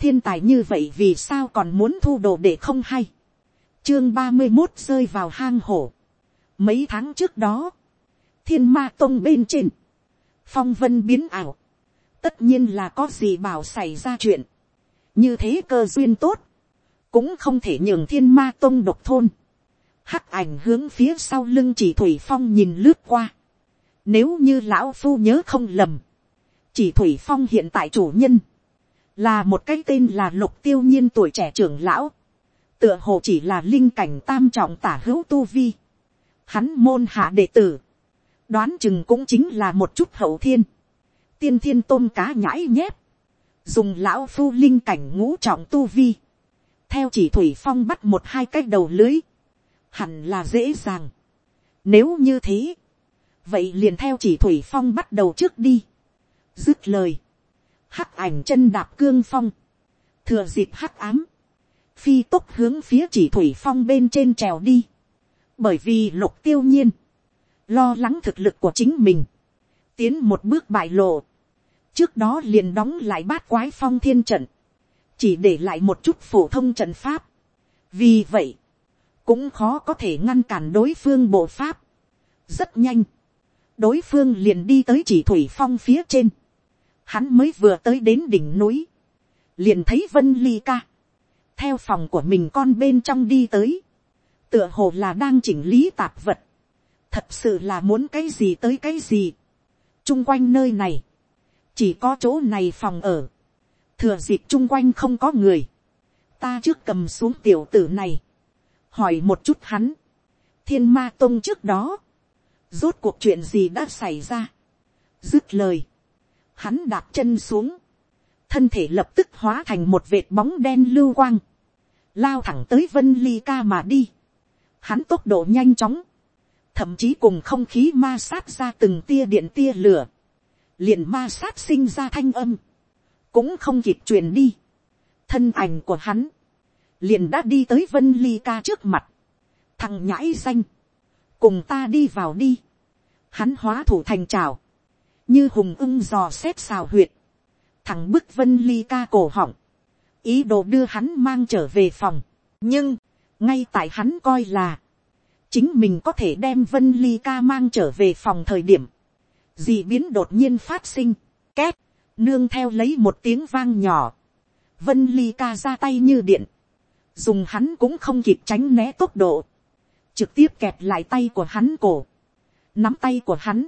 thiên tài như vậy vì sao còn muốn thu đồ để không hay. chương ba mươi một rơi vào hang hổ. mấy tháng trước đó, thiên ma tông bên trên, phong vân biến ảo, tất nhiên là có gì bảo xảy ra chuyện, như thế cơ duyên tốt, cũng không thể nhường thiên ma tông độc thôn, hắc ảnh hướng phía sau lưng chỉ thủy phong nhìn lướt qua, nếu như lão phu nhớ không lầm, chỉ thủy phong hiện tại chủ nhân, là một cái tên là lục tiêu nhiên tuổi trẻ trưởng lão, tựa hồ chỉ là linh cảnh tam trọng tả hữu tu vi, hắn môn hạ đệ tử, đoán chừng cũng chính là một chút hậu thiên, tiên thiên tôm cá nhãi nhép, dùng lão phu linh cảnh ngũ trọng tu vi, theo chỉ thủy phong bắt một hai cái đầu lưới, hẳn là dễ dàng. Nếu như thế, vậy liền theo chỉ thủy phong bắt đầu trước đi. dứt lời, hắc ảnh chân đạp cương phong, thừa dịp hắc ám, phi tốc hướng phía chỉ thủy phong bên trên trèo đi, bởi vì lục tiêu nhiên, lo lắng thực lực của chính mình, tiến một bước bại lộ, trước đó liền đóng lại bát quái phong thiên trận, chỉ để lại một chút phổ thông trận pháp. vì vậy, cũng khó có thể ngăn cản đối phương bộ pháp. rất nhanh, đối phương liền đi tới chỉ thủy phong phía trên, hắn mới vừa tới đến đỉnh núi, liền thấy vân ly ca, theo phòng của mình con bên trong đi tới, tựa hồ là đang chỉnh lý tạp vật, thật sự là muốn cái gì tới cái gì, chung quanh nơi này, chỉ có chỗ này phòng ở, thừa dịp chung quanh không có người, ta trước cầm xuống tiểu tử này, hỏi một chút hắn, thiên ma tông trước đó, rốt cuộc chuyện gì đã xảy ra, dứt lời, hắn đạp chân xuống, thân thể lập tức hóa thành một vệt bóng đen lưu quang, lao thẳng tới vân ly ca mà đi, hắn tốc độ nhanh chóng, thậm chí cùng không khí ma sát ra từng tia điện tia lửa, liền ma sát sinh ra thanh âm, cũng không kịp truyền đi. Thân ảnh của hắn, liền đã đi tới vân ly ca trước mặt. Thằng nhãi xanh, cùng ta đi vào đi. Hắn hóa thủ thành trào, như hùng ưng dò xét xào huyệt. Thằng bức vân ly ca cổ họng, ý đồ đưa hắn mang trở về phòng. nhưng, ngay tại hắn coi là, chính mình có thể đem vân ly ca mang trở về phòng thời điểm, dị biến đột nhiên phát sinh, két, nương theo lấy một tiếng vang nhỏ, vân ly ca ra tay như điện, dùng hắn cũng không kịp tránh né tốc độ, trực tiếp kẹp lại tay của hắn cổ, nắm tay của hắn,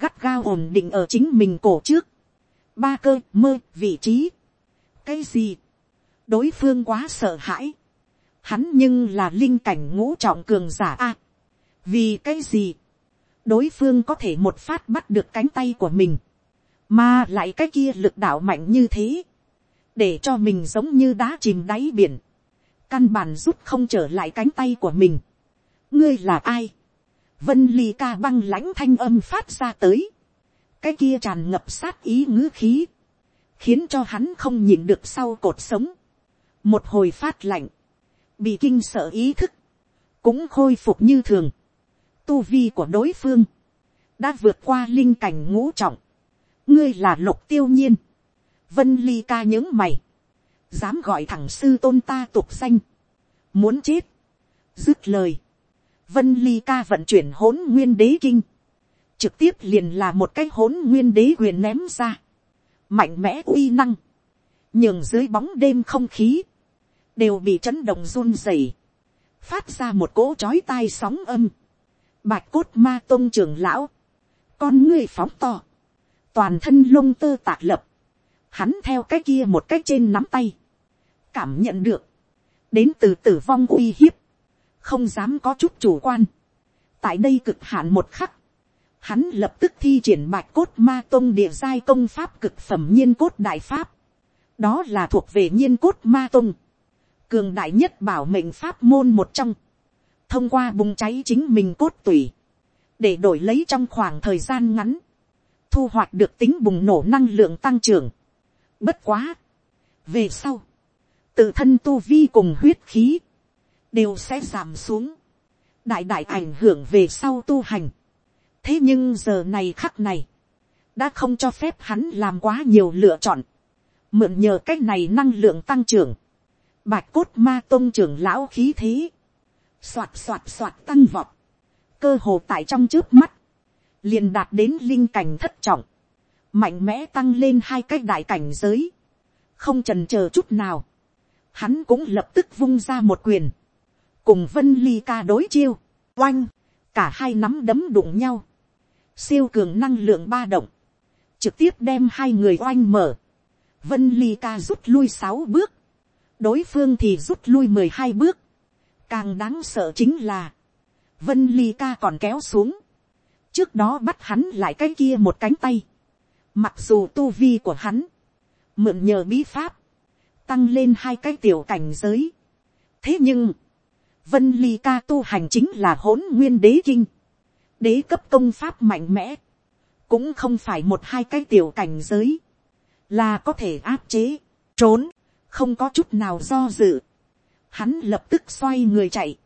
gắt gao ổn định ở chính mình cổ trước, ba cơ mơ vị trí, cái gì, đối phương quá sợ hãi, hắn nhưng là linh cảnh ngũ trọng cường giả a, vì cái gì, đối phương có thể một phát bắt được cánh tay của mình, mà lại cái kia lực đạo mạnh như thế, để cho mình giống như đá chìm đáy biển, căn bản rút không trở lại cánh tay của mình. ngươi là ai, vân ly ca băng lãnh thanh âm phát ra tới, cái kia tràn ngập sát ý ngữ khí, khiến cho hắn không nhìn được sau cột sống, một hồi phát lạnh, bị kinh sợ ý thức, cũng khôi phục như thường, tu vi của đối phương, đã vượt qua linh cảnh ngũ trọng, ngươi là lục tiêu nhiên, vân ly ca những mày, dám gọi thẳng sư tôn ta tục danh, muốn chết, dứt lời, vân ly ca vận chuyển hỗn nguyên đế kinh, trực tiếp liền là một cái hỗn nguyên đế quyền ném ra, mạnh mẽ uy năng, nhường dưới bóng đêm không khí, đều bị chấn động run rẩy, phát ra một cỗ chói tai sóng âm, bạch cốt ma tôn trưởng lão, con ngươi phóng to, toàn thân lông tơ tạc lập, hắn theo cái kia một cái trên nắm tay, cảm nhận được, đến từ tử vong uy hiếp, không dám có chút chủ quan. tại đây cực hạn một khắc, hắn lập tức thi triển bạch cốt ma tôn địa giai công pháp cực phẩm nhiên cốt đại pháp, đó là thuộc về nhiên cốt ma tôn, cường đại nhất bảo mệnh pháp môn một trong, thông qua bùng cháy chính mình cốt tủy, để đổi lấy trong khoảng thời gian ngắn, thu hoạch được tính bùng nổ năng lượng tăng trưởng. Bất quá. Về sau, tự thân tu vi cùng huyết khí, đều sẽ giảm xuống. Đại đại ảnh hưởng về sau tu hành. Thế nhưng giờ này khắc này, đã không cho phép hắn làm quá nhiều lựa chọn. mượn nhờ cái này năng lượng tăng trưởng, bạch cốt ma tôn trưởng lão khí thế, soạt soạt soạt tăng vọt, cơ hồ tại trong trước mắt, liền đạt đến linh cảnh thất trọng, mạnh mẽ tăng lên hai cái đại cảnh giới, không trần c h ờ chút nào, hắn cũng lập tức vung ra một quyền, cùng vân ly ca đối chiêu, oanh, cả hai nắm đấm đụng nhau, siêu cường năng lượng ba động, trực tiếp đem hai người oanh mở, vân ly ca rút lui sáu bước, đối phương thì rút lui mười hai bước, càng đáng sợ chính là, vân ly ca còn kéo xuống, trước đó bắt hắn lại cái kia một cánh tay, mặc dù tu vi của hắn, mượn nhờ bí pháp, tăng lên hai cái tiểu cảnh giới. thế nhưng, vân ly ca tu hành chính là hỗn nguyên đế kinh, đế cấp công pháp mạnh mẽ, cũng không phải một hai cái tiểu cảnh giới, là có thể áp chế, trốn, không có chút nào do dự. Hắn lập tức xoay người chạy,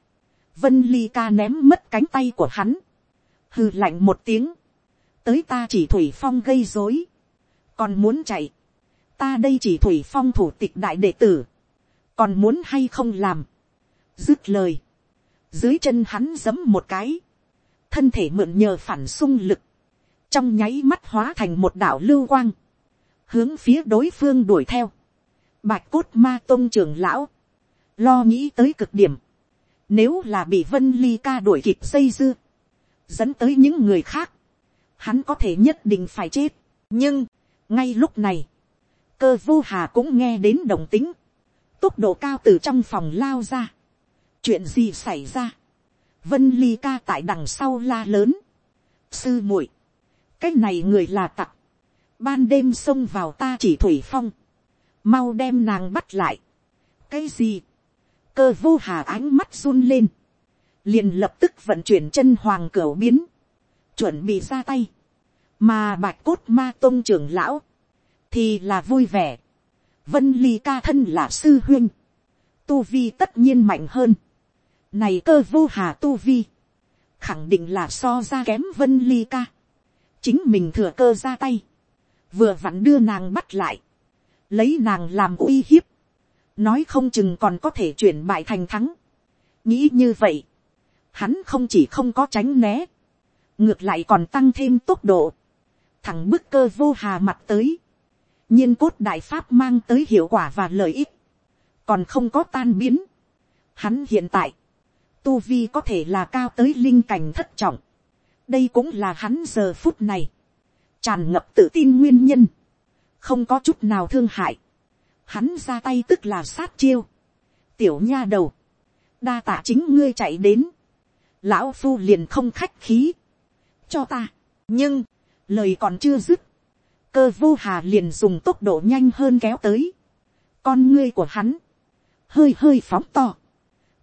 vân ly ca ném mất cánh tay của hắn, hừ lạnh một tiếng, tới ta chỉ thủy phong gây dối, còn muốn chạy, ta đây chỉ thủy phong thủ tịch đại đệ tử, còn muốn hay không làm, dứt lời, dưới chân hắn giấm một cái, thân thể mượn nhờ phản xung lực, trong nháy mắt hóa thành một đảo lưu quang, hướng phía đối phương đuổi theo, bạch cốt ma tôn trưởng lão, lo nghĩ tới cực điểm, nếu là bị vân ly ca đuổi kịp xây dưa, dẫn tới những người khác, hắn có thể nhất định phải chết, nhưng, ngay lúc này, cơ vô hà cũng nghe đến đồng tính, tốc độ cao từ trong phòng lao ra chuyện gì xảy ra, vân ly ca tại đằng sau la lớn, sư muội, cái này người là tặc, ban đêm xông vào ta chỉ thủy phong, mau đem nàng bắt lại, cái gì, cơ vô hà ánh mắt run lên, liền lập tức vận chuyển chân hoàng cửa biến, chuẩn bị ra tay, mà bạch cốt ma tôn trưởng lão, thì là vui vẻ. Vân ly ca thân là sư huyên. Tu vi tất nhiên mạnh hơn. Này cơ vô hà tu vi. Khẳng định là so ra kém vân ly ca. Chính mình thừa cơ ra tay. Vừa vặn đưa nàng bắt lại. Lấy nàng làm uy hiếp. Nói không chừng còn có thể chuyển bại thành thắng. Nghĩ như vậy. Hắn không chỉ không có tránh né. Ngược lại còn tăng thêm tốc độ. Thẳng bức cơ vô hà mặt tới nhiên cốt đại pháp mang tới hiệu quả và lợi ích, còn không có tan biến. Hắn hiện tại, tu vi có thể là cao tới linh cảnh thất trọng. đây cũng là hắn giờ phút này, tràn ngập tự tin nguyên nhân, không có chút nào thương hại. Hắn ra tay tức là sát chiêu, tiểu nha đầu, đa tạ chính ngươi chạy đến, lão phu liền không khách khí, cho ta, nhưng, lời còn chưa dứt, cơ vô hà liền dùng tốc độ nhanh hơn kéo tới. con ngươi của hắn, hơi hơi phóng to,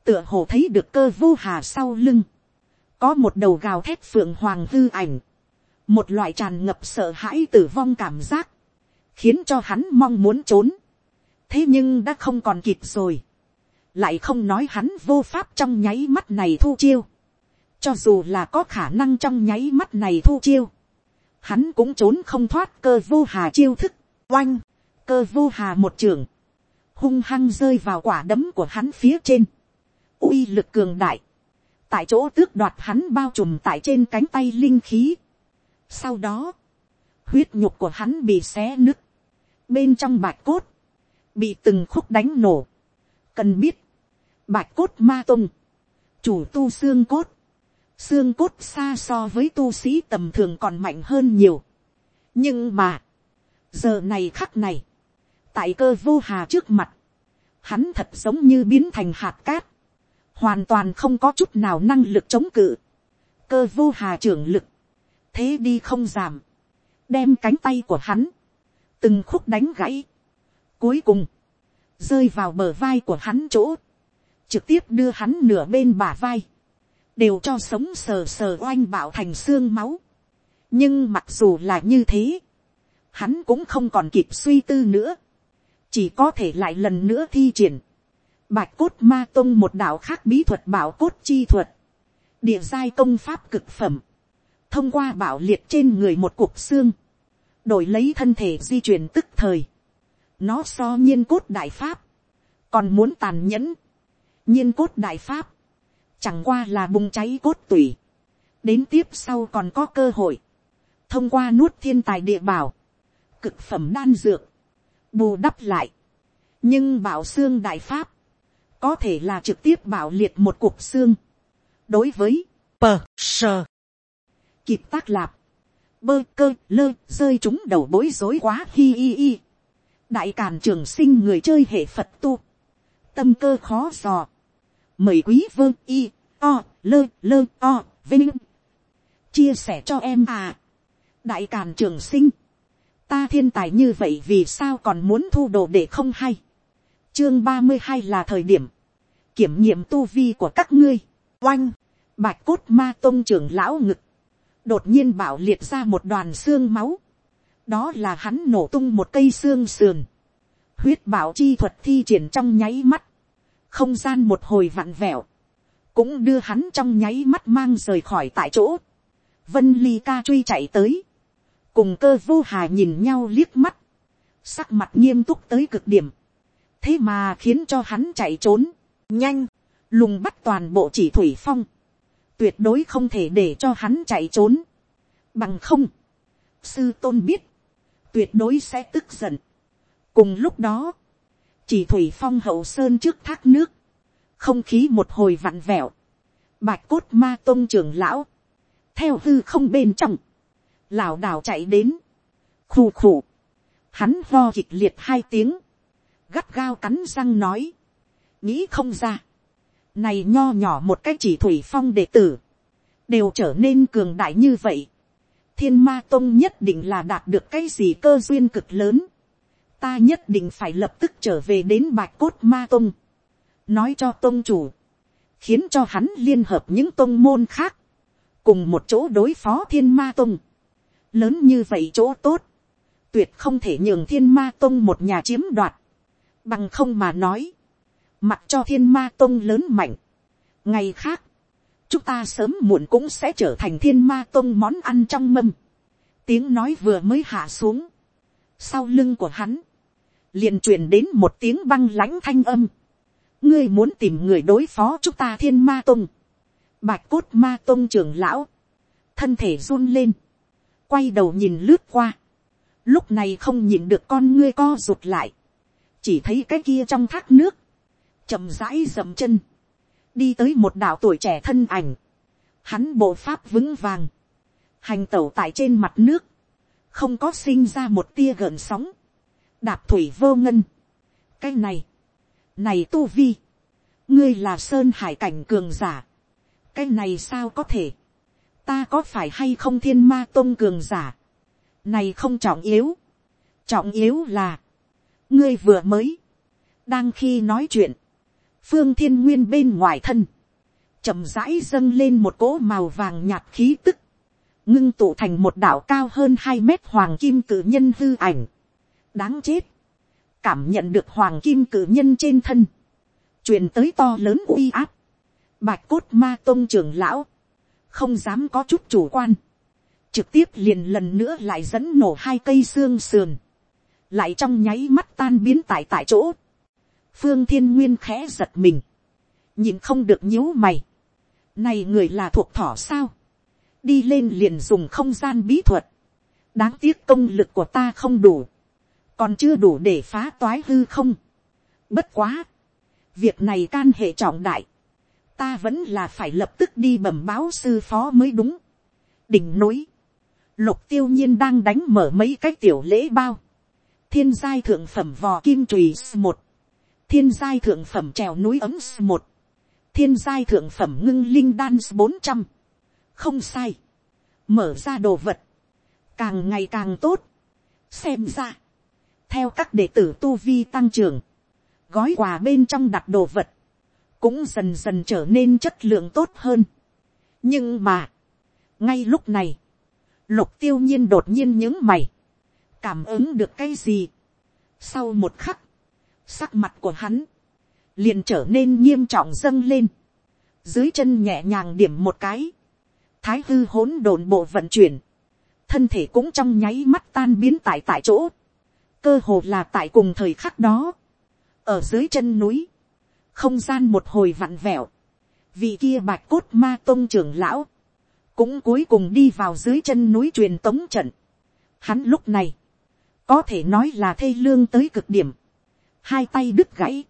tựa hồ thấy được cơ vô hà sau lưng, có một đầu gào thét phượng hoàng hư ảnh, một loại tràn ngập sợ hãi tử vong cảm giác, khiến cho hắn mong muốn trốn, thế nhưng đã không còn kịp rồi, lại không nói hắn vô pháp trong nháy mắt này thu chiêu, cho dù là có khả năng trong nháy mắt này thu chiêu, hắn cũng trốn không thoát cơ vô hà chiêu thức, oanh, cơ vô hà một trường, hung hăng rơi vào quả đấm của hắn phía trên, uy lực cường đại, tại chỗ tước đoạt hắn bao trùm tại trên cánh tay linh khí. Sau đó, huyết nhục của hắn bị xé nứt, bên trong bạch cốt, bị từng khúc đánh nổ. Cần biết, bạch cốt ma tung, chủ tu xương cốt, xương cốt xa so với tu sĩ tầm thường còn mạnh hơn nhiều. nhưng mà, giờ này khắc này, tại cơ vô hà trước mặt, hắn thật giống như biến thành hạt cát, hoàn toàn không có chút nào năng lực chống cự, cơ vô hà trưởng lực, thế đi không giảm, đem cánh tay của hắn, từng khúc đánh gãy, cuối cùng, rơi vào bờ vai của hắn chỗ, trực tiếp đưa hắn nửa bên bả vai, đều cho sống sờ sờ oanh bạo thành xương máu. nhưng mặc dù là như thế, hắn cũng không còn kịp suy tư nữa, chỉ có thể lại lần nữa thi triển, bạch cốt ma tông một đạo khác bí thuật bảo cốt chi thuật, địa giai công pháp cực phẩm, thông qua bảo liệt trên người một cục xương, đổi lấy thân thể di chuyển tức thời, nó so nhiên cốt đại pháp, còn muốn tàn nhẫn, nhiên cốt đại pháp, chẳng qua là bùng cháy cốt tủy, đến tiếp sau còn có cơ hội, thông qua nuốt thiên tài địa bảo, cực phẩm đan dược, bù đắp lại, nhưng bảo xương đại pháp, có thể là trực tiếp bảo liệt một cục xương, đối với pờ sờ kịp tác lạp, bơ cơ lơ rơi chúng đầu bối rối quá hi hi hi. đại càn trường sinh người chơi hệ phật tu, tâm cơ khó dò, mời quý vơ y o lơ lơ o vinh chia sẻ cho em à. đại càn trường sinh, ta thiên tài như vậy vì sao còn muốn thu đồ để không hay chương ba mươi hai là thời điểm, kiểm nghiệm tu vi của các ngươi, oanh, bạch cốt ma tôn trưởng lão ngực, đột nhiên bảo liệt ra một đoàn xương máu, đó là hắn nổ tung một cây xương sườn, huyết bảo chi thuật thi triển trong nháy mắt, không gian một hồi vặn vẹo, cũng đưa hắn trong nháy mắt mang rời khỏi tại chỗ, vân ly ca truy chạy tới, cùng cơ vô hà nhìn nhau liếc mắt, sắc mặt nghiêm túc tới cực điểm, thế mà khiến cho hắn chạy trốn, nhanh, lùng bắt toàn bộ chỉ thủy phong, tuyệt đối không thể để cho hắn chạy trốn, bằng không, sư tôn biết, tuyệt đối sẽ tức giận. cùng lúc đó, chỉ thủy phong hậu sơn trước thác nước, không khí một hồi vặn vẹo, bạch cốt ma tôn trưởng lão, theo hư không bên trong, lảo đảo chạy đến, khù khù, hắn lo kịch liệt hai tiếng, gắt gao cắn răng nói, nghĩ không ra, này nho nhỏ một cái chỉ thủy phong đệ tử, đều trở nên cường đại như vậy, thiên ma tông nhất định là đạt được cái gì cơ duyên cực lớn, ta nhất định phải lập tức trở về đến bạch cốt ma tông, nói cho tông chủ, khiến cho hắn liên hợp những tông môn khác, cùng một chỗ đối phó thiên ma tông, lớn như vậy chỗ tốt, tuyệt không thể nhường thiên ma tông một nhà chiếm đoạt, bằng không mà nói, mặc cho thiên ma tông lớn mạnh, ngày khác, chúng ta sớm muộn cũng sẽ trở thành thiên ma tông món ăn trong mâm, tiếng nói vừa mới hạ xuống, sau lưng của hắn, liền truyền đến một tiếng băng lãnh thanh âm, ngươi muốn tìm người đối phó chúng ta thiên ma tông, bạch cốt ma tông trưởng lão, thân thể run lên, quay đầu nhìn lướt qua, lúc này không nhìn được con ngươi co rụt lại, chỉ thấy cái kia trong thác nước, chậm rãi dậm chân, đi tới một đạo tuổi trẻ thân ảnh, hắn bộ pháp vững vàng, hành tẩu tại trên mặt nước, không có sinh ra một tia gợn sóng, đạp thủy vô ngân. cái này, này tu vi, ngươi là sơn hải cảnh cường giả, cái này sao có thể, ta có phải hay không thiên ma tôn cường giả, này không trọng yếu, trọng yếu là, ngươi vừa mới, đang khi nói chuyện, phương thiên nguyên bên ngoài thân, chậm rãi dâng lên một cỗ màu vàng nhạt khí tức, ngưng tụ thành một đảo cao hơn hai mét hoàng kim cử nhân hư ảnh. đáng chết, cảm nhận được hoàng kim cử nhân trên thân, truyền tới to lớn uy áp, bạch cốt ma tôn trưởng lão, không dám có chút chủ quan, trực tiếp liền lần nữa lại dẫn nổ hai cây xương sườn, lại trong nháy mắt tan biến tại tại chỗ, phương thiên nguyên khẽ giật mình, nhìn không được nhíu mày, này người là thuộc thỏ sao, đi lên liền dùng không gian bí thuật, đáng tiếc công lực của ta không đủ, còn chưa đủ để phá toái hư không. Bất quá, việc này can hệ trọng đại, ta vẫn là phải lập tức đi bẩm báo sư phó mới đúng. đỉnh núi, lục tiêu nhiên đang đánh mở mấy cái tiểu lễ bao, thiên giai thượng phẩm vò kim trùy một, thiên giai thượng phẩm trèo núi ấm một, thiên giai thượng phẩm ngưng linh đan bốn trăm, không sai, mở ra đồ vật, càng ngày càng tốt, xem ra, theo các đệ tử tu vi tăng trưởng, gói quà bên trong đặt đồ vật, cũng dần dần trở nên chất lượng tốt hơn. nhưng mà, ngay lúc này, lục tiêu nhiên đột nhiên những mày, cảm ứng được cái gì. sau một khắc, sắc mặt của hắn, liền trở nên nghiêm trọng dâng lên, dưới chân nhẹ nhàng điểm một cái, thái hư hỗn đồn bộ vận chuyển, thân thể cũng trong nháy mắt tan biến tại tại chỗ, cơ hồ là tại cùng thời khắc đó, ở dưới chân núi, không gian một hồi vặn vẹo, vị kia bạch cốt ma tôn trưởng lão, cũng cuối cùng đi vào dưới chân núi truyền tống trận. Hắn lúc này, có thể nói là thê lương tới cực điểm, hai tay đứt gãy,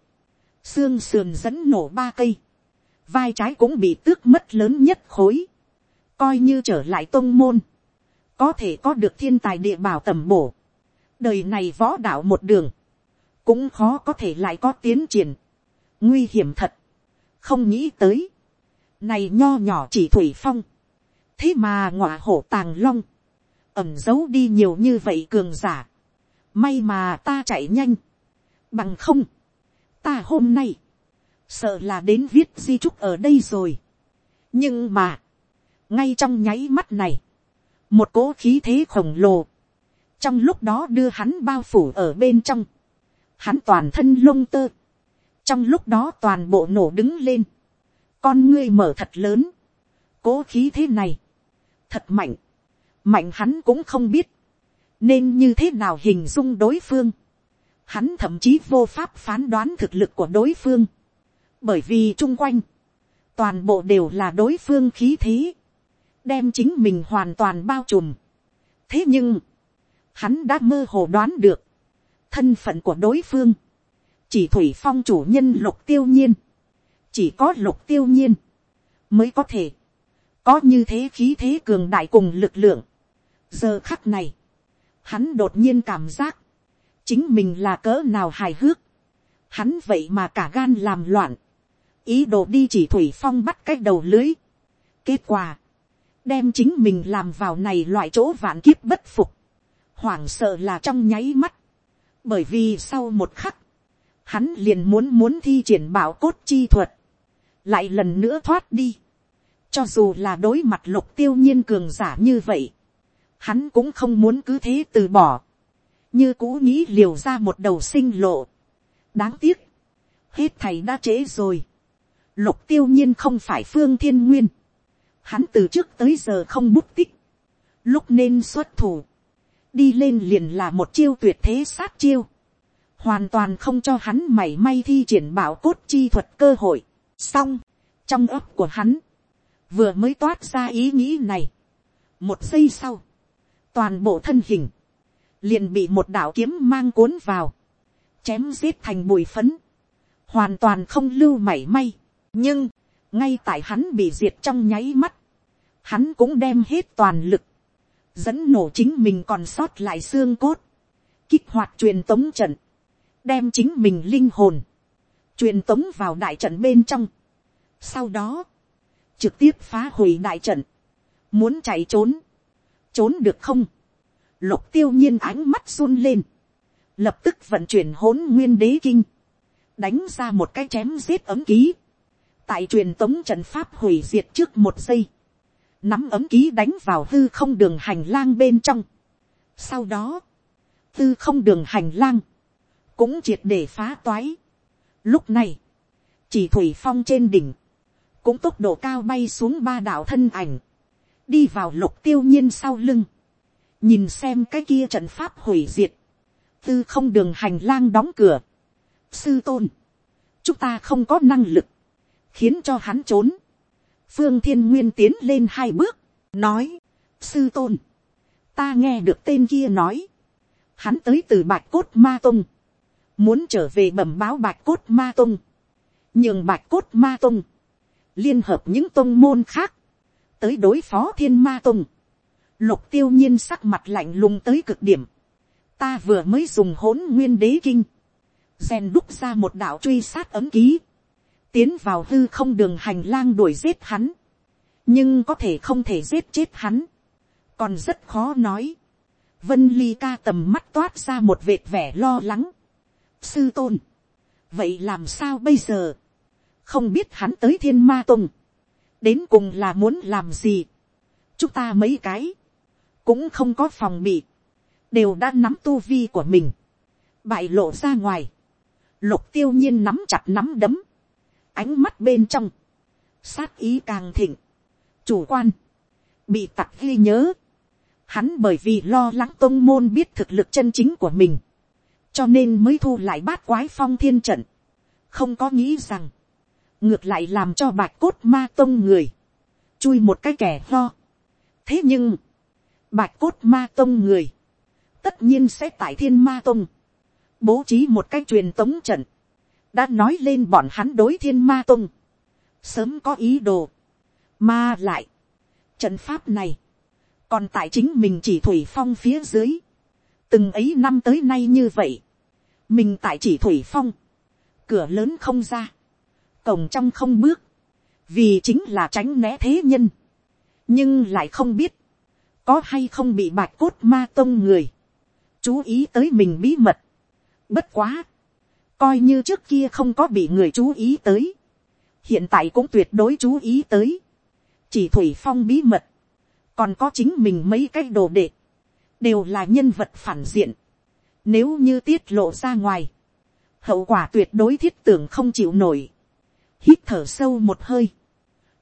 xương sườn dẫn nổ ba cây, vai trái cũng bị tước mất lớn nhất khối, coi như trở lại tôn môn, có thể có được thiên tài địa bảo tầm bổ, đời này võ đạo một đường, cũng khó có thể lại có tiến triển, nguy hiểm thật, không nghĩ tới, này nho nhỏ chỉ thủy phong, thế mà ngọa hổ tàng long, ẩm giấu đi nhiều như vậy cường giả, may mà ta chạy nhanh, bằng không, ta hôm nay, sợ là đến viết di trúc ở đây rồi. nhưng mà, ngay trong nháy mắt này, một cỗ khí thế khổng lồ, trong lúc đó đưa hắn bao phủ ở bên trong, hắn toàn thân lông tơ, trong lúc đó toàn bộ nổ đứng lên, con ngươi mở thật lớn, cố khí thế này, thật mạnh, mạnh hắn cũng không biết, nên như thế nào hình dung đối phương, hắn thậm chí vô pháp phán đoán thực lực của đối phương, bởi vì chung quanh, toàn bộ đều là đối phương khí thế, đem chính mình hoàn toàn bao trùm. thế nhưng, hắn đã mơ hồ đoán được, thân phận của đối phương, chỉ thủy phong chủ nhân lục tiêu nhiên, chỉ có lục tiêu nhiên, mới có thể, có như thế khí thế cường đại cùng lực lượng. giờ khắc này, hắn đột nhiên cảm giác, chính mình là cỡ nào hài hước, hắn vậy mà cả gan làm loạn, ý đồ đi chỉ thủy phong bắt cái đầu lưới. kết quả, đem chính mình làm vào này loại chỗ vạn kiếp bất phục, hoảng sợ là trong nháy mắt, bởi vì sau một khắc, hắn liền muốn muốn thi triển bảo cốt chi thuật, lại lần nữa thoát đi, cho dù là đối mặt lục tiêu nhiên cường giả như vậy, hắn cũng không muốn cứ thế từ bỏ, như cũ nghĩ liều ra một đầu sinh lộ. đáng tiếc, hết thầy đã trễ rồi. lục tiêu nhiên không phải phương thiên nguyên, hắn từ trước tới giờ không bút tích, lúc nên xuất thủ, đi lên liền là một chiêu tuyệt thế sát chiêu, hoàn toàn không cho hắn mảy may thi triển bảo cốt chi thuật cơ hội. xong, trong ấp của hắn, vừa mới toát ra ý nghĩ này, một giây sau, toàn bộ thân hình, liền bị một đạo kiếm mang cuốn vào, chém giết thành bụi phấn, hoàn toàn không lưu mảy may, nhưng, ngay tại hắn bị diệt trong nháy mắt, hắn cũng đem hết toàn lực, dẫn nổ chính mình còn sót lại xương cốt, kích hoạt truyền tống trận, đem chính mình linh hồn, truyền tống vào đại trận bên trong. Sau đó, trực tiếp phá hủy đại trận, muốn chạy trốn, trốn được không, lục tiêu nhiên ánh mắt run lên, lập tức vận chuyển hỗn nguyên đế kinh, đánh ra một cái chém giết ấm ký, tại truyền tống trận pháp hủy diệt trước một giây, nắm ấm ký đánh vào hư không đường hành lang bên trong. Sau đó, hư không đường hành lang, cũng triệt để phá toái. Lúc này, chỉ thủy phong trên đỉnh, cũng tốc độ cao bay xuống ba đạo thân ảnh, đi vào lục tiêu nhiên sau lưng, nhìn xem cái kia trận pháp hủy diệt, tư không đường hành lang đóng cửa, sư tôn, chúng ta không có năng lực, khiến cho hắn trốn, phương thiên nguyên tiến lên hai bước, nói, sư tôn, ta nghe được tên kia nói, hắn tới từ bạch cốt ma tông, muốn trở về bẩm báo bạch cốt ma tông, nhường bạch cốt ma tông, liên hợp những tông môn khác, tới đối phó thiên ma tùng. Lục tiêu nhiên sắc mặt lạnh lùng tới cực điểm, ta vừa mới dùng hỗn nguyên đế kinh, rèn đúc ra một đạo truy sát ấm ký, tiến vào hư không đường hành lang đuổi giết hắn, nhưng có thể không thể giết chết hắn, còn rất khó nói. Vân ly ca tầm mắt toát ra một vệt vẻ lo lắng. sư tôn, vậy làm sao bây giờ, không biết hắn tới thiên ma tùng, đến cùng là muốn làm gì, chúng ta mấy cái, cũng không có phòng bị, đều đã nắm tu vi của mình, bại lộ ra ngoài, lục tiêu nhiên nắm chặt nắm đấm, ánh mắt bên trong, sát ý càng thịnh, chủ quan, bị tặc ghi nhớ, hắn bởi vì lo lắng tôn môn biết thực lực chân chính của mình, cho nên mới thu lại bát quái phong thiên trận, không có nghĩ rằng, ngược lại làm cho bạch cốt ma tông người, chui một cái kẻ lo. thế nhưng, bạch cốt ma tông người, tất nhiên sẽ tại thiên ma tông, bố trí một cái truyền tống trận, đã nói lên bọn hắn đối thiên ma tông, sớm có ý đồ, mà lại, trận pháp này, còn tại chính mình chỉ thủy phong phía dưới, từng ấy năm tới nay như vậy, mình tại chỉ thủy phong, cửa lớn không ra, cổng trong không bước, vì chính là tránh né thế nhân, nhưng lại không biết, có hay không bị bạch cốt ma tông người, chú ý tới mình bí mật. Bất quá, coi như trước kia không có bị người chú ý tới, hiện tại cũng tuyệt đối chú ý tới, chỉ thủy phong bí mật, còn có chính mình mấy cái đồ đệ, đều là nhân vật phản diện, nếu như tiết lộ ra ngoài, hậu quả tuyệt đối thiết tưởng không chịu nổi, hít thở sâu một hơi,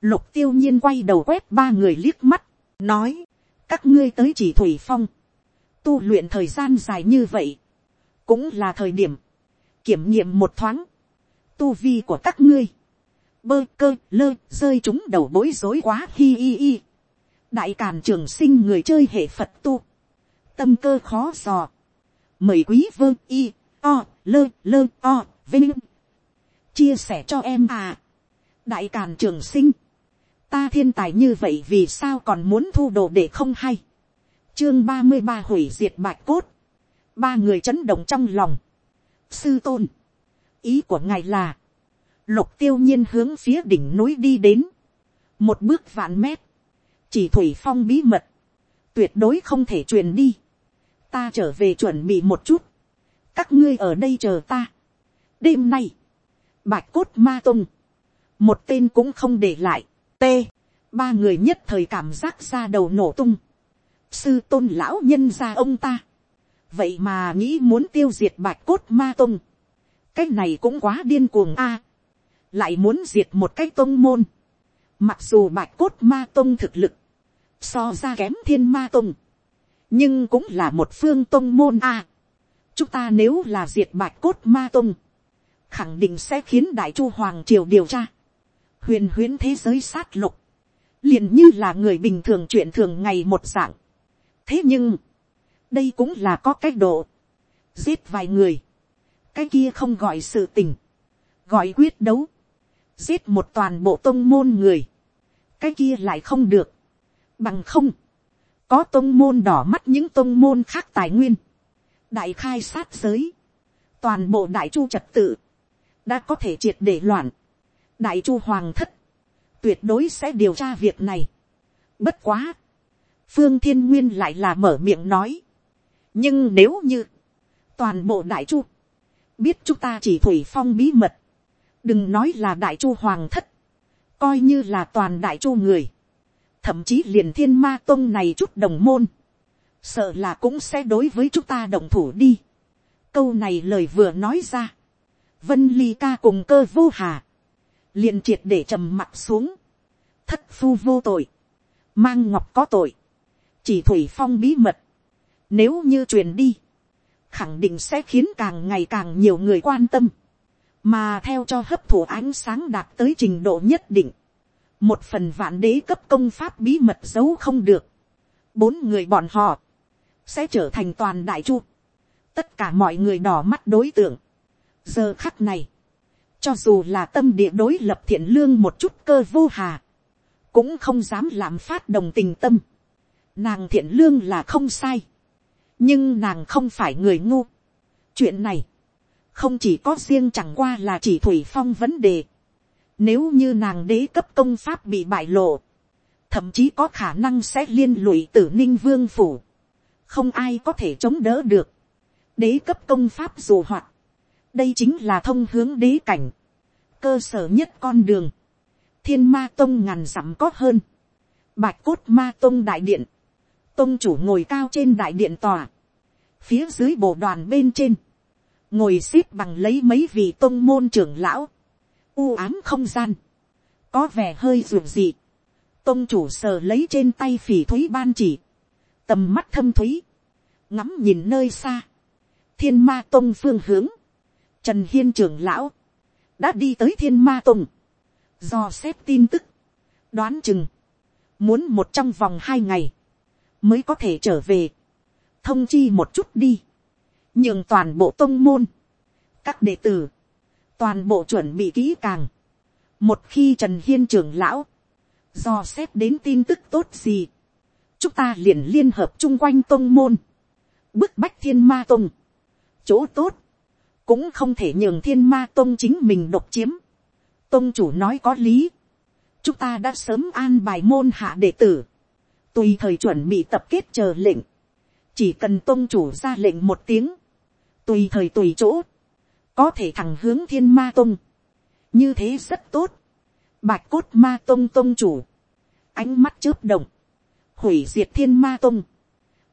lục tiêu nhiên quay đầu quét ba người liếc mắt, nói, các ngươi tới chỉ thủy phong, tu luyện thời gian dài như vậy, cũng là thời điểm, kiểm nghiệm một thoáng, tu vi của các ngươi, bơ cơ lơ rơi chúng đầu bối rối quá hi hi hi. đại càn trường sinh người chơi hệ phật tu, tâm cơ khó dò, mời quý vơ y o lơ lơ o vinh chia sẻ cho em à. Đại càn trường sinh. Ta thiên tài như vậy vì sao còn muốn thu đồ để không hay? Chương ba mươi ba hủy diệt bạch cốt. Ba người chấn động trong lòng. Sư tôn. Ý của ngài là. Lục tiêu nhiên hướng phía đỉnh núi đi đến. Một bước vạn mét. Chỉ thủy phong bí mật. Tuyệt đối không thể truyền đi. Ta trở về chuẩn bị một chút. Các ngươi ở đây chờ ta. Đêm nay bạch cốt ma tung một tên cũng không để lại, t, ba người nhất thời cảm giác ra đầu nổ tung, sư tôn lão nhân ra ông ta, vậy mà nghĩ muốn tiêu diệt bạch cốt ma tung, cái này cũng quá điên cuồng a, lại muốn diệt một cái tông môn, mặc dù bạch cốt ma tông thực lực, so ra kém thiên ma tông, nhưng cũng là một phương tông môn a. chúng ta nếu là diệt bạch cốt ma tông, khẳng định sẽ khiến đại chu hoàng triều điều tra. Huyền huyến thế giới sát lục, liền như là người bình thường chuyện thường ngày một dạng. thế nhưng, đây cũng là có cách độ, giết vài người, cái kia không gọi sự tình, gọi quyết đấu, giết một toàn bộ tôn môn người, cái kia lại không được, bằng không, có tôn môn đỏ mắt những tôn môn khác tài nguyên, đại khai sát giới, toàn bộ đại chu trật tự, đã có thể triệt để loạn, đại chu hoàng thất, tuyệt đối sẽ điều tra việc này. Bất quá, phương thiên nguyên lại là mở miệng nói. nhưng nếu như, toàn bộ đại chu, biết chúng ta chỉ thủy phong bí mật, đừng nói là đại chu hoàng thất, coi như là toàn đại chu người, thậm chí liền thiên ma tông này chút đồng môn, sợ là cũng sẽ đối với chúng ta đồng thủ đi. câu này lời vừa nói ra, vân ly ca cùng cơ vô hà, liền triệt để trầm mặt xuống, thất phu vô tội, mang ngọc có tội, chỉ thủy phong bí mật, nếu như truyền đi, khẳng định sẽ khiến càng ngày càng nhiều người quan tâm, mà theo cho hấp thụ ánh sáng đạt tới trình độ nhất định, một phần vạn đế cấp công pháp bí mật giấu không được, bốn người bọn họ, sẽ trở thành toàn đại chu, tất cả mọi người đỏ mắt đối tượng giờ khắc này, cho dù là tâm địa đối lập thiện lương một chút cơ vô hà. Cũng không dám làm phát đồng tình tâm. Nàng thiện lương là không sai. Nhưng nàng không phải người ngu. Chuyện này. Không chỉ có riêng chẳng qua là chỉ thủy phong vấn đề. Nếu như nàng đế cấp công pháp bị bại lộ. Thậm chí có khả năng sẽ liên lụy tử ninh vương phủ. Không ai có thể chống đỡ được. Đế cấp công pháp dù hoạt đây chính là thông hướng đế cảnh, cơ sở nhất con đường, thiên ma tông ngàn dặm có hơn, bạch cốt ma tông đại điện, tông chủ ngồi cao trên đại điện tòa, phía dưới bộ đoàn bên trên, ngồi x ế p bằng lấy mấy vị tông môn trưởng lão, u ám không gian, có vẻ hơi ruột dị, tông chủ sờ lấy trên tay phỉ thúy ban chỉ, tầm mắt thâm thúy, ngắm nhìn nơi xa, thiên ma tông phương hướng, trần hiên trưởng lão, đã đi tới thiên ma tông, do xét tin tức, đoán chừng, muốn một trong vòng hai ngày, mới có thể trở về, thông chi một chút đi, nhường toàn bộ tông môn, các đệ tử, toàn bộ chuẩn bị kỹ càng, một khi trần hiên trưởng lão, do xét đến tin tức tốt gì, chúng ta liền liên hợp chung quanh tông môn, bức bách thiên ma tông, chỗ tốt, cũng không thể nhường thiên ma tông chính mình độc chiếm, tông chủ nói có lý, chúng ta đã sớm an bài môn hạ đệ tử, tùy thời chuẩn bị tập kết chờ lệnh, chỉ cần tôn chủ ra lệnh một tiếng, tùy thời tùy chỗ, có thể thẳng hướng thiên ma tôn, như thế rất tốt, bạch cốt ma tôn tôn chủ, ánh mắt chớp động, hủy diệt thiên ma tôn,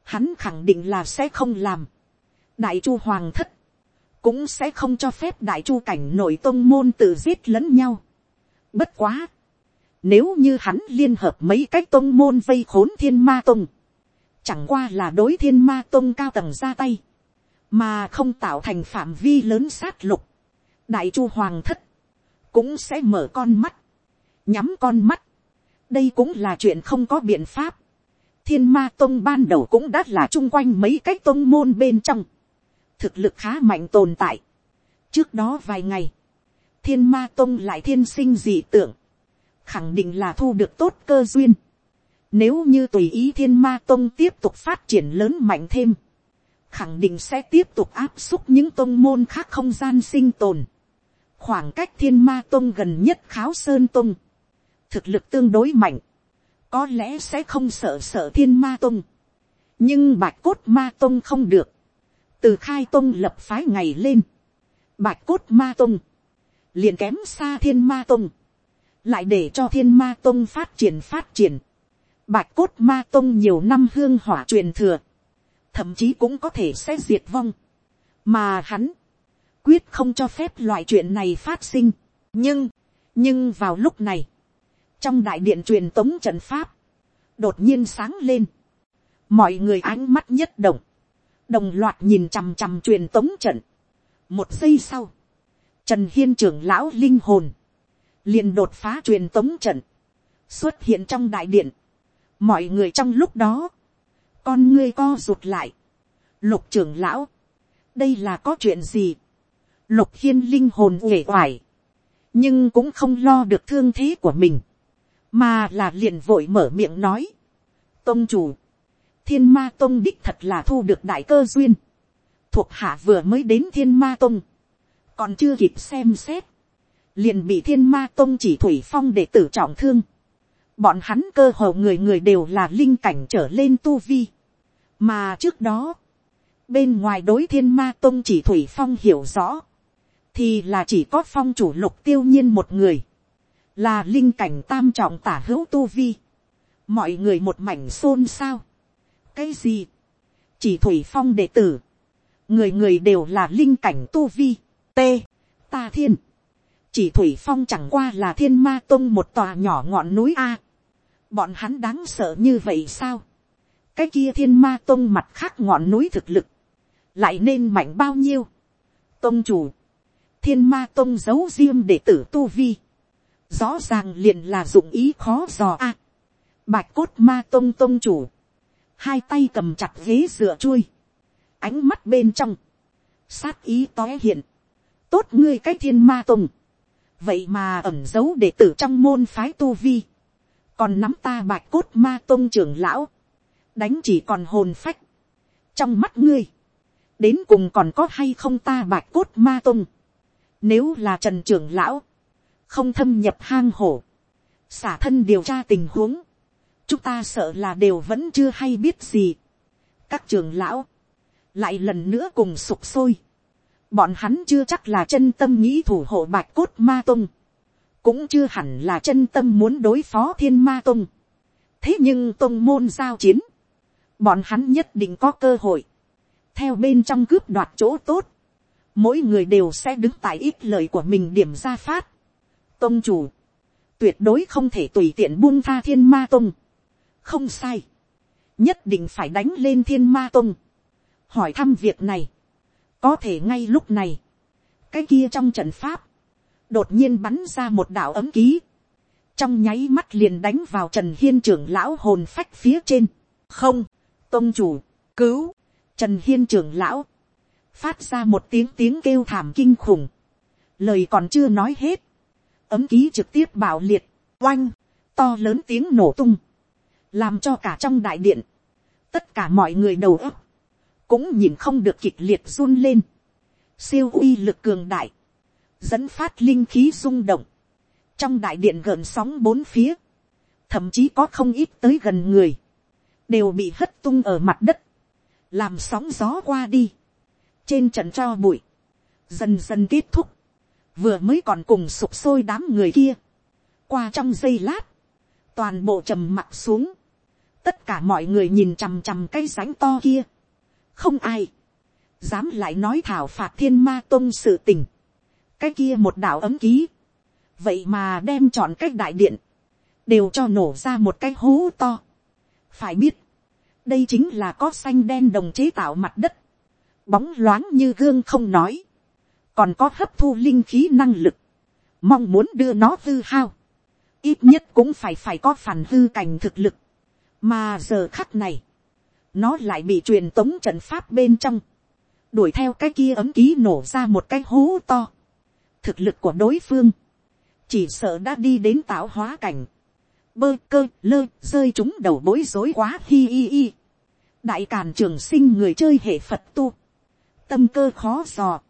hắn khẳng định là sẽ không làm, đại chu hoàng thất, cũng sẽ không cho phép đại chu cảnh nội tôn môn tự giết lẫn nhau. Bất quá, nếu như hắn liên hợp mấy cái tôn môn vây khốn thiên ma tôn, chẳng qua là đối thiên ma tôn cao tầng ra tay, mà không tạo thành phạm vi lớn sát lục. đại chu hoàng thất, cũng sẽ mở con mắt, nhắm con mắt. đây cũng là chuyện không có biện pháp. thiên ma tôn ban đầu cũng đã là chung quanh mấy cái tôn môn bên trong thực lực khá mạnh tồn tại. trước đó vài ngày, thiên ma tông lại thiên sinh dị tưởng, khẳng định là thu được tốt cơ duyên. Nếu như tùy ý thiên ma tông tiếp tục phát triển lớn mạnh thêm, khẳng định sẽ tiếp tục áp xúc những tông môn khác không gian sinh tồn. Khoảng cách thiên ma tông gần nhất kháo sơn tông, thực lực tương đối mạnh, có lẽ sẽ không sợ sợ thiên ma tông. nhưng bạch cốt ma tông không được, từ khai tông lập phái ngày lên, bạch cốt ma tông, liền kém xa thiên ma tông, lại để cho thiên ma tông phát triển phát triển, bạch cốt ma tông nhiều năm hương hỏa truyền thừa, thậm chí cũng có thể sẽ diệt vong, mà hắn, quyết không cho phép loại chuyện này phát sinh. nhưng, nhưng vào lúc này, trong đại điện truyền tống trận pháp, đột nhiên sáng lên, mọi người ánh mắt nhất động, đồng loạt nhìn chằm chằm truyền tống trận. một giây sau, trần hiên trưởng lão linh hồn, liền đột phá truyền tống trận, xuất hiện trong đại điện, mọi người trong lúc đó, con ngươi co rụt lại, lục trưởng lão, đây là có chuyện gì, lục hiên linh hồn uể oải, nhưng cũng không lo được thương thế của mình, mà là liền vội mở miệng nói, tôn chủ, thiên ma Tông đích thật là thu được đại cơ duyên, thuộc hạ vừa mới đến thiên ma Tông, còn chưa kịp xem xét, liền bị thiên ma Tông chỉ thủy phong để tử trọng thương, bọn hắn cơ hồ người người đều là linh cảnh trở lên tu vi, mà trước đó, bên ngoài đối thiên ma Tông chỉ thủy phong hiểu rõ, thì là chỉ có phong chủ lục tiêu nhiên một người, là linh cảnh tam trọng tả hữu tu vi, mọi người một mảnh xôn xao, cái gì, chỉ thủy phong đệ tử, người người đều là linh cảnh tu vi, t, ta thiên, chỉ thủy phong chẳng qua là thiên ma tông một tòa nhỏ ngọn núi a, bọn hắn đáng sợ như vậy sao, cái kia thiên ma tông mặt khác ngọn núi thực lực, lại nên mạnh bao nhiêu. Tông chủ, thiên ma tông giấu riêng đệ tử tu vi, rõ ràng liền là dụng ý khó dò a. bạch cốt ma tông tông chủ, hai tay cầm chặt ghế dựa chui, ánh mắt bên trong, sát ý tóe hiện, tốt ngươi cái thiên ma tông, vậy mà ẩm giấu đệ tử trong môn phái tu vi, còn nắm ta bạch cốt ma tông trưởng lão, đánh chỉ còn hồn phách, trong mắt ngươi, đến cùng còn có hay không ta bạch cốt ma tôn, Nếu là trần trưởng lão, không thâm nhập hang hổ, xả thân điều tra tình huống, chúng ta sợ là đều vẫn chưa hay biết gì. các trưởng lão, lại lần nữa cùng sụp sôi. bọn hắn chưa chắc là chân tâm nghĩ thủ hộ bạch cốt ma tung, cũng chưa hẳn là chân tâm muốn đối phó thiên ma tung. thế nhưng tung môn giao chiến, bọn hắn nhất định có cơ hội theo bên trong cướp đoạt chỗ tốt, mỗi người đều sẽ đứng tại ít lời của mình điểm ra phát. Tông chủ, tuyệt đối không thể tùy tiện buông tha thiên ma tông không sai, nhất định phải đánh lên thiên ma tông. hỏi thăm việc này, có thể ngay lúc này, cái kia trong trận pháp, đột nhiên bắn ra một đạo ấm ký, trong nháy mắt liền đánh vào trần hiên trưởng lão hồn phách phía trên, không, tôn chủ, cứu, trần hiên trưởng lão, phát ra một tiếng tiếng kêu thảm kinh khủng, lời còn chưa nói hết, ấm ký trực tiếp bảo liệt, oanh, to lớn tiếng nổ tung, làm cho cả trong đại điện, tất cả mọi người đầu óc, cũng nhìn không được kịch liệt run lên, siêu uy lực cường đại, dẫn phát linh khí rung động, trong đại điện gợn sóng bốn phía, thậm chí có không ít tới gần người, đều bị hất tung ở mặt đất, làm sóng gió qua đi, trên trận cho bụi, dần dần kết thúc, vừa mới còn cùng sụp sôi đám người kia, qua trong giây lát, toàn bộ trầm mặt xuống, tất cả mọi người nhìn chằm chằm cái rãnh to kia, không ai, dám lại nói thảo phạt thiên ma tôn sự tình, cái kia một đạo ấm ký, vậy mà đem chọn cái đại điện, đều cho nổ ra một cái hố to. phải biết, đây chính là có xanh đen đồng chế tạo mặt đất, bóng loáng như gương không nói, còn có hấp thu linh khí năng lực, mong muốn đưa nó hư hao, ít nhất cũng phải phải có phản hư cảnh thực lực, mà giờ khắc này, nó lại bị truyền tống trận pháp bên trong, đuổi theo cái kia ấm ký nổ ra một cái hố to, thực lực của đối phương, chỉ sợ đã đi đến tạo hóa cảnh, bơ cơ lơ rơi chúng đầu bối rối quá hi hi hi. đại càn trường sinh người chơi hệ phật tu, tâm cơ khó dò,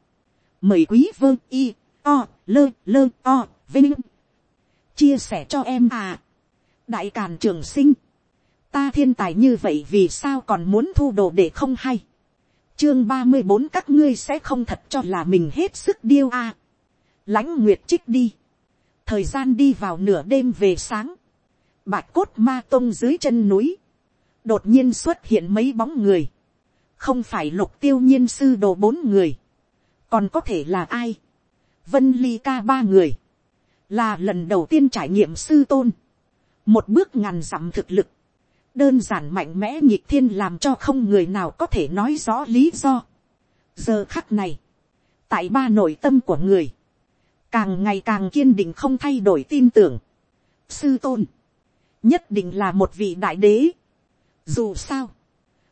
mời quý vơ y o lơ lơ o vinh. Chia sẻ cho em à. Đại càn trường sinh ta thiên tài như vậy vì sao còn muốn thu đồ để không hay? Chương ba mươi bốn, các ngươi sẽ không thật cho là mình hết sức điêu a. Lãnh nguyệt trích đi. Thời gian đi vào nửa đêm về sáng. Bạch cốt ma tông dưới chân núi. Đột nhiên xuất hiện mấy bóng người. Không phải lục tiêu nhiên sư đồ bốn người. Còn có thể là ai? Vân ly ca ba người. Là lần đầu tiên trải nghiệm sư tôn. Một bước ngàn dặm thực lực đơn giản mạnh mẽ nhịp thiên làm cho không người nào có thể nói rõ lý do giờ khắc này tại ba nội tâm của người càng ngày càng kiên định không thay đổi tin tưởng. sư tôn, nhất định là một vị đại đế. dù sao,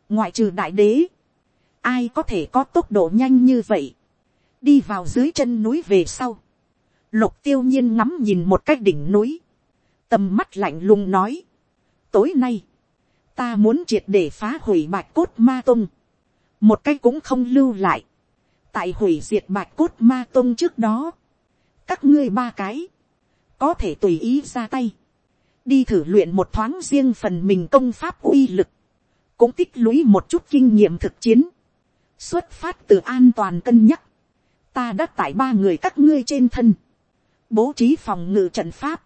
ngoại trừ đại đế, ai có thể có tốc độ nhanh như vậy, đi vào dưới chân núi về sau, lục tiêu nhiên ngắm nhìn một cái đỉnh núi, tầm mắt lạnh lùng nói, tối nay, ta muốn triệt để phá hủy bạch cốt ma tung, một cái cũng không lưu lại, tại hủy diệt bạch cốt ma tung trước đó, các ngươi ba cái, có thể tùy ý ra tay, đi thử luyện một thoáng riêng phần mình công pháp uy lực, cũng tích lũy một chút kinh nghiệm thực chiến, xuất phát từ an toàn cân nhắc, ta đã tải ba người các ngươi trên thân, bố trí phòng ngự trận pháp,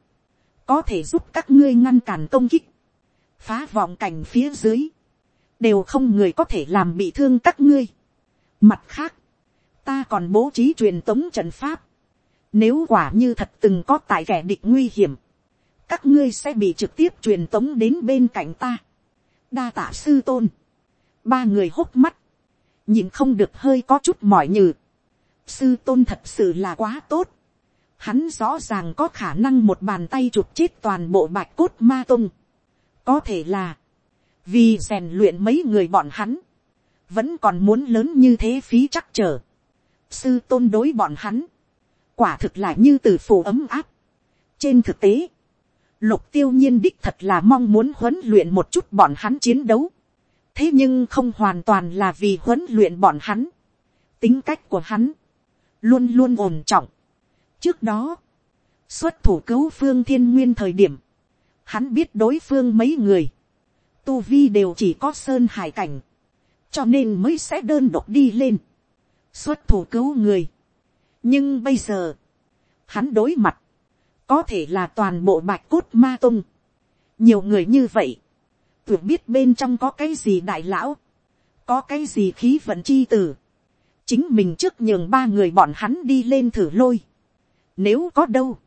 có thể giúp các ngươi ngăn cản công kích, phá vọng cảnh phía dưới, đều không người có thể làm bị thương các ngươi. Mặt khác, ta còn bố trí truyền tống trận pháp, nếu quả như thật từng có tại kẻ địch nguy hiểm, các ngươi sẽ bị trực tiếp truyền tống đến bên cạnh ta. Đa tạ sư tôn. Ba người hốc mắt. Nhìn không được hơi có chút mỏi nhừ. Sư tôn thật sự là quá tốt. Hắn rõ ràng có khả năng một bàn tay chụp chết toàn bộ bạch cốt ma tung. Có thể là. Vì rèn luyện mấy người bọn hắn. Vẫn còn muốn lớn như thế phí chắc trở. Sư tôn đối bọn hắn quả thực là như từ phù ấm áp. trên thực tế, lục tiêu nhiên đích thật là mong muốn huấn luyện một chút bọn hắn chiến đấu. thế nhưng không hoàn toàn là vì huấn luyện bọn hắn. tính cách của hắn, luôn luôn ổn trọng. trước đó, xuất thủ cứu phương thiên nguyên thời điểm, hắn biết đối phương mấy người, tu vi đều chỉ có sơn hải cảnh, cho nên mới sẽ đơn độc đi lên, xuất thủ cứu người nhưng bây giờ, hắn đối mặt, có thể là toàn bộ bạch cốt ma tung. nhiều người như vậy, tưởng biết bên trong có cái gì đại lão, có cái gì khí vận chi tử. chính mình trước nhường ba người bọn hắn đi lên thử lôi. nếu có đâu,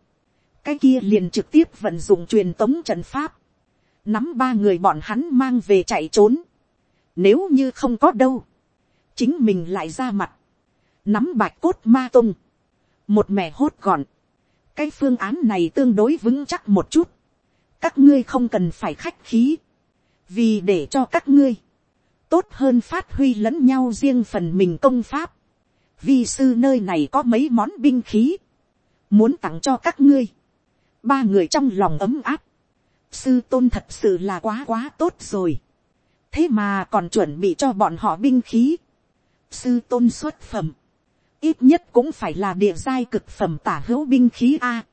cái kia liền trực tiếp vận dụng truyền tống trận pháp, nắm ba người bọn hắn mang về chạy trốn. nếu như không có đâu, chính mình lại ra mặt, nắm bạch cốt ma tung, một mẹ hốt gọn, cái phương án này tương đối vững chắc một chút, các ngươi không cần phải khách khí, vì để cho các ngươi, tốt hơn phát huy lẫn nhau riêng phần mình công pháp, vì sư nơi này có mấy món binh khí, muốn tặng cho các ngươi, ba người trong lòng ấm áp, sư tôn thật sự là quá quá tốt rồi, thế mà còn chuẩn bị cho bọn họ binh khí, sư tôn xuất phẩm, ít nhất cũng phải là địa giai cực phẩm tả hữu binh khí a,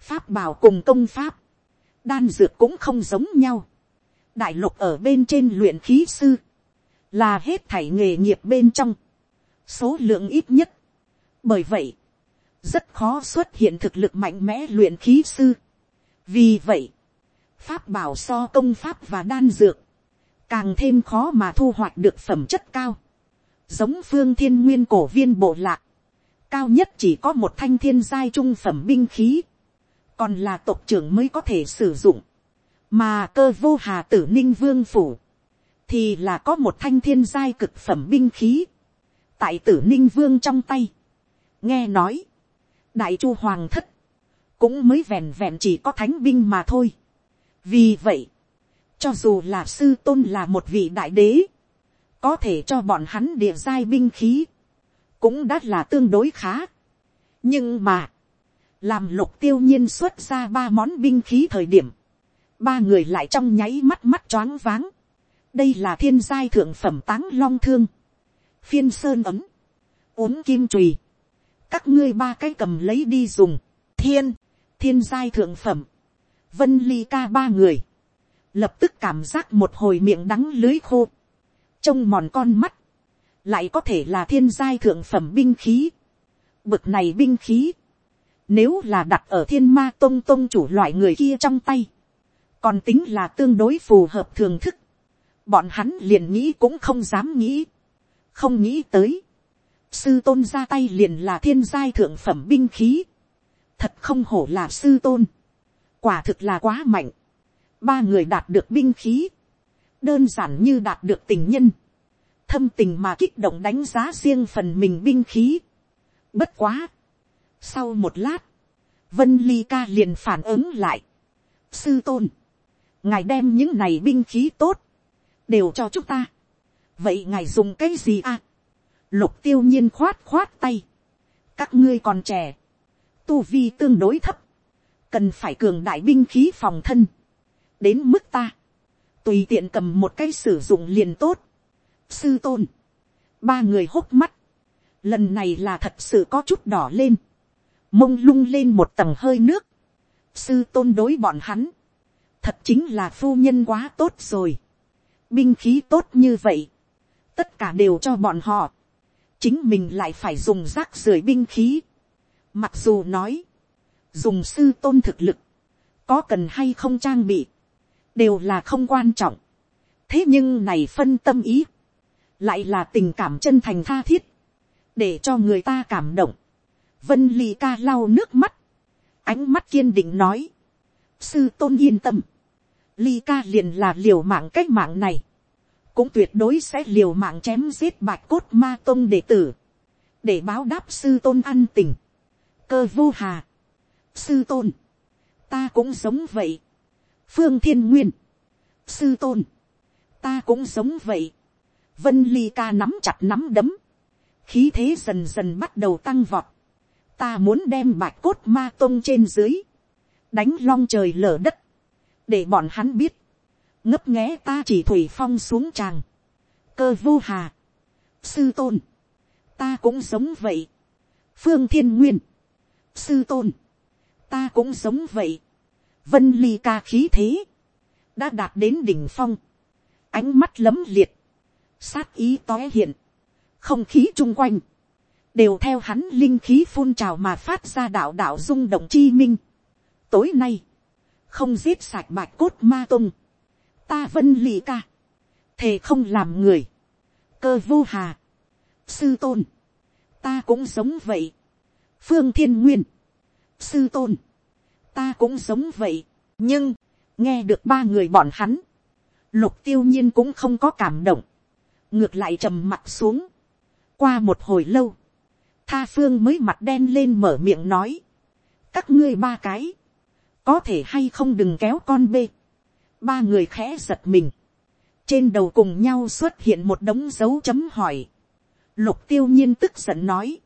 pháp bảo cùng công pháp, đan dược cũng không giống nhau, đại lục ở bên trên luyện khí sư, là hết thảy nghề nghiệp bên trong, số lượng ít nhất. bởi vậy, rất khó xuất hiện thực lực mạnh mẽ luyện khí sư. vì vậy, pháp bảo so công pháp và đan dược, càng thêm khó mà thu hoạch được phẩm chất cao. giống phương thiên nguyên cổ viên bộ lạc, cao nhất chỉ có một thanh thiên giai trung phẩm binh khí, còn là tộc trưởng mới có thể sử dụng, mà cơ vô hà tử ninh vương phủ, thì là có một thanh thiên giai cực phẩm binh khí, tại tử ninh vương trong tay, nghe nói, đại chu hoàng thất, cũng mới vẹn vẹn chỉ có thánh binh mà thôi. vì vậy, cho dù là sư tôn là một vị đại đế, có thể cho bọn hắn địa giai binh khí, cũng đã là tương đối khá. nhưng mà, làm lục tiêu nhiên xuất ra ba món binh khí thời điểm, ba người lại trong nháy mắt mắt choáng váng. đây là thiên giai thượng phẩm táng long thương, phiên sơn ấm, uống kim trùy, các ngươi ba cái cầm lấy đi dùng, thiên, thiên giai thượng phẩm, vân ly ca ba người, lập tức cảm giác một hồi miệng đắng lưới khô, trông mòn con mắt, lại có thể là thiên giai thượng phẩm binh khí, bực này binh khí, nếu là đặt ở thiên ma tông tông chủ loại người kia trong tay, còn tính là tương đối phù hợp thường thức, bọn hắn liền nghĩ cũng không dám nghĩ, không nghĩ tới, sư tôn ra tay liền là thiên giai thượng phẩm binh khí, thật không hổ là sư tôn, quả thực là quá mạnh, ba người đạt được binh khí, đơn giản như đạt được tình nhân, thâm tình mà kích động đánh giá riêng phần mình binh khí. Bất quá. Sau một lát, Vân Ly ca liền phản ứng lại. Sư tôn, ngài đem những này binh khí tốt, đều cho chúng ta. Vậy ngài dùng cái gì à? Lục tiêu nhiên khoát khoát tay. Các ngươi còn trẻ. Tu vi tương đối thấp. Cần phải cường đại binh khí phòng thân. Đến mức ta. Tùy tiện cầm một cái sử dụng liền tốt. Sư tôn. Ba người hốc mắt. Lần này là thật sự có chút đỏ lên. Mông lung lên một tầng hơi nước. Sư tôn đối bọn hắn. Thật chính là phu nhân quá tốt rồi. Binh khí tốt như vậy. Tất cả đều cho bọn họ chính mình lại phải dùng rác rưởi binh khí. Mặc dù nói, dùng sư tôn thực lực, có cần hay không trang bị, đều là không quan trọng. thế nhưng này phân tâm ý, lại là tình cảm chân thành tha thiết, để cho người ta cảm động. vân ly ca lau nước mắt, ánh mắt kiên định nói, sư tôn yên tâm, ly ca liền là liều mạng cách mạng này, cũng tuyệt đối sẽ liều mạng chém giết bạch cốt ma tôn đệ tử, để báo đáp sư tôn ăn tình, cơ vô hà, sư tôn, ta cũng sống vậy, phương thiên nguyên, sư tôn, ta cũng sống vậy, vân ly ca nắm chặt nắm đấm, khí thế dần dần bắt đầu tăng vọt, ta muốn đem bạch cốt ma tôn trên dưới, đánh long trời lở đất, để bọn hắn biết, ngấp nghé ta chỉ thủy phong xuống tràng, cơ vô hà, sư tôn, ta cũng sống vậy, phương thiên nguyên, sư tôn, ta cũng sống vậy, vân ly ca khí thế, đã đạt đến đỉnh phong, ánh mắt lấm liệt, sát ý tóe hiện, không khí chung quanh, đều theo hắn linh khí phun trào mà phát ra đạo đạo rung động chi minh. Tối nay, không giết sạch bạch cốt ma tung, ta vân lì ca, thề không làm người, cơ vô hà, sư tôn, ta cũng giống vậy, phương thiên nguyên, sư tôn, ta cũng giống vậy, nhưng, nghe được ba người bọn hắn, lục tiêu nhiên cũng không có cảm động, ngược lại trầm mặt xuống, qua một hồi lâu, tha phương mới mặt đen lên mở miệng nói, các ngươi ba cái, có thể hay không đừng kéo con bê, ba người khẽ giật mình, trên đầu cùng nhau xuất hiện một đống dấu chấm hỏi, lục tiêu nhiên tức giận nói,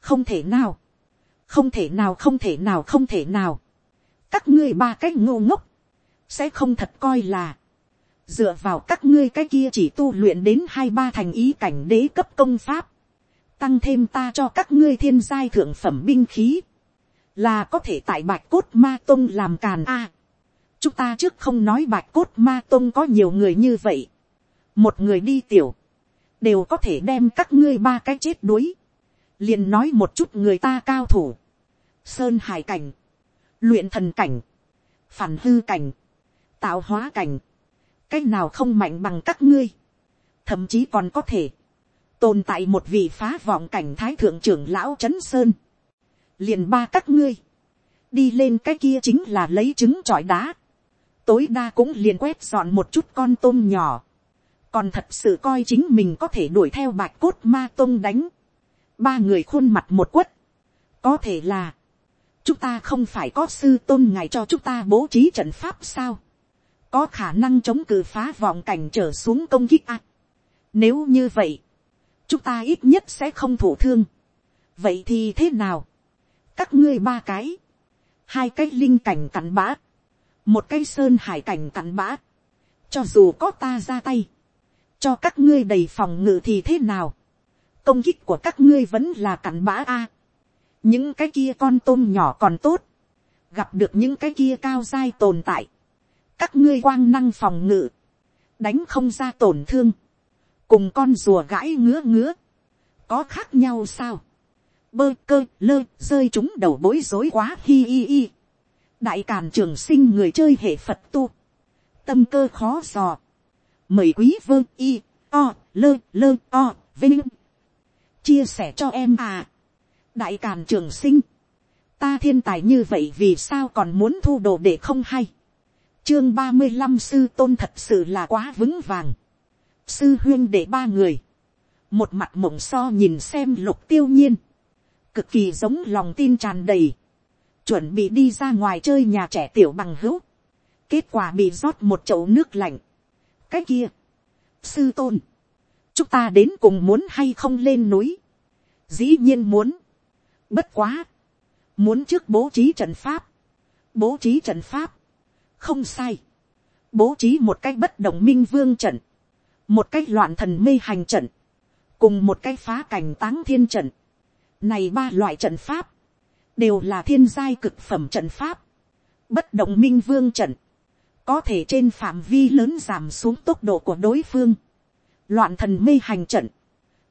không thể nào, không thể nào không thể nào không thể nào, các ngươi ba cái ngô ngốc, sẽ không thật coi là, dựa vào các ngươi cái kia chỉ tu luyện đến hai ba thành ý cảnh đế cấp công pháp, tăng thêm ta cho các ngươi thiên giai thượng phẩm binh khí, là có thể tại bạch cốt ma tông làm càn a chúng ta trước không nói bạch cốt ma tôn có nhiều người như vậy, một người đi tiểu, đều có thể đem các ngươi ba cái chết đuối, liền nói một chút người ta cao thủ, sơn hải cảnh, luyện thần cảnh, phản hư cảnh, tạo hóa cảnh, cái nào không mạnh bằng các ngươi, thậm chí còn có thể, tồn tại một vị phá vọng cảnh thái thượng trưởng lão trấn sơn, liền ba các ngươi, đi lên cái kia chính là lấy trứng trọi đá, tối đa cũng liền quét dọn một chút con tôm nhỏ, còn thật sự coi chính mình có thể đuổi theo bạch cốt ma tôm đánh, ba người khuôn mặt một quất, có thể là, chúng ta không phải có sư tôn ngài cho chúng ta bố trí trận pháp sao, có khả năng chống cự phá vọng cảnh trở xuống công kích a. Nếu như vậy, chúng ta ít nhất sẽ không thổ thương. vậy thì thế nào, các ngươi ba cái, hai cái linh cảnh cắn bã, một cái sơn hải cảnh cắn bã, cho dù có ta ra tay, cho các ngươi đầy phòng ngự thì thế nào, công kích của các ngươi vẫn là cắn bã a. những cái kia con tôm nhỏ còn tốt, gặp được những cái kia cao dai tồn tại, các ngươi quang năng phòng ngự, đánh không ra tổn thương, cùng con rùa gãi ngứa ngứa, có khác nhau sao, bơ cơ lơ rơi chúng đầu bối rối quá hi hi hi, đại càn trường sinh người chơi hệ phật tu, tâm cơ khó dò, mời quý vương y, o, lơ lơ o, vinh, chia sẻ cho em à, đại càn trường sinh, ta thiên tài như vậy vì sao còn muốn thu đồ để không hay, chương ba mươi năm sư tôn thật sự là quá vững vàng. sư huyên để ba người. một mặt mộng so nhìn xem lục tiêu nhiên. cực kỳ giống lòng tin tràn đầy chuẩn bị đi ra ngoài chơi nhà trẻ tiểu bằng hữu. kết quả bị rót một chậu nước lạnh. cái kia. sư tôn. chúng ta đến cùng muốn hay không lên núi. dĩ nhiên muốn. bất quá. muốn trước bố trí trận pháp. bố trí trận pháp không sai, bố trí một cái bất động minh vương trận, một cái loạn thần mê hành trận, cùng một cái phá cảnh táng thiên trận. Này ba loại trận pháp, đều là thiên giai cực phẩm trận pháp. Bất động minh vương trận, có thể trên phạm vi lớn giảm xuống tốc độ của đối phương. Loạn thần mê hành trận,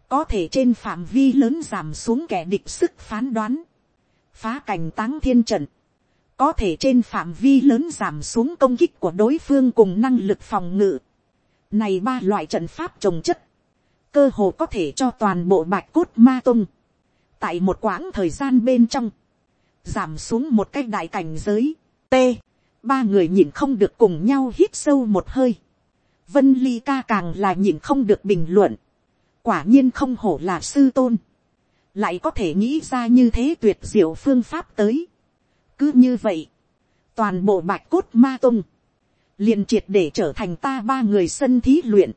có thể trên phạm vi lớn giảm xuống kẻ địch sức phán đoán. Phá cảnh táng thiên trận, có thể trên phạm vi lớn giảm xuống công kích của đối phương cùng năng lực phòng ngự. Này ba loại trận pháp trồng chất, cơ hồ có thể cho toàn bộ bạch cốt ma tung. Tại một quãng thời gian bên trong, giảm xuống một cái đại cảnh giới. T. Ba người nhìn không được cùng nhau hít sâu một hơi. Vân Ly ca càng là nhìn không được bình luận. Quả nhiên không hổ là sư tôn. Lại có thể nghĩ ra như thế tuyệt diệu phương pháp tới cứ như vậy, toàn bộ bạch cốt ma tung, liền triệt để trở thành ta ba người sân thí luyện,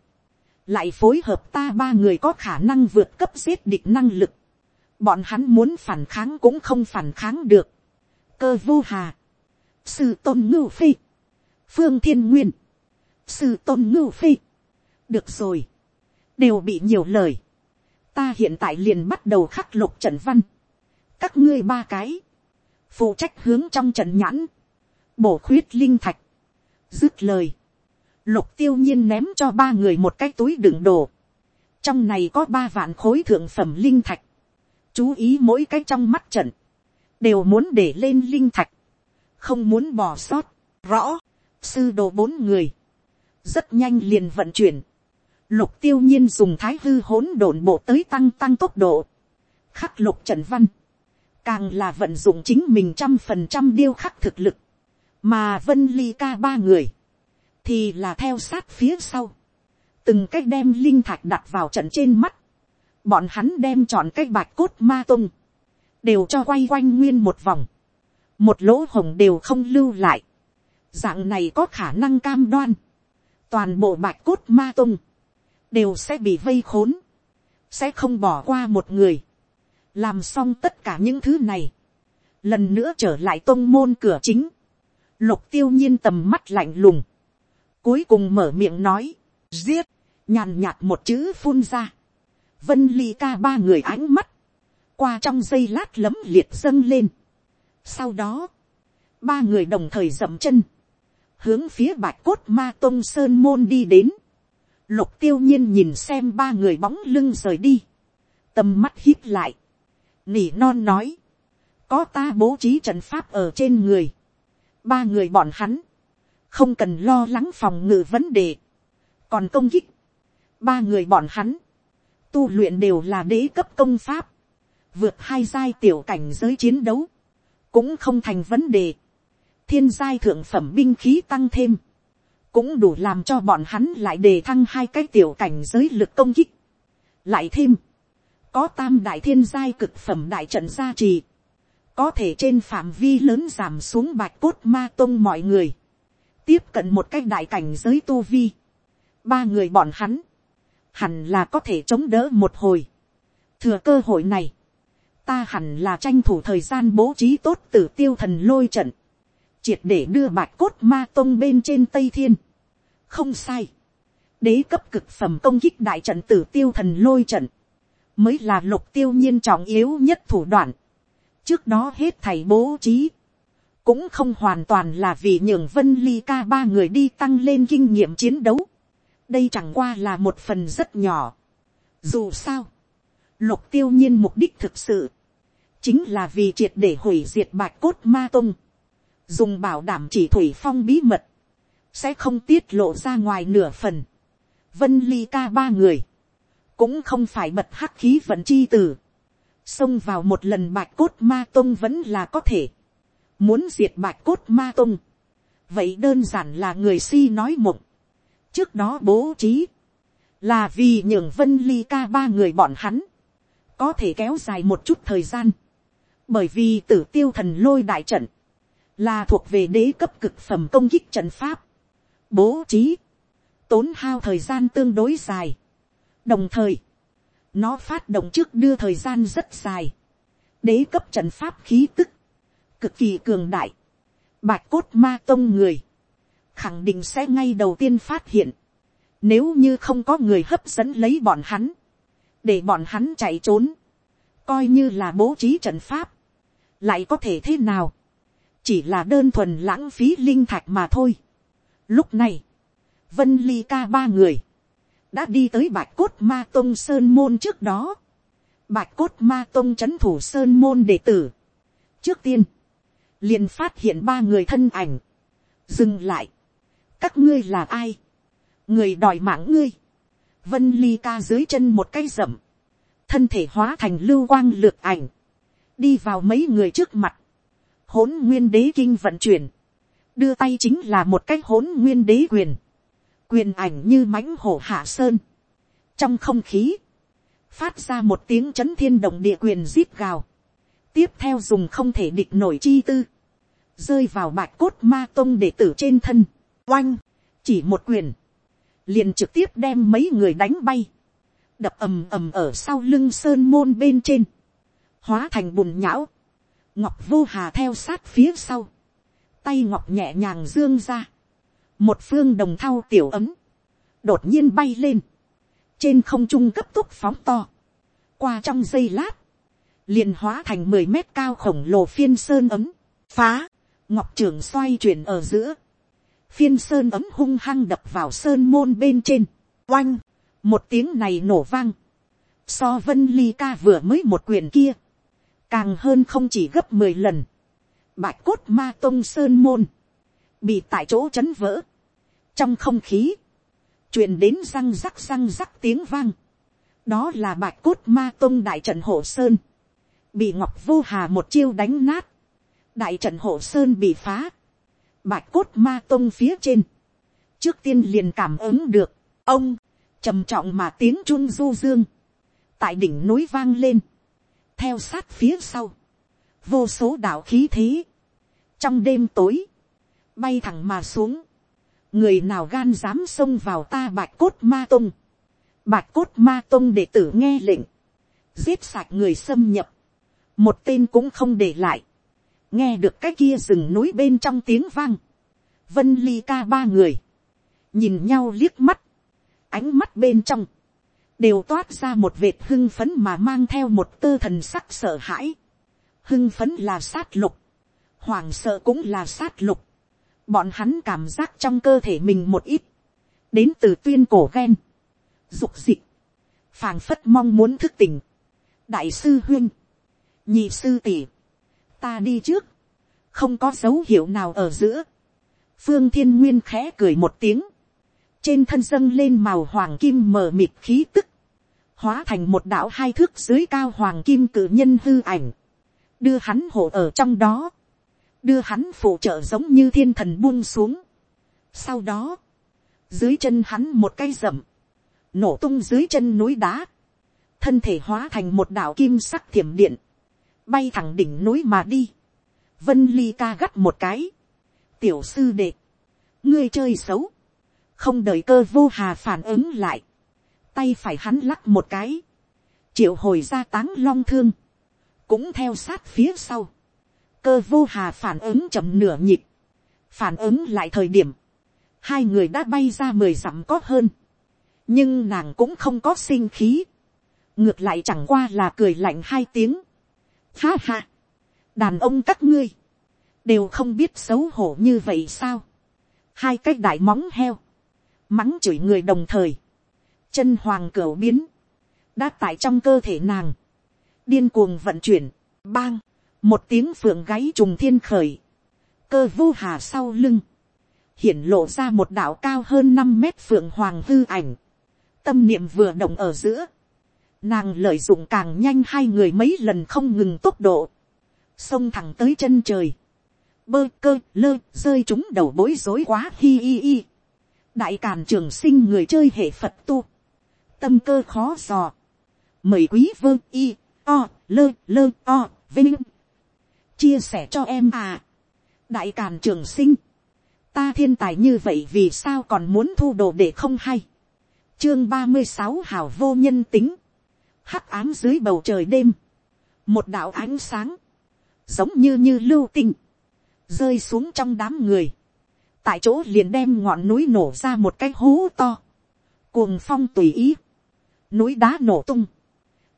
lại phối hợp ta ba người có khả năng vượt cấp giết địch năng lực, bọn hắn muốn phản kháng cũng không phản kháng được, cơ vô hà, sư tôn ngưu phi, phương thiên nguyên, sư tôn ngưu phi, được rồi, đều bị nhiều lời, ta hiện tại liền bắt đầu khắc lục trận văn, các ngươi ba cái, phụ trách hướng trong trận nhãn, bổ khuyết linh thạch, dứt lời, lục tiêu nhiên ném cho ba người một cái túi đựng đồ, trong này có ba vạn khối thượng phẩm linh thạch, chú ý mỗi cái trong mắt trận, đều muốn để lên linh thạch, không muốn bỏ sót, rõ, sư đồ bốn người, rất nhanh liền vận chuyển, lục tiêu nhiên dùng thái hư hỗn độn bộ tới tăng tăng tốc độ, khắc lục trận văn, càng là vận dụng chính mình trăm phần trăm điêu khắc thực lực, mà vân ly ca ba người, thì là theo sát phía sau, từng cách đem linh thạch đặt vào trận trên mắt, bọn hắn đem chọn cái bạch cốt ma tung, đều cho quay quanh nguyên một vòng, một lỗ hồng đều không lưu lại, dạng này có khả năng cam đoan, toàn bộ bạch cốt ma tung, đều sẽ bị vây khốn, sẽ không bỏ qua một người, làm xong tất cả những thứ này, lần nữa trở lại tôn môn cửa chính, lục tiêu nhiên tầm mắt lạnh lùng, cuối cùng mở miệng nói, giết, nhàn nhạt một chữ phun ra, vân ly ca ba người ánh mắt, qua trong giây lát lấm liệt dâng lên. Sau đó, ba người đồng thời dậm chân, hướng phía bạch cốt ma tôn sơn môn đi đến. Lục tiêu nhiên nhìn xem ba người bóng lưng rời đi. Tầm mắt hít lại. Nỉ non nói. Có ta bố trí trận pháp ở trên người. Ba người bọn hắn. Không cần lo lắng phòng ngự vấn đề. Còn công kích. Ba người bọn hắn. Tu luyện đều là đế cấp công pháp. Vượt hai giai tiểu cảnh giới chiến đấu. Cũng không thành vấn đề thiên giai thượng phẩm binh khí tăng thêm, cũng đủ làm cho bọn hắn lại đề thăng hai cái tiểu cảnh giới lực công kích. lại thêm, có tam đại thiên giai cực phẩm đại trận gia trì, có thể trên phạm vi lớn giảm xuống bạch cốt ma tông mọi người, tiếp cận một cái đại cảnh giới tu vi, ba người bọn hắn, hẳn là có thể chống đỡ một hồi. thừa cơ hội này, ta hẳn là tranh thủ thời gian bố trí tốt tử tiêu thần lôi trận, triệt để đưa bạch cốt ma tông bên trên tây thiên. không sai. đế cấp cực phẩm công kích đại trận tử tiêu thần lôi trận, mới là lục tiêu nhiên trọng yếu nhất thủ đoạn. trước đó hết thầy bố trí, cũng không hoàn toàn là vì nhường vân ly ca ba người đi tăng lên kinh nghiệm chiến đấu đây chẳng qua là một phần rất nhỏ. dù sao, lục tiêu nhiên mục đích thực sự, chính là vì triệt để hủy diệt bạch cốt ma tông dùng bảo đảm chỉ thủy phong bí mật, sẽ không tiết lộ ra ngoài nửa phần. Vân ly ca ba người, cũng không phải bật hắc khí vận chi tử, xông vào một lần bạch cốt ma tông vẫn là có thể, muốn diệt bạch cốt ma tông, vậy đơn giản là người si nói mộng, trước đó bố trí, là vì nhường vân ly ca ba người bọn hắn, có thể kéo dài một chút thời gian, bởi vì tử tiêu thần lôi đại trận, là thuộc về đế cấp cực phẩm công kích trận pháp, bố trí, tốn hao thời gian tương đối dài. đồng thời, nó phát động trước đưa thời gian rất dài, đế cấp trận pháp khí tức, cực kỳ cường đại, bạch cốt ma tông người, khẳng định sẽ ngay đầu tiên phát hiện, nếu như không có người hấp dẫn lấy bọn hắn, để bọn hắn chạy trốn, coi như là bố trí trận pháp, lại có thể thế nào, chỉ là đơn thuần lãng phí linh thạch mà thôi. Lúc này, vân ly ca ba người, đã đi tới bạch cốt ma tông sơn môn trước đó. bạch cốt ma tông c h ấ n thủ sơn môn đệ tử. trước tiên, liền phát hiện ba người thân ảnh. dừng lại các ngươi là ai. người đòi mạng ngươi. vân ly ca dưới chân một cái rậm. thân thể hóa thành lưu quang lược ảnh. đi vào mấy người trước mặt hỗn nguyên đế kinh vận chuyển, đưa tay chính là một cái hỗn nguyên đế quyền, quyền ảnh như mãnh hổ hạ sơn, trong không khí, phát ra một tiếng chấn thiên động địa quyền zip gào, tiếp theo dùng không thể địch nổi chi tư, rơi vào bạch cốt ma tông đệ tử trên thân, oanh, chỉ một quyền, liền trực tiếp đem mấy người đánh bay, đập ầm ầm ở sau lưng sơn môn bên trên, hóa thành bùn nhão, ngọc vô hà theo sát phía sau, tay ngọc nhẹ nhàng dương ra, một phương đồng thau tiểu ấm, đột nhiên bay lên, trên không trung cấp tốc phóng to, qua trong giây lát, liền hóa thành mười mét cao khổng lồ phiên sơn ấm, phá, ngọc trường xoay chuyển ở giữa, phiên sơn ấm hung hăng đập vào sơn môn bên trên, oanh, một tiếng này nổ vang, so vân ly ca vừa mới một quyền kia, càng hơn không chỉ gấp mười lần, bạch cốt ma tông sơn môn, bị tại chỗ chấn vỡ, trong không khí, truyền đến răng rắc răng rắc tiếng vang, đó là bạch cốt ma tông đại trận hộ sơn, bị ngọc vô hà một chiêu đánh nát, đại trận hộ sơn bị phá, bạch cốt ma tông phía trên, trước tiên liền cảm ứng được, ông, trầm trọng mà tiếng chun du dương, tại đỉnh núi vang lên, theo sát phía sau, vô số đạo khí thế, trong đêm tối, bay thẳng mà xuống, người nào gan dám xông vào ta bạch cốt ma tông? Bạch cốt ma tông để tử nghe lệnh, giết sạch người xâm nhập, một tên cũng không để lại, nghe được cái kia rừng núi bên trong tiếng vang, vân ly ca ba người, nhìn nhau liếc mắt, ánh mắt bên trong, đều toát ra một vệt hưng phấn mà mang theo một tơ thần sắc sợ hãi. Hưng phấn là sát lục, hoảng sợ cũng là sát lục. Bọn hắn cảm giác trong cơ thể mình một ít, đến từ tuyên cổ ghen, dục dị, phàng phất mong muốn thức tỉnh. đại sư huyên, nhị sư tỷ, ta đi trước, không có dấu hiệu nào ở giữa. phương thiên nguyên khẽ cười một tiếng, trên thân dâng lên màu hoàng kim mờ mịt khí tức, hóa thành một đạo hai thước dưới cao hoàng kim cử nhân hư ảnh, đưa hắn hộ ở trong đó, đưa hắn phụ trợ giống như thiên thần buông xuống. Sau đó, dưới chân hắn một cây rậm, nổ tung dưới chân núi đá, thân thể hóa thành một đạo kim sắc thiểm điện, bay thẳng đỉnh núi mà đi. Vân ly ca gắt một cái, tiểu sư đệ, ngươi chơi xấu, không đợi cơ vô hà phản ứng lại, tay phải hắn lắc một cái, triệu hồi ra táng long thương, cũng theo sát phía sau, cơ vô hà phản ứng chậm nửa nhịp, phản ứng lại thời điểm, hai người đã bay ra mười dặm có hơn, nhưng nàng cũng không có sinh khí, ngược lại chẳng qua là cười lạnh hai tiếng, ha ha, đàn ông các ngươi, đều không biết xấu hổ như vậy sao, hai cái đại móng heo, mắng chửi người đồng thời, chân hoàng cửu biến, đã tại trong cơ thể nàng, điên cuồng vận chuyển, bang, một tiếng phượng gáy trùng thiên khởi, cơ vô hà sau lưng, hiển lộ ra một đạo cao hơn năm mét phượng hoàng hư ảnh, tâm niệm vừa động ở giữa, nàng lợi dụng càng nhanh hai người mấy lần không ngừng tốc độ, xông thẳng tới chân trời, bơ cơ lơ rơi chúng đầu bối rối quá hi hi hi. đại càn trường sinh người chơi hệ phật tu, tâm cơ khó dò, mời quý vơ y, o, lơ lơ o, vinh, chia sẻ cho em à, đại càn trường sinh, ta thiên tài như vậy vì sao còn muốn thu đồ để không hay, chương ba mươi sáu hào vô nhân tính, hắc ám dưới bầu trời đêm, một đạo ánh sáng, giống như như lưu tinh, rơi xuống trong đám người, tại chỗ liền đem ngọn núi nổ ra một cái hố to, cuồng phong tùy ý, núi đá nổ tung,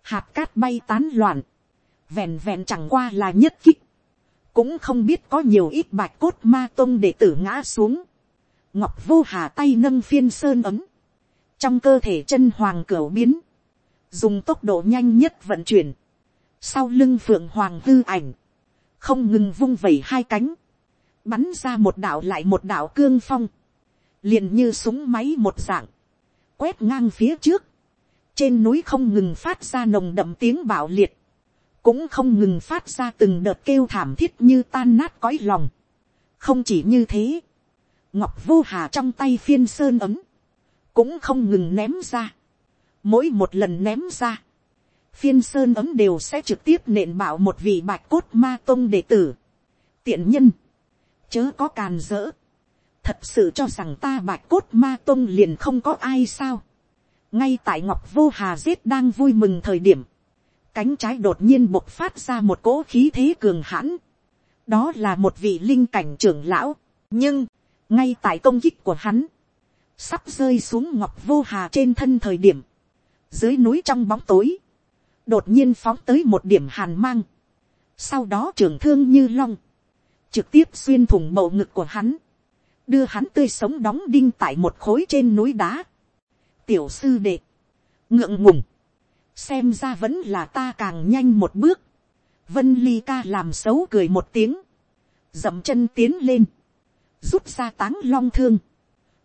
hạt cát bay tán loạn, vẹn vẹn chẳng qua là nhất kích, cũng không biết có nhiều ít bạch cốt ma tông để tử ngã xuống, ngọc vô hà tay nâng phiên sơn ấm, trong cơ thể chân hoàng cửa biến, dùng tốc độ nhanh nhất vận chuyển, sau lưng phượng hoàng hư ảnh, không ngừng vung vẩy hai cánh, bắn ra một đạo lại một đạo cương phong, liền như súng máy một dạng, quét ngang phía trước, trên núi không ngừng phát ra nồng đậm tiếng bạo liệt, cũng không ngừng phát ra từng đợt kêu thảm thiết như tan nát cõi lòng. không chỉ như thế, ngọc vô hà trong tay phiên sơn ấm, cũng không ngừng ném ra mỗi một lần ném ra, phiên sơn ấm đều sẽ trực tiếp nện bảo một vị bạch cốt ma tông đệ tử. tiện nhân, chớ có càn dỡ, thật sự cho rằng ta bạch cốt ma tông liền không có ai sao ngay tại ngọc vô hà giết đang vui mừng thời điểm, cánh trái đột nhiên bộc phát ra một cỗ khí thế cường hãn. đó là một vị linh cảnh trưởng lão, nhưng, ngay tại công kích của hắn, sắp rơi xuống ngọc vô hà trên thân thời điểm, dưới núi trong bóng tối, đột nhiên phóng tới một điểm hàn mang, sau đó trường thương như long, trực tiếp xuyên thủng mậu ngực của hắn, đưa hắn tươi sống đóng đinh tại một khối trên núi đá. Tiểu sư đệ, ngượng ngùng, xem ra vẫn là ta càng nhanh một bước, vân ly ca làm xấu cười một tiếng, dậm chân tiến lên, rút ra táng long thương,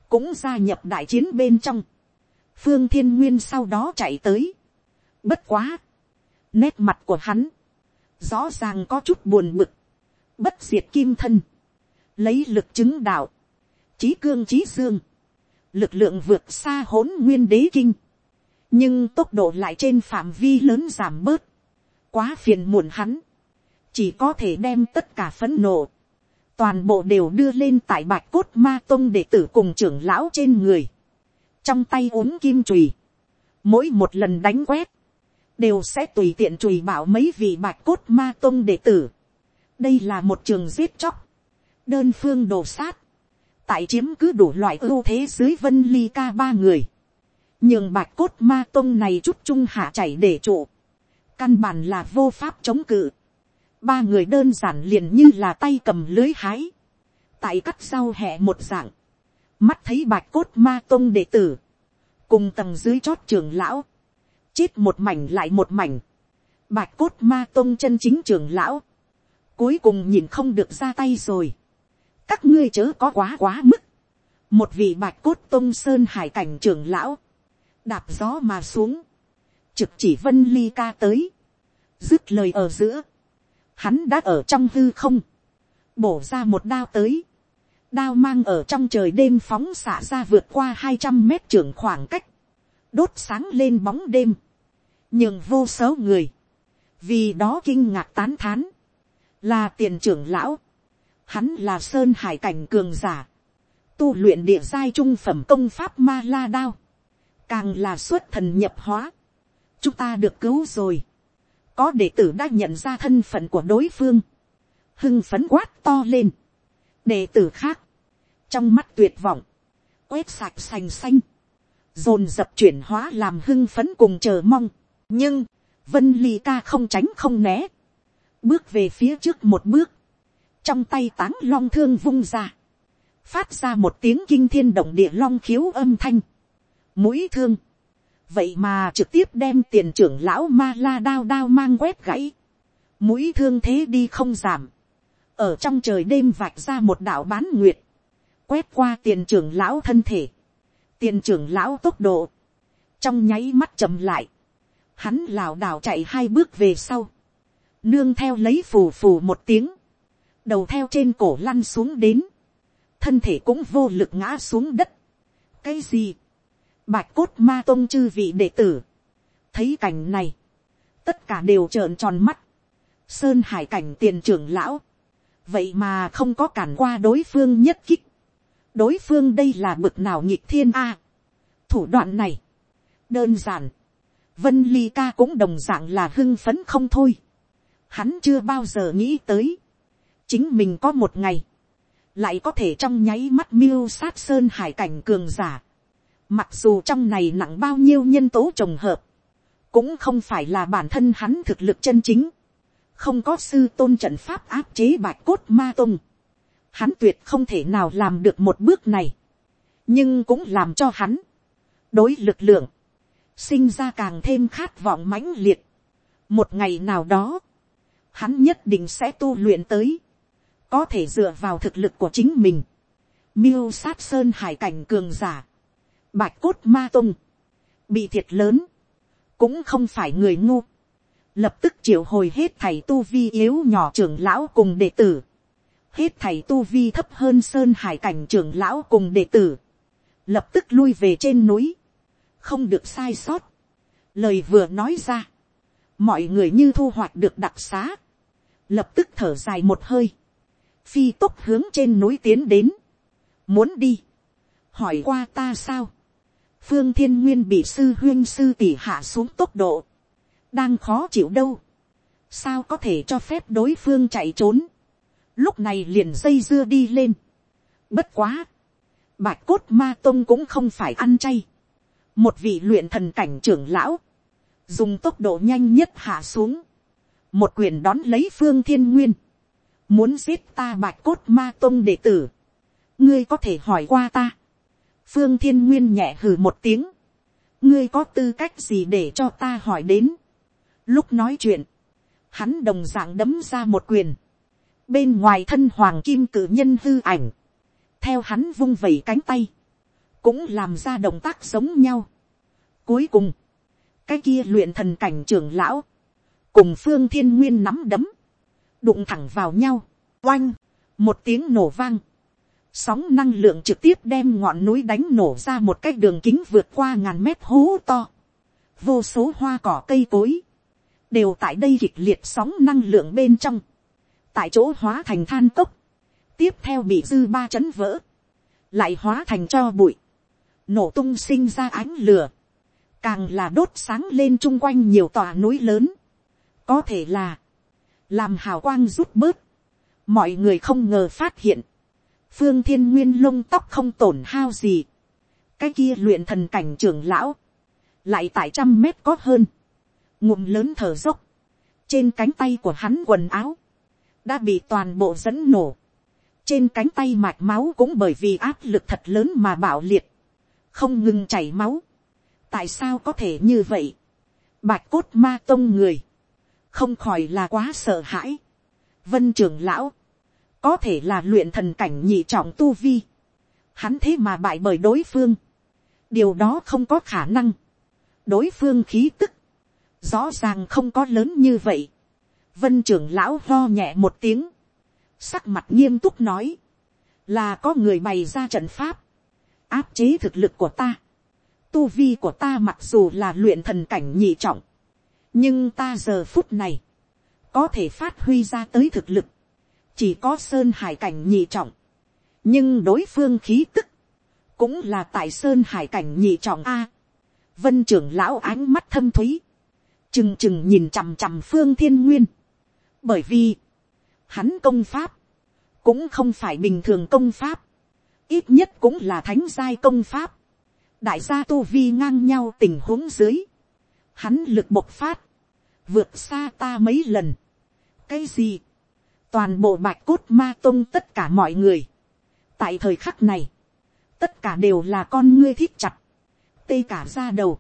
cũng gia nhập đại chiến bên trong, phương thiên nguyên sau đó chạy tới, bất quá, nét mặt của hắn, rõ ràng có chút buồn bực, bất diệt kim thân, lấy lực chứng đạo, trí cương trí dương, lực lượng vượt xa hỗn nguyên đế kinh, nhưng tốc độ lại trên phạm vi lớn giảm bớt, quá phiền muộn hắn, chỉ có thể đem tất cả phấn nộ, toàn bộ đều đưa lên tại bạch cốt ma tông để tử cùng trưởng lão trên người, trong tay uống kim chùy, mỗi một lần đánh quét, đều sẽ tùy tiện chùy bảo mấy vị bạch cốt ma tông đệ tử. đây là một trường giết chóc, đơn phương đổ sát, tại chiếm cứ đủ loại ưu thế dưới vân ly ca ba người, nhường bạch cốt ma tông này chút trung hạ chảy để trụ, căn bản là vô pháp chống cự, ba người đơn giản liền như là tay cầm lưới hái, tại cắt sau hẹ một dạng, mắt thấy bạch cốt ma tôn đệ tử, cùng tầng dưới chót trường lão, chết một mảnh lại một mảnh, bạch cốt ma tôn chân chính trường lão, cuối cùng nhìn không được ra tay rồi, các ngươi chớ có quá quá mức, một vị bạch cốt tông sơn hải cảnh trưởng lão, đạp gió mà xuống, trực chỉ vân ly ca tới, dứt lời ở giữa, hắn đã ở trong hư không, bổ ra một đao tới, đao mang ở trong trời đêm phóng xả ra vượt qua hai trăm mét trưởng khoảng cách, đốt sáng lên bóng đêm, nhưng vô số người, vì đó kinh ngạc tán thán, là tiền trưởng lão, hắn là sơn hải cảnh cường giả, tu luyện địa giai trung phẩm công pháp ma la đao, càng là xuất thần nhập hóa, chúng ta được cứu rồi, có đệ tử đã nhận ra thân phận của đối phương, hưng phấn quát to lên, đệ tử khác, trong mắt tuyệt vọng, quét sạch sành xanh, dồn dập chuyển hóa làm hưng phấn cùng chờ mong, nhưng, vân ly ca không tránh không né, bước về phía trước một bước, trong tay táng long thương vung ra, phát ra một tiếng kinh thiên động địa long khiếu âm thanh, mũi thương, vậy mà trực tiếp đem tiền trưởng lão ma la đao đao mang quét gãy, mũi thương thế đi không giảm, ở trong trời đêm vạch ra một đạo bán nguyệt, quét qua tiền trưởng lão thân thể, tiền trưởng lão tốc độ, trong nháy mắt chậm lại, hắn lảo đảo chạy hai bước về sau, nương theo lấy phù phù một tiếng, đầu theo trên cổ lăn xuống đến, thân thể cũng vô lực ngã xuống đất. cái gì, bạch cốt ma tôn chư vị đệ tử, thấy cảnh này, tất cả đều trợn tròn mắt, sơn hải cảnh tiền trưởng lão, vậy mà không có cản qua đối phương nhất kích, đối phương đây là bực nào nhịp thiên a, thủ đoạn này, đơn giản, vân ly ca cũng đồng d ạ n g là hưng phấn không thôi, hắn chưa bao giờ nghĩ tới, chính mình có một ngày, lại có thể trong nháy mắt miêu sát sơn hải cảnh cường giả, Mặc dù trong này nặng bao nhiêu nhân tố trồng hợp, cũng không phải là bản thân hắn thực lực chân chính, không có sư tôn trận pháp áp chế bạch cốt ma tôn, hắn tuyệt không thể nào làm được một bước này, nhưng cũng làm cho hắn, đối lực lượng, sinh ra càng thêm khát vọng mãnh liệt. một ngày nào đó, hắn nhất định sẽ tu luyện tới, có thể dựa vào thực lực của chính mình, miêu sát sơn hải cảnh cường giả, bạch cốt ma tung, bị thiệt lớn, cũng không phải người ngu, lập tức triệu hồi hết thầy tu vi yếu nhỏ trưởng lão cùng đệ tử, hết thầy tu vi thấp hơn sơn hải cảnh trưởng lão cùng đệ tử, lập tức lui về trên núi, không được sai sót, lời vừa nói ra, mọi người như thu hoạch được đặc xá, lập tức thở dài một hơi, phi tốc hướng trên núi tiến đến, muốn đi, hỏi qua ta sao, phương thiên nguyên bị sư huyên sư tỷ hạ xuống tốc độ, đang khó chịu đâu, sao có thể cho phép đối phương chạy trốn, lúc này liền dây dưa đi lên, bất quá, bạch cốt ma tông cũng không phải ăn chay, một vị luyện thần cảnh trưởng lão, dùng tốc độ nhanh nhất hạ xuống, một quyền đón lấy phương thiên nguyên, muốn giết ta bạch cốt ma tông đệ tử, ngươi có thể hỏi qua ta, phương thiên nguyên nhẹ hừ một tiếng, ngươi có tư cách gì để cho ta hỏi đến lúc nói chuyện, hắn đồng dạng đấm ra một quyền, bên ngoài thân hoàng kim cử nhân hư ảnh, theo hắn vung vẩy cánh tay, cũng làm ra động tác giống nhau. cuối cùng, cái kia luyện thần cảnh trưởng lão, cùng phương thiên nguyên nắm đấm, đụng thẳng vào nhau, oanh, một tiếng nổ vang, sóng năng lượng trực tiếp đem ngọn núi đánh nổ ra một cái đường kính vượt qua ngàn mét hố to, vô số hoa cỏ cây cối, đều tại đây kịch liệt sóng năng lượng bên trong, tại chỗ hóa thành than cốc, tiếp theo bị dư ba chấn vỡ, lại hóa thành cho bụi, nổ tung sinh ra ánh lửa, càng là đốt sáng lên chung quanh nhiều tòa núi lớn, có thể là, làm hào quang rút bớt, mọi người không ngờ phát hiện, phương thiên nguyên lông tóc không tổn hao gì, cái kia luyện thần cảnh trưởng lão, lại tại trăm mét có hơn, ngụm lớn thở dốc, trên cánh tay của hắn quần áo, đã bị toàn bộ dẫn nổ, trên cánh tay mạch máu cũng bởi vì áp lực thật lớn mà bạo liệt, không ngừng chảy máu. tại sao có thể như vậy, bạch cốt ma tông người, không khỏi là quá sợ hãi. vân trưởng lão, có thể là luyện thần cảnh nhị trọng tu vi, hắn thế mà bại bởi đối phương, điều đó không có khả năng, đối phương khí tức, rõ ràng không có lớn như vậy, vân trưởng lão lo nhẹ một tiếng, sắc mặt nghiêm túc nói, là có người bày ra trận pháp, áp chế thực lực của ta. Tu vi của ta mặc dù là luyện thần cảnh nhị trọng, nhưng ta giờ phút này, có thể phát huy ra tới thực lực, chỉ có sơn hải cảnh nhị trọng, nhưng đối phương khí tức, cũng là tại sơn hải cảnh nhị trọng a. vân trưởng lão ánh mắt thâm thúy, trừng trừng nhìn chằm chằm phương thiên nguyên, bởi vì, hắn công pháp, cũng không phải bình thường công pháp, ít nhất cũng là thánh giai công pháp, đại gia tu vi ngang nhau tình huống dưới, hắn lực bộc phát, vượt xa ta mấy lần, cái gì, toàn bộ bạch cốt ma tông tất cả mọi người, tại thời khắc này, tất cả đều là con ngươi thích chặt, tê cả ra đầu,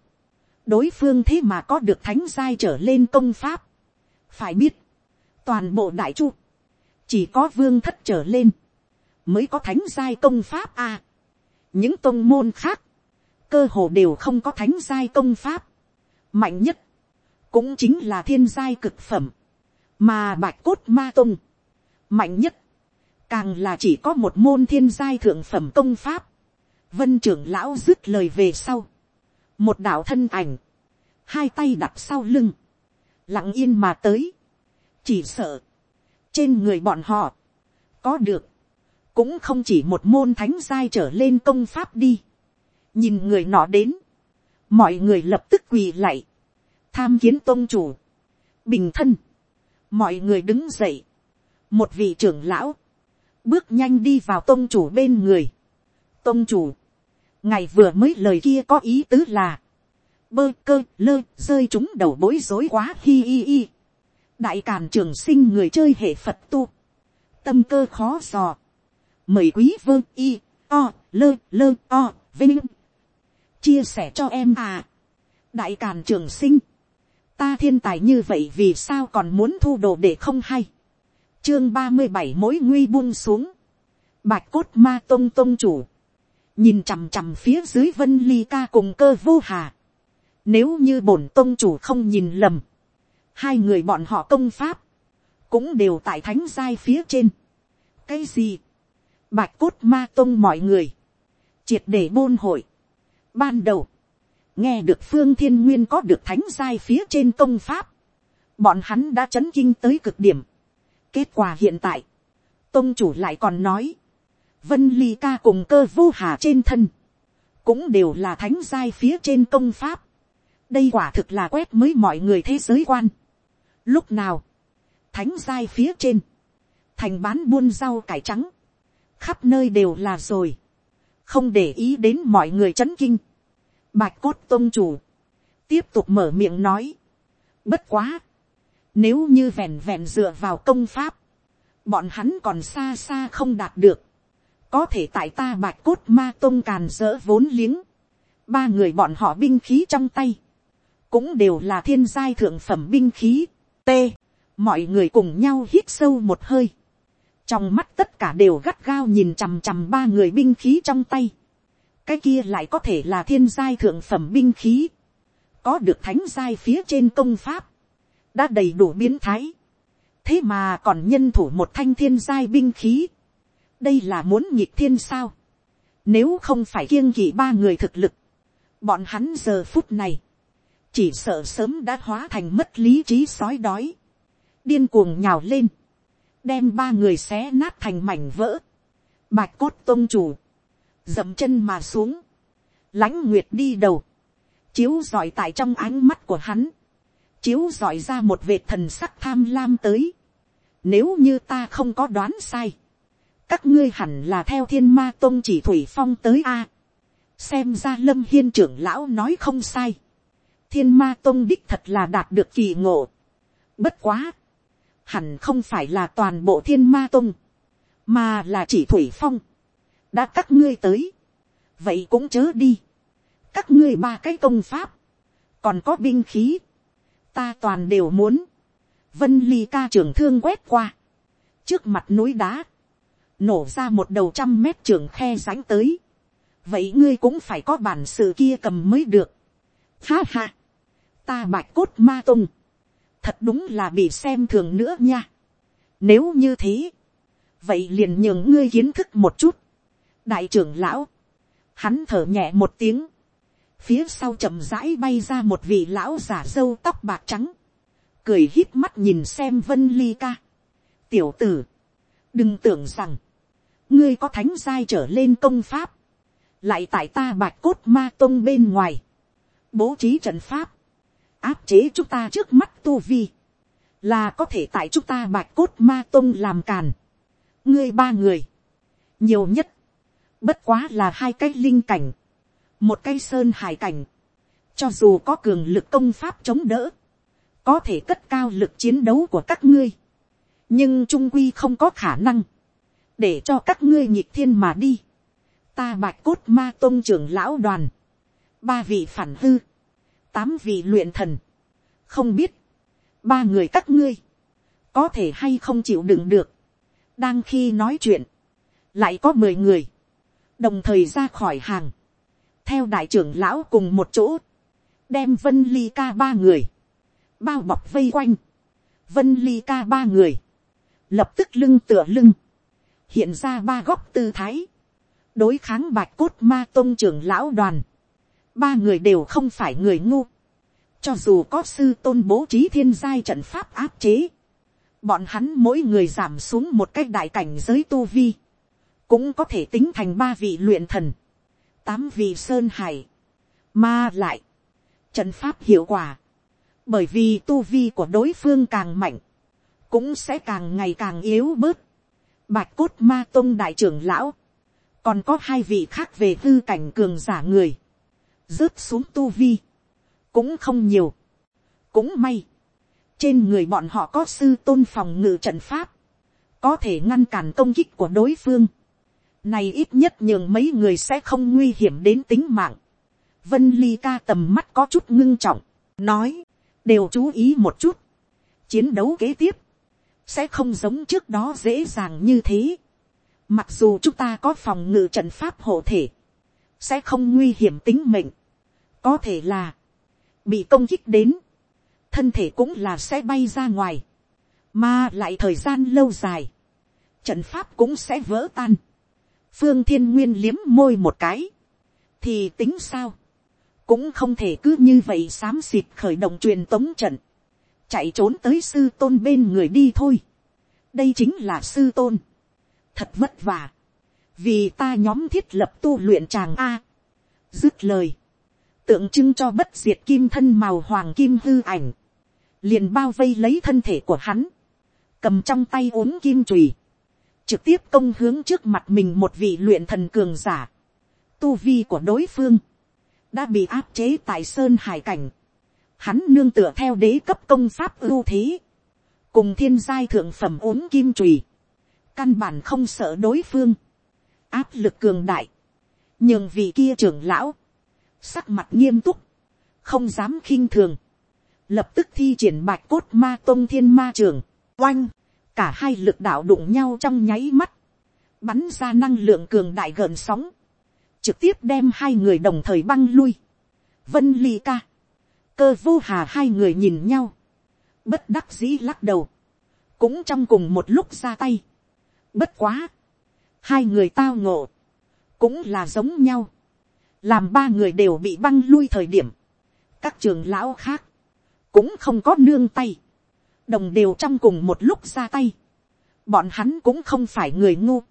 đối phương thế mà có được thánh giai trở lên công pháp, phải biết, toàn bộ đại chu, chỉ có vương thất trở lên, mới có thánh giai công pháp a. những tôn môn khác, cơ hồ đều không có thánh giai công pháp. mạnh nhất, cũng chính là thiên giai cực phẩm, mà bạch cốt ma tôn mạnh nhất, càng là chỉ có một môn thiên giai thượng phẩm công pháp. vân trưởng lão dứt lời về sau, một đạo thân ảnh, hai tay đặt sau lưng, lặng yên mà tới, chỉ sợ, trên người bọn họ, có được, cũng không chỉ một môn thánh giai trở lên công pháp đi. nhìn người nọ đến, mọi người lập tức quỳ lạy, tham kiến tôn chủ, bình thân, mọi người đứng dậy, một vị trưởng lão, bước nhanh đi vào tôn chủ bên người, tôn chủ, ngày vừa mới lời kia có ý tứ là, bơ cơ lơ rơi chúng đầu bối rối quá hi hi hi. Đại càn trường sinh người chơi hệ phật tu, tâm cơ khó dò, mời quý vơ y, o, lơ lơ o, vinh, chia sẻ cho em à, đại càn trường sinh, ta thiên tài như vậy vì sao còn muốn thu đồ để không hay, chương ba mươi bảy mối nguy buông xuống, bạch cốt ma tông tông chủ, nhìn chằm chằm phía dưới vân ly ca cùng cơ vô hà, nếu như bổn tông chủ không nhìn lầm, hai người bọn họ công pháp, cũng đều tại thánh giai phía trên. cái gì, bạch cốt ma tông mọi người, triệt để bôn hội. ban đầu, nghe được phương thiên nguyên có được thánh giai phía trên công pháp, bọn hắn đã chấn kinh tới cực điểm. kết quả hiện tại, tông chủ lại còn nói, vân ly ca cùng cơ vô hà trên thân, cũng đều là thánh giai phía trên công pháp. đây quả thực là quét mới mọi người thế giới quan. Lúc nào, thánh giai phía trên, thành bán buôn rau cải trắng, khắp nơi đều là rồi, không để ý đến mọi người c h ấ n kinh. Bạch cốt tôn chủ, tiếp tục mở miệng nói, bất quá, nếu như vẹn vẹn dựa vào công pháp, bọn hắn còn xa xa không đạt được, có thể tại ta bạch cốt ma tôn càn dỡ vốn liếng, ba người bọn họ binh khí trong tay, cũng đều là thiên giai thượng phẩm binh khí, t, mọi người cùng nhau hít sâu một hơi, trong mắt tất cả đều gắt gao nhìn chằm chằm ba người binh khí trong tay, cái kia lại có thể là thiên giai thượng phẩm binh khí, có được thánh giai phía trên công pháp, đã đầy đủ biến thái, thế mà còn nhân thủ một thanh thiên giai binh khí, đây là muốn nhịp thiên sao, nếu không phải kiêng kỵ ba người thực lực, bọn hắn giờ phút này, chỉ sợ sớm đã hóa thành mất lý trí sói đói, điên cuồng nhào lên, đem ba người xé nát thành mảnh vỡ, bạch cốt tôn chủ, dậm chân mà xuống, lãnh nguyệt đi đầu, chiếu giỏi tại trong ánh mắt của hắn, chiếu giỏi ra một vệt thần sắc tham lam tới. Nếu như ta không có đoán sai, các ngươi hẳn là theo thiên ma tôn chỉ thủy phong tới a. xem ra lâm hiên trưởng lão nói không sai. thiên ma tôn đích thật là đạt được kỳ ngộ. bất quá, hẳn không phải là toàn bộ thiên ma tôn, mà là chỉ thủy phong. đã các ngươi tới, vậy cũng chớ đi. các ngươi ba cái công pháp, còn có binh khí, ta toàn đều muốn. vân ly ca trưởng thương quét qua, trước mặt núi đá, nổ ra một đầu trăm mét trường khe rãnh tới. vậy ngươi cũng phải có bản sự kia cầm mới được. ha ha, ta bạch cốt ma tung, thật đúng là bị xem thường nữa nha. nếu như thế, vậy liền nhường ngươi kiến thức một chút. đại trưởng lão, hắn thở nhẹ một tiếng, phía sau chậm rãi bay ra một vị lão giả dâu tóc bạc trắng, cười hít mắt nhìn xem vân ly ca. tiểu tử, đừng tưởng rằng, ngươi có thánh giai trở lên công pháp, lại tại ta bạch cốt ma tôn bên ngoài, bố trí trận pháp, áp chế chúng ta trước mắt tu vi, là có thể tại chúng ta bạch cốt ma tôn làm càn. ngươi ba người, nhiều nhất, bất quá là hai cái linh cảnh, một cái sơn hải cảnh, cho dù có cường lực công pháp chống đỡ, có thể cất cao lực chiến đấu của các ngươi, nhưng trung quy không có khả năng, để cho các ngươi nhịp thiên mà đi. Ta bạch cốt ma tôn trưởng lão đoàn, ba vị phản hư, tám vị luyện thần, không biết, ba người các ngươi, có thể hay không chịu đựng được, đang khi nói chuyện, lại có mười người, đồng thời ra khỏi hàng, theo đại trưởng lão cùng một chỗ, đem vân ly ca ba người, bao bọc vây quanh, vân ly ca ba người, lập tức lưng tựa lưng, hiện ra ba góc tư thái, đối kháng bạch cốt ma tôn trưởng lão đoàn, ba người đều không phải người ngu, cho dù có sư tôn bố trí thiên giai trận pháp áp chế, bọn hắn mỗi người giảm xuống một cái đại cảnh giới tu vi, cũng có thể tính thành ba vị luyện thần, tám vị sơn hải, mà lại, trận pháp hiệu quả, bởi vì tu vi của đối phương càng mạnh, cũng sẽ càng ngày càng yếu bớt. Bạch cốt ma tông đại trưởng lão, còn có hai vị khác về tư cảnh cường giả người, rớt xuống tu vi, cũng không nhiều, cũng may, trên người bọn họ có sư tôn phòng ngự trận pháp, có thể ngăn cản công kích của đối phương, này ít nhất nhường mấy người sẽ không nguy hiểm đến tính mạng. Vân Ly ca tầm mắt có chút ngưng trọng. Nói. Đều chú ý một chút. Chiến đấu kế tiếp. Sẽ không giống trước đó dễ dàng như thế. Mặc dù chúng ta có phòng ngự trận pháp hộ thể. Sẽ không nguy hiểm tính mệnh. Có thể là. Bị công kích đến. Thân thể cũng là sẽ bay ra ngoài. Mà lại thời gian lâu dài. Trận pháp cũng sẽ vỡ tan phương thiên nguyên liếm môi một cái, thì tính sao, cũng không thể cứ như vậy xám xịt khởi động truyền tống trận, chạy trốn tới sư tôn bên người đi thôi. đây chính là sư tôn, thật vất vả, vì ta nhóm thiết lập tu luyện tràng a, dứt lời, tượng trưng cho bất diệt kim thân màu hoàng kim hư ảnh, liền bao vây lấy thân thể của hắn, cầm trong tay ốm kim chùy, trực tiếp công hướng trước mặt mình một vị luyện thần cường giả. Tu vi của đối phương. Đã bị áp chế tại sơn hải cảnh. Hắn nương tựa theo đế cấp công pháp ưu thế, cùng thiên giai thượng phẩm uống kim trùy, căn bản không sợ đối phương, áp lực cường đại, nhường vị kia trưởng lão, sắc mặt nghiêm túc, không dám khinh thường, lập tức thi triển bạch cốt ma tôn thiên ma trường, oanh, cả hai lực đạo đụng nhau trong nháy mắt, bắn ra năng lượng cường đại gợn sóng, trực tiếp đem hai người đồng thời băng lui. Vân ly ca, cơ vô hà hai người nhìn nhau, bất đắc dĩ lắc đầu, cũng trong cùng một lúc ra tay. Bất quá, hai người tao ngộ, cũng là giống nhau, làm ba người đều bị băng lui thời điểm, các trường lão khác, cũng không có nương tay, đồng đều trong cùng một lúc ra tay, bọn hắn cũng không phải người ngu,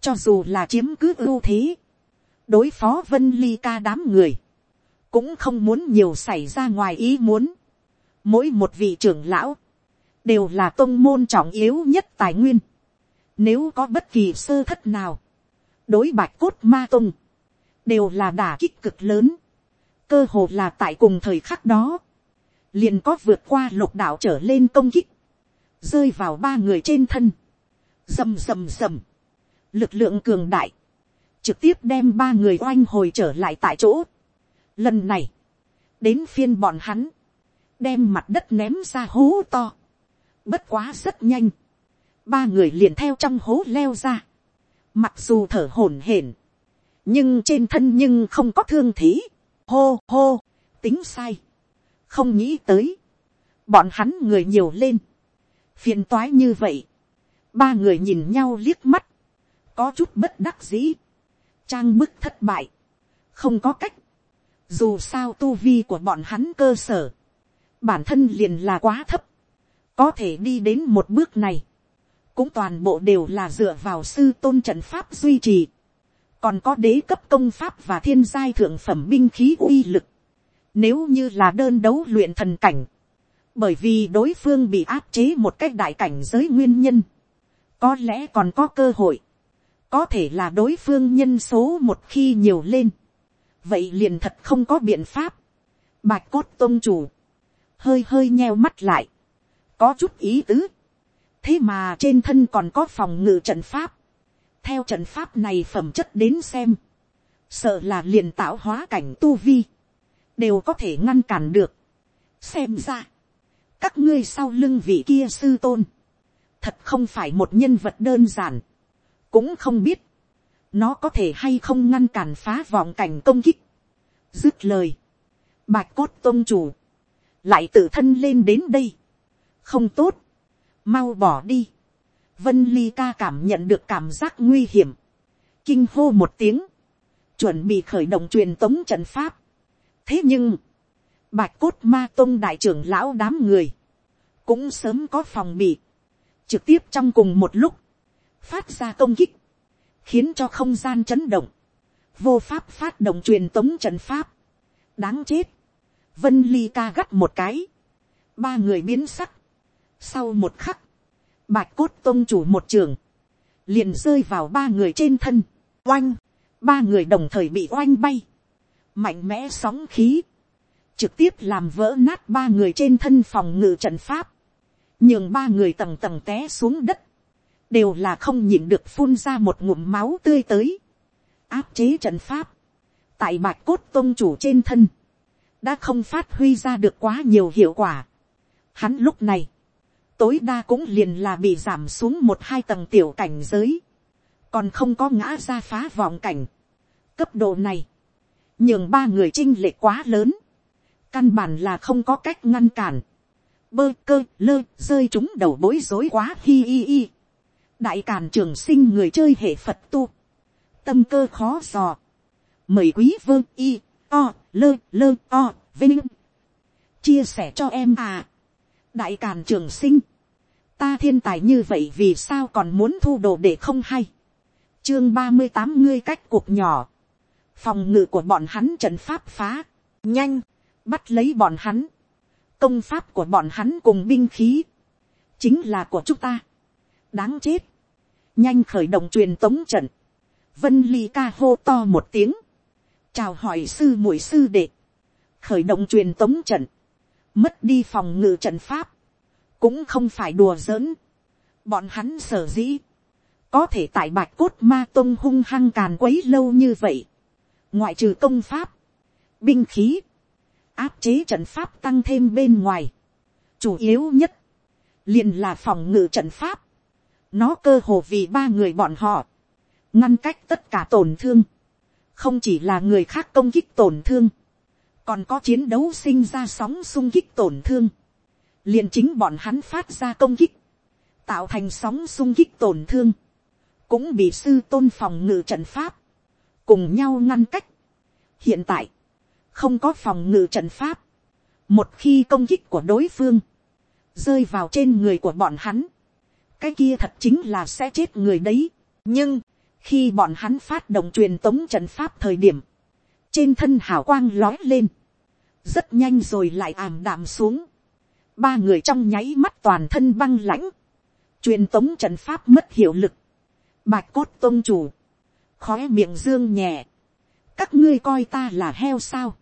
cho dù là chiếm cứ ưu thế, đối phó vân ly ca đám người, cũng không muốn nhiều xảy ra ngoài ý muốn. Mỗi một vị trưởng lão, đều là tôn môn trọng yếu nhất tài nguyên. Nếu có bất kỳ sơ thất nào, đối bạch cốt ma tông, đều là đả kích cực lớn. Cơ hồ là tại cùng thời khắc đó, liền có vượt qua lục đạo trở lên công kích, rơi vào ba người trên thân, rầm rầm rầm, lực lượng cường đại, trực tiếp đem ba người oanh hồi trở lại tại chỗ. Lần này, đến phiên bọn hắn, đem mặt đất ném ra hố to. Bất quá rất nhanh, ba người liền theo trong hố leo ra. Mặc dù thở hổn hển, nhưng trên thân nhưng không có thương thế. Hô hô, tính sai. Không nghĩ tới, bọn hắn người nhiều lên. Phiền toái như vậy, ba người nhìn nhau liếc mắt, có chút bất đắc dĩ trang bức thất bại, không có cách, dù sao tu vi của bọn hắn cơ sở, bản thân liền là quá thấp, có thể đi đến một bước này, cũng toàn bộ đều là dựa vào sư tôn trận pháp duy trì, còn có đế cấp công pháp và thiên giai thượng phẩm binh khí uy lực, nếu như là đơn đấu luyện thần cảnh, bởi vì đối phương bị áp chế một cách đại cảnh giới nguyên nhân, có lẽ còn có cơ hội, có thể là đối phương nhân số một khi nhiều lên, vậy liền thật không có biện pháp. Bạch cốt tôn chủ, hơi hơi nheo mắt lại, có chút ý tứ, thế mà trên thân còn có phòng ngự trận pháp, theo trận pháp này phẩm chất đến xem, sợ là liền tạo hóa cảnh tu vi, đều có thể ngăn cản được. xem ra, các ngươi sau lưng vị kia sư tôn, thật không phải một nhân vật đơn giản, cũng không biết, nó có thể hay không ngăn cản phá vọng cảnh công kích. dứt lời, bạch cốt tôn chủ, lại tự thân lên đến đây, không tốt, mau bỏ đi. vân ly ca cảm nhận được cảm giác nguy hiểm, kinh hô một tiếng, chuẩn bị khởi động truyền tống trận pháp. thế nhưng, bạch cốt ma tôn đại trưởng lão đám người, cũng sớm có phòng bị, trực tiếp trong cùng một lúc, phát ra công kích, khiến cho không gian chấn động, vô pháp phát động truyền tống trận pháp, đáng chết, vân ly ca gắt một cái, ba người biến sắc, sau một khắc, bạch cốt tôn chủ một trường, liền rơi vào ba người trên thân, oanh, ba người đồng thời bị oanh bay, mạnh mẽ sóng khí, trực tiếp làm vỡ nát ba người trên thân phòng ngự trận pháp, nhường ba người tầng tầng té xuống đất, đều là không nhịn được phun ra một ngụm máu tươi tới, áp chế trận pháp, tại bạch cốt tôn chủ trên thân, đã không phát huy ra được quá nhiều hiệu quả. Hắn lúc này, tối đa cũng liền là bị giảm xuống một hai tầng tiểu cảnh giới, còn không có ngã ra phá vọng cảnh. Cấp độ này, nhường ba người chinh lệ quá lớn, căn bản là không có cách ngăn cản, bơ cơ lơ rơi chúng đầu bối rối quá hi hi hi đại càn trường sinh người chơi hệ phật tu, tâm cơ khó dò, mời quý vương y, o, lơ lơ o, vinh, chia sẻ cho em à, đại càn trường sinh, ta thiên tài như vậy vì sao còn muốn thu đồ để không hay, chương ba mươi tám ngươi cách cuộc nhỏ, phòng ngự của bọn hắn trận pháp phá, nhanh, bắt lấy bọn hắn, công pháp của bọn hắn cùng binh khí, chính là của chúng ta, đáng chết, nhanh khởi động truyền tống trận, vân ly ca hô to một tiếng, chào hỏi sư muội sư đệ, khởi động truyền tống trận, mất đi phòng ngự trận pháp, cũng không phải đùa giỡn, bọn hắn sở dĩ, có thể tại bạch cốt ma tông hung hăng càn quấy lâu như vậy, ngoại trừ công pháp, binh khí, áp chế trận pháp tăng thêm bên ngoài, chủ yếu nhất, liền là phòng ngự trận pháp, nó cơ hồ vì ba người bọn họ. Ngăn cách tất cả tổn thương. Không chỉ là người khác công kích tổn thương. Còn có chiến đấu sinh ra sóng xung kích tổn thương. liền chính bọn hắn phát ra công kích. Tạo thành sóng xung kích tổn thương. Cũng bị sư tôn phòng ngự trận pháp. Cùng nhau ngăn cách. Hiện tại. Không có phòng ngự trận pháp. một khi công kích của đối phương, rơi vào trên người của bọn hắn, cái kia thật chính là sẽ chết người đấy. nhưng, khi bọn hắn phát động truyền tống trận pháp thời điểm, trên thân hào quang lói lên, rất nhanh rồi lại ảm đạm xuống, ba người trong nháy mắt toàn thân băng lãnh, truyền tống trận pháp mất hiệu lực, bạch cốt tôn chủ, khói miệng dương nhẹ, các ngươi coi ta là heo sao,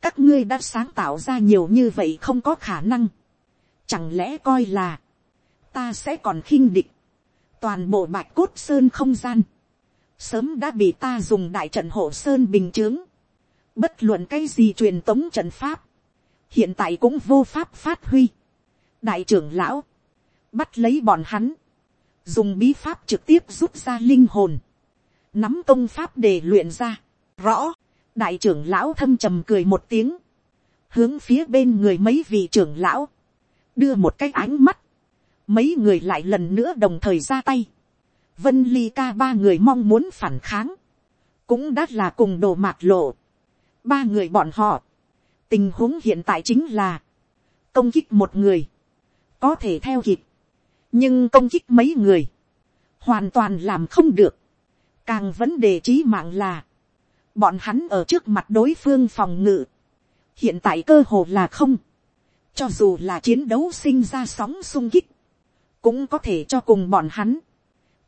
các ngươi đã sáng tạo ra nhiều như vậy không có khả năng, chẳng lẽ coi là, ta sẽ còn khinh địch, toàn bộ bạch cốt sơn không gian, sớm đã bị ta dùng đại trận hộ sơn bình chướng. bất luận cái gì truyền tống trận pháp, hiện tại cũng vô pháp phát huy. đại trưởng lão, bắt lấy bọn hắn, dùng bí pháp trực tiếp rút ra linh hồn, nắm công pháp để luyện ra, rõ, đại trưởng lão thâm trầm cười một tiếng, hướng phía bên người mấy vị trưởng lão, đưa một cái ánh mắt, mấy người lại lần nữa đồng thời ra tay, Vân Ly ca ba người mong muốn phản kháng. Cũng đã là cùng đồ mạt lộ. Ba người bọn họ. Tình huống hiện tại chính là. Công kích một người. Có thể theo kịp. Nhưng công kích mấy người. Hoàn toàn làm không được. Càng vấn đề trí mạng là. Bọn hắn ở trước mặt đối phương phòng ngự. Hiện tại cơ hồ là không. Cho dù là chiến đấu sinh ra sóng sung kích. Cũng có thể cho cùng bọn hắn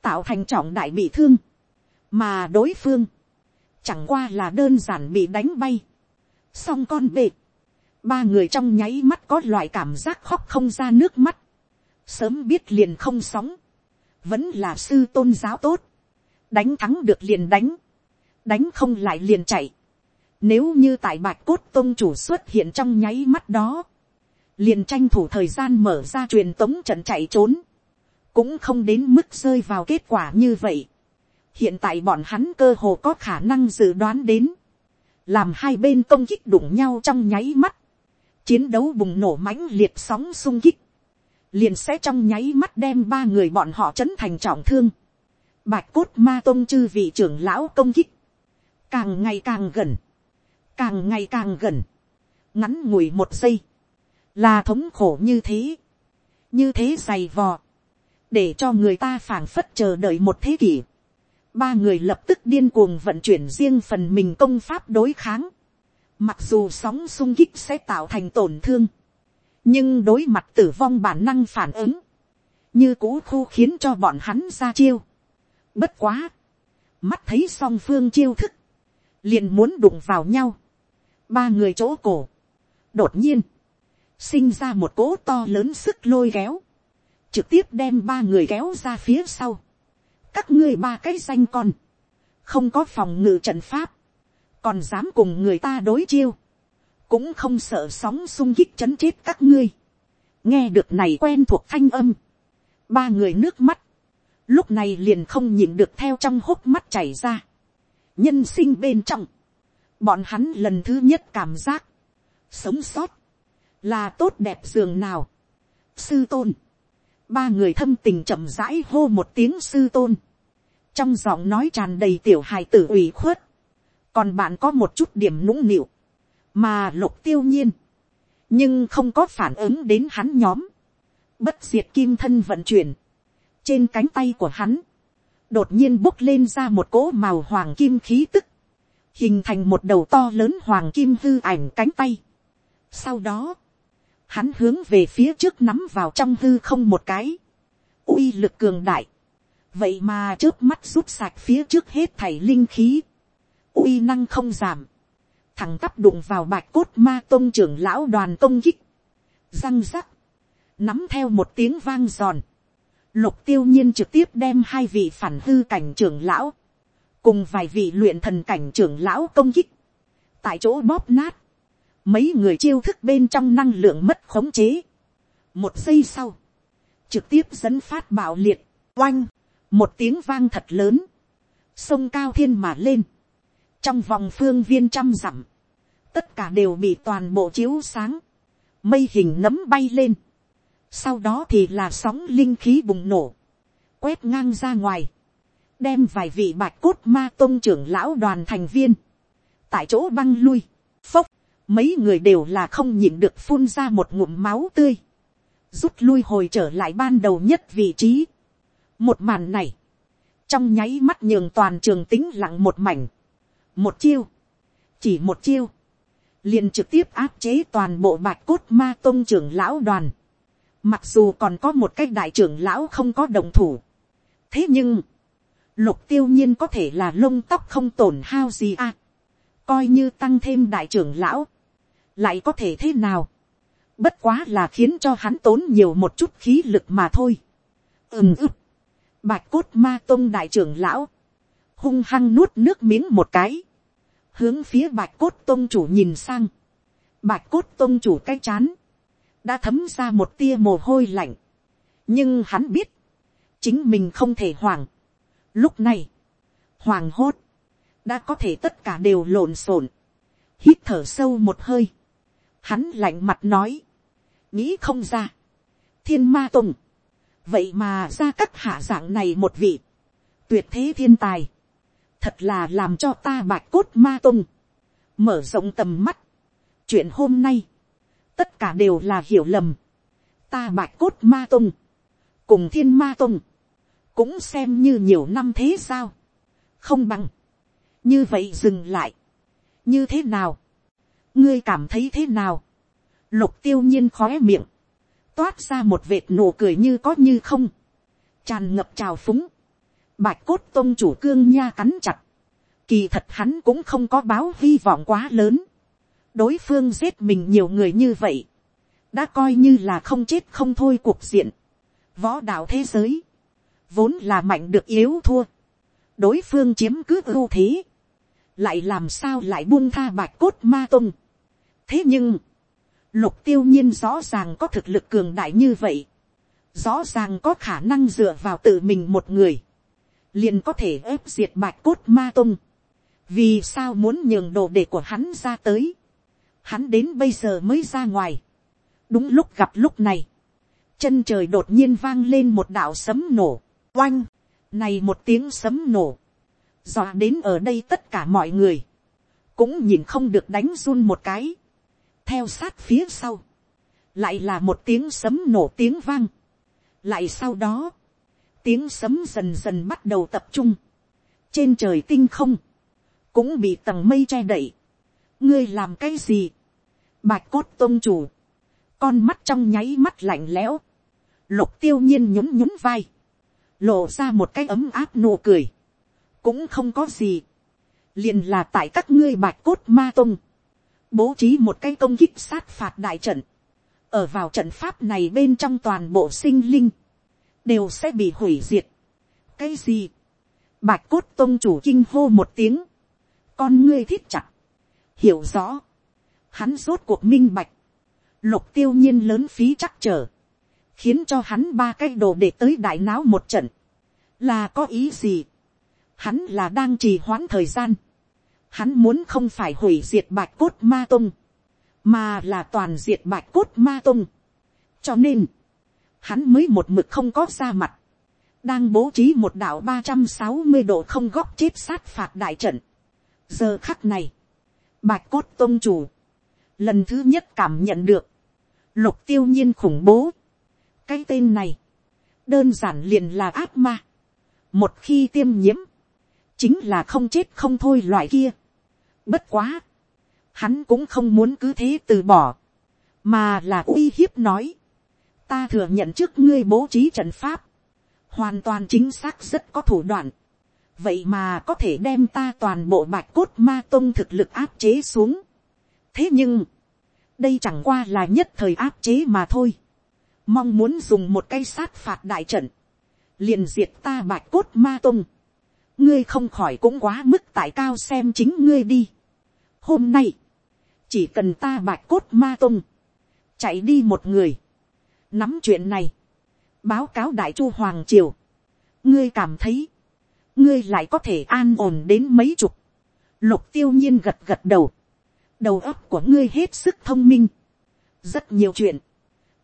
tạo thành trọng đại bị thương, mà đối phương, chẳng qua là đơn giản bị đánh bay, song con bệ, ba người trong nháy mắt có loại cảm giác khóc không ra nước mắt, sớm biết liền không sóng, vẫn là sư tôn giáo tốt, đánh thắng được liền đánh, đánh không lại liền chạy, nếu như tại bạch cốt tôn chủ xuất hiện trong nháy mắt đó, liền tranh thủ thời gian mở ra truyền tống trận chạy trốn, cũng không đến mức rơi vào kết quả như vậy. hiện tại bọn hắn cơ hồ có khả năng dự đoán đến, làm hai bên công kích đụng nhau trong nháy mắt, chiến đấu bùng nổ mãnh liệt sóng sung kích, liền sẽ trong nháy mắt đem ba người bọn họ chấn thành trọng thương. Bạch cốt ma tôn chư vị trưởng lão công kích, càng ngày càng gần, càng ngày càng gần, ngắn ngủi một giây, là thống khổ như thế, như thế dày vò, để cho người ta phảng phất chờ đợi một thế kỷ. Ba người lập tức điên cuồng vận chuyển riêng phần mình công pháp đối kháng. Mặc dù sóng sung kích sẽ tạo thành tổn thương, nhưng đối mặt tử vong bản năng phản ứng, như cũ khu khiến cho bọn hắn ra chiêu. Bất quá, mắt thấy song phương chiêu thức, liền muốn đụng vào nhau. Ba người chỗ cổ, đột nhiên, sinh ra một cỗ to lớn sức lôi kéo trực tiếp đem ba người kéo ra phía sau. các ngươi ba cái danh con, không có phòng ngự trận pháp, còn dám cùng người ta đối chiêu, cũng không sợ sóng sung kích chấn chết các ngươi. nghe được này quen thuộc thanh âm, ba người nước mắt, lúc này liền không nhịn được theo trong hốc mắt chảy ra. nhân sinh bên trong, bọn hắn lần thứ nhất cảm giác, sống sót, là tốt đẹp giường nào. sư tôn, ba người thâm tình chậm rãi hô một tiếng sư tôn, trong giọng nói tràn đầy tiểu hài tử ủy khuất, còn bạn có một chút điểm nũng nịu, mà lục tiêu nhiên, nhưng không có phản ứng đến hắn nhóm, bất diệt kim thân vận chuyển, trên cánh tay của hắn, đột nhiên bốc lên ra một cỗ màu hoàng kim khí tức, hình thành một đầu to lớn hoàng kim hư ảnh cánh tay. Sau đó, hắn hướng về phía trước nắm vào trong hư không một cái, uy lực cường đại, vậy mà trước mắt rút sạch phía trước hết thảy linh khí, uy năng không giảm, thằng tắp đụng vào bạch cốt ma tôn trưởng lão đoàn công kích, răng rắc, nắm theo một tiếng vang giòn, lục tiêu nhiên trực tiếp đem hai vị phản hư cảnh trưởng lão, cùng vài vị luyện thần cảnh trưởng lão công kích, tại chỗ bóp nát, mấy người chiêu thức bên trong năng lượng mất khống chế. một giây sau, trực tiếp dẫn phát bạo liệt, oanh, một tiếng vang thật lớn, sông cao thiên mà lên, trong vòng phương viên trăm dặm, tất cả đều bị toàn bộ chiếu sáng, mây hình nấm bay lên, sau đó thì là sóng linh khí bùng nổ, quét ngang ra ngoài, đem vài vị bạch cốt ma tôn trưởng lão đoàn thành viên, tại chỗ băng lui, phốc, mấy người đều là không nhịn được phun ra một ngụm máu tươi, rút lui hồi trở lại ban đầu nhất vị trí. một màn này, trong nháy mắt nhường toàn trường tính lặng một mảnh, một chiêu, chỉ một chiêu, liền trực tiếp áp chế toàn bộ bạch cốt ma tôn trưởng lão đoàn. Mặc dù còn có một cái đại trưởng lão không có đồng thủ. Thế nhưng, lục tiêu nhiên có thể là lông tóc không tổn hao gì à. Coi như tăng thêm đại trưởng lão. Lại có thể thế nào? Bất quá là khiến cho hắn tốn nhiều một chút khí lực mà thôi. Ừm ức. Bạch cốt ma tông đại trưởng lão. Hung hăng nuốt nước miếng một cái hướng phía bạch cốt tôn chủ nhìn sang, bạch cốt tôn chủ cái chán, đã thấm ra một tia mồ hôi lạnh, nhưng hắn biết, chính mình không thể hoảng. Lúc này, hoàng hốt, đã có thể tất cả đều lộn xộn, hít thở sâu một hơi, hắn lạnh mặt nói, nghĩ không ra, thiên ma tùng, vậy mà ra các hạ dạng này một vị, tuyệt thế thiên tài, thật là làm cho ta bạch cốt ma tùng. Mở rộng tầm mắt. chuyện hôm nay, tất cả đều là hiểu lầm. ta bạch cốt ma tùng. Cùng thiên ma tùng. Cũng xem như nhiều năm thế sao, không bằng, như vậy dừng lại, như thế nào, ngươi cảm thấy thế nào, lục tiêu nhiên khó miệng, toát ra một vệt nụ cười như có như không, tràn ngập trào phúng, Bạch cốt tôn chủ cương nha cắn chặt. Kỳ thật hắn cũng không có báo hy vọng quá lớn. Đối phương giết mình nhiều người như vậy. Đã coi như là không chết không thôi cuộc diện. Võ đạo thế giới. Vốn là mạnh được yếu thua. Đối phương chiếm cứ ưu thế. Lại làm sao lại buông tha bạch cốt ma tôn. Thế nhưng. Lục tiêu nhiên rõ ràng có thực lực cường đại như vậy. Rõ ràng có khả năng dựa vào tự mình một người liền có thể ép diệt bạch cốt ma tung. vì sao muốn nhường đồ để của hắn ra tới. hắn đến bây giờ mới ra ngoài. đúng lúc gặp lúc này, chân trời đột nhiên vang lên một đạo sấm nổ, oanh, này một tiếng sấm nổ, dọa đến ở đây tất cả mọi người, cũng nhìn không được đánh run một cái, theo sát phía sau, lại là một tiếng sấm nổ tiếng vang, lại sau đó, tiếng sấm dần dần bắt đầu tập trung. Trên trời tinh không. Cũng bị tầng mây che đậy. Ngươi làm cái gì? Bạch cốt tôn chủ. Con mắt trong nháy mắt lạnh lẽo. Lục tiêu nhiên nhún nhún vai. Lộ ra một cái ấm áp nụ cười. Cũng không có gì. Liền là tại các ngươi bạch cốt ma tung, Bố trí một cái công kích sát phạt đại trận. Ở vào trận pháp này bên trong toàn bộ sinh linh đều sẽ bị hủy diệt. cái gì, bạch cốt tôn chủ kinh hô một tiếng, con ngươi thiết chặt, hiểu rõ, hắn rốt cuộc minh bạch, lục tiêu nhiên lớn phí chắc trở, khiến cho hắn ba cái đồ để tới đại náo một trận, là có ý gì, hắn là đang trì hoãn thời gian, hắn muốn không phải hủy diệt bạch cốt ma tung, mà là toàn diệt bạch cốt ma tung, cho nên, hắn mới một mực không có ra mặt, đang bố trí một đạo ba trăm sáu mươi độ không góc chết sát phạt đại trận. giờ khắc này, bạch cốt tôn chủ, lần thứ nhất cảm nhận được, lục tiêu nhiên khủng bố. cái tên này, đơn giản liền là ác ma. một khi tiêm nhiễm, chính là không chết không thôi loại kia bất quá, hắn cũng không muốn cứ thế từ bỏ, mà là uy hiếp nói, ta thừa nhận trước ngươi bố trí trận pháp, hoàn toàn chính xác rất có thủ đoạn, vậy mà có thể đem ta toàn bộ bạch cốt ma tông thực lực áp chế xuống. thế nhưng, đây chẳng qua là nhất thời áp chế mà thôi, mong muốn dùng một cây sát phạt đại trận, liền diệt ta bạch cốt ma tông. Ngươi không khỏi cũng quá mức tại cao xem chính ngươi đi hôm nay, chỉ cần ta bạch cốt ma tôn, chạy đi một người, nắm chuyện này, báo cáo đại chu hoàng triều, ngươi cảm thấy, ngươi lại có thể an ổn đến mấy chục, lục tiêu nhiên gật gật đầu, đầu óc của ngươi hết sức thông minh, rất nhiều chuyện,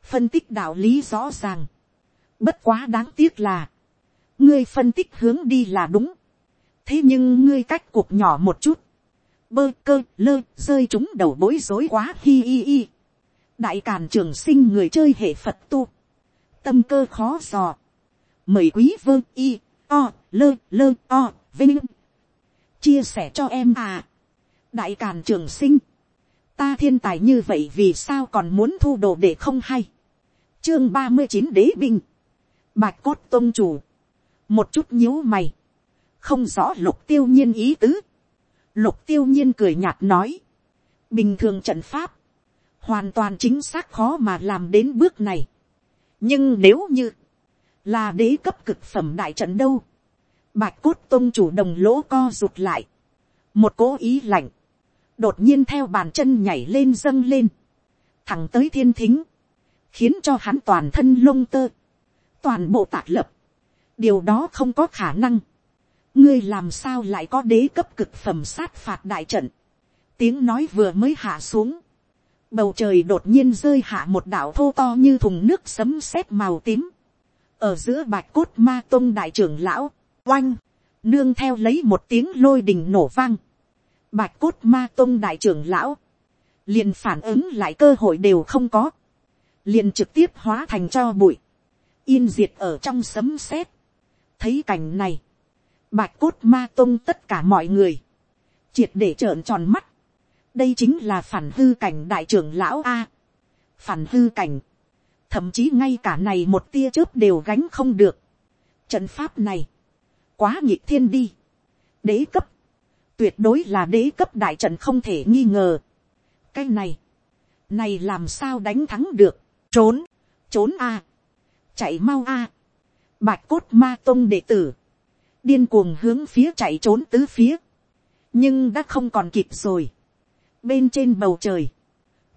phân tích đạo lý rõ ràng, bất quá đáng tiếc là, ngươi phân tích hướng đi là đúng, thế nhưng ngươi cách cuộc nhỏ một chút, bơ cơ, lơ, rơi chúng đầu bối rối quá, hi hi hi. đại càn trường sinh người chơi hệ phật tu. tâm cơ khó dò. mời quý vơ, y, o, lơ lơ, o, vinh. chia sẻ cho em à. đại càn trường sinh. ta thiên tài như vậy vì sao còn muốn thu đồ để không hay. chương ba mươi chín đế binh. bạch cốt tôn chủ. một chút nhíu mày. không rõ lục tiêu nhiên ý tứ Lục tiêu nhiên cười nhạt nói. Bình thường trận pháp. Hoàn toàn chính xác khó mà làm đến bước này. Nhưng nếu như. Là đế cấp cực phẩm đại trận đâu. Bạch cốt tôn chủ đồng lỗ co rụt lại. Một cố ý lạnh. Đột nhiên theo bàn chân nhảy lên dâng lên. Thẳng tới thiên thính. Khiến cho hắn toàn thân lông tơ. Toàn bộ tạc lập. Điều đó không có khả năng ngươi làm sao lại có đế cấp cực phẩm sát phạt đại trận. tiếng nói vừa mới hạ xuống. bầu trời đột nhiên rơi hạ một đảo thô to như thùng nước sấm sét màu tím. ở giữa bạch cốt ma tôn đại trưởng lão, oanh, nương theo lấy một tiếng lôi đình nổ vang. bạch cốt ma tôn đại trưởng lão, liền phản ứng lại cơ hội đều không có. liền trực tiếp hóa thành cho bụi. yên diệt ở trong sấm sét. thấy cảnh này bạch cốt ma tông tất cả mọi người, triệt để trợn tròn mắt, đây chính là phản hư cảnh đại trưởng lão a, phản hư cảnh, thậm chí ngay cả này một tia chớp đều gánh không được, trận pháp này, quá nhịp thiên đi, đế cấp, tuyệt đối là đế cấp đại trận không thể nghi ngờ, cái này, này làm sao đánh thắng được, trốn, trốn a, chạy mau a, bạch cốt ma tông đệ tử, điên cuồng hướng phía chạy trốn tứ phía, nhưng đã không còn kịp rồi. bên trên bầu trời,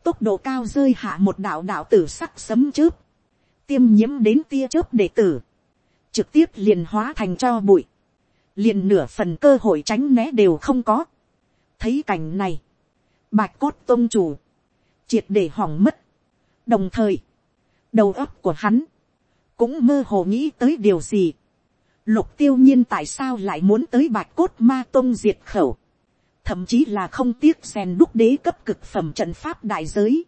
tốc độ cao rơi hạ một đạo đạo tử sắc sấm chớp, tiêm nhiễm đến tia chớp đệ tử, trực tiếp liền hóa thành cho bụi, liền nửa phần cơ hội tránh né đều không có. thấy cảnh này, bạch cốt tôn chủ, triệt để hỏng mất, đồng thời, đầu óc của hắn, cũng mơ hồ nghĩ tới điều gì, Lục tiêu nhiên tại sao lại muốn tới bạch cốt ma tông diệt khẩu. Thậm chí là không tiếc xèn đúc đế cấp cực phẩm trận pháp đại giới.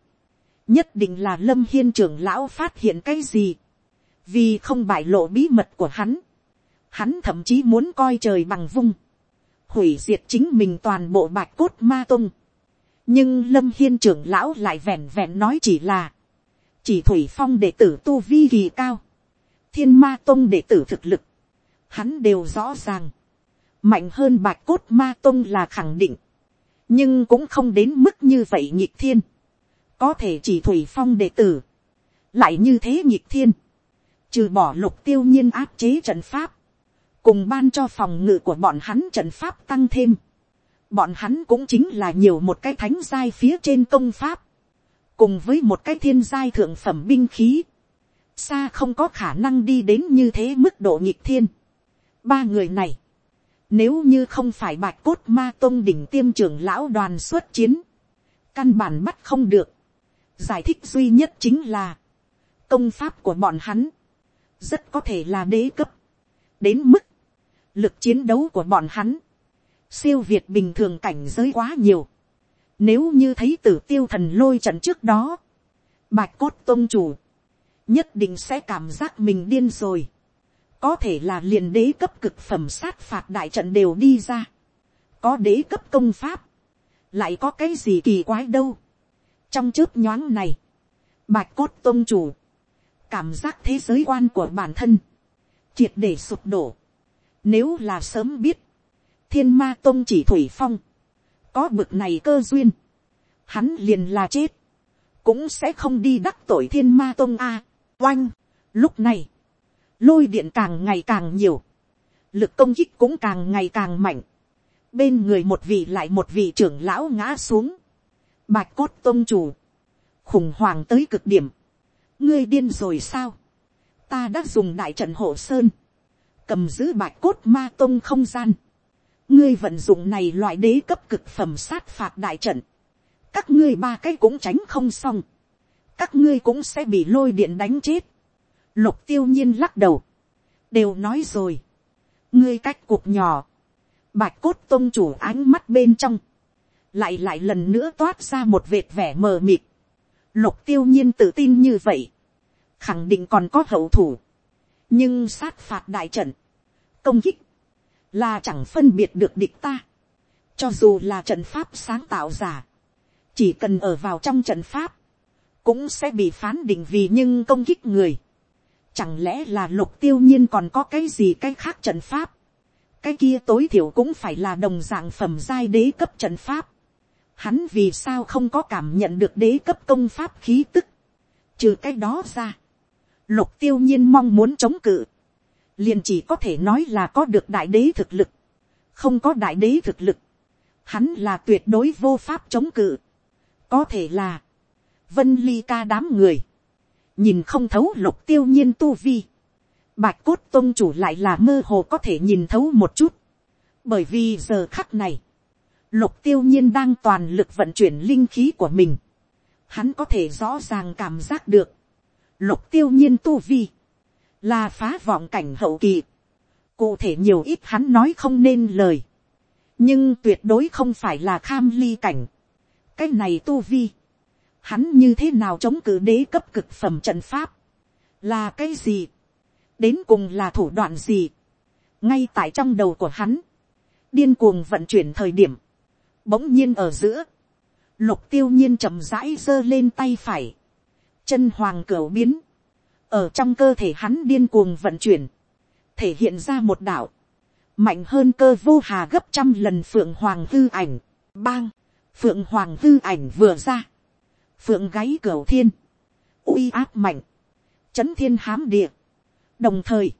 Nhất định là lâm hiên trưởng lão phát hiện cái gì. Vì không bại lộ bí mật của hắn. Hắn thậm chí muốn coi trời bằng vung. Hủy diệt chính mình toàn bộ bạch cốt ma tông. Nhưng lâm hiên trưởng lão lại vẹn vẹn nói chỉ là. Chỉ thủy phong đệ tử tu vi kỳ cao. Thiên ma tông đệ tử thực lực hắn đều rõ ràng, mạnh hơn bạch cốt ma tông là khẳng định, nhưng cũng không đến mức như vậy nhịp thiên, có thể chỉ thủy phong đệ tử, lại như thế nhịp thiên, trừ bỏ lục tiêu nhiên áp chế trận pháp, cùng ban cho phòng ngự của bọn hắn trận pháp tăng thêm, bọn hắn cũng chính là nhiều một cái thánh giai phía trên công pháp, cùng với một cái thiên giai thượng phẩm binh khí, xa không có khả năng đi đến như thế mức độ nhịp thiên. Ba người này, nếu như không phải bạch cốt ma tôn đỉnh tiêm trưởng lão đoàn xuất chiến, căn bản bắt không được. Giải thích duy nhất chính là, công pháp của bọn hắn, rất có thể là đế cấp. Đến mức, lực chiến đấu của bọn hắn, siêu việt bình thường cảnh giới quá nhiều. Nếu như thấy tử tiêu thần lôi trận trước đó, bạch cốt tôn chủ, nhất định sẽ cảm giác mình điên rồi có thể là liền đế cấp cực phẩm sát phạt đại trận đều đi ra, có đế cấp công pháp, lại có cái gì kỳ quái đâu. trong chớp nhoáng này, bạch cốt tôn chủ, cảm giác thế giới quan của bản thân, triệt để sụp đổ. Nếu là sớm biết, thiên ma tôn chỉ thủy phong, có bực này cơ duyên, hắn liền là chết, cũng sẽ không đi đắc tội thiên ma tôn a. oanh, lúc này, lôi điện càng ngày càng nhiều, lực công kích cũng càng ngày càng mạnh, bên người một vị lại một vị trưởng lão ngã xuống, bạch cốt tôn chủ, khủng hoảng tới cực điểm, ngươi điên rồi sao, ta đã dùng đại trận hộ sơn, cầm giữ bạch cốt ma tôn không gian, ngươi vận dụng này loại đế cấp cực phẩm sát phạt đại trận, các ngươi ba cái cũng tránh không xong, các ngươi cũng sẽ bị lôi điện đánh chết, Lục tiêu nhiên lắc đầu. Đều nói rồi. Ngươi cách cuộc nhỏ. Bạch cốt tôn chủ ánh mắt bên trong. lại lại lần nữa toát ra một vệt vẻ mờ mịt. Lục tiêu nhiên tự tin như vậy, khẳng định còn có hậu thủ, nhưng sát phạt đại trận, công kích, là chẳng phân biệt được địch ta, cho dù là trận pháp sáng tạo giả, chỉ cần ở vào trong trận pháp, cũng sẽ bị phán định vì nhưng công kích người. Chẳng lẽ là lục tiêu nhiên còn có cái gì cái khác trận pháp, cái kia tối thiểu cũng phải là đồng dạng phẩm giai đế cấp trận pháp. Hắn vì sao không có cảm nhận được đế cấp công pháp khí tức. Trừ cái đó ra. Lục tiêu nhiên mong muốn chống cự. Liền chỉ có thể nói là có được đại đế thực lực. Không có đại đế thực lực. Hắn là tuyệt đối vô pháp chống cự. Có thể là. Vân ly ca đám người. Nhìn không thấu lục tiêu nhiên tu vi Bạch cốt tôn chủ lại là mơ hồ có thể nhìn thấu một chút. Bởi vì giờ khắc này, lục tiêu nhiên đang toàn lực vận chuyển linh khí của mình. Hắn có thể rõ ràng cảm giác được. Lục tiêu nhiên tu vi, là phá vọng cảnh hậu kỳ. Cụ thể nhiều ít hắn nói không nên lời. Nhưng tuyệt đối không phải là kham ly cảnh. Cái này tu vi. Hắn như thế nào chống cử đế cấp cực phẩm trận pháp. Là cái gì? đến cùng là thủ đoạn gì, ngay tại trong đầu của hắn, điên cuồng vận chuyển thời điểm, bỗng nhiên ở giữa, lục tiêu nhiên chậm rãi giơ lên tay phải, chân hoàng cửu biến, ở trong cơ thể hắn điên cuồng vận chuyển, thể hiện ra một đạo, mạnh hơn cơ vô hà gấp trăm lần phượng hoàng hư ảnh, bang, phượng hoàng hư ảnh vừa ra, phượng gáy cửa thiên, uy áp mạnh, chấn thiên hám địa, đồng thời,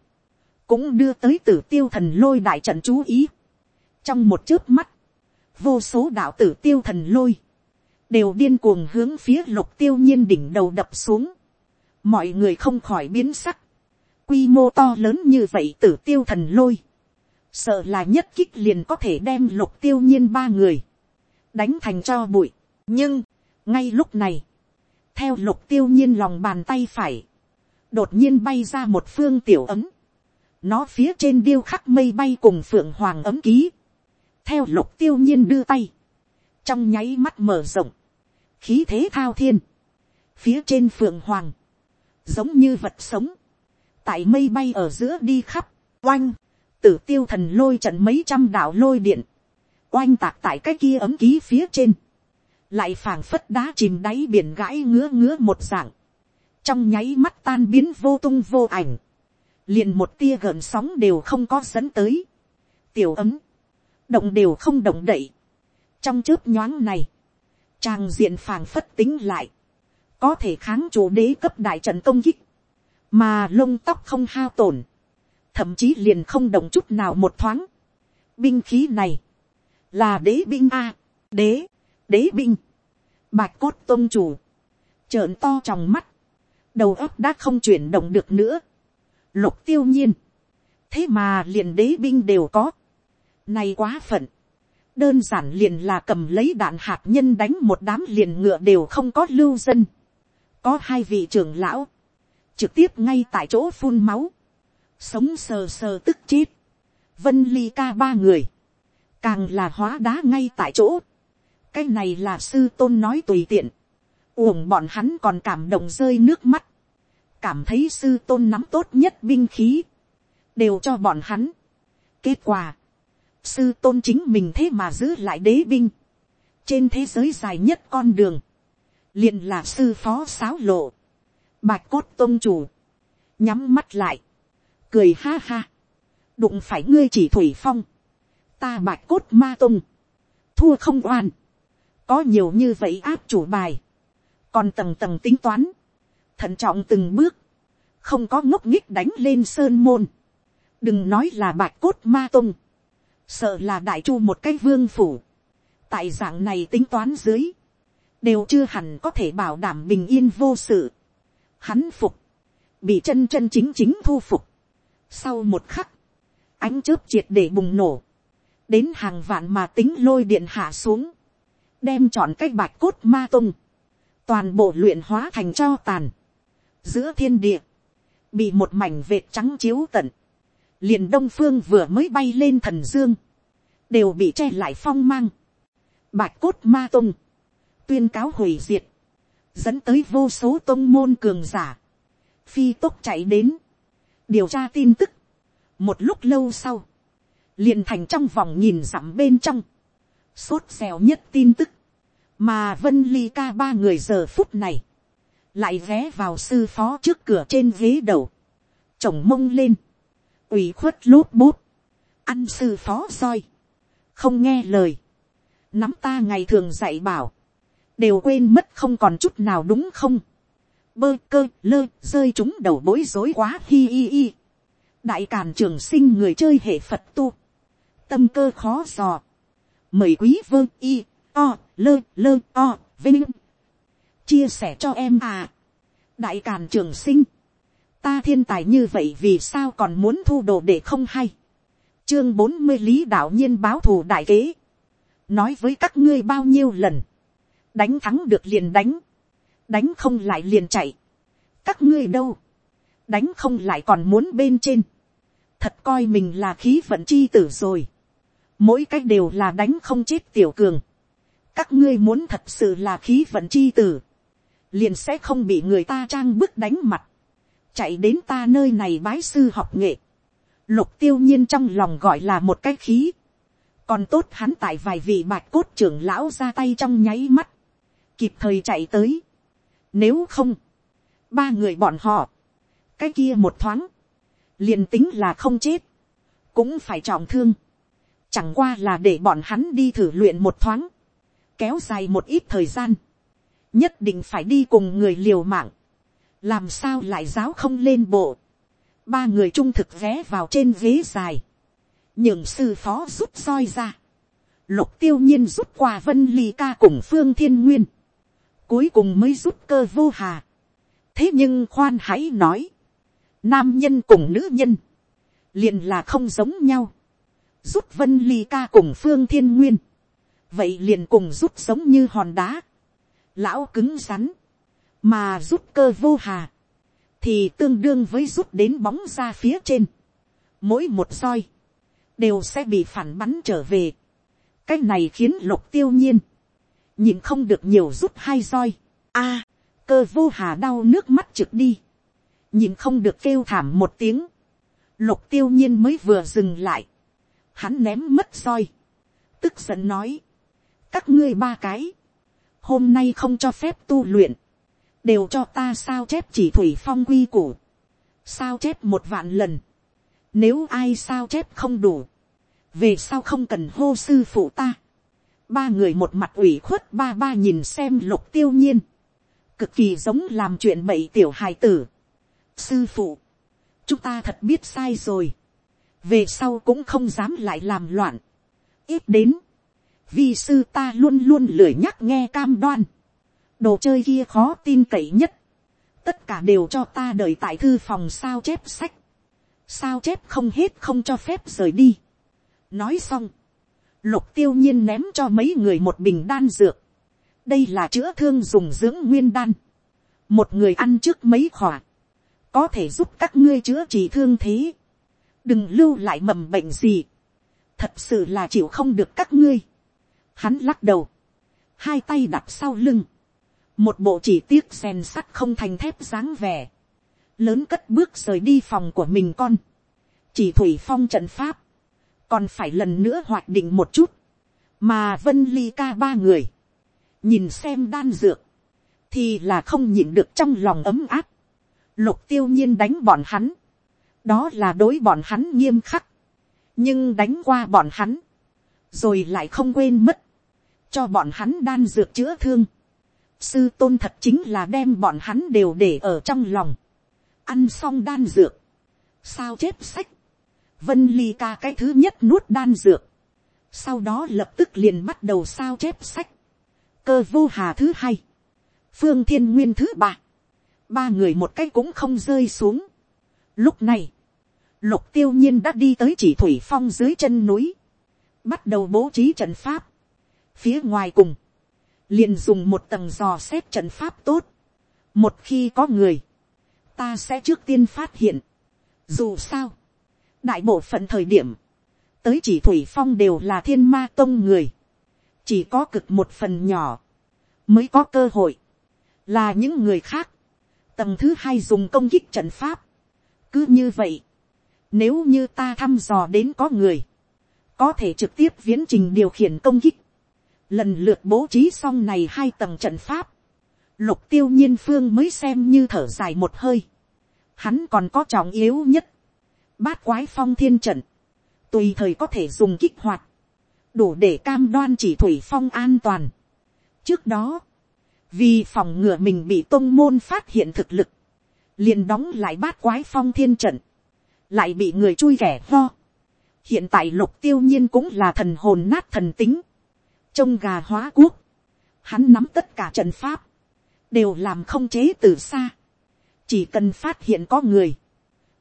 cũng đưa tới tử tiêu thần lôi đại trận chú ý. trong một chớp mắt, vô số đạo tử tiêu thần lôi, đều điên cuồng hướng phía lục tiêu nhiên đỉnh đầu đập xuống. mọi người không khỏi biến sắc. quy mô to lớn như vậy tử tiêu thần lôi. sợ là nhất kích liền có thể đem lục tiêu nhiên ba người, đánh thành cho bụi. nhưng, ngay lúc này, theo lục tiêu nhiên lòng bàn tay phải, đột nhiên bay ra một phương tiểu ấm, nó phía trên điêu khắc mây bay cùng phượng hoàng ấm ký, theo lục tiêu nhiên đưa tay, trong nháy mắt mở rộng, khí thế thao thiên, phía trên phượng hoàng, giống như vật sống, tại mây bay ở giữa đi khắp, oanh, tử tiêu thần lôi trận mấy trăm đạo lôi điện, oanh tạc tại cái kia ấm ký phía trên, lại phảng phất đá chìm đáy biển gãi ngứa ngứa một dạng, trong nháy mắt tan biến vô tung vô ảnh, liền một tia gợn sóng đều không có dẫn tới, tiểu ấm, động đều không động đậy, trong chớp nhoáng này, trang diện phảng phất tính lại, có thể kháng chủ đế cấp đại trận công kích, mà lông tóc không hao tổn, thậm chí liền không động chút nào một thoáng. Binh khí này, là đế binh a, đế, đế binh, bạch cốt tôn chủ, trợn to trong mắt, đầu óc đã không chuyển động được nữa. Lục tiêu nhiên. Thế mà liền đế binh đều có. Này quá phận. Đơn giản liền là cầm lấy đạn hạt nhân đánh một đám liền ngựa đều không có lưu dân. Có hai vị trưởng lão. Trực tiếp ngay tại chỗ phun máu. Sống sờ sờ tức chết. Vân ly ca ba người. Càng là hóa đá ngay tại chỗ. Cái này là sư tôn nói tùy tiện. Uổng bọn hắn còn cảm động rơi nước mắt, cảm thấy sư tôn nắm tốt nhất binh khí, đều cho bọn hắn. kết quả, sư tôn chính mình thế mà giữ lại đế binh, trên thế giới dài nhất con đường, liền là sư phó sáo lộ, bạch cốt tôn chủ, nhắm mắt lại, cười ha ha, đụng phải ngươi chỉ thủy phong, ta bạch cốt ma tung, thua không oan, có nhiều như vậy áp chủ bài, còn tầng tầng tính toán, thận trọng từng bước, không có ngốc nghích đánh lên sơn môn, đừng nói là bạch cốt ma tung, sợ là đại chu một cái vương phủ, tại dạng này tính toán dưới, đều chưa hẳn có thể bảo đảm bình yên vô sự. Hắn phục, bị chân chân chính chính thu phục. Sau một khắc, ánh chớp triệt để bùng nổ, đến hàng vạn mà tính lôi điện hạ xuống, đem chọn cái bạch cốt ma tung, toàn bộ luyện hóa thành cho tàn, giữa thiên địa, bị một mảnh vệt trắng chiếu tận, liền đông phương vừa mới bay lên thần dương, đều bị che lại phong mang, bạch cốt ma tung. Tuyên cáo hủy diệt, dẫn tới vô số tôn môn cường giả, phi tốc chạy đến, điều tra tin tức, một lúc lâu sau, liền thành trong vòng nhìn dặm bên trong, sốt xèo nhất tin tức, mà vân ly ca ba người giờ phút này, lại ghé vào sư phó trước cửa trên ghế đầu, chồng mông lên, ủy khuất lút bút, ăn sư phó soi, không nghe lời, nắm ta ngày thường dạy bảo, đều quên mất không còn chút nào đúng không, bơ cơ lơ rơi chúng đầu bối rối quá hi hi hi, đại càn trường sinh người chơi hệ phật tu, tâm cơ khó dò, mời quý vơ y, o, lơ lơ o, vinh, chia sẻ cho em à, đại càn trường sinh, ta thiên tài như vậy vì sao còn muốn thu đồ để không hay, chương bốn mươi lý đạo nhiên báo thù đại kế, nói với các ngươi bao nhiêu lần, đánh thắng được liền đánh, đánh không lại liền chạy, các ngươi đâu, đánh không lại còn muốn bên trên, thật coi mình là khí vận chi tử rồi, mỗi cách đều là đánh không chết tiểu cường, các ngươi muốn thật sự là khí vận chi tử, liền sẽ không bị người ta trang bức đánh mặt, chạy đến ta nơi này bái sư học nghệ, lục tiêu nhiên trong lòng gọi là một cái khí, còn tốt hắn tại vài vị bạch cốt trưởng lão ra tay trong nháy mắt, kịp thời chạy tới, nếu không, ba người bọn họ, cái kia một thoáng, liền tính là không chết, cũng phải trọng thương, chẳng qua là để bọn hắn đi thử luyện một thoáng, kéo dài một ít thời gian, nhất định phải đi cùng người liều mạng, làm sao lại giáo không lên bộ, ba người trung thực ghé vào trên ghế dài, nhường sư phó rút roi ra, lục tiêu nhiên rút qua vân ly ca cùng phương thiên nguyên, cuối cùng mới rút cơ vô hà, thế nhưng khoan hãy nói, nam nhân cùng nữ nhân, liền là không giống nhau, rút vân ly ca cùng phương thiên nguyên, vậy liền cùng rút giống như hòn đá, lão cứng rắn, mà rút cơ vô hà, thì tương đương với rút đến bóng ra phía trên, mỗi một roi, đều sẽ bị phản bắn trở về, cái này khiến lục tiêu nhiên, nhìn không được nhiều rút hai roi, a, cơ vô hà đau nước mắt trực đi, nhìn không được kêu thảm một tiếng, lục tiêu nhiên mới vừa dừng lại, hắn ném mất roi, tức giận nói, các ngươi ba cái, hôm nay không cho phép tu luyện, đều cho ta sao chép chỉ thủy phong quy củ, sao chép một vạn lần, nếu ai sao chép không đủ, về sau không cần hô sư phụ ta, ba người một mặt ủy khuất ba ba nhìn xem lục tiêu nhiên, cực kỳ giống làm chuyện bậy tiểu hài tử. sư phụ, chúng ta thật biết sai rồi, về sau cũng không dám lại làm loạn, ít đến, vì sư ta luôn luôn lười nhắc nghe cam đoan, đồ chơi kia khó tin cậy nhất, tất cả đều cho ta đợi tại thư phòng sao chép sách, sao chép không hết không cho phép rời đi. nói xong, lục tiêu nhiên ném cho mấy người một bình đan dược, đây là chữa thương dùng dưỡng nguyên đan, một người ăn trước mấy khỏa, có thể giúp các ngươi chữa trị thương thế, đừng lưu lại mầm bệnh gì, thật sự là chịu không được các ngươi. Hắn lắc đầu, hai tay đặt sau lưng, một bộ chỉ tiếc rèn sắt không thành thép dáng vẻ, lớn cất bước rời đi phòng của mình con, chỉ thủy phong trận pháp, còn phải lần nữa hoạch định một chút, mà vân ly ca ba người, nhìn xem đan dược, thì là không nhịn được trong lòng ấm áp, lục tiêu nhiên đánh bọn hắn, đó là đối bọn hắn nghiêm khắc, nhưng đánh qua bọn hắn, rồi lại không quên mất, cho bọn hắn đan dược chữa thương, sư tôn thật chính là đem bọn hắn đều để ở trong lòng, ăn xong đan dược, sao chép sách, vân ly ca cái thứ nhất nuốt đan dược, sau đó lập tức liền bắt đầu sao chép sách, cơ vô hà thứ hai, phương thiên nguyên thứ ba, ba người một cái cũng không rơi xuống. Lúc này, lục tiêu nhiên đã đi tới chỉ thủy phong dưới chân núi, bắt đầu bố trí trận pháp. Phía ngoài cùng, liền dùng một tầng dò xét trận pháp tốt. Một khi có người, ta sẽ trước tiên phát hiện. Dù sao, đại bộ phận thời điểm, tới chỉ thủy phong đều là thiên ma tông người. chỉ có cực một phần nhỏ, mới có cơ hội, là những người khác, tầng thứ hai dùng công kích trận pháp, cứ như vậy, nếu như ta thăm dò đến có người, có thể trực tiếp viễn trình điều khiển công kích, lần lượt bố trí xong này hai tầng trận pháp, lục tiêu nhiên phương mới xem như thở dài một hơi, hắn còn có trọng yếu nhất, bát quái phong thiên trận, tùy thời có thể dùng kích hoạt, đủ để cam đoan chỉ thủy phong an toàn. trước đó, vì phòng ngừa mình bị tôn môn phát hiện thực lực, liền đóng lại bát quái phong thiên trận, lại bị người chui ghẻ ho. hiện tại lục tiêu nhiên cũng là thần hồn nát thần tính, trông gà hóa quốc, hắn nắm tất cả trận pháp, đều làm không chế từ xa, chỉ cần phát hiện có người,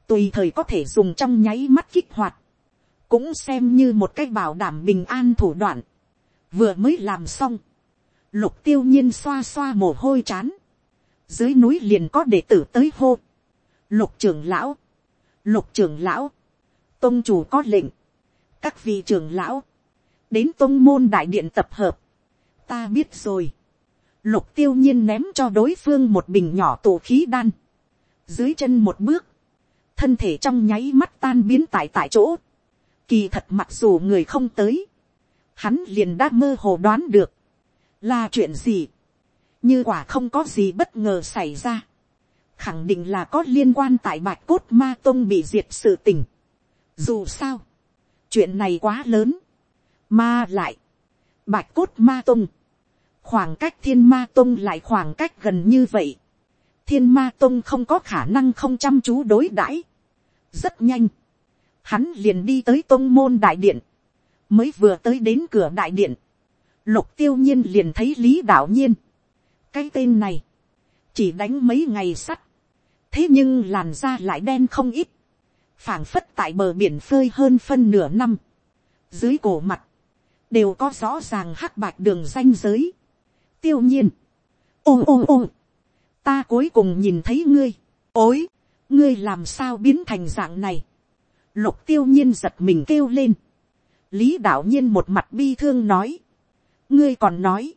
tùy thời có thể dùng trong nháy mắt kích hoạt, cũng xem như một cái bảo đảm bình an thủ đoạn, vừa mới làm xong, lục tiêu nhiên xoa xoa mồ hôi chán, dưới núi liền có đệ tử tới hô, lục trưởng lão, lục trưởng lão, tôn chủ có lệnh, các vị trưởng lão, đến tôn môn đại điện tập hợp, ta biết rồi, lục tiêu nhiên ném cho đối phương một bình nhỏ tổ khí đan, dưới chân một bước, thân thể trong nháy mắt tan biến tại tại chỗ, kỳ thật mặc dù người không tới, hắn liền đã mơ hồ đoán được, là chuyện gì, như quả không có gì bất ngờ xảy ra, khẳng định là có liên quan tại bạch cốt ma tông bị diệt sự tình. Dù sao, chuyện này quá lớn, mà lại, bạch cốt ma tông, khoảng cách thiên ma tông lại khoảng cách gần như vậy, thiên ma tông không có khả năng không chăm chú đối đãi. rất nhanh, hắn liền đi tới tông môn đại điện, mới vừa tới đến cửa đại điện, lục tiêu nhiên liền thấy lý đạo nhiên. cái tên này, chỉ đánh mấy ngày sắt, thế nhưng làn da lại đen không ít, phảng phất tại bờ biển phơi hơn phân nửa năm, dưới cổ mặt, đều có rõ ràng hắc bạch đường danh giới, tiêu nhiên, ôm ôm ôm, ta cuối cùng nhìn thấy ngươi, ối, ngươi làm sao biến thành dạng này, lục tiêu nhiên giật mình kêu lên, lý đạo nhiên một mặt bi thương nói, ngươi còn nói,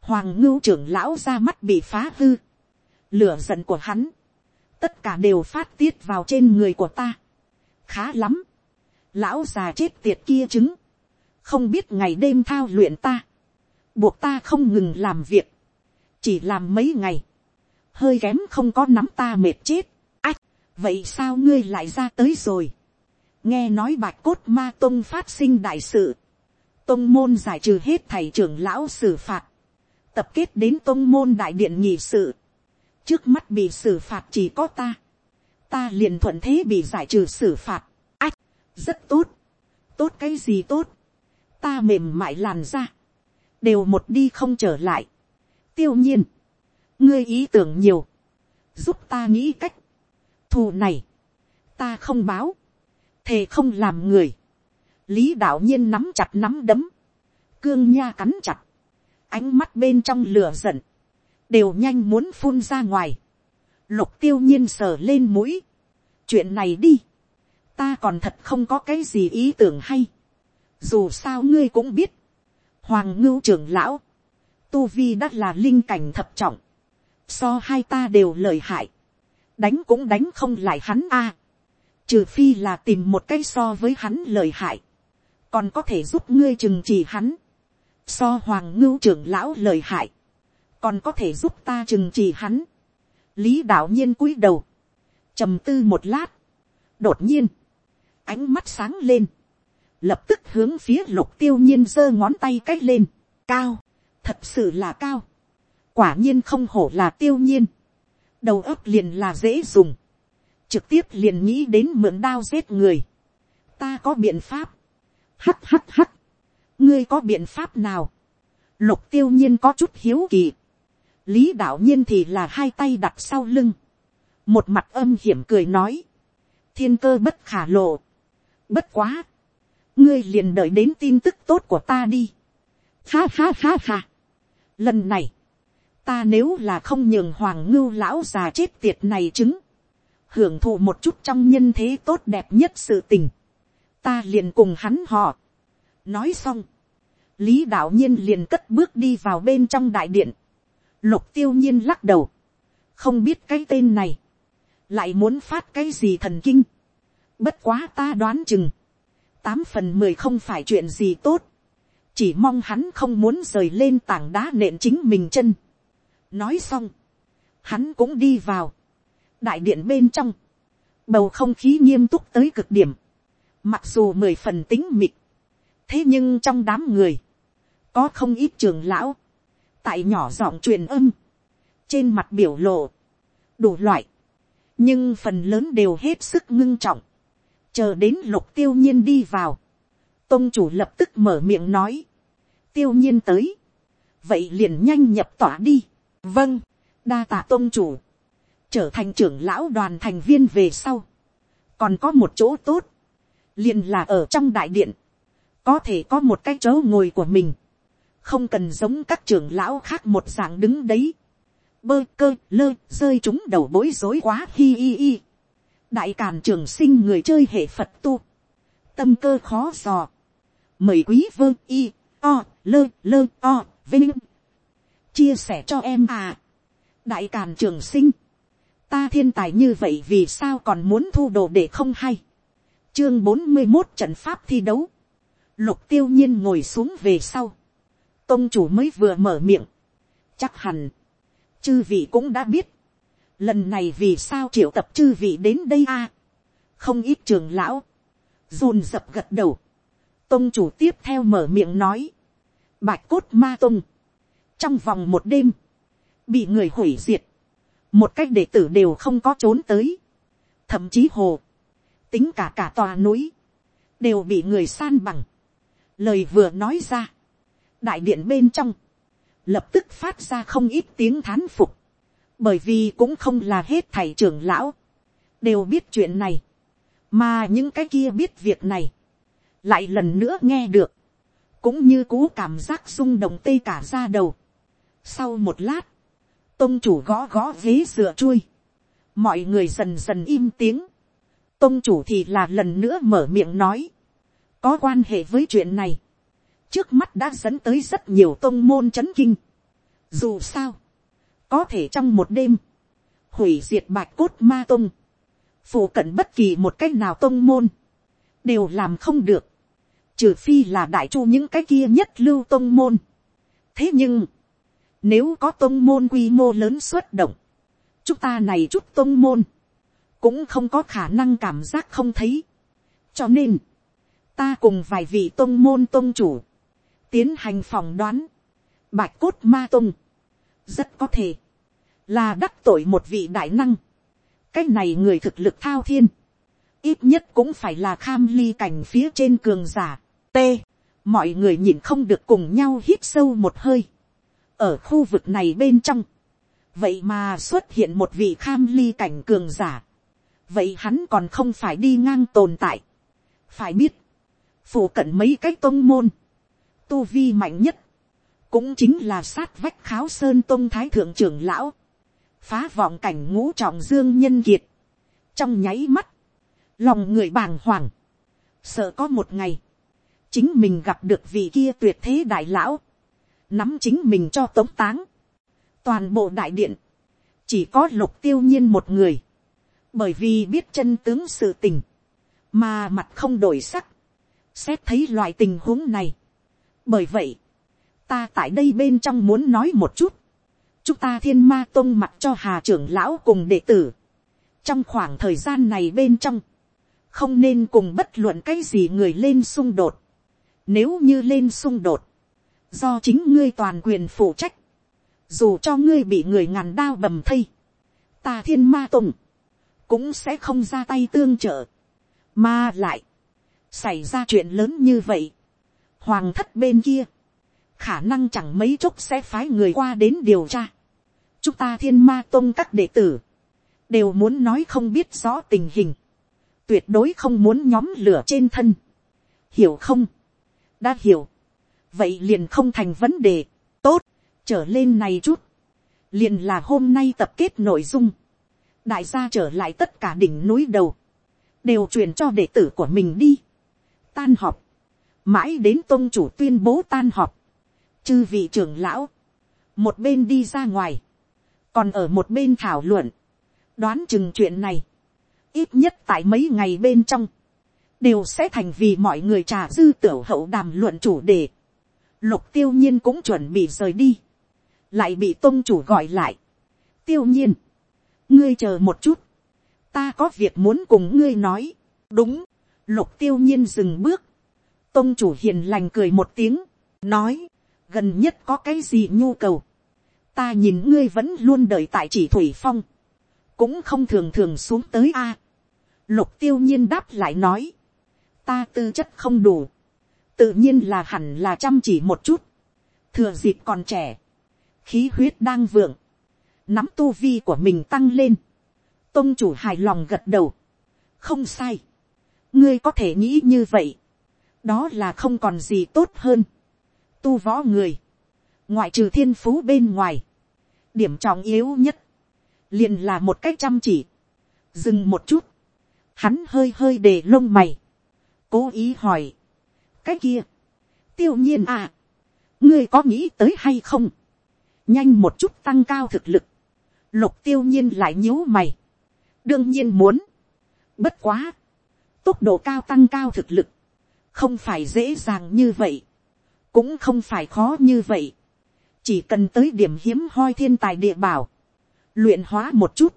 hoàng ngưu trưởng lão ra mắt bị phá hư, lửa giận của hắn, tất cả đều phát tiết vào trên người của ta, khá lắm, lão già chết tiệt kia chứng, không biết ngày đêm thao luyện ta, buộc ta không ngừng làm việc, chỉ làm mấy ngày, hơi kém không có nắm ta mệt chết, ách, vậy sao ngươi lại ra tới rồi, nghe nói bạch cốt ma tông phát sinh đại sự, tông môn giải trừ hết thầy trưởng lão xử phạt, tập kết đến tông môn đại điện nhị sự, trước mắt bị xử phạt chỉ có ta, ta liền thuận thế bị giải trừ xử phạt, ách, rất tốt, tốt cái gì tốt, ta mềm mại làn ra, đều một đi không trở lại, tiêu nhiên, ngươi ý tưởng nhiều, giúp ta nghĩ cách, thù này, ta không báo, thề không làm người, lý đạo nhiên nắm chặt nắm đấm, cương nha cắn chặt, ánh mắt bên trong lửa giận, đều nhanh muốn phun ra ngoài, lục tiêu nhiên sờ lên mũi, chuyện này đi, ta còn thật không có cái gì ý tưởng hay, dù sao ngươi cũng biết, hoàng ngưu trưởng lão, tu vi đã là linh cảnh thập trọng, so hai ta đều lời hại, đánh cũng đánh không lại hắn a, trừ phi là tìm một cái so với hắn lời hại, còn có thể giúp ngươi chừng trị hắn, so hoàng ngưu trưởng lão lời hại, còn có thể giúp ta trừng trị hắn, lý đạo nhiên cúi đầu, trầm tư một lát, đột nhiên, ánh mắt sáng lên, lập tức hướng phía lục tiêu nhiên giơ ngón tay cách lên, cao, thật sự là cao, quả nhiên không hổ là tiêu nhiên, đầu óc liền là dễ dùng, trực tiếp liền nghĩ đến mượn đao giết người, ta có biện pháp, hắt hắt hắt, ngươi có biện pháp nào, lục tiêu nhiên có chút hiếu kỳ, lý đạo nhiên thì là hai tay đặt sau lưng, một mặt âm hiểm cười nói, thiên cơ bất khả lộ, bất quá, ngươi liền đợi đến tin tức tốt của ta đi, ha ha ha ha, lần này, ta nếu là không nhường hoàng ngưu lão già chết tiệt này chứng, hưởng thụ một chút trong nhân thế tốt đẹp nhất sự tình, ta liền cùng hắn họ. nói xong, lý đạo nhiên liền cất bước đi vào bên trong đại điện, lục tiêu nhiên lắc đầu, không biết cái tên này, lại muốn phát cái gì thần kinh, bất quá ta đoán chừng, tám phần mười không phải chuyện gì tốt, chỉ mong hắn không muốn rời lên tảng đá nện chính mình chân. nói xong, hắn cũng đi vào, đại điện bên trong, bầu không khí nghiêm túc tới cực điểm, mặc dù mười phần tính mịt, thế nhưng trong đám người, có không ít trường lão, tại nhỏ giọng truyền âm, trên mặt biểu lộ, đủ loại, nhưng phần lớn đều hết sức ngưng trọng, chờ đến lục tiêu nhiên đi vào, tôn chủ lập tức mở miệng nói, tiêu nhiên tới, vậy liền nhanh nhập tỏa đi, vâng, đa tạ tôn chủ, trở thành trưởng lão đoàn thành viên về sau, còn có một chỗ tốt, liền là ở trong đại điện, có thể có một cái chỗ ngồi của mình, không cần giống các trưởng lão khác một dạng đứng đấy, bơ cơ lơ rơi chúng đầu bối rối quá hi hi hi. đại càn trường sinh người chơi hệ phật tu, tâm cơ khó dò, mời quý vơ y o lơ lơ o vinh. Chia sẻ cho em à. Đại càn trường sinh. Ta thiên tài như vậy vì sao còn muốn thu đồ để không hay? Chương bốn mươi một trận pháp thi đấu. Lục tiêu nhiên ngồi xuống về sau tôn chủ mới vừa mở miệng. Chắc hẳn. Chư vị cũng đã biết. Lần này vì sao triệu tập chư vị đến đây a? Không ít trường lão. Dồn dập gật đầu. Tông chủ tiếp theo mở miệng nói. Bạch cốt ma tông. Trong vòng một đêm bị người hủy diệt. Một cách đệ tử đều không có trốn tới, thậm chí hồ, tính cả cả tòa núi, đều bị người san bằng. Lời vừa nói ra, đại điện bên trong, lập tức phát ra không ít tiếng thán phục, bởi vì cũng không là hết thầy trưởng lão, đều biết chuyện này, mà những cái kia biết việc này, lại lần nữa nghe được, cũng như cú cảm giác rung động tê cả ra đầu. Sau một lát, Tông chủ gõ gõ ghế dựa chui. Mọi người dần dần im tiếng. Tông chủ thì là lần nữa mở miệng nói. Có quan hệ với chuyện này. Trước mắt đã dẫn tới rất nhiều tông môn chấn kinh. Dù sao. Có thể trong một đêm. Hủy diệt bạch cốt ma tôn Phủ cận bất kỳ một cách nào tông môn. Đều làm không được. Trừ phi là đại chu những cái kia nhất lưu tông môn. Thế nhưng, nếu có tôn môn quy mô lớn xuất động. Chúng ta này chút tôn môn. Cũng không có khả năng cảm giác không thấy. Cho nên. Ta cùng vài vị tôn môn tôn chủ. Tiến hành phỏng đoán. Bạch cốt ma tung. Rất có thể. Là đắc tội một vị đại năng. Cái này người thực lực thao thiên. Ít nhất cũng phải là kham ly cảnh phía trên cường giả. T. Mọi người nhìn không được cùng nhau hít sâu một hơi ở khu vực này bên trong, vậy mà xuất hiện một vị kham ly cảnh cường giả, vậy hắn còn không phải đi ngang tồn tại. phải biết, phủ cận mấy cái tôn môn, tu vi mạnh nhất, cũng chính là sát vách kháo sơn tôn thái thượng trưởng lão, phá vọng cảnh ngũ trọng dương nhân kiệt, trong nháy mắt, lòng người bàng hoàng, sợ có một ngày, chính mình gặp được vị kia tuyệt thế đại lão, nắm chính mình cho tống táng. Toàn bộ đại điện, chỉ có lục tiêu nhiên một người, bởi vì biết chân tướng sự tình, mà mặt không đổi sắc, xét thấy loại tình huống này bởi vậy, ta tại đây bên trong muốn nói một chút, chúng ta thiên ma tôn mặt cho hà trưởng lão cùng đệ tử, trong khoảng thời gian này bên trong, không nên cùng bất luận cái gì người lên xung đột, nếu như lên xung đột, do chính ngươi toàn quyền phụ trách, dù cho ngươi bị người ngàn đao bầm thây, ta thiên ma tùng, cũng sẽ không ra tay tương trợ, mà lại, xảy ra chuyện lớn như vậy, hoàng thất bên kia, khả năng chẳng mấy chốc sẽ phái người qua đến điều tra, chúng ta thiên ma tôn các đệ tử, đều muốn nói không biết rõ tình hình, tuyệt đối không muốn nhóm lửa trên thân, hiểu không, đã hiểu, vậy liền không thành vấn đề, tốt, trở lên này chút, liền là hôm nay tập kết nội dung, đại gia trở lại tất cả đỉnh núi đầu, đều truyền cho đệ tử của mình đi, tan họp, mãi đến tôn chủ tuyên bố tan họp, chư vị trưởng lão, một bên đi ra ngoài, còn ở một bên thảo luận, đoán chừng chuyện này, ít nhất tại mấy ngày bên trong, đều sẽ thành vì mọi người trà dư tiểu hậu đàm luận chủ đề. Lục tiêu nhiên cũng chuẩn bị rời đi, lại bị tôn chủ gọi lại. tiêu nhiên, ngươi chờ một chút, ta có việc muốn cùng ngươi nói, đúng, lục tiêu nhiên dừng bước, tôn chủ hiền lành cười một tiếng, nói, gần nhất có cái gì nhu cầu, ta nhìn ngươi vẫn luôn đợi tại chỉ thủy phong, cũng không thường thường xuống tới a. lục tiêu nhiên đáp lại nói, ta tư chất không đủ, tự nhiên là hẳn là chăm chỉ một chút, thừa dịp còn trẻ, khí huyết đang vượng, nắm tu vi của mình tăng lên, tôn chủ hài lòng gật đầu, không sai, ngươi có thể nghĩ như vậy, đó là không còn gì tốt hơn, tu võ người, ngoại trừ thiên phú bên ngoài, điểm trọng yếu nhất, liền là một cách chăm chỉ, dừng một chút, hắn hơi hơi để lông mày, cố ý hỏi, cái kia, tiêu nhiên à, ngươi có nghĩ tới hay không, nhanh một chút tăng cao thực lực, lục tiêu nhiên lại nhíu mày, đương nhiên muốn, bất quá, tốc độ cao tăng cao thực lực, không phải dễ dàng như vậy, cũng không phải khó như vậy, chỉ cần tới điểm hiếm hoi thiên tài địa bảo, luyện hóa một chút,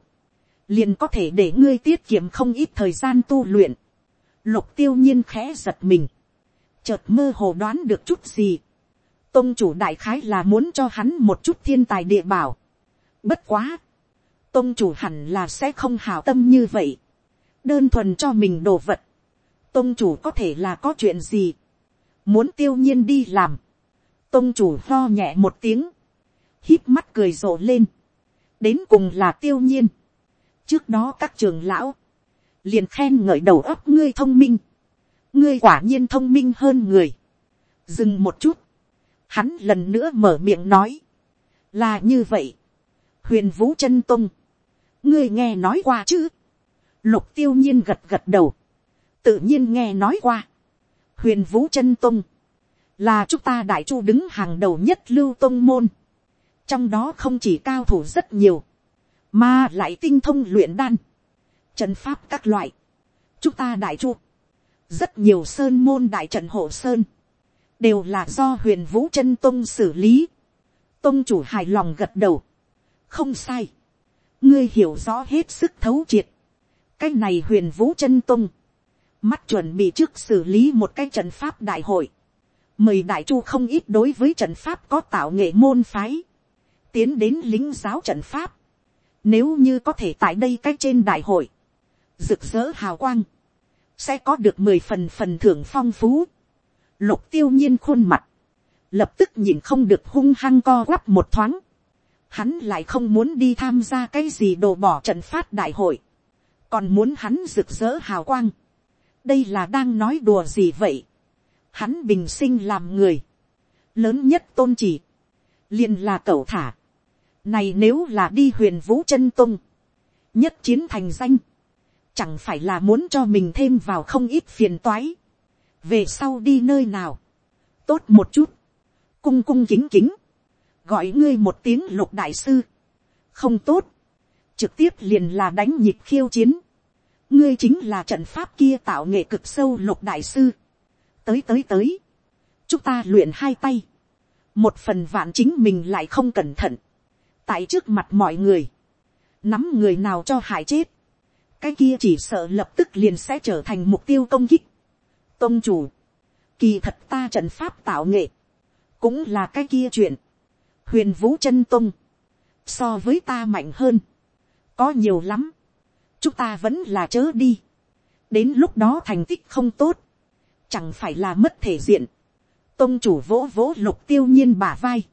liền có thể để ngươi tiết kiệm không ít thời gian tu luyện. Lục tiêu nhiên khẽ giật mình, chợt mơ hồ đoán được chút gì. Tông chủ đại khái là muốn cho hắn một chút thiên tài địa bảo. Bất quá, tông chủ hẳn là sẽ không hào tâm như vậy. Đơn thuần cho mình đồ vật. Tông chủ có thể là có chuyện gì. Muốn tiêu nhiên đi làm Tông chủ lo nhẹ một tiếng. hít mắt cười rộ lên. Đến cùng là tiêu nhiên. Trước đó các trường lão. Liền khen ngợi đầu óc ngươi thông minh. Ngươi quả nhiên thông minh hơn người. Dừng một chút. Hắn lần nữa mở miệng nói. Là như vậy. Huyền Vũ chân Tông. Ngươi nghe nói qua chứ. Lục tiêu nhiên gật gật đầu. Tự nhiên nghe nói qua. Huyền Vũ chân Tông là chúng ta đại chu đứng hàng đầu nhất lưu tông môn, trong đó không chỉ cao thủ rất nhiều, mà lại tinh thông luyện đan, trận pháp các loại, chúng ta đại chu, rất nhiều sơn môn đại trận hộ sơn, đều là do huyền vũ chân tôn xử lý, tôn chủ hài lòng gật đầu, không sai, ngươi hiểu rõ hết sức thấu triệt, cái này huyền vũ chân tôn, mắt chuẩn bị trước xử lý một cái trận pháp đại hội, mời đại chu không ít đối với trận pháp có tạo nghệ môn phái, tiến đến lính giáo trận pháp, nếu như có thể tại đây cách trên đại hội, rực rỡ hào quang, sẽ có được mười phần phần thưởng phong phú, lục tiêu nhiên khuôn mặt, lập tức nhìn không được hung hăng co quắp một thoáng, hắn lại không muốn đi tham gia cái gì đồ bỏ trận phát đại hội, còn muốn hắn rực rỡ hào quang, đây là đang nói đùa gì vậy, hắn bình sinh làm người, lớn nhất tôn chỉ, liền là cậu thả, này nếu là đi huyền vũ chân tung, nhất chiến thành danh, chẳng phải là muốn cho mình thêm vào không ít phiền toái, về sau đi nơi nào, tốt một chút, cung cung kính kính, gọi ngươi một tiếng lục đại sư, không tốt, trực tiếp liền là đánh nhịp khiêu chiến, ngươi chính là trận pháp kia tạo nghệ cực sâu lục đại sư, tới tới tới, chúng ta luyện hai tay, một phần vạn chính mình lại không cẩn thận, tại trước mặt mọi người, nắm người nào cho hại chết, cái kia chỉ sợ lập tức liền sẽ trở thành mục tiêu công kích. tôn chủ, kỳ thật ta trận pháp tạo nghệ, cũng là cái kia chuyện, huyền vũ chân tôn, so với ta mạnh hơn, có nhiều lắm, chúng ta vẫn là chớ đi, đến lúc đó thành tích không tốt, chẳng phải là mất thể diện, tôn chủ vỗ vỗ lục tiêu nhiên bả vai,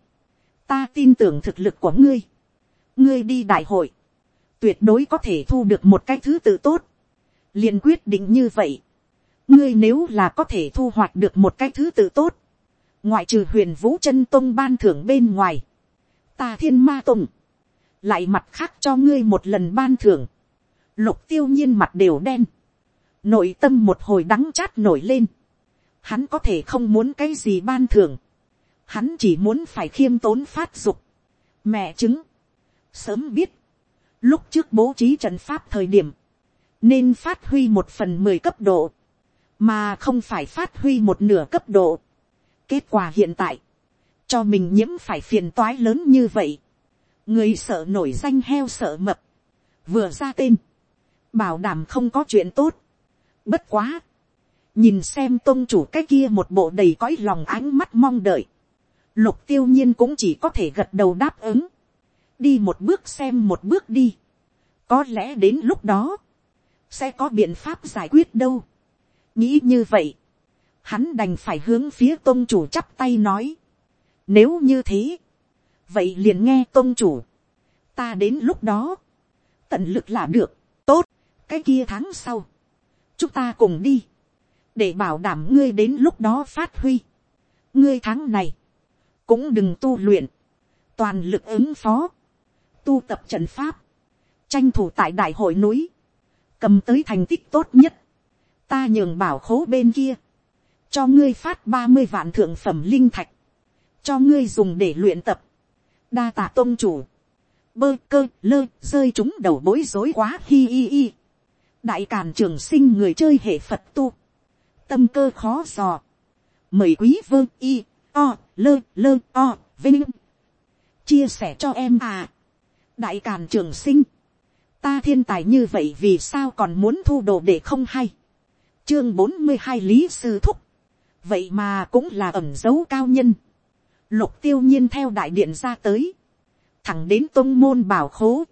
ta tin tưởng thực lực của ngươi, ngươi đi đại hội, tuyệt đối có thể thu được một cái thứ tự tốt, liền quyết định như vậy, ngươi nếu là có thể thu hoạch được một cái thứ tự tốt, ngoại trừ huyền vũ chân tông ban thưởng bên ngoài, ta thiên ma tùng lại mặt khác cho ngươi một lần ban thưởng, lục tiêu nhiên mặt đều đen, nội tâm một hồi đắng chát nổi lên, hắn có thể không muốn cái gì ban thưởng, hắn chỉ muốn phải khiêm tốn phát dục, mẹ chứng, sớm biết, lúc trước bố trí trận pháp thời điểm, nên phát huy một phần mười cấp độ, mà không phải phát huy một nửa cấp độ. kết quả hiện tại, cho mình nhiễm phải phiền toái lớn như vậy, người sợ nổi danh heo sợ mập, vừa ra tên, bảo đảm không có chuyện tốt, bất quá, nhìn xem tôn chủ cái kia một bộ đầy cõi lòng ánh mắt mong đợi, lục tiêu nhiên cũng chỉ có thể gật đầu đáp ứng, đi một bước xem một bước đi, có lẽ đến lúc đó, sẽ có biện pháp giải quyết đâu. nghĩ như vậy, hắn đành phải hướng phía tôn chủ chắp tay nói, nếu như thế, vậy liền nghe tôn chủ, ta đến lúc đó, tận lực là được, tốt, cái kia tháng sau, chúng ta cùng đi, để bảo đảm ngươi đến lúc đó phát huy. ngươi tháng này, cũng đừng tu luyện, toàn lực ứng phó, tu tập trận pháp, tranh thủ tại đại hội núi, cầm tới thành tích tốt nhất, ta nhường bảo khố bên kia, cho ngươi phát ba mươi vạn thượng phẩm linh thạch, cho ngươi dùng để luyện tập, đa tạ tôn chủ, bơ cơ lơ rơi chúng đầu bối rối quá hi hi hi, đại càn trường sinh người chơi hệ phật tu, tâm cơ khó dò, mời quý vương y, o, lơ lơ o, vinh, chia sẻ cho em à, đại càn trường sinh, ta thiên tài như vậy vì sao còn muốn thu đồ để không hay, chương bốn mươi hai lý sư thúc, vậy mà cũng là ẩm dấu cao nhân, lục tiêu nhiên theo đại điện ra tới, thẳng đến tôn môn bảo khố,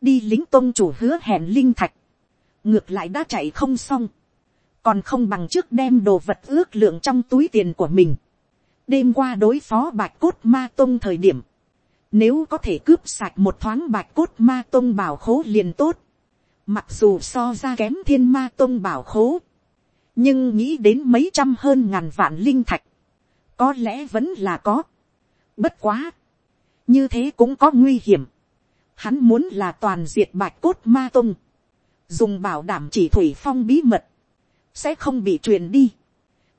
đi lính tôn chủ hứa hẹn linh thạch, ngược lại đã chạy không xong, còn không bằng trước đem đồ vật ước lượng trong túi tiền của mình. đêm qua đối phó bạch cốt ma tôn thời điểm, nếu có thể cướp sạch một thoáng bạch cốt ma tôn bảo khố liền tốt, mặc dù so ra kém thiên ma tôn bảo khố, nhưng nghĩ đến mấy trăm hơn ngàn vạn linh thạch, có lẽ vẫn là có. Bất quá, như thế cũng có nguy hiểm. Hắn muốn là toàn diệt bạch cốt ma tông dùng bảo đảm chỉ thủy phong bí mật, sẽ không bị truyền đi,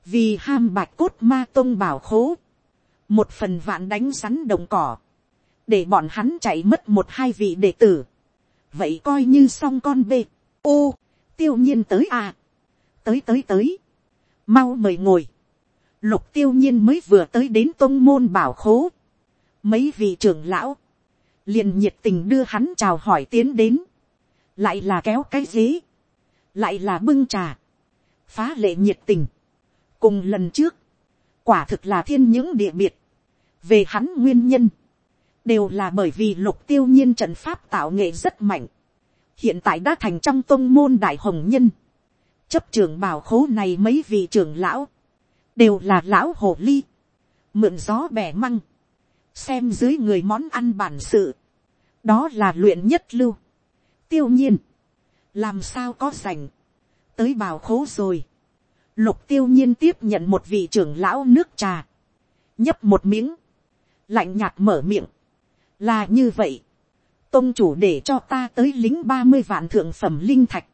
vì ham bạch cốt ma tôn bảo khố, một phần vạn đánh rắn đồng cỏ, để bọn hắn chạy mất một hai vị đệ tử, vậy coi như xong con bê, ô, tiêu nhiên tới à, tới tới tới, mau mời ngồi, lục tiêu nhiên mới vừa tới đến tôn môn bảo khố, mấy vị trưởng lão, liền nhiệt tình đưa hắn chào hỏi tiến đến, lại là kéo cái ghế, lại là bưng trà, phá lệ nhiệt tình, cùng lần trước, quả thực là thiên những địa biệt, về hắn nguyên nhân, đều là bởi vì lục tiêu nhiên trận pháp tạo nghệ rất mạnh, hiện tại đã thành trong tôn môn đại hồng nhân, chấp trưởng bảo khố này mấy vị trưởng lão, đều là lão hồ ly, mượn gió bẻ măng, xem dưới người món ăn bản sự, đó là luyện nhất lưu, tiêu nhiên, làm sao có rảnh, tới bào khố rồi, lục tiêu nhiên tiếp nhận một vị trưởng lão nước trà, nhấp một miếng, lạnh nhạt mở miệng, là như vậy, tôn chủ để cho ta tới lính ba mươi vạn thượng phẩm linh thạch,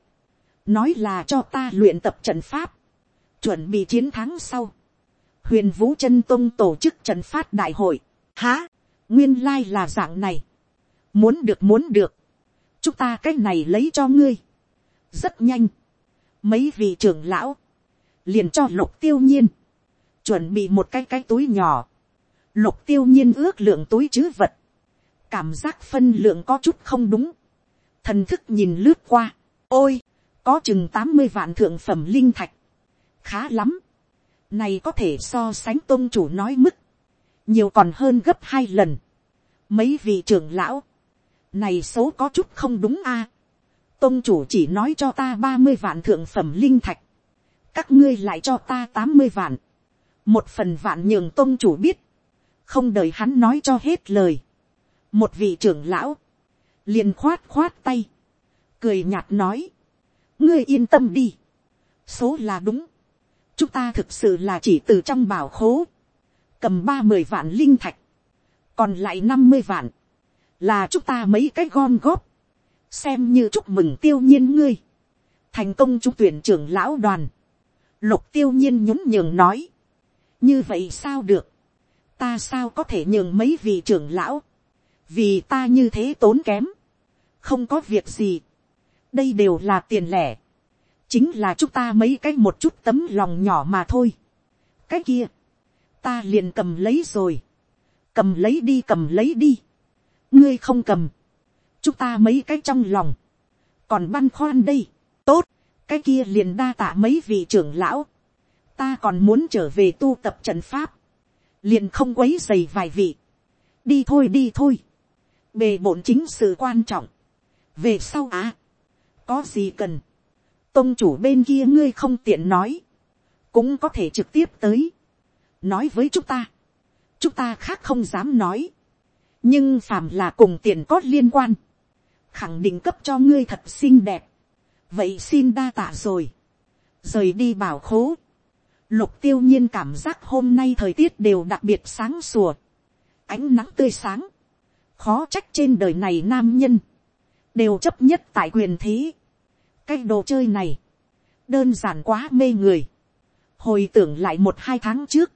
nói là cho ta luyện tập trận pháp, chuẩn bị chiến thắng sau, huyền vũ chân tôn tổ chức trận phát đại hội, há, nguyên lai là dạng này, muốn được muốn được, chúng ta cái này lấy cho ngươi, rất nhanh, mấy vị trưởng lão, liền cho lục tiêu nhiên, chuẩn bị một cái cái túi nhỏ, lục tiêu nhiên ước lượng túi chứ vật, cảm giác phân lượng có chút không đúng, thần thức nhìn lướt qua, ôi, có chừng tám mươi vạn thượng phẩm linh thạch, khá lắm, này có thể so sánh tôn chủ nói mức, nhiều còn hơn gấp hai lần, mấy vị trưởng lão, này số có chút không đúng a, tôn chủ chỉ nói cho ta ba mươi vạn thượng phẩm linh thạch, các ngươi lại cho ta tám mươi vạn, một phần vạn nhường tôn chủ biết, không đợi hắn nói cho hết lời, một vị trưởng lão, liền khoát khoát tay, cười nhạt nói, ngươi yên tâm đi, số là đúng, chúng ta thực sự là chỉ từ trong bảo khố, cầm ba mươi vạn linh thạch, còn lại năm mươi vạn, là chúng ta mấy cái gom góp, xem như chúc mừng tiêu nhiên ngươi, thành công trung tuyển trưởng lão đoàn, lục tiêu nhiên nhún nhường nói, như vậy sao được, ta sao có thể nhường mấy vị trưởng lão, vì ta như thế tốn kém, không có việc gì, đây đều là tiền lẻ, chính là chúng ta mấy cái một chút tấm lòng nhỏ mà thôi. cái kia, ta liền cầm lấy rồi, cầm lấy đi cầm lấy đi, ngươi không cầm, chúng ta mấy cái trong lòng, còn băn khoăn đây, tốt, cái kia liền đa tạ mấy vị trưởng lão, ta còn muốn trở về tu tập trận pháp, liền không quấy dày vài vị, đi thôi đi thôi, bề bổn chính sự quan trọng, về sau à, có gì cần, tôn chủ bên kia ngươi không tiện nói, cũng có thể trực tiếp tới, nói với chúng ta, chúng ta khác không dám nói, nhưng phàm là cùng tiền có liên quan, khẳng định cấp cho ngươi thật xinh đẹp, vậy xin đa tạ rồi, rời đi bảo khố, lục tiêu nhiên cảm giác hôm nay thời tiết đều đặc biệt sáng sủa, ánh nắng tươi sáng, khó trách trên đời này nam nhân, đều chấp nhất tại quyền thế, cái đồ chơi này, đơn giản quá mê người, hồi tưởng lại một hai tháng trước,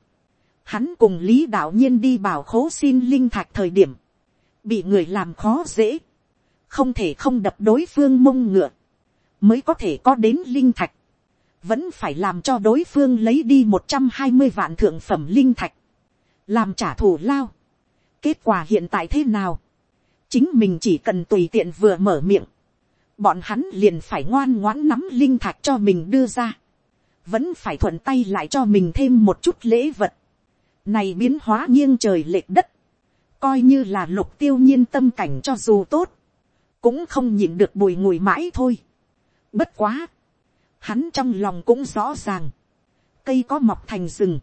hắn cùng lý đạo nhiên đi bảo khố xin linh thạch thời điểm, bị người làm khó dễ, không thể không đập đối phương mông ngựa, mới có thể có đến linh thạch, vẫn phải làm cho đối phương lấy đi một trăm hai mươi vạn thượng phẩm linh thạch, làm trả thù lao. kết quả hiện tại thế nào, chính mình chỉ cần tùy tiện vừa mở miệng, bọn hắn liền phải ngoan ngoãn nắm linh thạch cho mình đưa ra, vẫn phải thuận tay lại cho mình thêm một chút lễ vật, này biến hóa nghiêng trời lệch đất, coi như là lục tiêu nhiên tâm cảnh cho dù tốt, cũng không nhìn được bùi ngùi mãi thôi. Bất quá, hắn trong lòng cũng rõ ràng, cây có mọc thành rừng,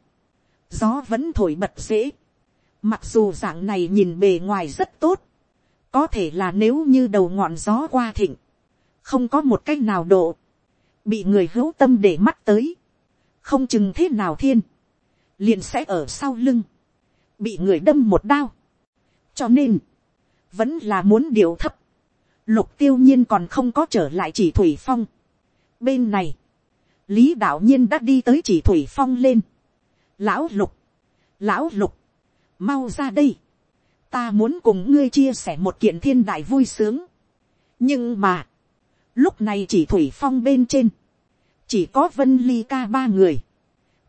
gió vẫn thổi bật dễ, mặc dù dạng này nhìn bề ngoài rất tốt, có thể là nếu như đầu ngọn gió qua thịnh, không có một cách nào độ, bị người hữu tâm để mắt tới, không chừng thế nào thiên, liền sẽ ở sau lưng, bị người đâm một đao. cho nên, vẫn là muốn điều thấp, lục tiêu nhiên còn không có trở lại chỉ thủy phong. bên này, lý đạo nhiên đã đi tới chỉ thủy phong lên. lão lục, lão lục, mau ra đây, ta muốn cùng ngươi chia sẻ một kiện thiên đại vui sướng. nhưng mà, lúc này chỉ thủy phong bên trên, chỉ có vân ly ca ba người,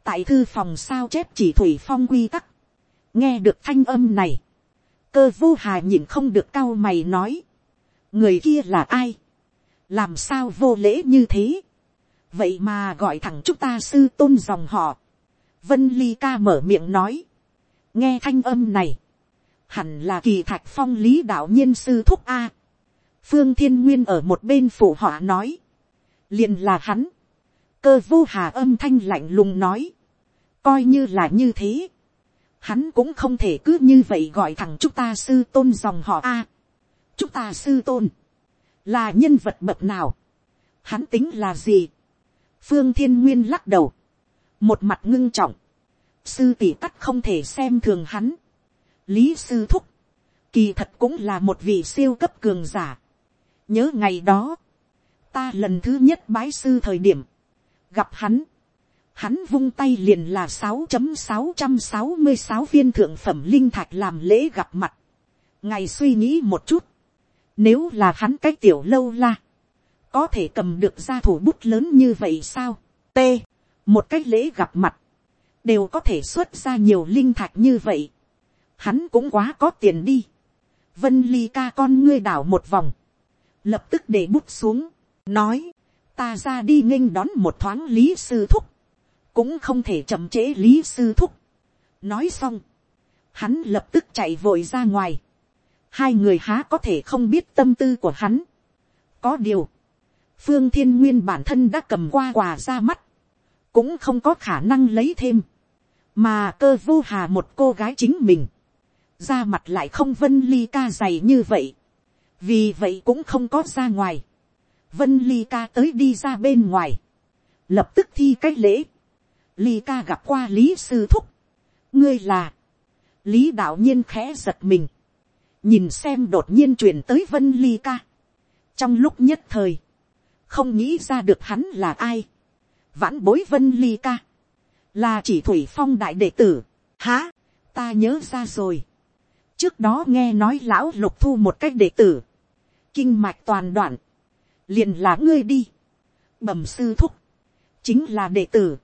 tại thư phòng sao chép chỉ thủy phong quy tắc, nghe được thanh âm này, cơ vô hà nhìn không được cao mày nói, người kia là ai, làm sao vô lễ như thế, vậy mà gọi thẳng chúng ta sư tôn dòng họ, vân ly ca mở miệng nói, nghe thanh âm này, hẳn là kỳ thạch phong lý đạo nhiên sư thúc a, phương thiên nguyên ở một bên phụ họ nói, liền là hắn, cơ vô hà âm thanh lạnh lùng nói, coi như là như thế, hắn cũng không thể cứ như vậy gọi thẳng chúng ta sư tôn dòng họ a, chúng ta sư tôn, là nhân vật bậc nào, hắn tính là gì, phương thiên nguyên lắc đầu, một mặt ngưng trọng, sư tỷ cắt không thể xem thường hắn, lý sư thúc, kỳ thật cũng là một vị siêu cấp cường giả, nhớ ngày đó, ta lần thứ nhất bái sư thời điểm, gặp hắn, hắn vung tay liền là sáu chấm sáu trăm sáu mươi sáu viên thượng phẩm linh thạch làm lễ gặp mặt. Ngày suy nghĩ một chút, nếu là hắn cái tiểu lâu la. Có thể cầm được ra thủ bút lớn như vậy sao? T. Một cái lễ gặp mặt. Đều có thể xuất ra nhiều linh thạch như vậy. Hắn cũng quá có tiền đi. Vân ly ca con ngươi đảo một vòng. Lập tức để bút xuống. Nói. Ta ra đi nghênh đón một thoáng lý sư thúc. Cũng không thể chậm trễ lý sư thúc. Nói xong. Hắn lập tức chạy vội ra ngoài hai người há có thể không biết tâm tư của hắn. có điều, phương thiên nguyên bản thân đã cầm qua quà ra mắt, cũng không có khả năng lấy thêm, mà cơ vô hà một cô gái chính mình, ra mặt lại không vân ly ca dày như vậy, vì vậy cũng không có ra ngoài, vân ly ca tới đi ra bên ngoài, lập tức thi cái lễ, ly ca gặp qua lý sư thúc, ngươi là, lý đạo nhiên khẽ giật mình, nhìn xem đột nhiên truyền tới vân ly ca. trong lúc nhất thời, không nghĩ ra được hắn là ai. vãn bối vân ly ca, là chỉ thủy phong đại đệ tử, há, ta nhớ ra rồi, trước đó nghe nói lão lục thu một cách đệ tử, kinh mạch toàn đoạn, liền là ngươi đi, bẩm sư thúc, chính là đệ tử,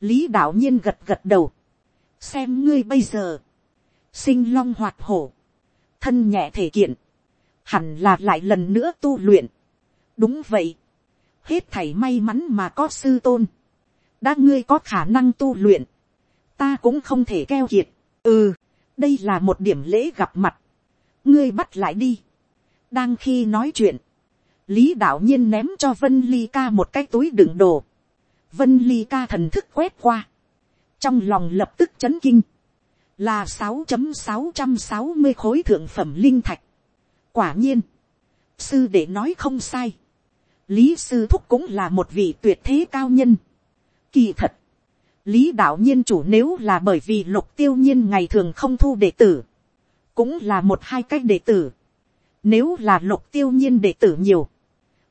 lý đạo nhiên gật gật đầu, xem ngươi bây giờ, sinh long hoạt hổ, thân nhẹ thể kiện, hẳn là lại lần nữa tu luyện. đúng vậy, hết thảy may mắn mà có sư tôn, đã ngươi có khả năng tu luyện, ta cũng không thể keo kiệt, ừ, đây là một điểm lễ gặp mặt, ngươi bắt lại đi, đang khi nói chuyện, lý đạo nhiên ném cho vân ly ca một cái túi đựng đồ, vân ly ca thần thức quét qua, trong lòng lập tức chấn kinh, là sáu chấm sáu trăm sáu mươi khối thượng phẩm linh thạch. quả nhiên, sư để nói không sai, lý sư thúc cũng là một vị tuyệt thế cao nhân. kỳ thật, lý đạo nhiên chủ nếu là bởi vì lục tiêu nhiên ngày thường không thu đệ tử, cũng là một hai cách đệ tử. nếu là lục tiêu nhiên đệ tử nhiều,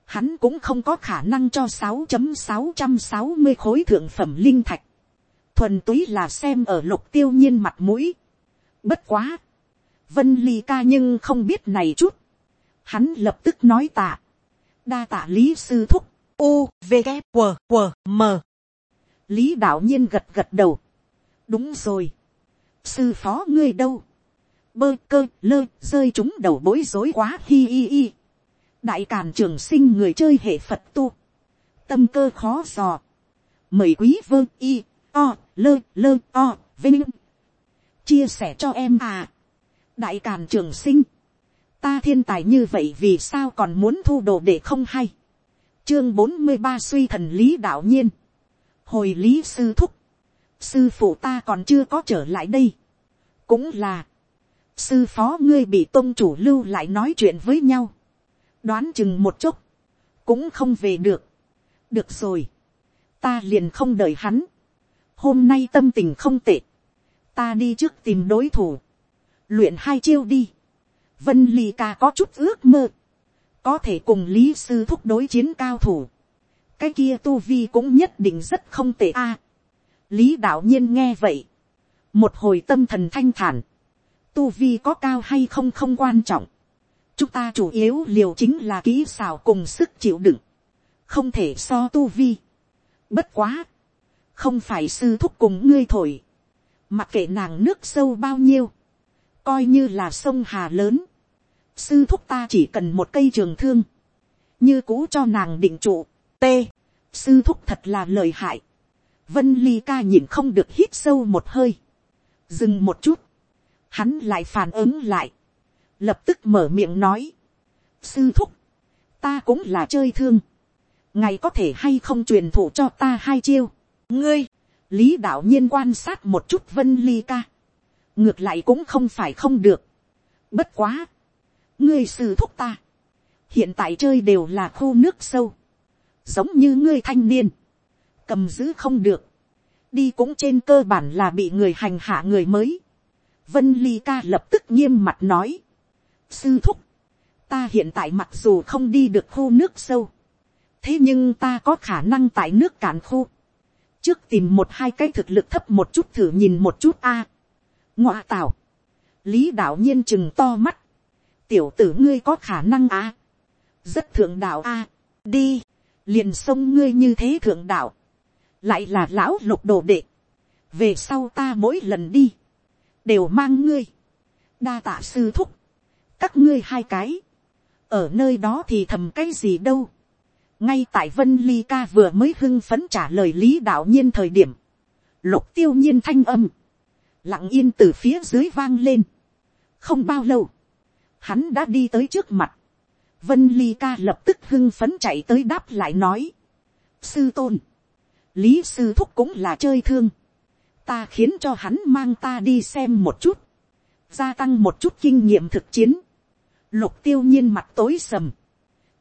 hắn cũng không có khả năng cho sáu chấm sáu trăm sáu mươi khối thượng phẩm linh thạch thuần túy là xem ở lục tiêu nhiên mặt mũi. Bất quá. Vân ly ca nhưng không biết này chút. Hắn lập tức nói tạ. Đa tạ lý sư thúc. U, V, K, W, W, M. Lý đạo nhiên gật gật đầu. Đúng rồi. Sư phó ngươi đâu? Bơ cơ lơ rơi chúng đầu bối rối quá hi hi hi. Đại càn trường sinh người chơi hệ Phật tu. Tâm cơ khó dò. Mời quý vơ y o, lơ, lơ, o, vinh. Chia sẻ cho em à. Đại Càn Trường Sinh. Ta thiên tài như vậy vì sao còn muốn thu đồ để không hay. Chương bốn mươi ba suy thần lý đạo nhiên. Hồi lý sư thúc. Sư phụ ta còn chưa có trở lại đây. Cũng là. Sư phó ngươi bị tôn chủ lưu lại nói chuyện với nhau. Đoán chừng một chút. Cũng không về được. Được rồi. Ta liền không đợi hắn hôm nay tâm tình không tệ, ta đi trước tìm đối thủ, luyện hai chiêu đi, vân ly ca có chút ước mơ, có thể cùng lý sư thúc đối chiến cao thủ, cái kia tu vi cũng nhất định rất không tệ a. lý đạo nhiên nghe vậy, một hồi tâm thần thanh thản, tu vi có cao hay không không quan trọng, chúng ta chủ yếu liều chính là kỹ xào cùng sức chịu đựng, không thể so tu vi. Bất quá, không phải sư thúc cùng ngươi thổi, mặc kệ nàng nước sâu bao nhiêu, coi như là sông hà lớn, sư thúc ta chỉ cần một cây trường thương, như cũ cho nàng định trụ, t, sư thúc thật là lời hại, vân ly ca nhìn không được hít sâu một hơi, dừng một chút, hắn lại phản ứng lại, lập tức mở miệng nói, sư thúc, ta cũng là chơi thương, ngày có thể hay không truyền thụ cho ta hai chiêu, ngươi, lý đạo nhiên quan sát một chút vân ly ca, ngược lại cũng không phải không được. bất quá, ngươi sư thúc ta, hiện tại chơi đều là khu nước sâu, giống như ngươi thanh niên, cầm giữ không được, đi cũng trên cơ bản là bị người hành hạ người mới. Vân ly ca lập tức nghiêm mặt nói, sư thúc, ta hiện tại mặc dù không đi được khu nước sâu, thế nhưng ta có khả năng tại nước cạn khu, trước tìm một hai cái thực lực thấp một chút thử nhìn một chút a. À. ngoạ tào, lý đạo nhiên chừng to mắt, tiểu tử ngươi có khả năng a. rất thượng đạo a. đi, liền sông ngươi như thế thượng đạo, lại là lão lục đồ đệ, về sau ta mỗi lần đi, đều mang ngươi, đa tạ sư thúc, các ngươi hai cái, ở nơi đó thì thầm cái gì đâu, ngay tại vân ly ca vừa mới hưng phấn trả lời lý đạo nhiên thời điểm, lục tiêu nhiên thanh âm, lặng yên từ phía dưới vang lên. không bao lâu, hắn đã đi tới trước mặt, vân ly ca lập tức hưng phấn chạy tới đáp lại nói, sư tôn, lý sư thúc cũng là chơi thương, ta khiến cho hắn mang ta đi xem một chút, gia tăng một chút kinh nghiệm thực chiến, lục tiêu nhiên mặt tối sầm,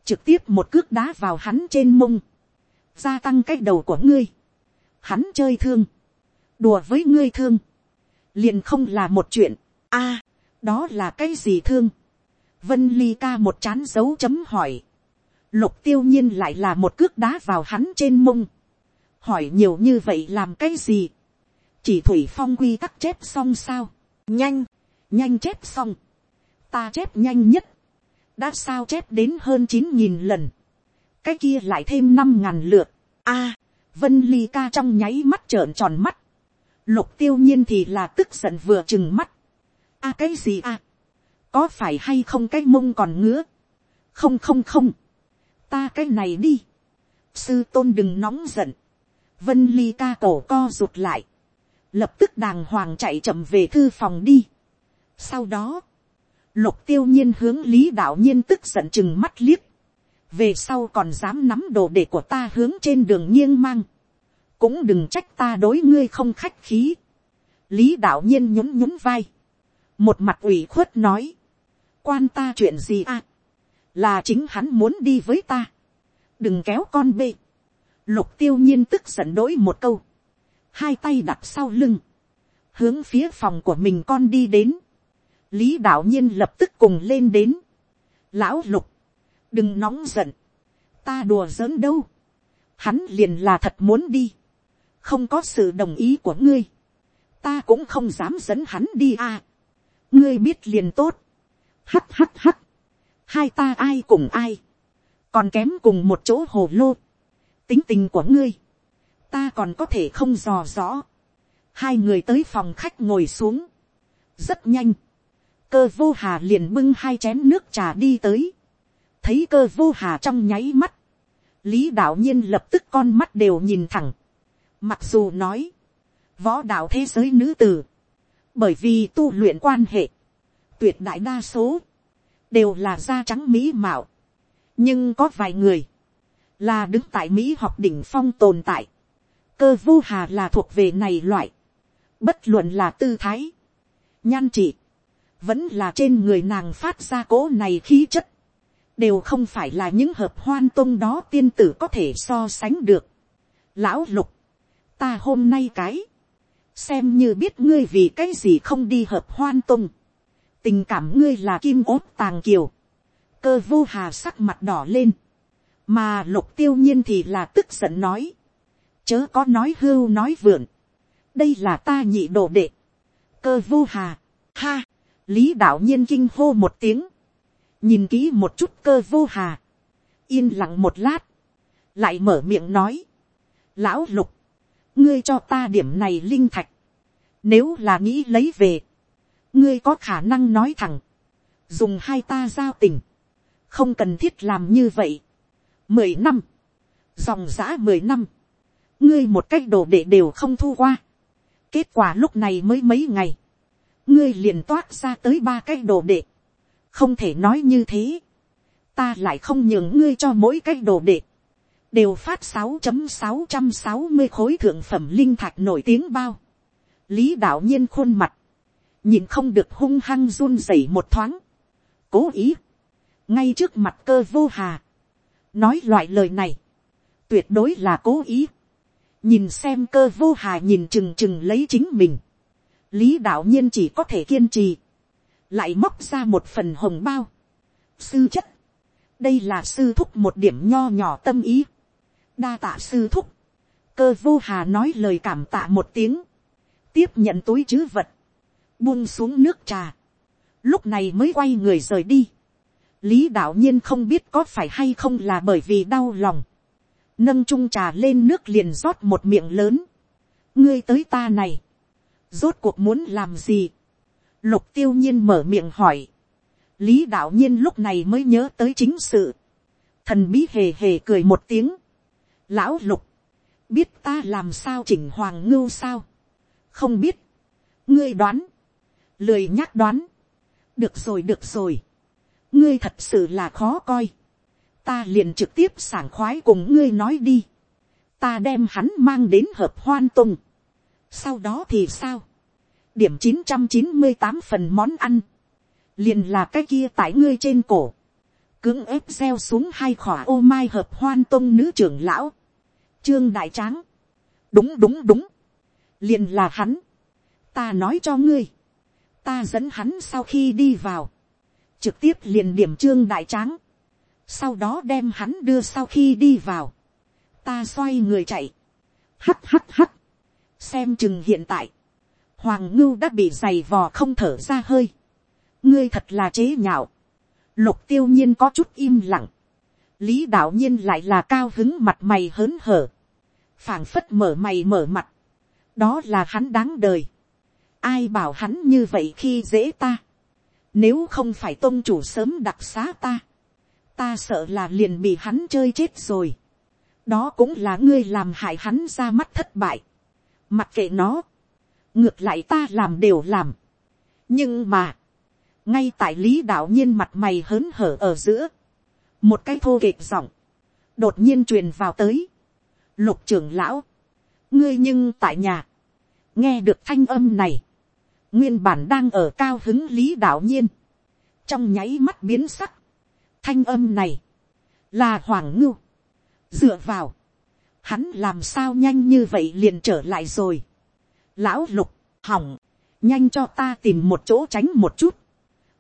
trực tiếp một cước đá vào hắn trên mông, gia tăng cái đầu của ngươi, hắn chơi thương, đùa với ngươi thương, liền không là một chuyện, a, đó là cái gì thương, vân ly ca một chán dấu chấm hỏi, lục tiêu nhiên lại là một cước đá vào hắn trên mông, hỏi nhiều như vậy làm cái gì, chỉ thủy phong quy tắc chép xong sao, nhanh, nhanh chép xong, ta chép nhanh nhất, đã sao chép đến hơn chín nghìn lần, cái kia lại thêm năm ngàn lượt, a, vân ly ca trong nháy mắt trợn tròn mắt, lục tiêu nhiên thì là tức giận vừa chừng mắt, a cái gì a, có phải hay không cái mông còn ngứa, không không không, ta cái này đi, sư tôn đừng nóng giận, vân ly ca cổ co rụt lại, lập tức đàng hoàng chạy chậm về thư phòng đi. sau đó, lục tiêu nhiên hướng lý đạo nhiên tức giận chừng mắt liếc, về sau còn dám nắm đồ để của ta hướng trên đường nghiêng mang, cũng đừng trách ta đối ngươi không khách khí. lý đạo nhiên nhún nhún vai, một mặt ủy khuất nói, quan ta chuyện gì à, là chính hắn muốn đi với ta, đừng kéo con bê. lục tiêu nhiên tức giận đối một câu, hai tay đặt sau lưng, hướng phía phòng của mình con đi đến, lý đạo nhiên lập tức cùng lên đến, lão lục, đừng nóng giận, ta đùa giỡn đâu, hắn liền là thật muốn đi, không có sự đồng ý của ngươi, ta cũng không dám dẫn hắn đi à, ngươi biết liền tốt, hắt hắt hắt, hai ta ai cùng ai, còn kém cùng một chỗ hồ lô, tính tình của ngươi, ta còn có thể không dò rõ, hai người tới phòng khách ngồi xuống, rất nhanh, cơ vô hà liền bưng hai chén nước trà đi tới, thấy cơ vô hà trong nháy mắt, lý đạo nhiên lập tức con mắt đều nhìn thẳng, mặc dù nói, võ đạo thế giới nữ tử, bởi vì tu luyện quan hệ, tuyệt đại đa số, đều là da trắng mỹ mạo, nhưng có vài người, là đứng tại mỹ học đỉnh phong tồn tại, cơ vô hà là thuộc về này loại, bất luận là tư thái, nhan trị, vẫn là trên người nàng phát ra cỗ này khí chất, đều không phải là những hợp hoan tôn đó tiên tử có thể so sánh được. Lão lục, ta hôm nay cái, xem như biết ngươi vì cái gì không đi hợp hoan tôn, tình cảm ngươi là kim ốt tàng kiều, cơ vô hà sắc mặt đỏ lên, mà lục tiêu nhiên thì là tức giận nói, chớ có nói hưu nói vượn, đây là ta nhị đồ đệ, cơ vô hà, ha, lý đạo nhiên kinh hô một tiếng, nhìn kỹ một chút cơ vô hà, yên lặng một lát, lại mở miệng nói, lão lục, ngươi cho ta điểm này linh thạch, nếu là nghĩ lấy về, ngươi có khả năng nói thẳng, dùng hai ta giao tình, không cần thiết làm như vậy. mười năm, dòng giã mười năm, ngươi một cách đồ đệ đều không thu qua. kết quả lúc này mới mấy ngày, ngươi liền toát ra tới ba cách đồ đệ. không thể nói như thế. ta lại không nhường ngươi cho mỗi cách đồ đệ. đều phát sáu chấm sáu trăm sáu mươi khối thượng phẩm linh thạch nổi tiếng bao. lý đạo nhiên khuôn mặt, nhìn không được hung hăng run rẩy một thoáng. cố ý, ngay trước mặt cơ vô hà, nói loại lời này, tuyệt đối là cố ý nhìn xem cơ vô hà nhìn chừng chừng lấy chính mình, lý đạo nhiên chỉ có thể kiên trì, lại móc ra một phần hồng bao. sư chất, đây là sư thúc một điểm nho nhỏ tâm ý, đa tạ sư thúc, cơ vô hà nói lời cảm tạ một tiếng, tiếp nhận túi chứ vật, buông xuống nước trà, lúc này mới quay người rời đi. lý đạo nhiên không biết có phải hay không là bởi vì đau lòng, nâng chung trà lên nước liền rót một miệng lớn, ngươi tới ta này, rốt cuộc muốn làm gì, lục tiêu nhiên mở miệng hỏi, lý đạo nhiên lúc này mới nhớ tới chính sự, thần bí hề hề cười một tiếng, lão lục, biết ta làm sao chỉnh hoàng ngưu sao, không biết, ngươi đoán, lười nhắc đoán, được rồi được rồi, ngươi thật sự là khó coi, ta liền trực tiếp sảng khoái cùng ngươi nói đi, ta đem hắn mang đến hợp hoan tùng, sau đó thì sao, điểm chín trăm chín mươi tám phần món ăn, liền là cái kia tại ngươi trên cổ, cưỡng ép gieo xuống hai khỏa ô mai hợp hoan tông nữ trưởng lão, trương đại tráng, đúng đúng đúng, liền là hắn, ta nói cho ngươi, ta dẫn hắn sau khi đi vào, trực tiếp liền điểm trương đại tráng, sau đó đem hắn đưa sau khi đi vào, ta xoay người chạy, hắt hắt hắt, xem chừng hiện tại, hoàng ngưu đã bị giày vò không thở ra hơi, ngươi thật là chế nhạo, lục tiêu nhiên có chút im lặng, lý đạo nhiên lại là cao hứng mặt mày hớn hở, phảng phất mở mày mở mặt, đó là hắn đáng đời, ai bảo hắn như vậy khi dễ ta, nếu không phải tôn chủ sớm đặc xá ta, ta sợ là liền bị hắn chơi chết rồi, đó cũng là ngươi làm hại hắn ra mắt thất bại, mặc kệ nó, ngược lại ta làm đều làm, nhưng mà, ngay tại lý đạo nhiên mặt mày hớn hở ở giữa, một cái thô kệch giọng, đột nhiên truyền vào tới, lục trưởng lão, ngươi nhưng tại nhà, nghe được thanh âm này, nguyên bản đang ở cao hứng lý đạo nhiên, trong nháy mắt biến sắc, thanh âm này, là hoàng ngưu, dựa vào, hắn làm sao nhanh như vậy liền trở lại rồi, lão lục, hỏng, nhanh cho ta tìm một chỗ tránh một chút,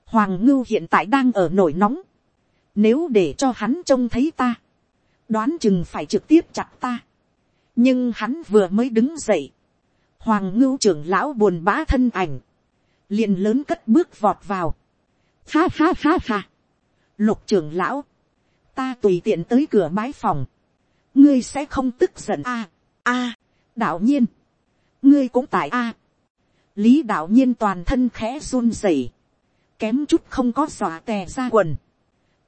hoàng ngưu hiện tại đang ở nổi nóng, nếu để cho hắn trông thấy ta, đoán chừng phải trực tiếp chặt ta, nhưng hắn vừa mới đứng dậy, hoàng ngưu trưởng lão buồn bã thân ảnh, liền lớn cất bước vọt vào, ha ha ha ha, lục trưởng lão, ta tùy tiện tới cửa bái phòng, ngươi sẽ không tức giận a, a, đạo nhiên, ngươi cũng tại a, lý đạo nhiên toàn thân khẽ run rẩy, kém chút không có xòa tè ra quần,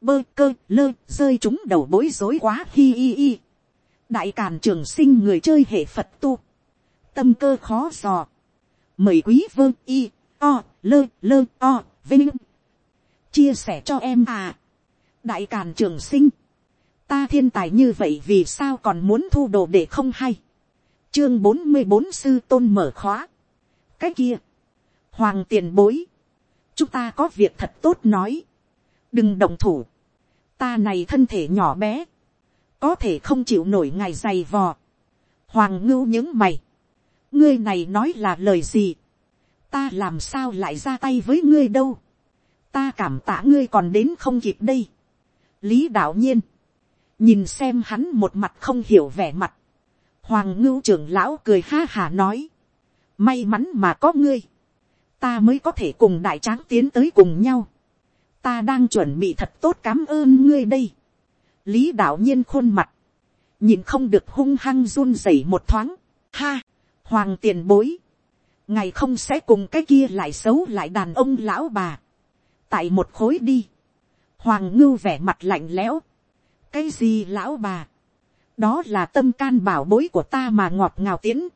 bơ cơ lơ rơi chúng đầu bối rối quá hi hi hi. đại càn trường sinh người chơi hệ phật tu, tâm cơ khó dò, mời quý vương y o lơ lơ o vinh. Chia sẻ cho em à. đại càn trường sinh, ta thiên tài như vậy vì sao còn muốn thu đồ để không hay chương bốn mươi bốn sư tôn mở khóa. cái kia, hoàng tiền bối, chúng ta có việc thật tốt nói, đừng động thủ, ta này thân thể nhỏ bé, có thể không chịu nổi ngày dày vò, hoàng ngưu những mày, ngươi này nói là lời gì, ta làm sao lại ra tay với ngươi đâu, ta cảm tạ ngươi còn đến không kịp đây, lý đạo nhiên, nhìn xem hắn một mặt không hiểu vẻ mặt, hoàng ngưu trưởng lão cười ha hà nói, may mắn mà có ngươi, ta mới có thể cùng đại tráng tiến tới cùng nhau, ta đang chuẩn bị thật tốt cảm ơn ngươi đây, lý đạo nhiên khuôn mặt, nhìn không được hung hăng run rẩy một thoáng, ha, hoàng tiền bối, ngày không sẽ cùng cái kia lại xấu lại đàn ông lão bà, tại một khối đi, hoàng ngưu vẻ mặt lạnh lẽo, cái gì lão bà, đó là tâm can bảo bối của ta mà ngọt ngào tiến,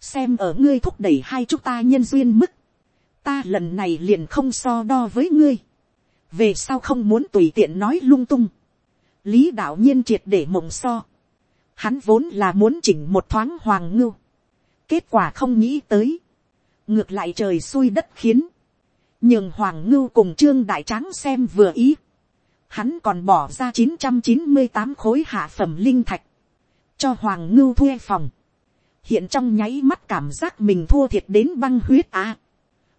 xem ở ngươi thúc đẩy hai chúng ta nhân duyên mức, ta lần này liền không so đo với ngươi, về sau không muốn tùy tiện nói lung tung, lý đạo nhiên triệt để mộng so, hắn vốn là muốn chỉnh một thoáng hoàng ngưu, kết quả không nghĩ tới, ngược lại trời xui đất khiến, nhường hoàng ngưu cùng trương đại tráng xem vừa ý, hắn còn bỏ ra chín trăm chín mươi tám khối hạ phẩm linh thạch, cho hoàng ngưu thuê phòng, hiện trong nháy mắt cảm giác mình thua thiệt đến băng huyết á.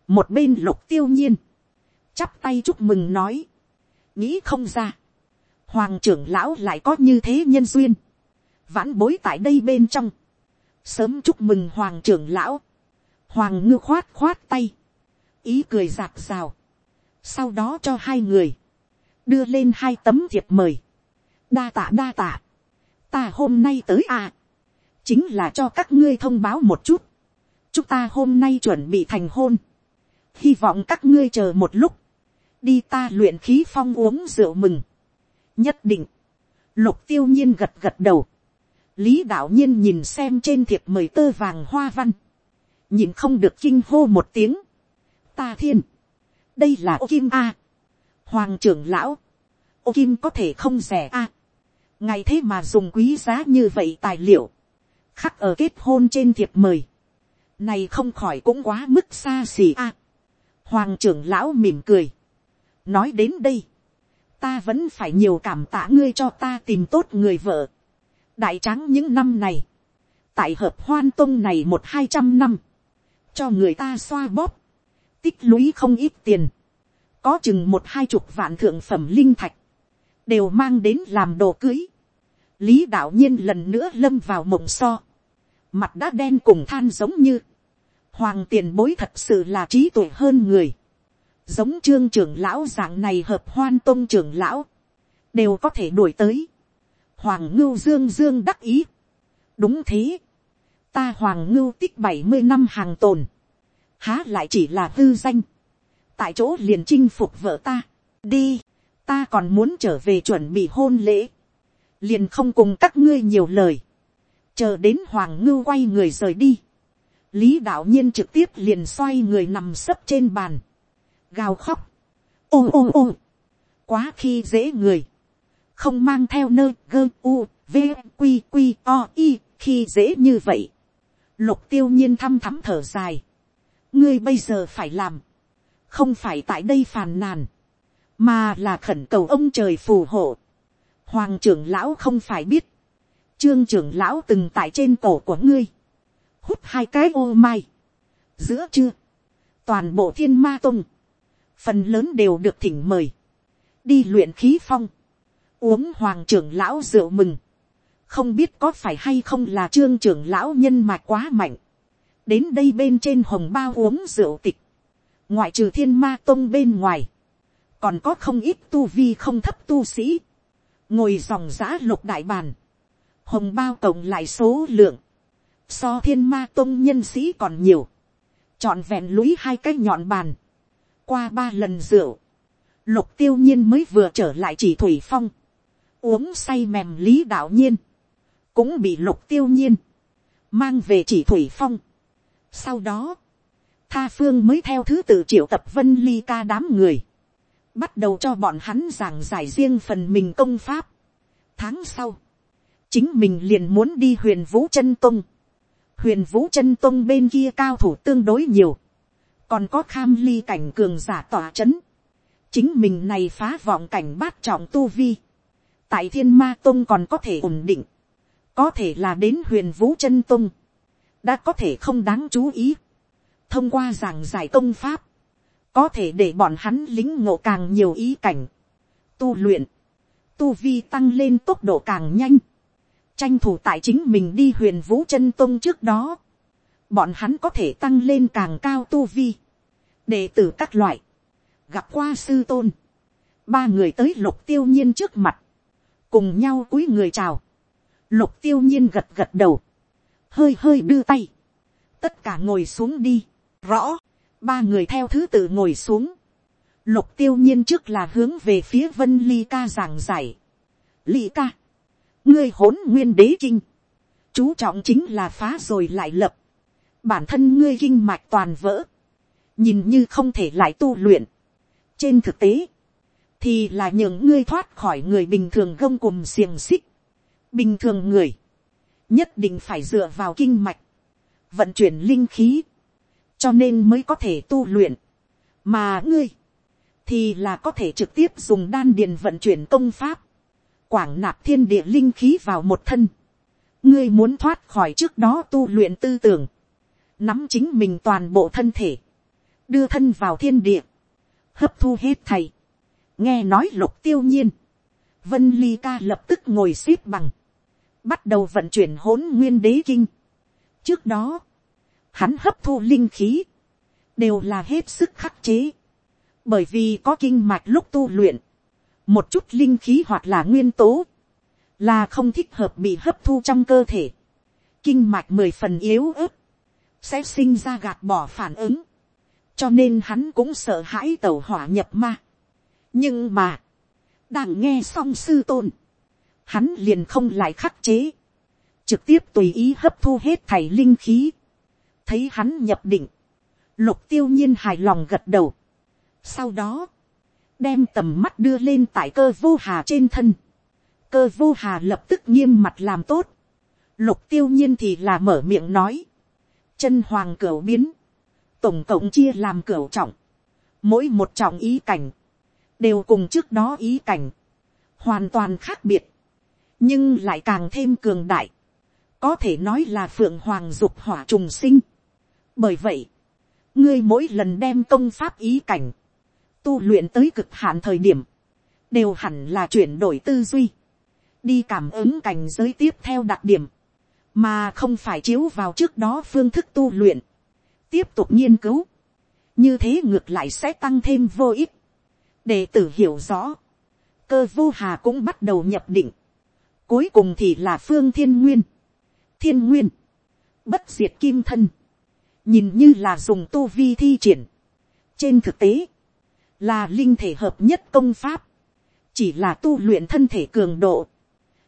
một bên lục tiêu nhiên, chắp tay chúc mừng nói, nghĩ không ra, hoàng trưởng lão lại có như thế nhân duyên, vãn bối tại đây bên trong, sớm chúc mừng hoàng trưởng lão, hoàng ngư khoát khoát tay, ý cười giạt rào, sau đó cho hai người, đưa lên hai tấm thiệp mời, đa tạ đa tạ, ta hôm nay tới à, chính là cho các ngươi thông báo một chút, chúng ta hôm nay chuẩn bị thành hôn, hy vọng các ngươi chờ một lúc, đi ta luyện khí phong uống rượu mừng, nhất định, lục tiêu nhiên gật gật đầu, lý đạo nhiên nhìn xem trên thiệp mời tơ vàng hoa văn, nhìn không được kinh hô một tiếng, ta thiên, đây là ô kim a, hoàng trưởng lão, ô kim có thể không rẻ a, ngày thế mà dùng quý giá như vậy tài liệu, khắc ở kết hôn trên thiệp mời, này không khỏi cũng quá mức xa xỉ a, hoàng trưởng lão mỉm cười, nói đến đây, ta vẫn phải nhiều cảm tạ ngươi cho ta tìm tốt người vợ, đại tráng những năm này, tại hợp hoan tông này một hai trăm năm, cho người ta xoa bóp, tích lũy không ít tiền, có chừng một hai chục vạn thượng phẩm linh thạch, đều mang đến làm đồ cưới lý đạo nhiên lần nữa lâm vào mộng so, mặt đã đen cùng than giống như, hoàng tiền bối thật sự là trí tuệ hơn người, giống trương trưởng lão dạng này hợp hoan tôn trưởng lão, đều có thể đuổi tới, hoàng ngưu dương dương đắc ý, đúng thế, ta hoàng ngưu tích bảy mươi năm hàng tồn, há lại chỉ là hư danh, tại chỗ liền chinh phục vợ ta, đi, ta còn muốn trở về chuẩn bị hôn lễ, liền không cùng các ngươi nhiều lời, chờ đến hoàng ngưu quay người rời đi, lý đạo nhiên trực tiếp liền xoay người nằm sấp trên bàn, gào khóc, ôm ôm ôm, quá khi dễ người, không mang theo nơi gơ u v q q o i khi dễ như vậy, lục tiêu nhiên thăm thắm thở dài, ngươi bây giờ phải làm, không phải tại đây phàn nàn, mà là khẩn cầu ông trời phù hộ. Hoàng trưởng lão không phải biết, trương trưởng lão từng tại trên cổ của ngươi, hút hai cái ô mai, giữa chưa, toàn bộ thiên ma tung, phần lớn đều được thỉnh mời, đi luyện khí phong, uống hoàng trưởng lão rượu mừng, không biết có phải hay không là trương trưởng lão nhân mạch quá mạnh, đến đây bên trên hồng bao uống rượu tịch, ngoại trừ thiên ma tông bên ngoài, còn có không ít tu vi không thấp tu sĩ, ngồi dòng giã lục đại bàn, hồng bao cộng lại số lượng, so thiên ma tông nhân sĩ còn nhiều, trọn vẹn lũy hai cái nhọn bàn, qua ba lần rượu, lục tiêu nhiên mới vừa trở lại chỉ thủy phong, uống say mềm lý đạo nhiên, cũng bị lục tiêu nhiên, mang về chỉ thủy phong. Sau đó, tha phương mới theo thứ tự triệu tập vân ly ca đám người, bắt đầu cho bọn hắn giảng giải riêng phần mình công pháp. Tháng sau, chính mình liền muốn đi huyền vũ chân tông. huyền vũ chân tông bên kia cao thủ tương đối nhiều, còn có kham ly cảnh cường giả tỏa chấn. chính mình này phá vọng cảnh bát trọng tu vi, tại thiên ma tông còn có thể ổn định, có thể là đến huyền vũ chân tông, đã có thể không đáng chú ý, thông qua giảng giải công pháp, có thể để bọn hắn lính ngộ càng nhiều ý cảnh, tu luyện, tu vi tăng lên tốc độ càng nhanh, tranh thủ tại chính mình đi huyền vũ chân tông trước đó, bọn hắn có thể tăng lên càng cao tu vi, đệ tử các loại, gặp qua sư tôn, ba người tới lục tiêu nhiên trước mặt, cùng nhau cúi người chào, lục tiêu nhiên gật gật đầu, hơi hơi đưa tay, tất cả ngồi xuống đi, rõ, ba người theo thứ tự ngồi xuống, lục tiêu nhiên trước là hướng về phía vân ly ca giảng giải. ly ca, ngươi hỗn nguyên đế kinh, chú trọng chính là phá rồi lại lập, bản thân ngươi kinh mạch toàn vỡ, nhìn như không thể lại tu luyện. trên thực tế, thì là những ngươi thoát khỏi người bình thường gông cùng xiềng xích. bình thường người, nhất định phải dựa vào kinh mạch, vận chuyển linh khí, cho nên mới có thể tu luyện, mà ngươi, thì là có thể trực tiếp dùng đan điền vận chuyển công pháp, quảng nạp thiên địa linh khí vào một thân, ngươi muốn thoát khỏi trước đó tu luyện tư tưởng, nắm chính mình toàn bộ thân thể, đưa thân vào thiên địa, hấp thu hết thầy, nghe nói lục tiêu nhiên, vân ly ca lập tức ngồi x ế p bằng, bắt đầu vận chuyển hỗn nguyên đế kinh. trước đó, hắn hấp thu linh khí, đều là hết sức khắc chế, bởi vì có kinh mạch lúc tu luyện, một chút linh khí hoặc là nguyên tố, là không thích hợp bị hấp thu trong cơ thể, kinh mạch mười phần yếu ớt, sẽ sinh ra gạt bỏ phản ứng, cho nên hắn cũng sợ hãi tàu hỏa nhập ma. nhưng mà, đang nghe xong sư tôn, hắn liền không lại khắc chế, trực tiếp tùy ý hấp thu hết thảy linh khí, thấy hắn nhập định, lục tiêu nhiên hài lòng gật đầu. sau đó, đem tầm mắt đưa lên tại cơ vô hà trên thân. cơ vô hà lập tức nghiêm mặt làm tốt. lục tiêu nhiên thì là mở miệng nói. chân hoàng cửu biến, tổng cộng chia làm cửu trọng. mỗi một trọng ý cảnh, đều cùng trước đó ý cảnh, hoàn toàn khác biệt, nhưng lại càng thêm cường đại, có thể nói là phượng hoàng dục hỏa trùng sinh bởi vậy, ngươi mỗi lần đem công pháp ý cảnh, tu luyện tới cực hạn thời điểm, đều hẳn là chuyển đổi tư duy, đi cảm ứng cảnh giới tiếp theo đặc điểm, mà không phải chiếu vào trước đó phương thức tu luyện, tiếp tục nghiên cứu, như thế ngược lại sẽ tăng thêm vô ích, để tử hiểu rõ, cơ vô hà cũng bắt đầu nhập định, cuối cùng thì là phương thiên nguyên, thiên nguyên, bất diệt kim thân, nhìn như là dùng tu vi thi triển, trên thực tế, là linh thể hợp nhất công pháp, chỉ là tu luyện thân thể cường độ,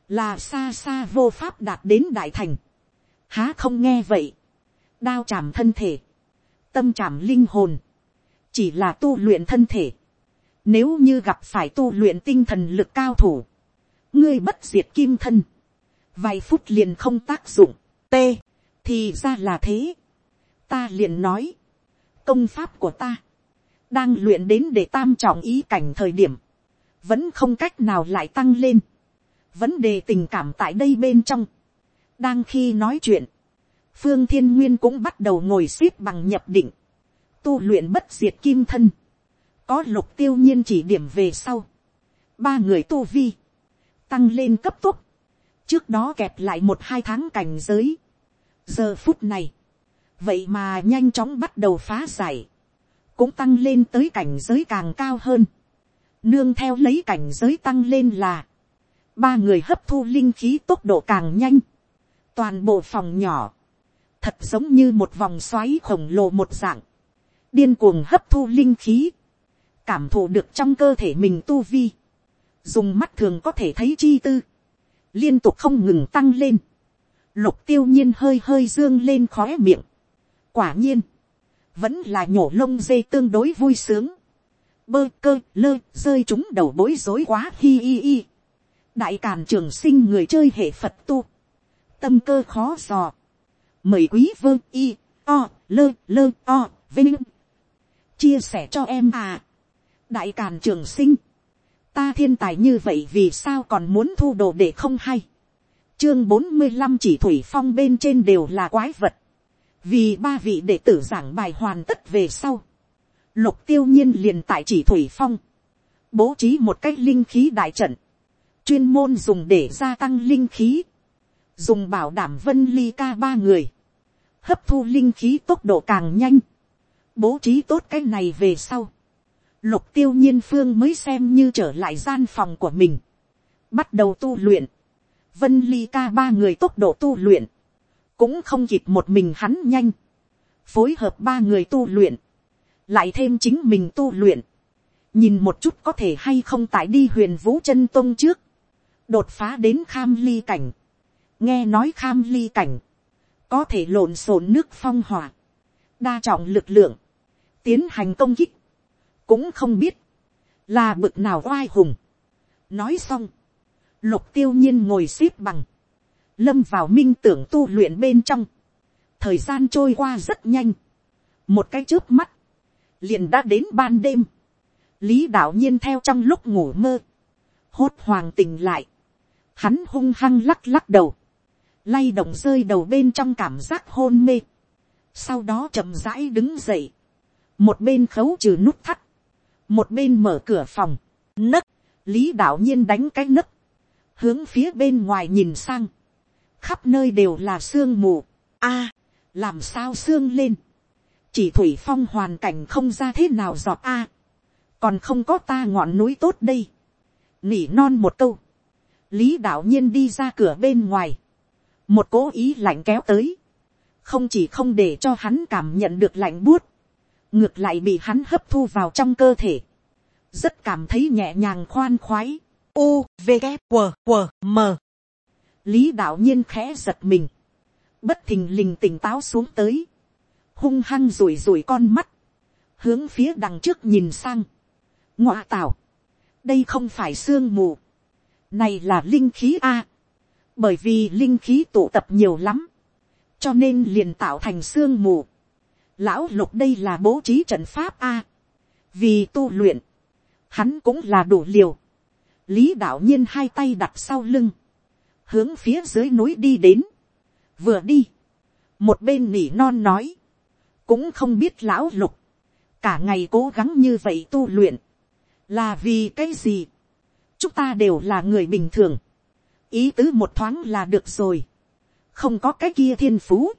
là xa xa vô pháp đạt đến đại thành, há không nghe vậy, đao chạm thân thể, tâm chạm linh hồn, chỉ là tu luyện thân thể, nếu như gặp phải tu luyện tinh thần lực cao thủ, ngươi bất diệt kim thân, vài phút liền không tác dụng, t, thì ra là thế, ta liền nói, công pháp của ta, đang luyện đến để tam trọng ý cảnh thời điểm, vẫn không cách nào lại tăng lên. vấn đề tình cảm tại đây bên trong, đang khi nói chuyện, phương thiên nguyên cũng bắt đầu ngồi x ế bằng nhập định, tu luyện bất diệt kim thân, có lục tiêu nhiên chỉ điểm về sau, ba người tu vi, tăng lên cấp tốc, trước đó kẹp lại một hai tháng cảnh giới, giờ phút này, vậy mà nhanh chóng bắt đầu phá giải, cũng tăng lên tới cảnh giới càng cao hơn, nương theo lấy cảnh giới tăng lên là, ba người hấp thu linh khí tốc độ càng nhanh, toàn bộ phòng nhỏ, thật giống như một vòng xoáy khổng lồ một dạng, điên cuồng hấp thu linh khí, cảm thụ được trong cơ thể mình tu vi, dùng mắt thường có thể thấy chi tư, liên tục không ngừng tăng lên, lục tiêu nhiên hơi hơi dương lên khóe miệng, quả nhiên, vẫn là nhổ lông dê tương đối vui sướng, bơ cơ lơ rơi chúng đầu bối rối quá hi hi hi. đại càn trường sinh người chơi hệ phật tu, tâm cơ khó dò, mời quý vơ y o lơ lơ o vinh chia sẻ cho em à. đại càn trường sinh, ta thiên tài như vậy vì sao còn muốn thu đồ để không hay. chương bốn mươi năm chỉ thủy phong bên trên đều là quái vật, vì ba vị đệ tử giảng bài hoàn tất về sau, lục tiêu nhiên liền tại chỉ thủy phong, bố trí một cách linh khí đại trận, chuyên môn dùng để gia tăng linh khí, dùng bảo đảm vân ly ca ba người, hấp thu linh khí tốc độ càng nhanh, bố trí tốt cái này về sau, lục tiêu nhiên phương mới xem như trở lại gian phòng của mình, bắt đầu tu luyện, vân ly ca ba người tốc độ tu luyện, cũng không kịp một mình hắn nhanh, phối hợp ba người tu luyện, lại thêm chính mình tu luyện, nhìn một chút có thể hay không tại đi huyền vũ chân tôn trước, đột phá đến kham ly cảnh, nghe nói kham ly cảnh, có thể lộn xộn nước phong hỏa, đa trọng lực lượng, tiến hành công kích, cũng không biết, là bực nào oai hùng. nói xong, lục tiêu nhiên ngồi x ế p bằng, lâm vào minh tưởng tu luyện bên trong, thời gian trôi qua rất nhanh, một cái trước mắt, liền đã đến ban đêm, lý đạo nhiên theo trong lúc ngủ mơ, hốt hoàng tỉnh lại, hắn hung hăng lắc lắc đầu, lay động rơi đầu bên trong cảm giác hôn mê, sau đó chậm rãi đứng dậy, một bên khấu trừ nút thắt, một bên mở cửa phòng, nấc, lý đạo nhiên đánh cái nấc, hướng phía bên ngoài nhìn sang, khắp nơi đều là sương mù, a, làm sao sương lên, chỉ thủy phong hoàn cảnh không ra thế nào giọt a, còn không có ta ngọn núi tốt đây, nỉ non một câu, lý đạo nhiên đi ra cửa bên ngoài, một cố ý lạnh kéo tới, không chỉ không để cho hắn cảm nhận được lạnh buốt, ngược lại bị hắn hấp thu vào trong cơ thể, rất cảm thấy nhẹ nhàng khoan khoái, u v g q w m lý đạo nhiên khẽ giật mình, bất thình lình tỉnh táo xuống tới, hung hăng rủi rủi con mắt, hướng phía đằng trước nhìn sang, ngoạ tảo, đây không phải sương mù, này là linh khí a, bởi vì linh khí tụ tập nhiều lắm, cho nên liền tạo thành sương mù. Lão lục đây là bố trí trận pháp a, vì tu luyện, hắn cũng là đủ liều. lý đạo nhiên hai tay đặt sau lưng, hướng phía dưới núi đi đến, vừa đi, một bên nỉ non nói, cũng không biết lão lục, cả ngày cố gắng như vậy tu luyện, là vì cái gì, chúng ta đều là người bình thường, ý tứ một thoáng là được rồi, không có cái kia thiên phú,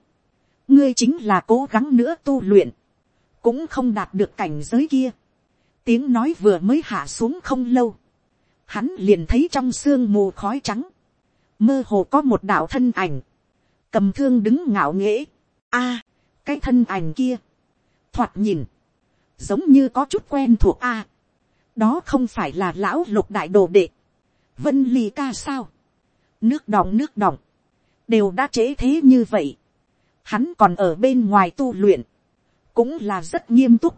ngươi chính là cố gắng nữa tu luyện, cũng không đạt được cảnh giới kia. tiếng nói vừa mới hạ xuống không lâu, hắn liền thấy trong sương mù khói trắng, mơ hồ có một đạo thân ảnh, cầm thương đứng ngạo nghễ. a, cái thân ảnh kia, thoạt nhìn, giống như có chút quen thuộc a. đó không phải là lão lục đại đồ đệ, vân ly ca sao, nước đọng nước đọng, đều đã chế thế như vậy, hắn còn ở bên ngoài tu luyện, cũng là rất nghiêm túc,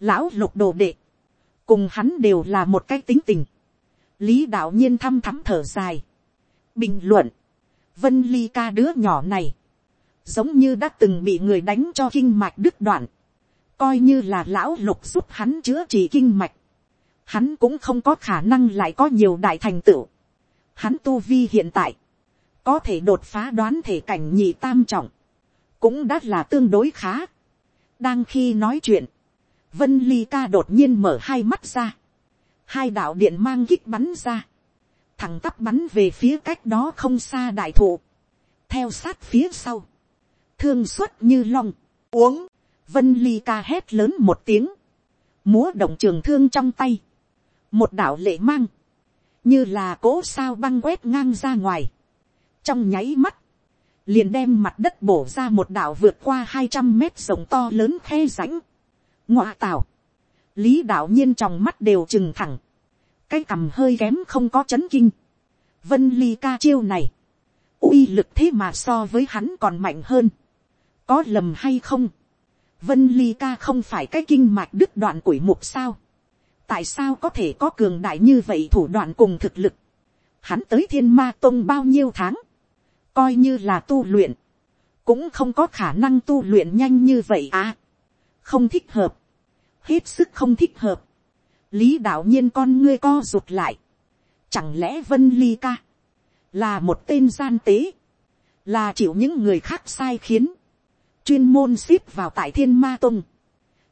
lão lục đồ đệ, cùng hắn đều là một cái tính tình, lý đạo nhiên thăm thắm thở dài, bình luận, vân ly ca đứa nhỏ này, giống như đã từng bị người đánh cho kinh mạch đứt đoạn, coi như là lão lục giúp hắn chữa trị kinh mạch, hắn cũng không có khả năng lại có nhiều đại thành tựu. Hắn tu vi hiện tại, có thể đột phá đoán thể cảnh nhị tam trọng, cũng đã là tương đối khá. đang khi nói chuyện, vân ly ca đột nhiên mở hai mắt ra, hai đạo điện mang kích bắn ra, thẳng tắp bắn về phía cách đó không xa đại thụ, theo sát phía sau, thương xuất như long, uống, vân ly ca hét lớn một tiếng, múa động trường thương trong tay, một đạo lệ mang, như là cỗ sao băng quét ngang ra ngoài, trong nháy mắt, liền đem mặt đất bổ ra một đạo vượt qua hai trăm mét rộng to lớn khe rãnh. ngoạ tảo, lý đạo nhiên trong mắt đều trừng thẳng, cái cằm hơi kém không có chấn kinh. vân ly ca chiêu này, uy lực thế mà so với hắn còn mạnh hơn, có lầm hay không, vân ly ca không phải cái kinh mạch đứt đoạn quỷ mục sao, tại sao có thể có cường đại như vậy thủ đoạn cùng thực lực, hắn tới thiên ma tông bao nhiêu tháng, coi như là tu luyện, cũng không có khả năng tu luyện nhanh như vậy à. không thích hợp, hết sức không thích hợp lý đạo nhiên con ngươi co rụt lại, chẳng lẽ vân ly ca, là một tên gian tế, là chịu những người khác sai khiến, chuyên môn ship vào tại thiên ma tông,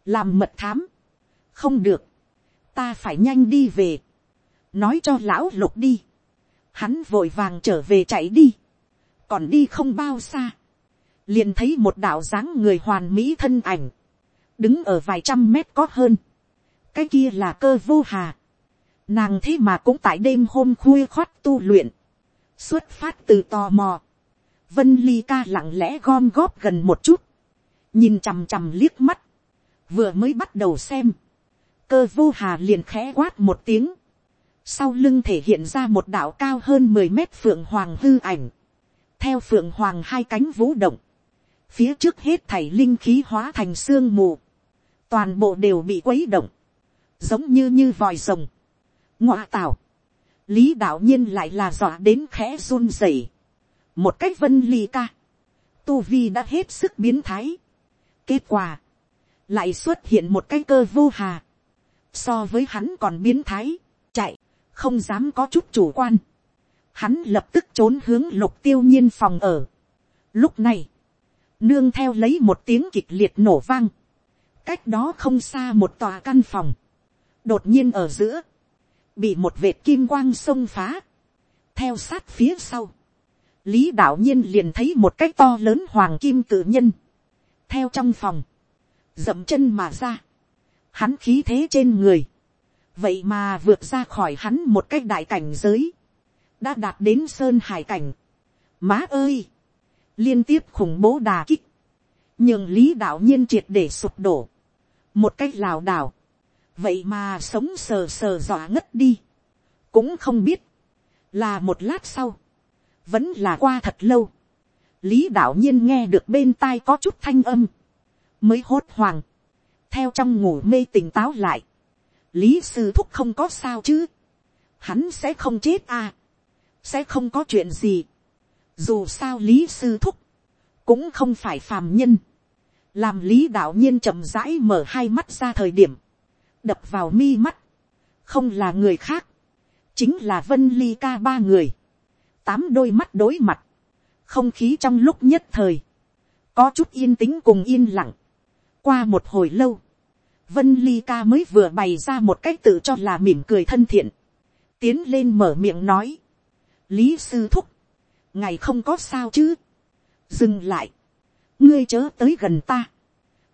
làm mật thám, không được, ta phải nhanh đi về, nói cho lão lục đi, hắn vội vàng trở về chạy đi, còn đi không bao xa, liền thấy một đạo dáng người hoàn mỹ thân ảnh, đứng ở vài trăm mét có hơn, cái kia là cơ vô hà, nàng thế mà cũng tại đêm hôm khuya khoát tu luyện, xuất phát từ tò mò, vân ly ca lặng lẽ gom góp gần một chút, nhìn chằm chằm liếc mắt, vừa mới bắt đầu xem, cơ vô hà liền khẽ quát một tiếng, sau lưng thể hiện ra một đạo cao hơn mười mét phượng hoàng hư ảnh, theo phượng hoàng hai cánh vũ động, phía trước hết thảy linh khí hóa thành sương mù, toàn bộ đều bị quấy động, giống như như vòi rồng, ngoa tào, lý đạo nhiên lại là dọa đến khẽ run rẩy, một cách vân ly ca, tu vi đã hết sức biến thái, kết quả, lại xuất hiện một cái cơ vô hà, so với hắn còn biến thái, chạy, không dám có chút chủ quan, hắn lập tức trốn hướng lục tiêu nhiên phòng ở. Lúc này, nương theo lấy một tiếng kịch liệt nổ vang, cách đó không xa một tòa căn phòng, đột nhiên ở giữa, bị một vệt kim quang xông phá, theo sát phía sau, lý đạo nhiên liền thấy một cái to lớn hoàng kim tự nhân, theo trong phòng, dậm chân mà ra, hắn khí thế trên người, vậy mà vượt ra khỏi hắn một cái đại cảnh giới, đã đạt đến sơn hải cảnh. Má ơi, liên tiếp khủng bố đà kích, nhường lý đạo nhiên triệt để sụp đổ, một cách lảo đảo, vậy mà sống sờ sờ dọa ngất đi, cũng không biết, là một lát sau, vẫn là qua thật lâu, lý đạo nhiên nghe được bên tai có chút thanh âm, mới hốt hoàng, theo trong ngủ mê tỉnh táo lại, lý sư thúc không có sao chứ, hắn sẽ không chết à, sẽ không có chuyện gì. Dù sao lý sư thúc, cũng không phải phàm nhân. Làm lý đạo nhiên chậm rãi mở hai mắt ra thời điểm, đập vào mi mắt, không là người khác, chính là vân ly ca ba người, tám đôi mắt đối mặt, không khí trong lúc nhất thời, có chút yên tĩnh cùng yên lặng. qua một hồi lâu, vân ly ca mới vừa bày ra một cách tự cho là mỉm cười thân thiện, tiến lên mở miệng nói, lý sư thúc, ngày không có sao chứ, dừng lại, ngươi chớ tới gần ta,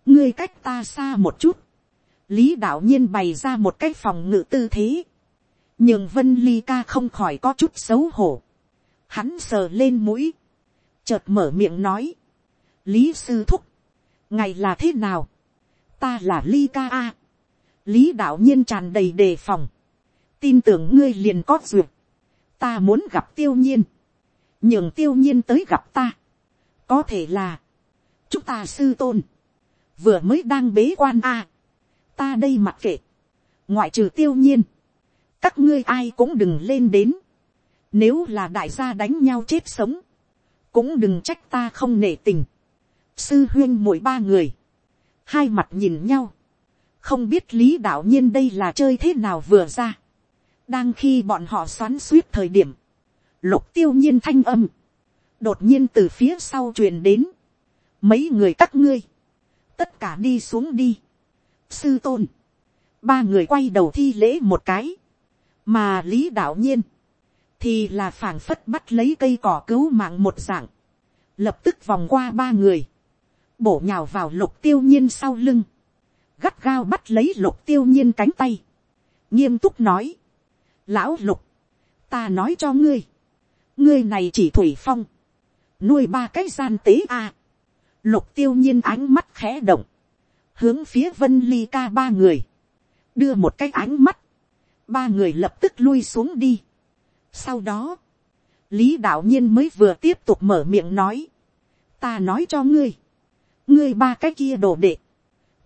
ngươi cách ta xa một chút, lý đạo nhiên bày ra một cái phòng ngự tư thế, nhường vân ly ca không khỏi có chút xấu hổ, hắn sờ lên mũi, chợt mở miệng nói, lý sư thúc, ngày là thế nào, ta là ly ca a, lý đạo nhiên tràn đầy đề phòng, tin tưởng ngươi liền có duyệt, ta muốn gặp tiêu nhiên, nhường tiêu nhiên tới gặp ta, có thể là, chúng ta sư tôn, vừa mới đang bế quan a, ta đây mặc kệ, ngoại trừ tiêu nhiên, các ngươi ai cũng đừng lên đến, nếu là đại gia đánh nhau chết sống, cũng đừng trách ta không nể tình, sư huyên mỗi ba người, hai mặt nhìn nhau, không biết lý đạo nhiên đây là chơi thế nào vừa ra, đang khi bọn họ xoắn suýt thời điểm, lục tiêu nhiên thanh âm, đột nhiên từ phía sau truyền đến, mấy người các ngươi, tất cả đi xuống đi, sư tôn, ba người quay đầu thi lễ một cái, mà lý đạo nhiên, thì là phảng phất bắt lấy cây cỏ cứu mạng một dạng, lập tức vòng qua ba người, bổ nhào vào lục tiêu nhiên sau lưng, gắt gao bắt lấy lục tiêu nhiên cánh tay, nghiêm túc nói, lão lục, ta nói cho ngươi, ngươi này chỉ thủy phong, nuôi ba cái gian tế a, lục tiêu nhiên ánh mắt khẽ động, hướng phía vân ly ca ba người, đưa một cái ánh mắt, ba người lập tức lui xuống đi. sau đó, lý đạo nhiên mới vừa tiếp tục mở miệng nói, ta nói cho ngươi, ngươi ba cái kia đồ đệ,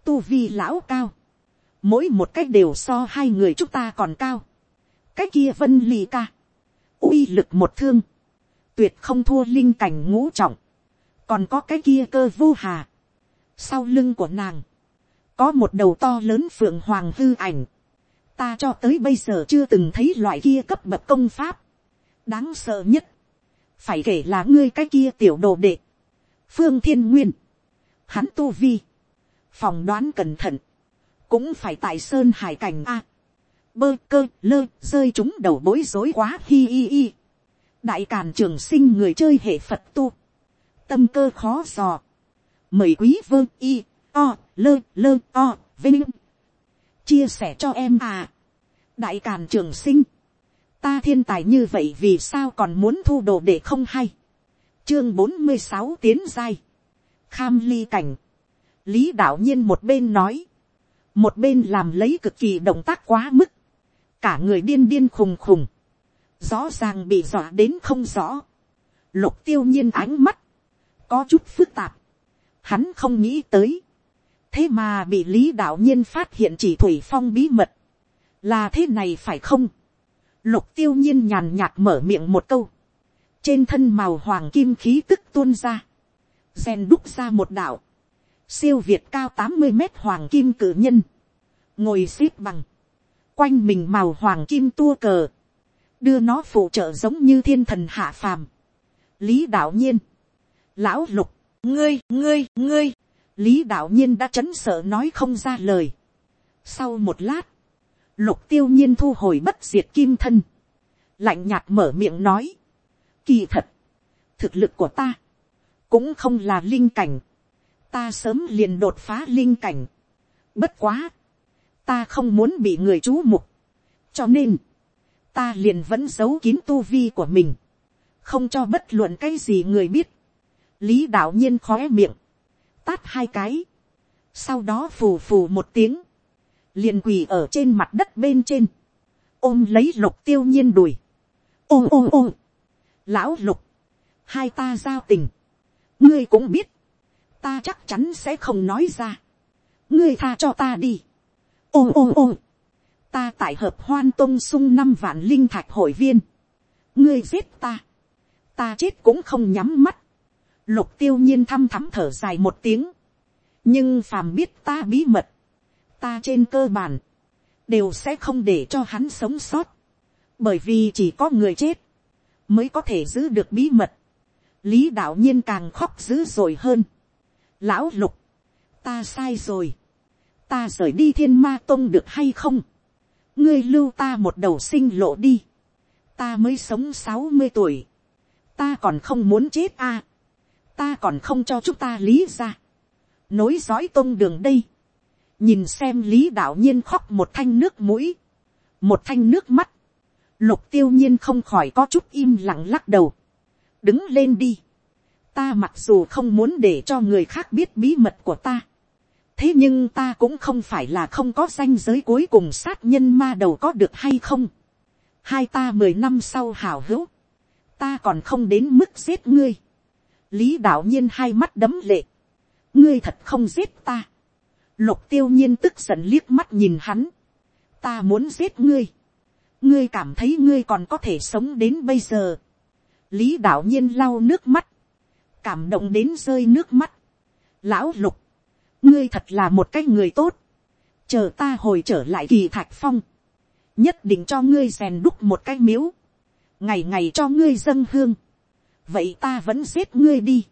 tu vi lão cao, mỗi một cái đều so hai người chúng ta còn cao, cái kia vân ly ca, uy lực một thương, tuyệt không thua linh cảnh ngũ trọng, còn có cái kia cơ vô hà, sau lưng của nàng, có một đầu to lớn phượng hoàng hư ảnh, ta cho tới bây giờ chưa từng thấy loại kia cấp bậc công pháp, đáng sợ nhất, phải kể là ngươi cái kia tiểu đồ đệ, phương thiên nguyên, hắn tu vi, phòng đoán cẩn thận, cũng phải tại sơn hải cảnh a, bơ cơ lơ rơi chúng đầu bối rối quá hi hi hi, đại càn trường sinh người chơi hệ phật tu, tâm cơ khó dò, mời quý vơ y, o, lơ lơ o, vinh, chia sẻ cho em à, đại càn trường sinh, ta thiên tài như vậy vì sao còn muốn thu đồ để không hay, chương bốn mươi sáu tiến giai, kham ly cảnh, lý đạo nhiên một bên nói, một bên làm lấy cực kỳ động tác quá mức, cả người điên điên khùng khùng, rõ ràng bị dọa đến không rõ, lục tiêu nhiên ánh mắt, có chút phức tạp, hắn không nghĩ tới, thế mà bị lý đạo nhiên phát hiện chỉ thủy phong bí mật, là thế này phải không, lục tiêu nhiên nhàn nhạt mở miệng một câu, trên thân màu hoàng kim khí tức tuôn ra, rèn đúc ra một đạo, siêu việt cao tám mươi mét hoàng kim cử nhân, ngồi xếp bằng, quanh mình màu hoàng kim tua cờ, đưa nó phụ trợ giống như thiên thần hạ phàm. lý đạo nhiên, lão lục, ngươi, ngươi, ngươi, lý đạo nhiên đã chấn sợ nói không ra lời. sau một lát, lục tiêu nhiên thu hồi bất diệt kim thân, lạnh nhạt mở miệng nói, kỳ thật, thực lực của ta, cũng không là linh cảnh, ta sớm liền đột phá linh cảnh, bất quá, ta không muốn bị người chú mục, cho nên, ta liền vẫn giấu kín tu vi của mình, không cho bất luận cái gì người biết, lý đạo nhiên khóe miệng, tát hai cái, sau đó phù phù một tiếng, liền quỳ ở trên mặt đất bên trên, ôm lấy lục tiêu nhiên đùi, ôm ôm ôm, lão lục, hai ta giao tình, ngươi cũng biết, ta chắc chắn sẽ không nói ra, ngươi tha cho ta đi, ôm ôm ôm, ta tại hợp hoan tôn sung năm vạn linh thạch hội viên, ngươi giết ta, ta chết cũng không nhắm mắt, lục tiêu nhiên thăm thắm thở dài một tiếng, nhưng phàm biết ta bí mật, ta trên cơ bản, đều sẽ không để cho hắn sống sót, bởi vì chỉ có người chết, mới có thể giữ được bí mật, lý đạo nhiên càng khóc dữ rồi hơn, lão lục, ta sai rồi, ta rời đi thiên ma tông được hay không, ngươi lưu ta một đầu sinh lộ đi, ta mới sống sáu mươi tuổi, ta còn không muốn chết a, ta còn không cho chúng ta lý ra, nối dõi tôn đường đây, nhìn xem lý đạo nhiên khóc một thanh nước mũi, một thanh nước mắt, lục tiêu nhiên không khỏi có chút im lặng lắc đầu, đứng lên đi, ta mặc dù không muốn để cho người khác biết bí mật của ta, thế nhưng ta cũng không phải là không có danh giới cuối cùng sát nhân ma đầu có được hay không. hai ta mười năm sau hào hữu, ta còn không đến mức giết ngươi lý đạo nhiên hai mắt đấm lệ, ngươi thật không giết ta. lục tiêu nhiên tức giận liếc mắt nhìn hắn, ta muốn giết ngươi. ngươi cảm thấy ngươi còn có thể sống đến bây giờ. lý đạo nhiên lau nước mắt, cảm động đến rơi nước mắt. lão lục, ngươi thật là một cái người tốt, chờ ta hồi trở lại kỳ thạch phong, nhất định cho ngươi rèn đúc một cái miếu, ngày ngày cho ngươi dâng hương, vậy ta vẫn giết ngươi đi,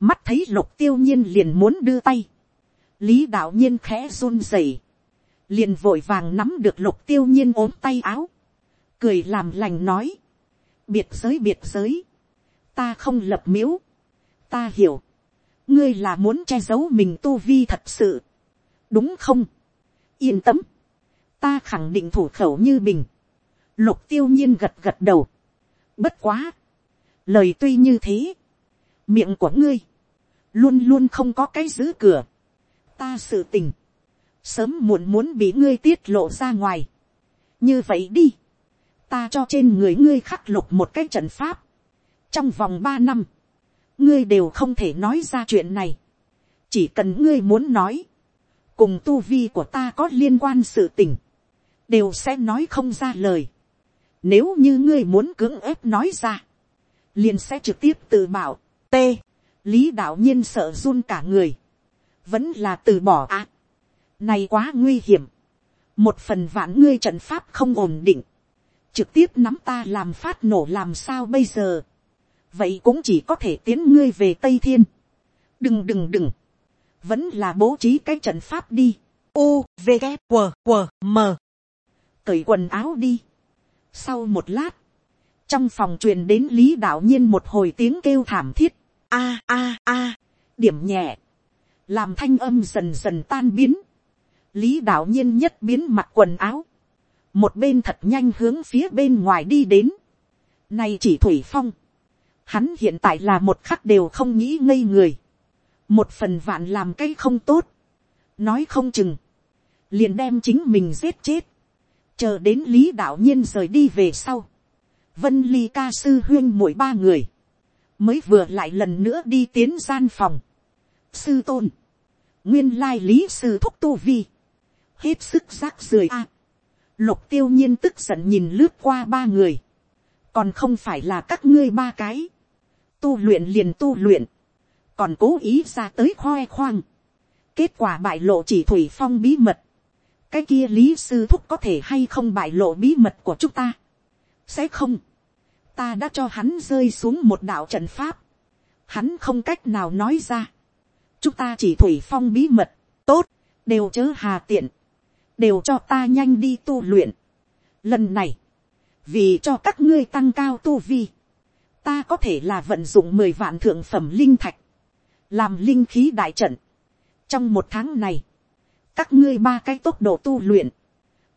mắt thấy lục tiêu nhiên liền muốn đưa tay, lý đạo nhiên khẽ run rẩy, liền vội vàng nắm được lục tiêu nhiên ốm tay áo, cười làm lành nói, biệt giới biệt giới, ta không lập miếu, ta hiểu, ngươi là muốn che giấu mình tu vi thật sự, đúng không, yên tâm, ta khẳng định thủ khẩu như bình, lục tiêu nhiên gật gật đầu, bất quá, lời tuy như thế, miệng của ngươi, luôn luôn không có cái giữ cửa, ta sự tình, sớm muộn muốn bị ngươi tiết lộ ra ngoài, như vậy đi, ta cho trên người ngươi khắc lục một cái trận pháp, trong vòng ba năm, ngươi đều không thể nói ra chuyện này. chỉ cần ngươi muốn nói, cùng tu vi của ta có liên quan sự tình, đều sẽ nói không ra lời. Nếu như ngươi muốn cưỡng ép nói ra, liền sẽ trực tiếp tự bảo, t, lý đạo nhiên sợ run cả người, vẫn là từ bỏ ạ. À, này quá nguy hiểm, một phần vạn ngươi trận pháp không ổn định, trực tiếp nắm ta làm phát nổ làm sao bây giờ vậy cũng chỉ có thể tiến ngươi về tây thiên. đừng đừng đừng, vẫn là bố trí cái trận pháp đi. u v g q q m cởi quần áo đi. sau một lát, trong phòng truyền đến lý đạo nhiên một hồi tiếng kêu thảm thiết, a a a, điểm nhẹ, làm thanh âm dần dần tan biến, lý đạo nhiên nhất biến mặt quần áo, một bên thật nhanh hướng phía bên ngoài đi đến, nay chỉ thủy phong, Hắn hiện tại là một khắc đều không nghĩ ngây người. Một phần vạn làm cái không tốt. Nói không chừng. Liền đem chính mình giết chết. Chờ đến lý đạo nhiên rời đi về sau. Vân ly ca sư huyên mỗi ba người. Mới vừa lại lần nữa đi tiến gian phòng. Sư tôn. Nguyên lai lý sư thúc tu vi. Hết sức rác rưởi a. Lục tiêu nhiên tức giận nhìn lướt qua ba người còn không phải là các ngươi ba cái, tu luyện liền tu luyện, còn cố ý ra tới khoe khoang, kết quả bại lộ chỉ thủy phong bí mật, cái kia lý sư thúc có thể hay không bại lộ bí mật của chúng ta, sẽ không, ta đã cho hắn rơi xuống một đạo trận pháp, hắn không cách nào nói ra, chúng ta chỉ thủy phong bí mật, tốt, đều chớ hà tiện, đều cho ta nhanh đi tu luyện. Lần này, vì cho các ngươi tăng cao tu vi, ta có thể là vận dụng mười vạn thượng phẩm linh thạch, làm linh khí đại trận. trong một tháng này, các ngươi ba cái tốc độ tu luyện,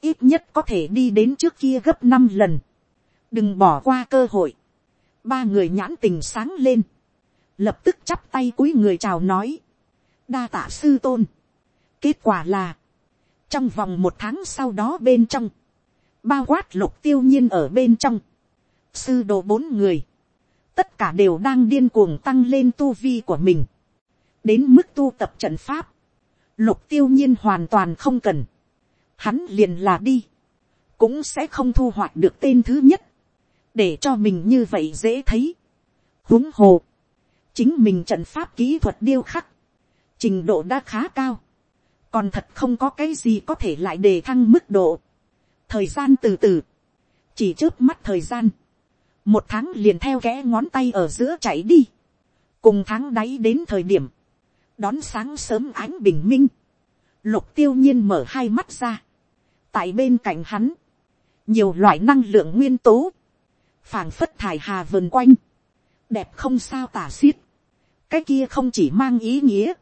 ít nhất có thể đi đến trước kia gấp năm lần đừng bỏ qua cơ hội. ba người nhãn tình sáng lên, lập tức chắp tay cúi người chào nói, đa tạ sư tôn. kết quả là, trong vòng một tháng sau đó bên trong, bao quát lục tiêu nhiên ở bên trong, sư đồ bốn người, tất cả đều đang điên cuồng tăng lên tu vi của mình, đến mức tu tập trận pháp, lục tiêu nhiên hoàn toàn không cần, hắn liền là đi, cũng sẽ không thu hoạch được tên thứ nhất, để cho mình như vậy dễ thấy. huống hồ, chính mình trận pháp kỹ thuật điêu khắc, trình độ đã khá cao, còn thật không có cái gì có thể lại đề thăng mức độ. thời gian từ từ, chỉ trước mắt thời gian, một tháng liền theo kẽ ngón tay ở giữa chạy đi, cùng tháng đáy đến thời điểm, đón sáng sớm ánh bình minh, lục tiêu nhiên mở hai mắt ra, tại bên cạnh hắn, nhiều loại năng lượng nguyên tố, phảng phất thải hà vườn quanh, đẹp không sao tả xiết, cái kia không chỉ mang ý nghĩa,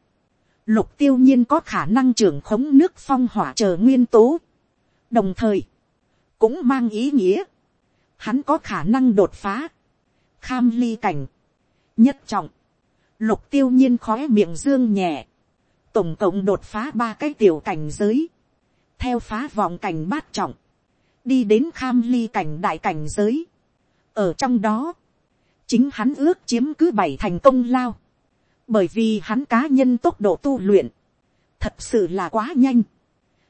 lục tiêu nhiên có khả năng trưởng khống nước phong hỏa chờ nguyên tố, đồng thời, cũng mang ý nghĩa, hắn có khả năng đột phá, kham ly cảnh, nhất trọng, lục tiêu nhiên khói miệng dương nhẹ, tổng cộng đột phá ba cái tiểu cảnh giới, theo phá vòng cảnh bát trọng, đi đến kham ly cảnh đại cảnh giới, ở trong đó, chính hắn ước chiếm cứ bảy thành công lao, bởi vì hắn cá nhân tốc độ tu luyện, thật sự là quá nhanh,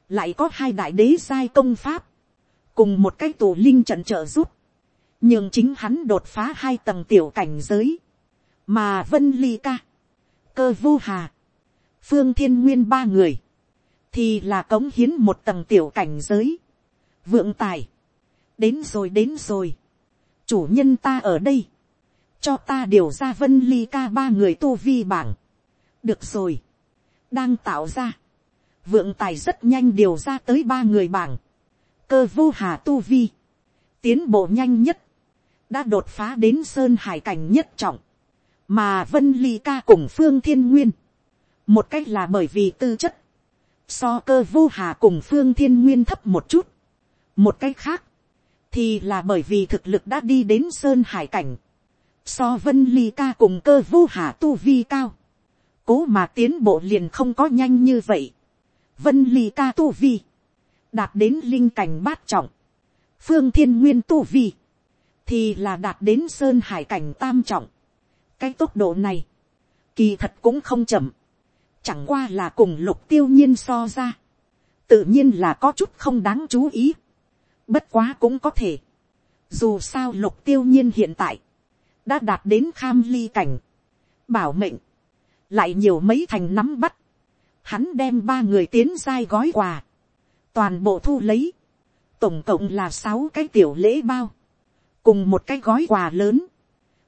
lại có hai đại đế giai công pháp, cùng một cái tù linh trận trợ giúp, nhưng chính hắn đột phá hai tầng tiểu cảnh giới, mà vân ly ca, cơ vô hà, phương thiên nguyên ba người, thì là cống hiến một tầng tiểu cảnh giới, vượng tài, đến rồi đến rồi, chủ nhân ta ở đây, cho ta điều ra vân ly ca ba người tu vi bảng, được rồi, đang tạo ra, vượng tài rất nhanh điều ra tới ba người bảng, cơ vô hà tu vi, tiến bộ nhanh nhất, đã đột phá đến sơn hải cảnh nhất trọng, mà vân ly ca cùng phương thiên nguyên, một cách là bởi vì tư chất, so cơ vô hà cùng phương thiên nguyên thấp một chút, một cách khác, thì là bởi vì thực lực đã đi đến sơn hải cảnh, so vân ly ca cùng cơ vô hà tu vi cao, cố mà tiến bộ liền không có nhanh như vậy, vân ly ca tu vi, đạt đến linh cảnh bát trọng, phương thiên nguyên tu vi, thì là đạt đến sơn hải cảnh tam trọng. cái tốc độ này, kỳ thật cũng không chậm, chẳng qua là cùng lục tiêu nhiên so ra, tự nhiên là có chút không đáng chú ý, bất quá cũng có thể, dù sao lục tiêu nhiên hiện tại, đã đạt đến kham ly cảnh, bảo mệnh, lại nhiều mấy thành nắm bắt, hắn đem ba người tiến giai gói quà, toàn bộ thu lấy, tổng cộng là sáu cái tiểu lễ bao, cùng một cái gói quà lớn,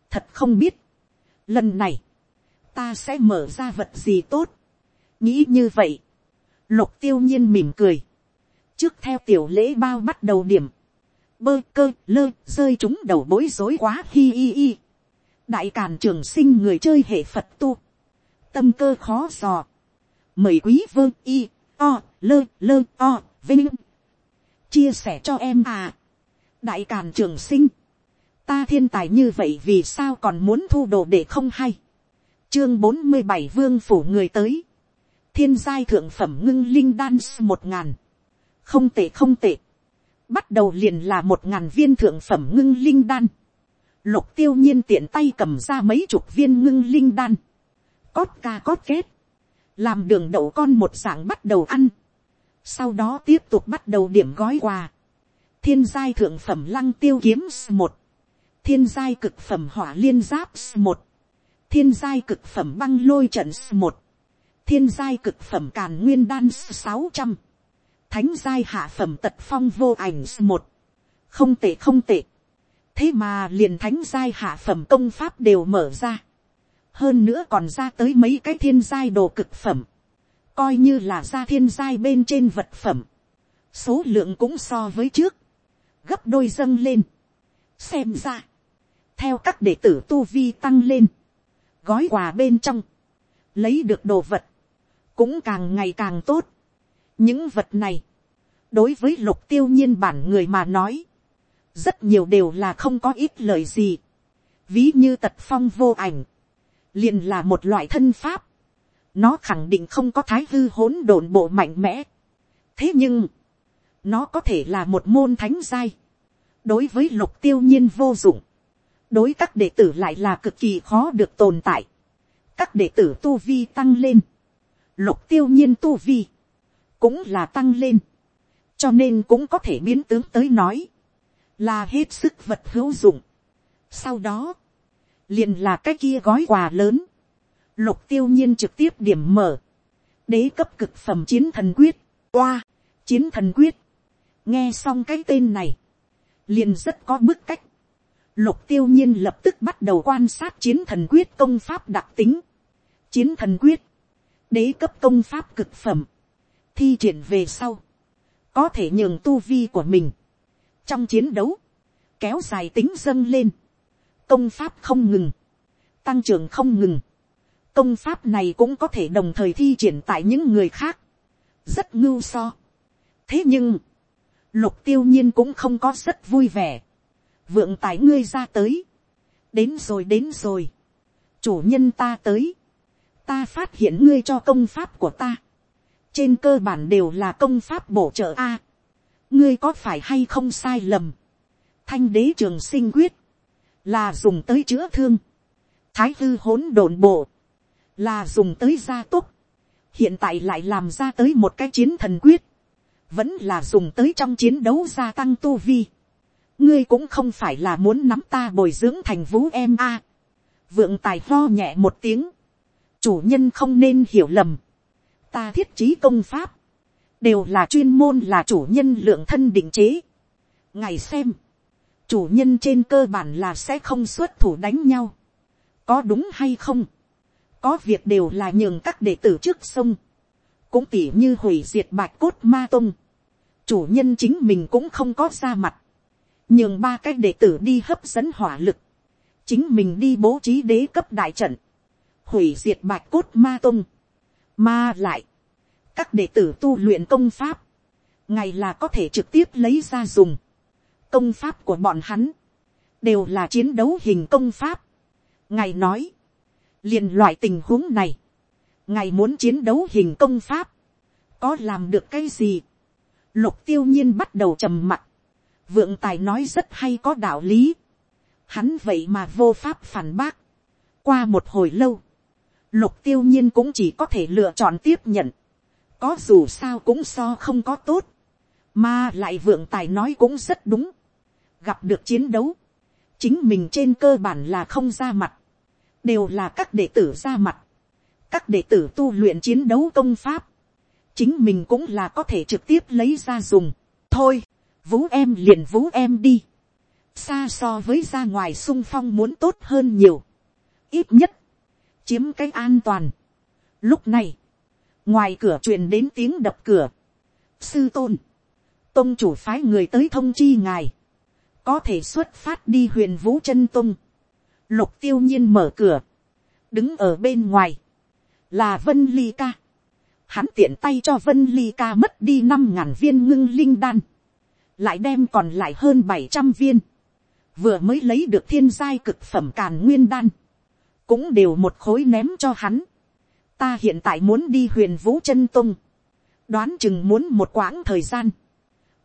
thật không biết, lần này, ta sẽ mở ra vật gì tốt, nghĩ như vậy, lục tiêu nhiên mỉm cười, trước theo tiểu lễ bao bắt đầu điểm, bơ cơ lơ rơi chúng đầu bối rối quá hi hi hi, đại càn trường sinh người chơi hệ phật tu, tâm cơ khó dò, mời quý vương y o lơ lơ o vinh. Chia sẻ cho em à. Đại càn trường sinh. Ta thiên tài như vậy vì sao còn muốn thu đồ để không hay? Chương bốn mươi bảy vương phủ người tới. Thiên giai thượng phẩm ngưng linh đan một ngàn không tệ không tệ. Bắt đầu liền là một ngàn viên thượng phẩm ngưng linh đan. Lục tiêu nhiên tiện tay cầm ra mấy chục viên ngưng linh đan. Cót ca cót kết làm đường đậu con một dạng bắt đầu ăn, sau đó tiếp tục bắt đầu điểm gói quà, thiên giai thượng phẩm lăng tiêu kiếm một, thiên giai cực phẩm hỏa liên giáp một, thiên giai cực phẩm băng lôi trận một, thiên giai cực phẩm càn nguyên đan sáu trăm, thánh giai hạ phẩm tật phong vô ảnh một, không tệ không tệ, thế mà liền thánh giai hạ phẩm công pháp đều mở ra, hơn nữa còn ra tới mấy cái thiên giai đồ cực phẩm, coi như là ra thiên giai bên trên vật phẩm, số lượng cũng so với trước, gấp đôi dâng lên. xem ra, theo các đệ tử tu vi tăng lên, gói quà bên trong, lấy được đồ vật, cũng càng ngày càng tốt. những vật này, đối với lục tiêu nhiên bản người mà nói, rất nhiều đều là không có ít lời gì. ví như tật phong vô ảnh, liền là một loại thân pháp, nó khẳng định không có thái hư hỗn độn bộ mạnh mẽ. thế nhưng, nó có thể là một môn thánh giai, đối với lục tiêu nhiên vô dụng, đối các đệ tử lại là cực kỳ khó được tồn tại, các đệ tử tu vi tăng lên, lục tiêu nhiên tu vi, cũng là tăng lên, cho nên cũng có thể biến tướng tới nói, là hết sức vật hữu dụng. sau đó, liền là cái kia gói quà lớn, lục tiêu nhiên trực tiếp điểm mở, đế cấp cực phẩm chiến thần quyết, oa, chiến thần quyết, nghe xong cái tên này, liền rất có bức cách, lục tiêu nhiên lập tức bắt đầu quan sát chiến thần quyết công pháp đặc tính, chiến thần quyết, đế cấp công pháp cực phẩm, thi triển về sau, có thể nhường tu vi của mình, trong chiến đấu, kéo dài tính dâng lên, công pháp không ngừng, tăng trưởng không ngừng, công pháp này cũng có thể đồng thời thi triển tại những người khác, rất ngưu so. thế nhưng, lục tiêu nhiên cũng không có rất vui vẻ, vượng tài ngươi ra tới, đến rồi đến rồi, chủ nhân ta tới, ta phát hiện ngươi cho công pháp của ta, trên cơ bản đều là công pháp bổ trợ a, ngươi có phải hay không sai lầm, thanh đế trường sinh quyết, là dùng tới chữa thương, thái hư hỗn độn bộ, là dùng tới gia tốc, hiện tại lại làm ra tới một cái chiến thần quyết, vẫn là dùng tới trong chiến đấu gia tăng tu vi. ngươi cũng không phải là muốn nắm ta bồi dưỡng thành vũ em a. vượng tài lo nhẹ một tiếng, chủ nhân không nên hiểu lầm, ta thiết trí công pháp, đều là chuyên môn là chủ nhân lượng thân định chế. ngày xem, chủ nhân trên cơ bản là sẽ không xuất thủ đánh nhau, có đúng hay không, có việc đều là nhường các đệ tử trước sông, cũng tỉ như hủy diệt bạch cốt ma tông, chủ nhân chính mình cũng không có ra mặt, nhường ba cái đệ tử đi hấp dẫn hỏa lực, chính mình đi bố trí đế cấp đại trận, hủy diệt bạch cốt ma tông, mà lại, các đệ tử tu luyện công pháp, ngày là có thể trực tiếp lấy ra dùng, công pháp của bọn hắn, đều là chiến đấu hình công pháp. ngài nói, liền loại tình huống này, ngài muốn chiến đấu hình công pháp, có làm được cái gì. lục tiêu nhiên bắt đầu trầm mặt, vượng tài nói rất hay có đạo lý, hắn vậy mà vô pháp phản bác. qua một hồi lâu, lục tiêu nhiên cũng chỉ có thể lựa chọn tiếp nhận, có dù sao cũng so không có tốt, mà lại vượng tài nói cũng rất đúng, gặp được chiến đấu, chính mình trên cơ bản là không ra mặt, đều là các đệ tử ra mặt, các đệ tử tu luyện chiến đấu công pháp, chính mình cũng là có thể trực tiếp lấy ra dùng. thôi, vũ em liền vũ em đi, xa so với ra ngoài sung phong muốn tốt hơn nhiều, ít nhất, chiếm cái an toàn. lúc này, ngoài cửa truyền đến tiếng đập cửa, sư tôn, tôn chủ phái người tới thông chi ngài, có thể xuất phát đi huyền vũ chân tung. lục tiêu nhiên mở cửa, đứng ở bên ngoài, là vân ly ca. hắn tiện tay cho vân ly ca mất đi năm ngàn viên ngưng linh đan, lại đem còn lại hơn bảy trăm viên, vừa mới lấy được thiên giai cực phẩm càn nguyên đan, cũng đều một khối ném cho hắn. ta hiện tại muốn đi huyền vũ chân tung, đoán chừng muốn một quãng thời gian,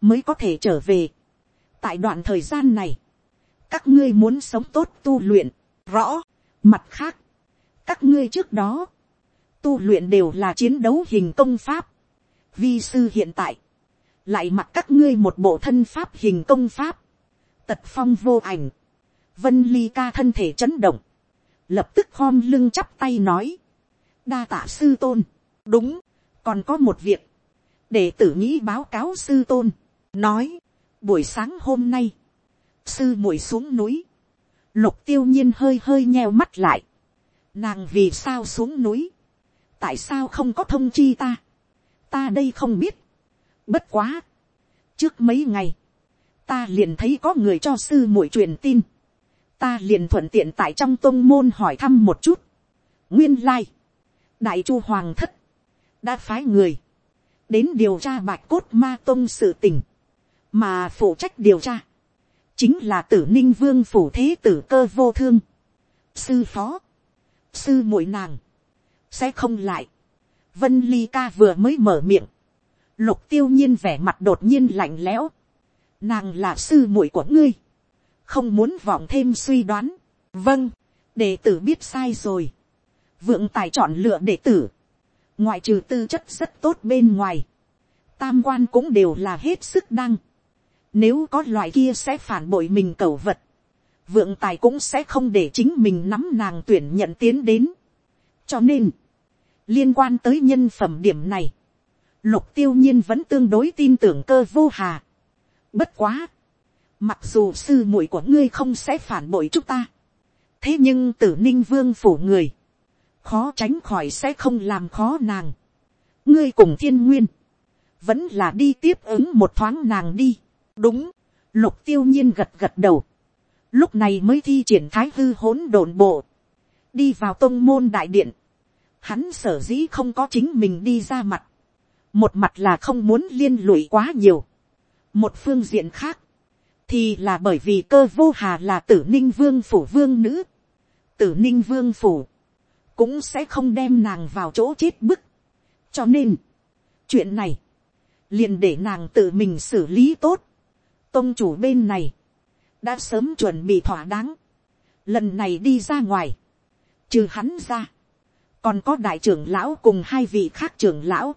mới có thể trở về. Tại đoạn thời gian này, các ngươi muốn sống tốt tu luyện, rõ, mặt khác, các ngươi trước đó, tu luyện đều là chiến đấu hình công pháp, vi sư hiện tại, lại mặc các ngươi một bộ thân pháp hình công pháp, tật phong vô ảnh, vân ly ca thân thể chấn động, lập tức khom lưng chắp tay nói, đa tạ sư tôn, đúng, còn có một việc, để tử nghĩ báo cáo sư tôn, nói, buổi sáng hôm nay, sư muội xuống núi, lục tiêu nhiên hơi hơi nheo mắt lại, nàng vì sao xuống núi, tại sao không có thông chi ta, ta đây không biết, bất quá, trước mấy ngày, ta liền thấy có người cho sư muội truyền tin, ta liền thuận tiện tại trong tôn môn hỏi thăm một chút, nguyên lai, đại chu hoàng thất, đã phái người, đến điều tra bạch cốt ma tôn sự tình, mà phụ trách điều tra, chính là tử ninh vương phủ thế tử cơ vô thương, sư phó, sư muội nàng, sẽ không lại, vân ly ca vừa mới mở miệng, lục tiêu nhiên vẻ mặt đột nhiên lạnh lẽo, nàng là sư muội của ngươi, không muốn vọng thêm suy đoán, vâng, đệ tử biết sai rồi, vượng tài chọn lựa đệ tử, ngoại trừ tư chất rất tốt bên ngoài, tam quan cũng đều là hết sức đăng, nếu có loại kia sẽ phản bội mình cầu vật. Vượng tài cũng sẽ không để chính mình nắm nàng tuyển nhận tiến đến. Cho nên, liên quan tới nhân phẩm điểm này, lục tiêu nhiên vẫn tương đối tin tưởng cơ vô hà. Bất quá. Mặc dù sư muội của ngươi không sẽ phản bội chúng ta. Thế nhưng tử ninh vương phủ người. Khó tránh khỏi sẽ không làm khó nàng. Ngươi cùng thiên nguyên. Vẫn là đi tiếp ứng một thoáng nàng đi đúng, lục tiêu nhiên gật gật đầu, lúc này mới thi triển thái hư hỗn độn bộ, đi vào tông môn đại điện, Hắn sở dĩ không có chính mình đi ra mặt. Một mặt là không muốn liên lụy quá nhiều. Một phương diện khác. Thì là bởi vì cơ vô hà là tử ninh vương phủ vương nữ. Tử ninh vương phủ. Cũng sẽ không đem nàng vào chỗ chết bức. Cho nên. Chuyện này. Liền để nàng tự mình xử lý tốt. Tông chủ bên này. Đã sớm chuẩn bị thỏa đáng. Lần này đi ra ngoài. Trừ hắn ra còn có đại trưởng lão cùng hai vị khác trưởng lão,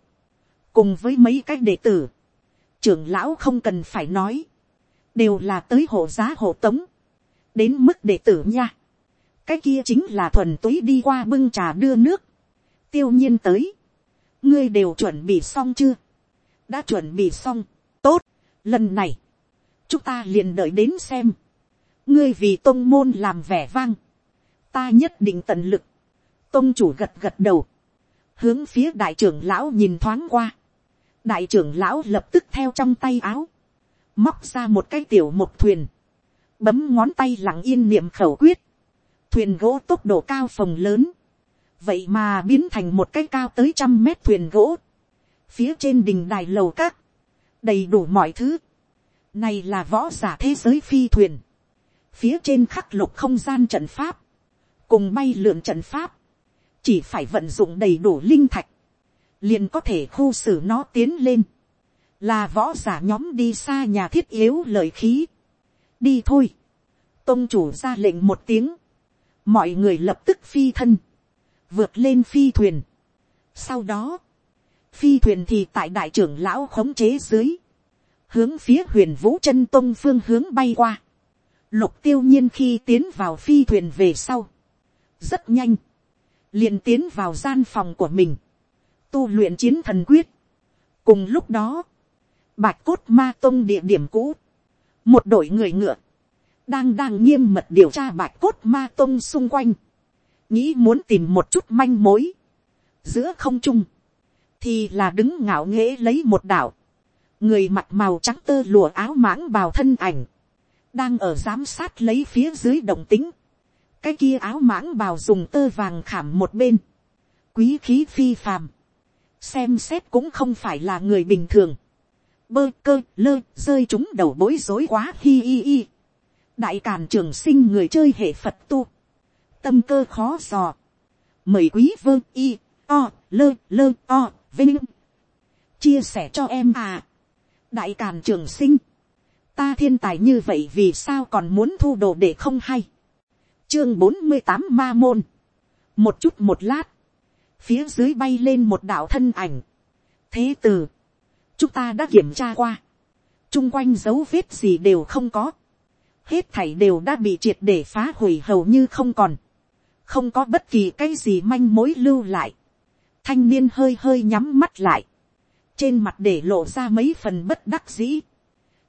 cùng với mấy cái đệ tử, trưởng lão không cần phải nói, đều là tới hộ giá hộ tống, đến mức đệ tử nha, cái kia chính là thuần túy đi qua bưng trà đưa nước, tiêu nhiên tới, ngươi đều chuẩn bị xong chưa, đã chuẩn bị xong, tốt, lần này, chúng ta liền đợi đến xem, ngươi vì tôn môn làm vẻ vang, ta nhất định tận lực, tôn chủ gật gật đầu, hướng phía đại trưởng lão nhìn thoáng qua, đại trưởng lão lập tức theo trong tay áo, móc ra một cái tiểu một thuyền, bấm ngón tay lặng yên niệm khẩu quyết, thuyền gỗ tốc độ cao phồng lớn, vậy mà biến thành một cái cao tới trăm mét thuyền gỗ, phía trên đình đài lầu các, đầy đủ mọi thứ, này là võ giả thế giới phi thuyền, phía trên khắc lục không gian trận pháp, cùng bay lượn trận pháp, chỉ phải vận dụng đầy đủ linh thạch, liền có thể khu xử nó tiến lên, là võ giả nhóm đi xa nhà thiết yếu lợi khí. đi thôi, tôn chủ ra lệnh một tiếng, mọi người lập tức phi thân, vượt lên phi thuyền. sau đó, phi thuyền thì tại đại trưởng lão khống chế dưới, hướng phía huyền vũ chân tôn phương hướng bay qua. lục tiêu nhiên khi tiến vào phi thuyền về sau, rất nhanh, liền tiến vào gian phòng của mình, tu luyện chiến thần quyết. cùng lúc đó, bạch cốt ma tông địa điểm cũ, một đội người ngựa, đang đang nghiêm mật điều tra bạch cốt ma tông xung quanh, nghĩ muốn tìm một chút manh mối, giữa không trung, thì là đứng ngạo nghễ lấy một đảo, người mặt màu trắng tơ lùa áo mãng bào thân ảnh, đang ở giám sát lấy phía dưới động tính, cái kia áo mãng bào dùng tơ vàng khảm một bên, quý khí phi phàm, xem xét cũng không phải là người bình thường, bơ cơ lơ rơi chúng đầu bối rối quá hi hi hi. đại càn trường sinh người chơi hệ phật tu, tâm cơ khó dò, mời quý vơ y o lơ lơ o vinh chia sẻ cho em à. đại càn trường sinh, ta thiên tài như vậy vì sao còn muốn thu đồ để không hay chương bốn mươi tám ma môn. một chút một lát, phía dưới bay lên một đạo thân ảnh. thế từ, chúng ta đã kiểm tra qua, chung quanh dấu vết gì đều không có, hết thảy đều đã bị triệt để phá hủy hầu như không còn, không có bất kỳ cái gì manh mối lưu lại, thanh niên hơi hơi nhắm mắt lại, trên mặt để lộ ra mấy phần bất đắc dĩ,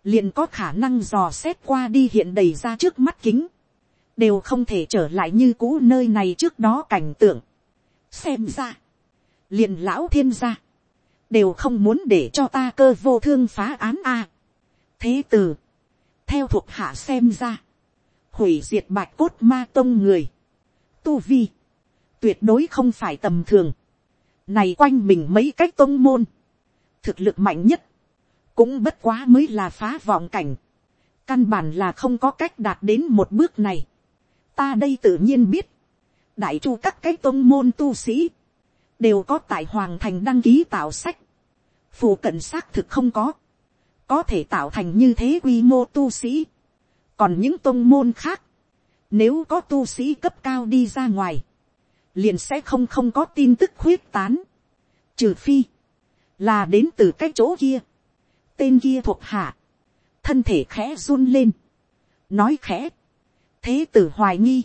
liền có khả năng dò xét qua đi hiện đầy ra trước mắt kính, đều không thể trở lại như cũ nơi này trước đó cảnh tượng. xem ra, liền lão thiên gia, đều không muốn để cho ta cơ vô thương phá án a. thế từ, theo thuộc hạ xem ra, hủy diệt bạch cốt ma tông người, tu vi, tuyệt đối không phải tầm thường, này quanh mình mấy cách tông môn, thực lực mạnh nhất, cũng bất quá mới là phá vọng cảnh, căn bản là không có cách đạt đến một bước này. Ta đây tự nhiên biết, đại chu các cái tôn môn tu sĩ, đều có tại hoàng thành đăng ký tạo sách, phù cận xác thực không có, có thể tạo thành như thế quy mô tu sĩ, còn những tôn môn khác, nếu có tu sĩ cấp cao đi ra ngoài, liền sẽ không không có tin tức khuyết tán, trừ phi, là đến từ cái chỗ kia, tên kia thuộc hạ, thân thể khẽ run lên, nói khẽ, thế tử hoài nghi,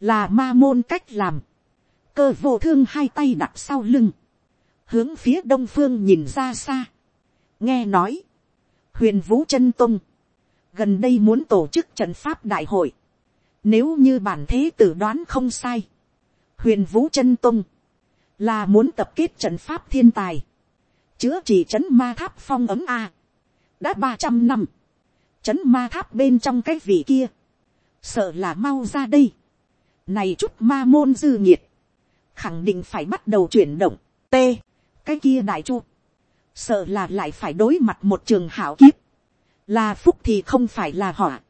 là ma môn cách làm, cơ vô thương hai tay đặt sau lưng, hướng phía đông phương nhìn ra xa, nghe nói, huyền vũ chân tung, gần đây muốn tổ chức trận pháp đại hội, nếu như bản thế tử đoán không sai, huyền vũ chân tung, là muốn tập kết trận pháp thiên tài, chữa trị trấn ma tháp phong ấm a, đã ba trăm năm, trấn ma tháp bên trong cái vị kia, sợ là mau ra đây, này chút ma môn dư nhiệt, khẳng định phải bắt đầu chuyển động, t, cái kia đại chu, sợ là lại phải đối mặt một trường hảo kiếp, là phúc thì không phải là họa,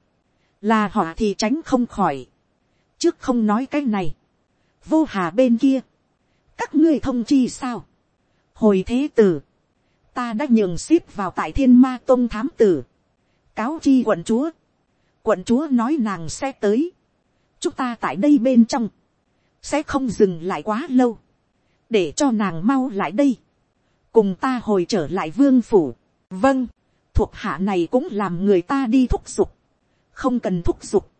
là họa thì tránh không khỏi, trước không nói cái này, vô hà bên kia, các ngươi thông chi sao, hồi thế tử, ta đã nhường ship vào tại thiên ma tôn thám tử, cáo chi quận chúa, quận chúa nói nàng sẽ tới, chúng ta tại đây bên trong, sẽ không dừng lại quá lâu, để cho nàng mau lại đây, cùng ta hồi trở lại vương phủ, vâng, thuộc hạ này cũng làm người ta đi thúc giục, không cần thúc giục,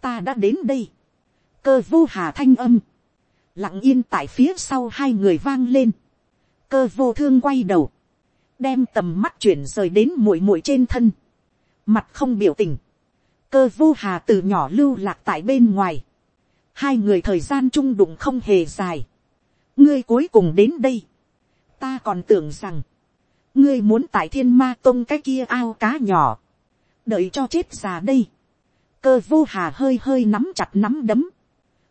ta đã đến đây, cơ vô hà thanh âm, lặng yên tại phía sau hai người vang lên, cơ vô thương quay đầu, đem tầm mắt chuyển rời đến muội muội trên thân, mặt không biểu tình, cơ vô hà từ nhỏ lưu lạc tại bên ngoài, hai người thời gian chung đụng không hề dài, ngươi cuối cùng đến đây, ta còn tưởng rằng, ngươi muốn tại thiên ma tông cái kia ao cá nhỏ, đợi cho chết già đây, cơ vô hà hơi hơi nắm chặt nắm đấm,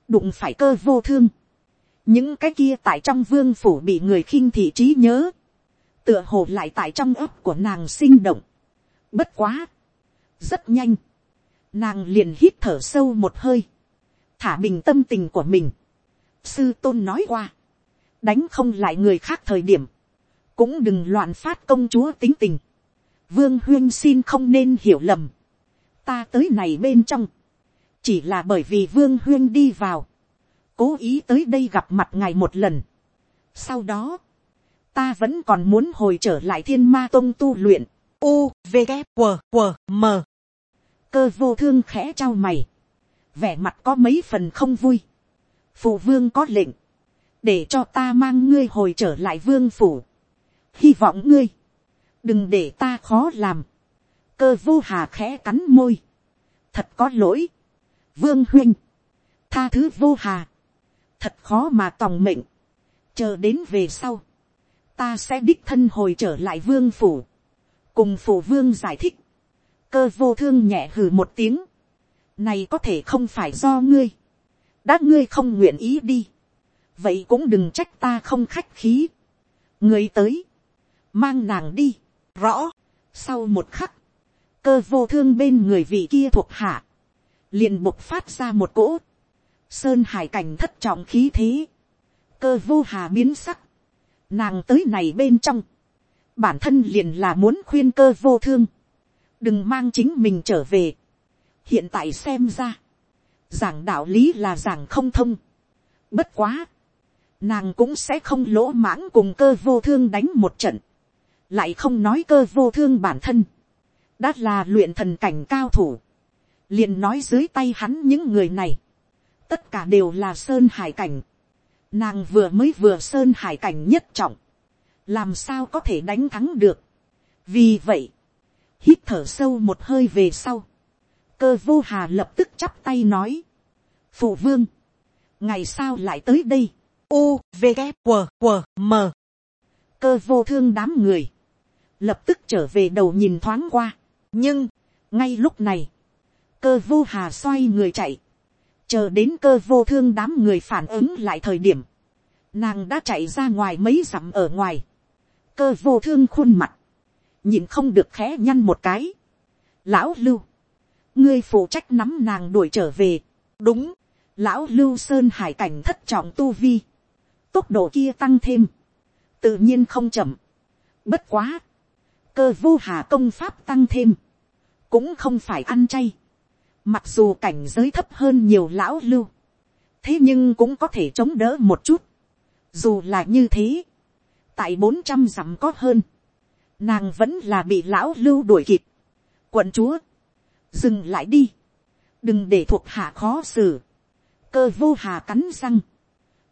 đụng phải cơ vô thương, những cái kia tại trong vương phủ bị người khinh thị trí nhớ, tựa hồ lại tại trong ấp của nàng sinh động. Bất quá, rất nhanh, nàng liền hít thở sâu một hơi, thả bình tâm tình của mình. Sư tôn nói qua, đánh không lại người khác thời điểm, cũng đừng loạn phát công chúa tính tình. Vương huyên xin không nên hiểu lầm, ta tới này bên trong, chỉ là bởi vì vương huyên đi vào, cố ý tới đây gặp mặt ngài một lần. Sau đó, ta vẫn còn muốn hồi trở lại thiên ma tông tu luyện. U, V, K, W, W, M. Cơ vô thương khẽ trao mày. Vẻ mặt có mấy phần không vui. Phụ vương có lệnh. Để cho ta mang ngươi hồi trở lại vương phủ. Hy vọng ngươi. Đừng để ta khó làm. Cơ vô hà khẽ cắn môi. Thật có lỗi. Vương huynh. Tha thứ vô hà. Thật khó mà tòng mệnh. Chờ đến về sau ta sẽ đích thân hồi trở lại vương phủ, cùng phủ vương giải thích, cơ vô thương nhẹ hừ một tiếng, này có thể không phải do ngươi, đã ngươi không nguyện ý đi, vậy cũng đừng trách ta không khách khí, ngươi tới, mang nàng đi, rõ, sau một khắc, cơ vô thương bên người vị kia thuộc hạ, liền bộc phát ra một cỗ, sơn hải cảnh thất trọng khí thế, cơ vô hà biến sắc, Nàng tới này bên trong. Bản thân liền là muốn khuyên cơ vô thương. Đừng mang chính mình trở về. Hiện tại xem ra. Giảng đạo lý là giảng không thông. Bất quá. Nàng cũng sẽ không lỗ mãng cùng cơ vô thương đánh một trận. Lại không nói cơ vô thương bản thân. Đã là luyện thần cảnh cao thủ. Liền nói dưới tay hắn những người này. Tất cả đều là sơn hải cảnh Nàng vừa mới vừa sơn hải cảnh nhất trọng. Làm sao có thể đánh thắng được. Vì vậy. Hít thở sâu một hơi về sau. Cơ vô hà lập tức chắp tay nói. Phụ vương. Ngày sao lại tới đây. U, V, K, q q M. Cơ vô thương đám người. Lập tức trở về đầu nhìn thoáng qua. Nhưng, ngay lúc này, cơ vô hà xoay người chạy chờ đến cơ vô thương đám người phản ứng lại thời điểm, nàng đã chạy ra ngoài mấy dặm ở ngoài, cơ vô thương khuôn mặt, nhìn không được khẽ nhăn một cái. Lão lưu, ngươi phụ trách nắm nàng đuổi trở về, đúng, lão lưu sơn hải cảnh thất trọng tu vi, tốc độ kia tăng thêm, tự nhiên không chậm, bất quá, cơ vô hà công pháp tăng thêm, cũng không phải ăn chay, Mặc dù cảnh giới thấp hơn nhiều lão lưu. Thế nhưng cũng có thể chống đỡ một chút. Dù là như thế. Tại bốn trăm dặm có hơn. Nàng vẫn là bị lão lưu đuổi kịp. Quận chúa. Dừng lại đi. Đừng để thuộc hạ khó xử. Cơ vô hà cắn răng.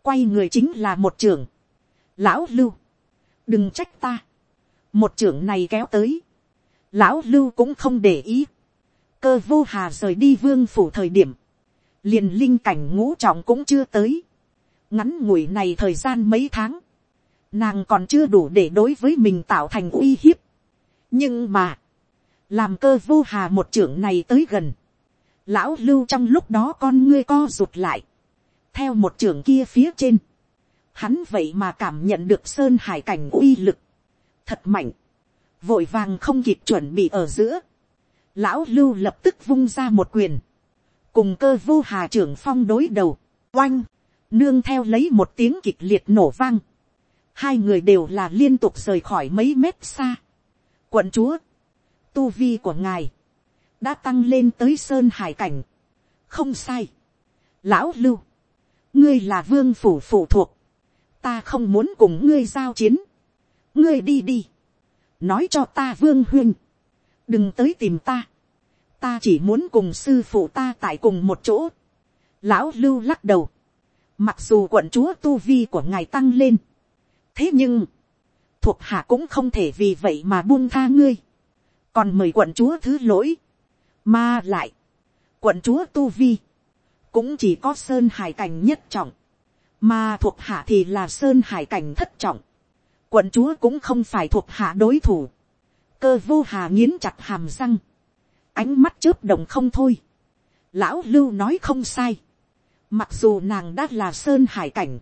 Quay người chính là một trưởng. Lão lưu. Đừng trách ta. Một trưởng này kéo tới. Lão lưu cũng không để ý cơ vô hà rời đi vương phủ thời điểm, liền linh cảnh ngũ trọng cũng chưa tới. ngắn ngủi này thời gian mấy tháng, nàng còn chưa đủ để đối với mình tạo thành uy hiếp. nhưng mà, làm cơ vô hà một trưởng này tới gần, lão lưu trong lúc đó con ngươi co rụt lại, theo một trưởng kia phía trên, hắn vậy mà cảm nhận được sơn hải cảnh uy lực, thật mạnh, vội vàng không kịp chuẩn bị ở giữa, lão lưu lập tức vung ra một quyền, cùng cơ vô hà trưởng phong đối đầu, oanh, nương theo lấy một tiếng kịch liệt nổ vang, hai người đều là liên tục rời khỏi mấy mét xa. quận chúa, tu vi của ngài, đã tăng lên tới sơn hải cảnh, không sai. lão lưu, ngươi là vương phủ phụ thuộc, ta không muốn cùng ngươi giao chiến, ngươi đi đi, nói cho ta vương huyên, đừng tới tìm ta, ta chỉ muốn cùng sư phụ ta tại cùng một chỗ. Lão lưu lắc đầu, mặc dù quận chúa tu vi của ngài tăng lên, thế nhưng, thuộc hạ cũng không thể vì vậy mà buông tha ngươi, còn mời quận chúa thứ lỗi, mà lại, quận chúa tu vi, cũng chỉ có sơn hải cảnh nhất trọng, mà thuộc hạ thì là sơn hải cảnh thất trọng, quận chúa cũng không phải thuộc hạ đối thủ, cơ vô hà nghiến chặt hàm răng, ánh mắt chớp động không thôi, lão lưu nói không sai, mặc dù nàng đã là sơn hải cảnh,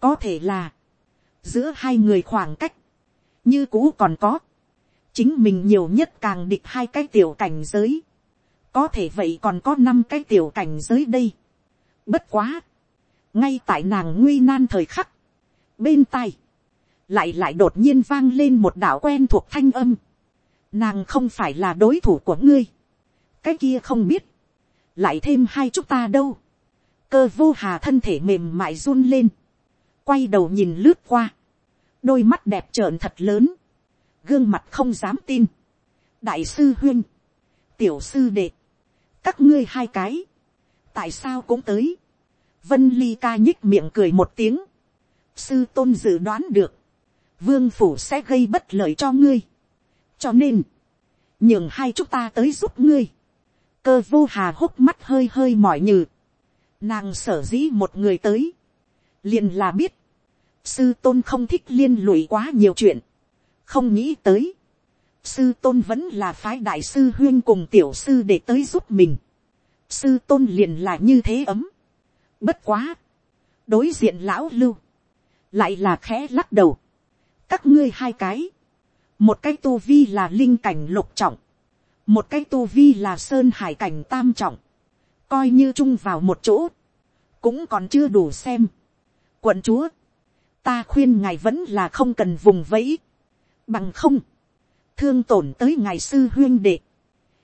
có thể là, giữa hai người khoảng cách, như cũ còn có, chính mình nhiều nhất càng địch hai cái tiểu cảnh giới, có thể vậy còn có năm cái tiểu cảnh giới đây, bất quá, ngay tại nàng nguy nan thời khắc, bên tai, lại lại đột nhiên vang lên một đạo quen thuộc thanh âm, nàng không phải là đối thủ của ngươi, cái kia không biết, lại thêm hai chúng ta đâu, cơ vô hà thân thể mềm mại run lên, quay đầu nhìn lướt qua, đôi mắt đẹp trợn thật lớn, gương mặt không dám tin, đại sư huyên, tiểu sư đệ, các ngươi hai cái, tại sao cũng tới, vân ly ca nhích miệng cười một tiếng, sư tôn dự đoán được, vương phủ sẽ gây bất lợi cho ngươi, cho nên, nhường hai chúng ta tới giúp ngươi, cơ vô hà húc mắt hơi hơi mỏi nhừ, nàng sở dĩ một người tới, liền là biết, sư tôn không thích liên lụy quá nhiều chuyện, không nghĩ tới, sư tôn vẫn là phái đại sư huyên cùng tiểu sư để tới giúp mình, sư tôn liền là như thế ấm, bất quá, đối diện lão lưu, lại là khẽ lắc đầu, các ngươi hai cái, một cái tu vi là linh cảnh lục trọng, một cái tu vi là sơn hải cảnh tam trọng, coi như chung vào một chỗ, cũng còn chưa đủ xem. quận chúa, ta khuyên ngài vẫn là không cần vùng vẫy, bằng không, thương tổn tới ngài sư huyên đệ,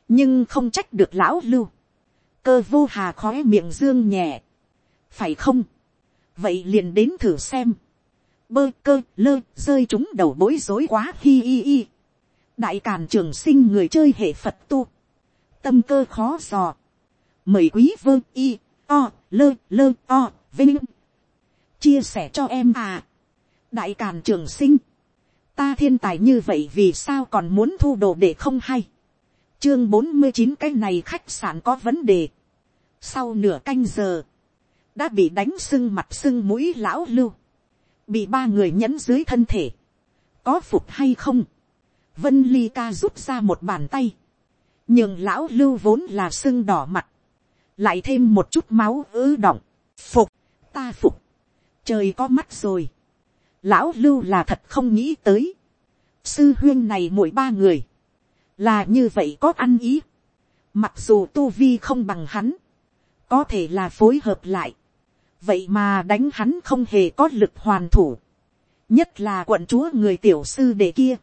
nhưng không trách được lão lưu, cơ vô hà khói miệng dương nhẹ, phải không, vậy liền đến thử xem, bơ cơ lơ rơi chúng đầu bối rối quá hi hi hi, đại càn trường sinh người chơi hệ phật tu, tâm cơ khó dò, mời quý vơ y, o, lơ lơ o, vinh, chia sẻ cho em à, đại càn trường sinh, ta thiên tài như vậy vì sao còn muốn thu đồ để không hay, chương bốn mươi chín cái này khách sạn có vấn đề, sau nửa canh giờ, đã bị đánh sưng mặt sưng mũi lão lưu, bị ba người nhẫn dưới thân thể, có phục hay không, vân ly ca rút ra một bàn tay, nhưng lão lưu vốn là sưng đỏ mặt, lại thêm một chút máu ứ động, phục, ta phục, trời có mắt rồi, lão lưu là thật không nghĩ tới, sư huyên này mỗi ba người, là như vậy có ăn ý, mặc dù tu vi không bằng hắn, có thể là phối hợp lại, vậy mà đánh hắn không hề có lực hoàn thủ, nhất là quận chúa người tiểu sư đệ kia,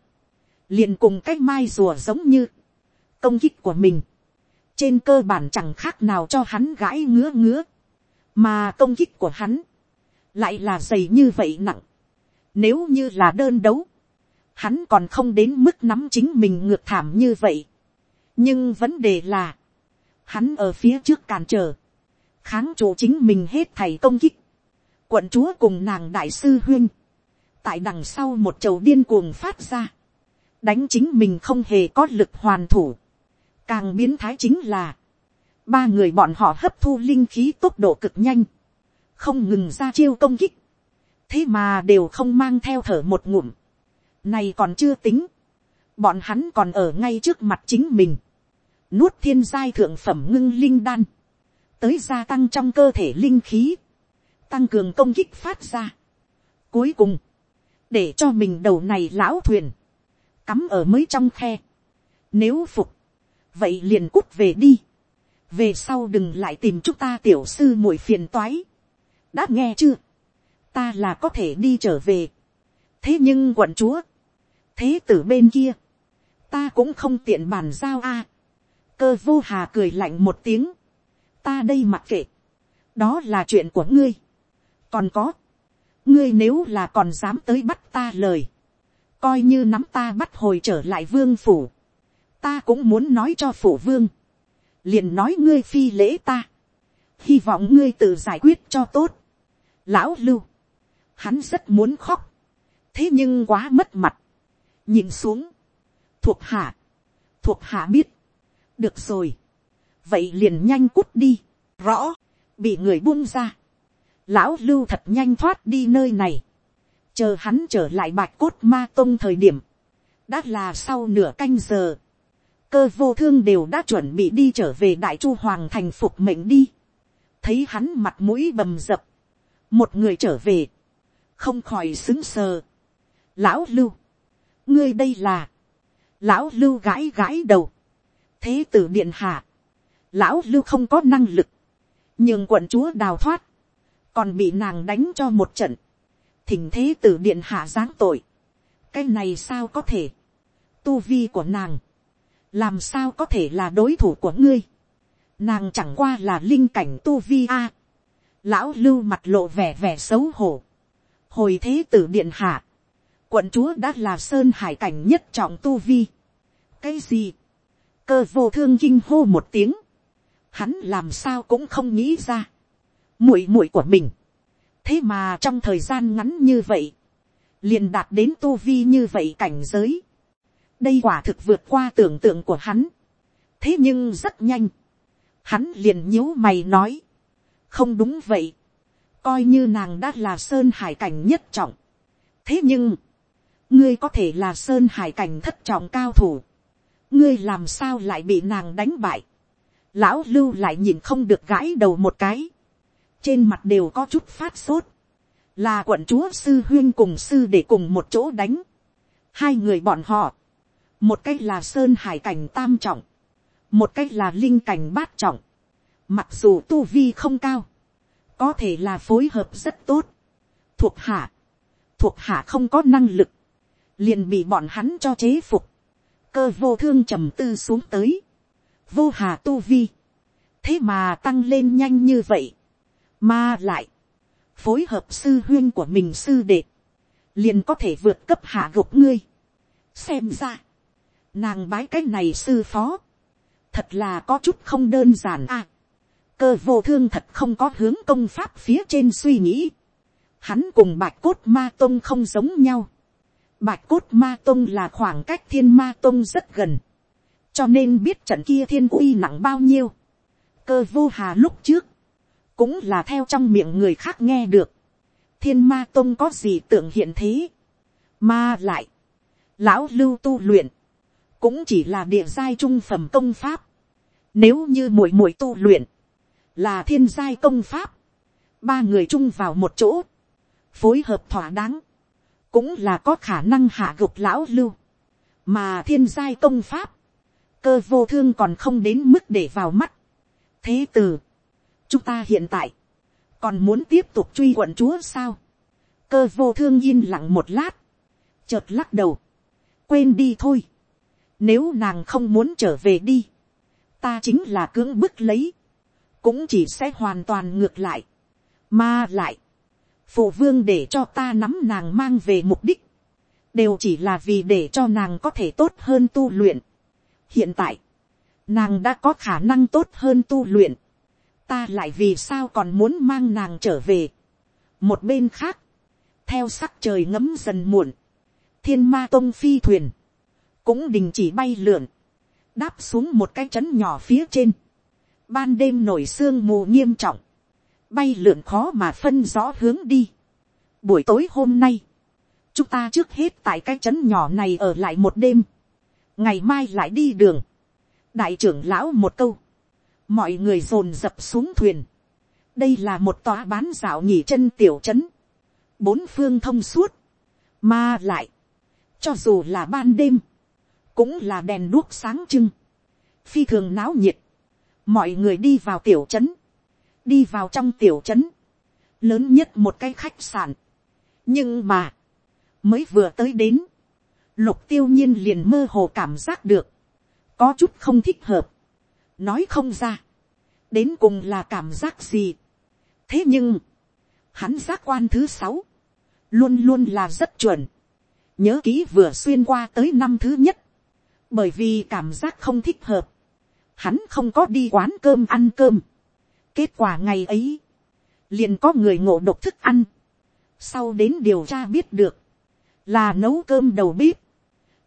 liền cùng cách mai rùa giống như. Công kích của mình, trên cơ bản chẳng khác nào cho hắn gãi ngứa ngứa, mà công kích của hắn. Lại là dày như vậy nặng, nếu như là đơn đấu, hắn còn không đến mức nắm chính mình ngược thảm như vậy, nhưng vấn đề là, hắn ở phía trước càn trở, kháng chủ chính mình hết thầy công kích, quận chúa cùng nàng đại sư huyên, tại đằng sau một chầu điên cuồng phát ra, đánh chính mình không hề có lực hoàn thủ. Càng biến thái chính là, ba người bọn họ hấp thu linh khí tốc độ cực nhanh, không ngừng ra chiêu công kích, thế mà đều không mang theo thở một ngụm. Này còn chưa tính, bọn hắn còn ở ngay trước mặt chính mình, nuốt thiên giai thượng phẩm ngưng linh đan, tới gia tăng trong cơ thể linh khí, tăng cường công kích phát ra, Cuối cùng, để cho mình đầu này lão thuyền, cắm ở mới trong khe. Nếu phục, vậy liền cút về đi. Về sau đừng lại tìm chúng ta tiểu sư muội phiền toái. Đã nghe chưa? Ta là có thể đi trở về. Thế nhưng quận chúa, thế tử bên kia, ta cũng không tiện bàn giao a. cơ vô hà cười lạnh một tiếng. Ta đây mặc kệ. Đó là chuyện của ngươi. Còn có, ngươi nếu là còn dám tới bắt ta lời, coi như nắm ta bắt hồi trở lại vương phủ, ta cũng muốn nói cho phủ vương, liền nói ngươi phi lễ ta, hy vọng ngươi tự giải quyết cho tốt. Lão lưu, hắn rất muốn khóc, thế nhưng quá mất mặt, nhìn xuống, thuộc hạ, thuộc hạ biết, được rồi, vậy liền nhanh cút đi, rõ, bị người buông ra, lão lưu thật nhanh thoát đi nơi này, chờ hắn trở lại bạch cốt ma tông thời điểm, đã là sau nửa canh giờ, cơ vô thương đều đã chuẩn bị đi trở về đại chu hoàng thành phục mệnh đi, thấy hắn mặt mũi bầm dập, một người trở về, không khỏi xứng sờ. lão lưu, ngươi đây là, lão lưu gãi gãi đầu, thế tử điện hạ, lão lưu không có năng lực, nhưng quận chúa đào thoát, còn bị nàng đánh cho một trận, thỉnh thế tử điện hạ giáng tội, cái này sao có thể, tu vi của nàng, làm sao có thể là đối thủ của ngươi, nàng chẳng qua là linh cảnh tu vi a, lão lưu mặt lộ vẻ vẻ xấu hổ, hồi thế tử điện hạ, quận chúa đã là sơn hải cảnh nhất trọng tu vi, cái gì, cơ vô thương kinh hô một tiếng, hắn làm sao cũng không nghĩ ra, muội muội của mình, thế mà trong thời gian ngắn như vậy, liền đạt đến tu vi như vậy cảnh giới, đây quả thực vượt qua tưởng tượng của hắn, thế nhưng rất nhanh, hắn liền nhíu mày nói, không đúng vậy, coi như nàng đã là sơn hải cảnh nhất trọng, thế nhưng, ngươi có thể là sơn hải cảnh thất trọng cao thủ, ngươi làm sao lại bị nàng đánh bại, lão lưu lại nhìn không được gãi đầu một cái, trên mặt đều có chút phát sốt, là quận chúa sư huyên cùng sư để cùng một chỗ đánh, hai người bọn họ, một cách là sơn hải cảnh tam trọng, một cách là linh cảnh bát trọng, mặc dù tu vi không cao, có thể là phối hợp rất tốt, thuộc hạ, thuộc hạ không có năng lực, liền bị bọn hắn cho chế phục, cơ vô thương trầm tư xuống tới, vô hà tu vi, thế mà tăng lên nhanh như vậy, mà lại, phối hợp sư huyên của mình sư đệ, liền có thể vượt cấp hạ gục ngươi. xem ra, nàng bái cái này sư phó, thật là có chút không đơn giản à cơ vô thương thật không có hướng công pháp phía trên suy nghĩ. hắn cùng bạch cốt ma tông không giống nhau. bạch cốt ma tông là khoảng cách thiên ma tông rất gần. cho nên biết trận kia thiên uy nặng bao nhiêu. cơ vô hà lúc trước, cũng là theo trong miệng người khác nghe được. thiên ma tông có gì tưởng hiện thế. mà lại, lão lưu tu luyện, cũng chỉ là địa giai trung phẩm công pháp. Nếu như muội muội tu luyện, là thiên giai công pháp, ba người chung vào một chỗ, phối hợp thỏa đáng, cũng là có khả năng hạ gục lão lưu. Mà thiên giai công pháp, cơ vô thương còn không đến mức để vào mắt. Thế từ, chúng ta hiện tại, còn muốn tiếp tục truy quận chúa sao. cơ vô thương yên lặng một lát, chợt lắc đầu, quên đi thôi. Nếu nàng không muốn trở về đi, ta chính là cưỡng bức lấy, cũng chỉ sẽ hoàn toàn ngược lại. Mà lại, phụ vương để cho ta nắm nàng mang về mục đích, đều chỉ là vì để cho nàng có thể tốt hơn tu luyện. hiện tại, nàng đã có khả năng tốt hơn tu luyện, ta lại vì sao còn muốn mang nàng trở về. một bên khác, theo sắc trời ngấm dần muộn, thiên ma tông phi thuyền, cũng đình chỉ bay lượn, đáp xuống một cái trấn nhỏ phía trên, ban đêm nổi sương mù nghiêm trọng, bay lượn khó mà phân rõ hướng đi. buổi tối hôm nay, chúng ta trước hết tại cái trấn nhỏ này ở lại một đêm, ngày mai lại đi đường, đại trưởng lão một câu, mọi người dồn dập xuống thuyền, đây là một tòa bán dạo nhỉ chân tiểu trấn, bốn phương thông suốt, mà lại, cho dù là ban đêm, cũng là đèn đuốc sáng trưng, phi thường náo nhiệt, mọi người đi vào tiểu trấn, đi vào trong tiểu trấn, lớn nhất một cái khách sạn, nhưng mà, mới vừa tới đến, lục tiêu nhiên liền mơ hồ cảm giác được, có chút không thích hợp, nói không ra, đến cùng là cảm giác gì. thế nhưng, hắn giác quan thứ sáu, luôn luôn là rất chuẩn, nhớ kỹ vừa xuyên qua tới năm thứ nhất, bởi vì cảm giác không thích hợp, hắn không có đi quán cơm ăn cơm. kết quả ngày ấy, liền có người ngộ độc thức ăn, sau đến điều tra biết được, là nấu cơm đầu bếp,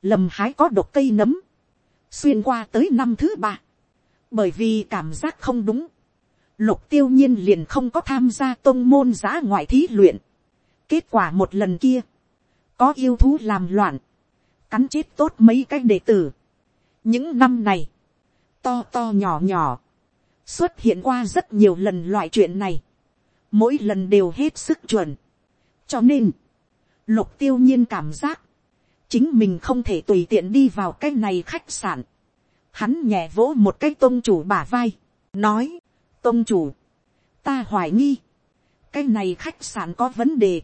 lầm hái có độc cây nấm, xuyên qua tới năm thứ ba, bởi vì cảm giác không đúng, lục tiêu nhiên liền không có tham gia tôn môn giã ngoại thí luyện. kết quả một lần kia, có yêu thú làm loạn, cắn chết tốt mấy cái đệ tử. những năm này, to to nhỏ nhỏ, xuất hiện qua rất nhiều lần loại chuyện này, mỗi lần đều hết sức chuẩn. cho nên, lục tiêu nhiên cảm giác, chính mình không thể tùy tiện đi vào cái này khách sạn. Hắn nhẹ vỗ một cái tôn chủ bả vai, nói, tôn chủ, ta hoài nghi, cái này khách sạn có vấn đề,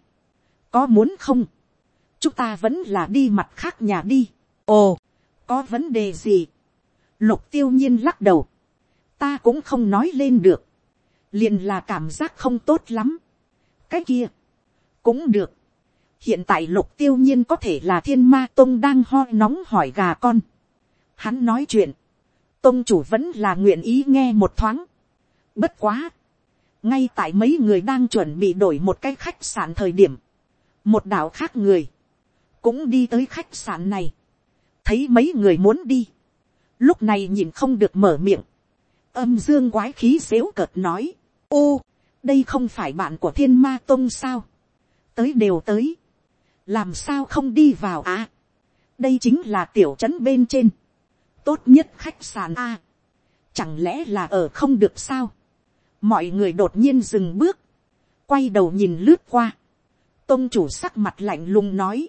có muốn không, chúng ta vẫn là đi mặt khác nhà đi, ồ, có vấn đề gì, lục tiêu nhiên lắc đầu, ta cũng không nói lên được, liền là cảm giác không tốt lắm, cái kia, cũng được, hiện tại lục tiêu nhiên có thể là thiên ma tông đang ho nóng hỏi gà con. Hắn nói chuyện, tông chủ vẫn là nguyện ý nghe một thoáng. Bất quá, ngay tại mấy người đang chuẩn bị đổi một cái khách sạn thời điểm, một đảo khác người, cũng đi tới khách sạn này, thấy mấy người muốn đi, lúc này nhìn không được mở miệng, âm dương quái khí xếu cợt nói, ô, đây không phải bạn của thiên ma tông sao, tới đều tới, làm sao không đi vào à, đây chính là tiểu trấn bên trên, tốt nhất khách sạn a, chẳng lẽ là ở không được sao, mọi người đột nhiên dừng bước, quay đầu nhìn lướt qua, tôn chủ sắc mặt lạnh lùng nói,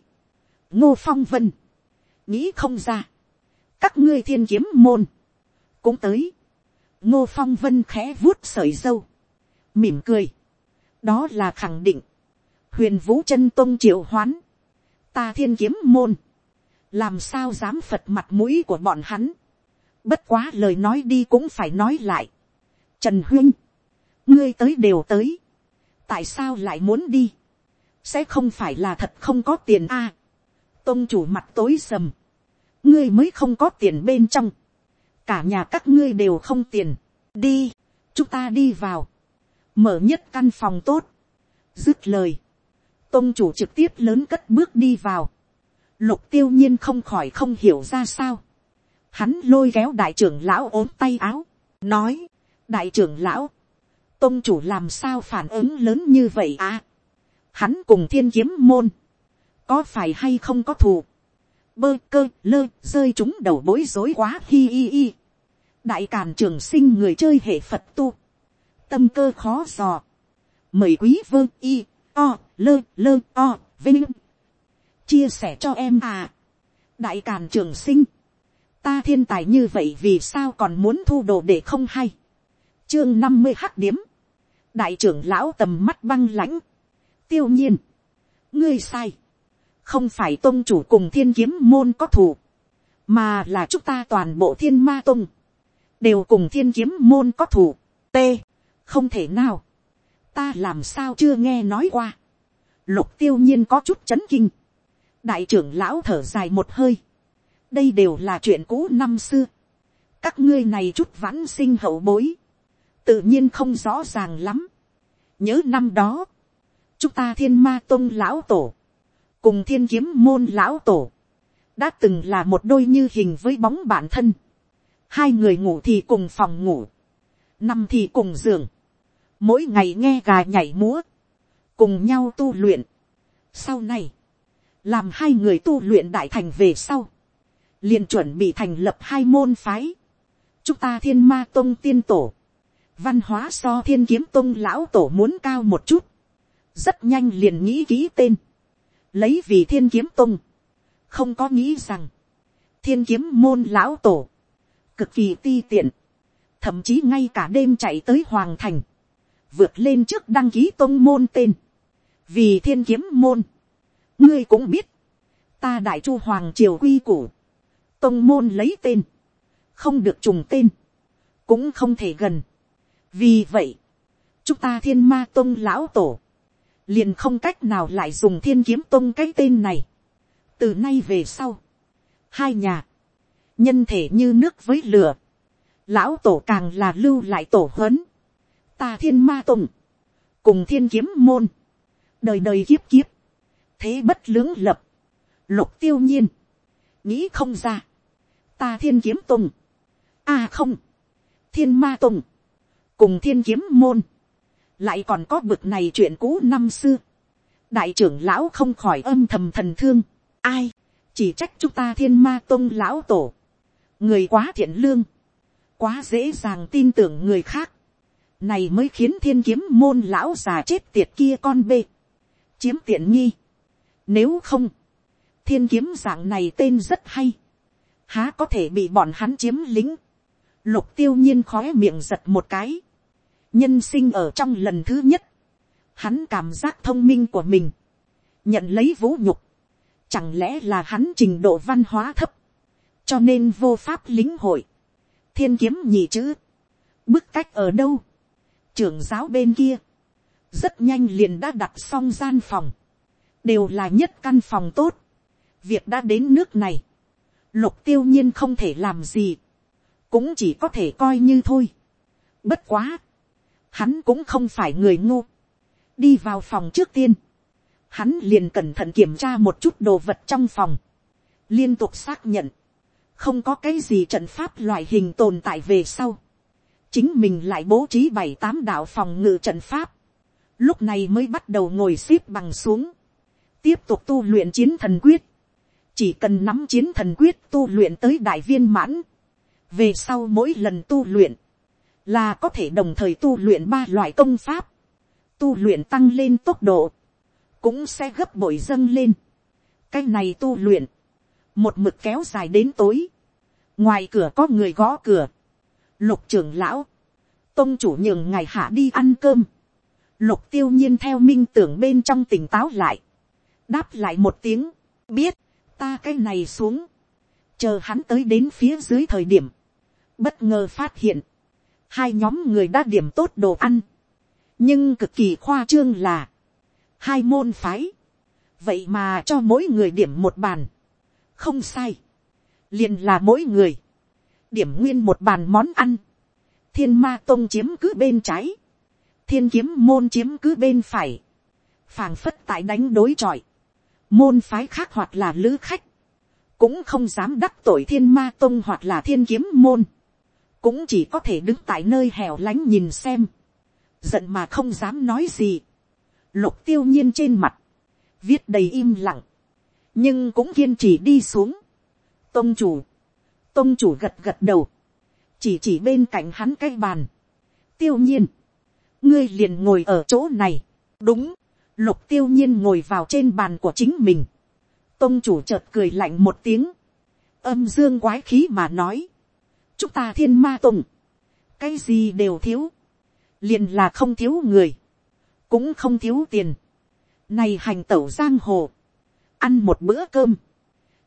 ngô phong vân, nghĩ không ra, các ngươi thiên kiếm môn, cũng tới, ngô phong vân khẽ vuốt sợi dâu, mỉm cười, đó là khẳng định, huyền vũ chân tôn triệu hoán, ta thiên kiếm môn, làm sao dám phật mặt mũi của bọn hắn, bất quá lời nói đi cũng phải nói lại, trần huyên, ngươi tới đều tới, tại sao lại muốn đi, sẽ không phải là thật không có tiền a, à, tôn chủ mặt tối sầm, ngươi mới không có tiền bên trong, cả nhà các ngươi đều không tiền, đi, chúng ta đi vào, mở nhất căn phòng tốt, dứt lời, tôn chủ trực tiếp lớn cất bước đi vào. Lục tiêu nhiên không khỏi không hiểu ra sao. Hắn lôi kéo đại trưởng lão ốm tay áo. Nói, đại trưởng lão, tôn chủ làm sao phản ứng lớn như vậy à? Hắn cùng thiên kiếm môn. Có phải hay không có thù? Bơ cơ lơ rơi chúng đầu bối rối quá hi hi hi. Đại càn trường sinh người chơi hệ Phật tu. Tâm cơ khó dò. Mời quý vơ y o, lơ, lơ, o, vinh. Chia sẻ cho em à. Đại Càn Trường Sinh. Ta thiên tài như vậy vì sao còn muốn thu đồ để không hay. Chương năm mươi hắc điếm. Đại trưởng lão tầm mắt băng lãnh. Tiêu nhiên. Ngươi sai. Không phải tôn chủ cùng thiên kiếm môn có thù. Mà là chúng ta toàn bộ thiên ma tôn Đều cùng thiên kiếm môn có thù. T. Không thể nào ta làm sao chưa nghe nói qua. lục tiêu nhiên có chút chấn kinh. đại trưởng lão thở dài một hơi. đây đều là chuyện cũ năm xưa. các ngươi này chút vãn sinh hậu bối. tự nhiên không rõ ràng lắm. nhớ năm đó, chúng ta thiên ma tôn lão tổ, cùng thiên kiếm môn lão tổ, đã từng là một đôi như hình với bóng bản thân. hai người ngủ thì cùng phòng ngủ, nằm thì cùng giường, mỗi ngày nghe gà nhảy múa, cùng nhau tu luyện. Sau này, làm hai người tu luyện đại thành về sau, liền chuẩn bị thành lập hai môn phái. chúng ta thiên ma tông tiên tổ, văn hóa so thiên kiếm tông lão tổ muốn cao một chút. rất nhanh liền nghĩ ký tên, lấy vì thiên kiếm tung, không có nghĩ rằng, thiên kiếm môn lão tổ, cực kỳ ti tiện, thậm chí ngay cả đêm chạy tới hoàng thành, vượt lên trước đăng ký tôn môn tên, vì thiên kiếm môn, ngươi cũng biết, ta đại chu hoàng triều quy củ, tôn môn lấy tên, không được trùng tên, cũng không thể gần. vì vậy, chúng ta thiên ma tôn lão tổ, liền không cách nào lại dùng thiên kiếm Tông cái tên này. từ nay về sau, hai nhà, nhân thể như nước với lửa, lão tổ càng là lưu lại tổ huấn, ta thiên ma tùng, cùng thiên kiếm môn, đời đời kiếp kiếp, thế bất lưỡng lập, lục tiêu nhiên, nghĩ không ra, ta thiên kiếm tùng, a à không, thiên ma tùng, cùng thiên kiếm môn, lại còn có bực này chuyện cũ năm xưa, đại trưởng lão không khỏi âm thầm thần thương, ai, chỉ trách chúng ta thiên ma tôn lão tổ, người quá thiện lương, quá dễ dàng tin tưởng người khác, này mới khiến thiên kiếm môn lão già chết tiệt kia con bê, chiếm tiện nghi. Nếu không, thiên kiếm dạng này tên rất hay, há có thể bị bọn hắn chiếm lính. Lục tiêu nhiên khói miệng giật một cái, nhân sinh ở trong lần thứ nhất, hắn cảm giác thông minh của mình, nhận lấy vũ nhục, chẳng lẽ là hắn trình độ văn hóa thấp, cho nên vô pháp lính hội, thiên kiếm nhị chữ, bức cách ở đâu, trưởng giáo bên kia, rất nhanh liền đã đặt xong gian phòng, đều là nhất căn phòng tốt, việc đã đến nước này, lục tiêu nhiên không thể làm gì, cũng chỉ có thể coi như thôi. Bất quá, hắn cũng không phải người ngu, đi vào phòng trước tiên, hắn liền cẩn thận kiểm tra một chút đồ vật trong phòng, liên tục xác nhận, không có cái gì trận pháp loại hình tồn tại về sau, chính mình lại bố trí bảy tám đạo phòng ngự trận pháp, lúc này mới bắt đầu ngồi x ế p bằng xuống, tiếp tục tu luyện chiến thần quyết, chỉ cần nắm chiến thần quyết tu luyện tới đại viên mãn, về sau mỗi lần tu luyện, là có thể đồng thời tu luyện ba loại công pháp, tu luyện tăng lên tốc độ, cũng sẽ gấp bội dâng lên. cái này tu luyện, một mực kéo dài đến tối, ngoài cửa có người gõ cửa, lục trưởng lão, tôn chủ nhường ngày hạ đi ăn cơm, lục tiêu nhiên theo minh tưởng bên trong tỉnh táo lại, đáp lại một tiếng, biết, ta cái này xuống, chờ hắn tới đến phía dưới thời điểm, bất ngờ phát hiện, hai nhóm người đã điểm tốt đồ ăn, nhưng cực kỳ khoa trương là, hai môn phái, vậy mà cho mỗi người điểm một bàn, không sai, liền là mỗi người, điểm nguyên một bàn món ăn, thiên ma tông chiếm cứ bên trái, thiên kiếm môn chiếm cứ bên phải, phàng phất tại đánh đối chọi, môn phái khác hoặc là lữ khách, cũng không dám đắc tội thiên ma tông hoặc là thiên kiếm môn, cũng chỉ có thể đứng tại nơi hẻo lánh nhìn xem, giận mà không dám nói gì, lục tiêu nhiên trên mặt, viết đầy im lặng, nhưng cũng kiên trì đi xuống, tông chủ, tông chủ gật gật đầu, chỉ chỉ bên cạnh hắn cái bàn, tiêu nhiên, ngươi liền ngồi ở chỗ này, đúng, lục tiêu nhiên ngồi vào trên bàn của chính mình, tông chủ chợt cười lạnh một tiếng, âm dương quái khí mà nói, chúng ta thiên ma tùng, cái gì đều thiếu, liền là không thiếu người, cũng không thiếu tiền, này hành tẩu giang hồ, ăn một bữa cơm,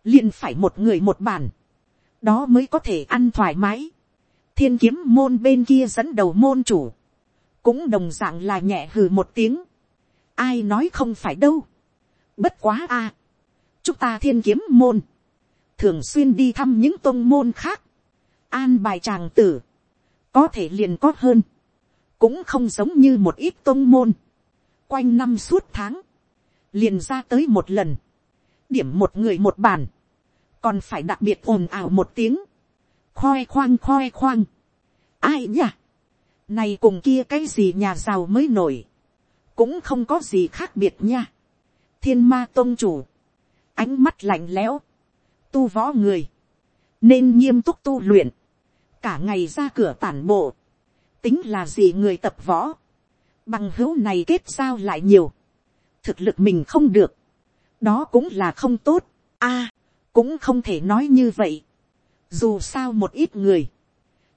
liền phải một người một bàn, đó mới có thể ăn thoải mái. thiên kiếm môn bên kia dẫn đầu môn chủ, cũng đồng d ạ n g là nhẹ hừ một tiếng, ai nói không phải đâu, bất quá a, chúng ta thiên kiếm môn, thường xuyên đi thăm những tôn môn khác, an bài tràng tử, có thể liền có hơn, cũng không giống như một ít tôn môn, quanh năm suốt tháng, liền ra tới một lần, điểm một người một bàn, còn phải đặc biệt ồn ào một tiếng, khoe khoang khoe khoang, ai nhỉ, này cùng kia cái gì nhà giàu mới nổi, cũng không có gì khác biệt nha, thiên ma tôn chủ, ánh mắt lạnh lẽo, tu võ người, nên nghiêm túc tu luyện, cả ngày ra cửa tản bộ, tính là gì người tập võ, bằng hữu này kết giao lại nhiều, thực lực mình không được, đó cũng là không tốt, a, cũng không thể nói như vậy, dù sao một ít người,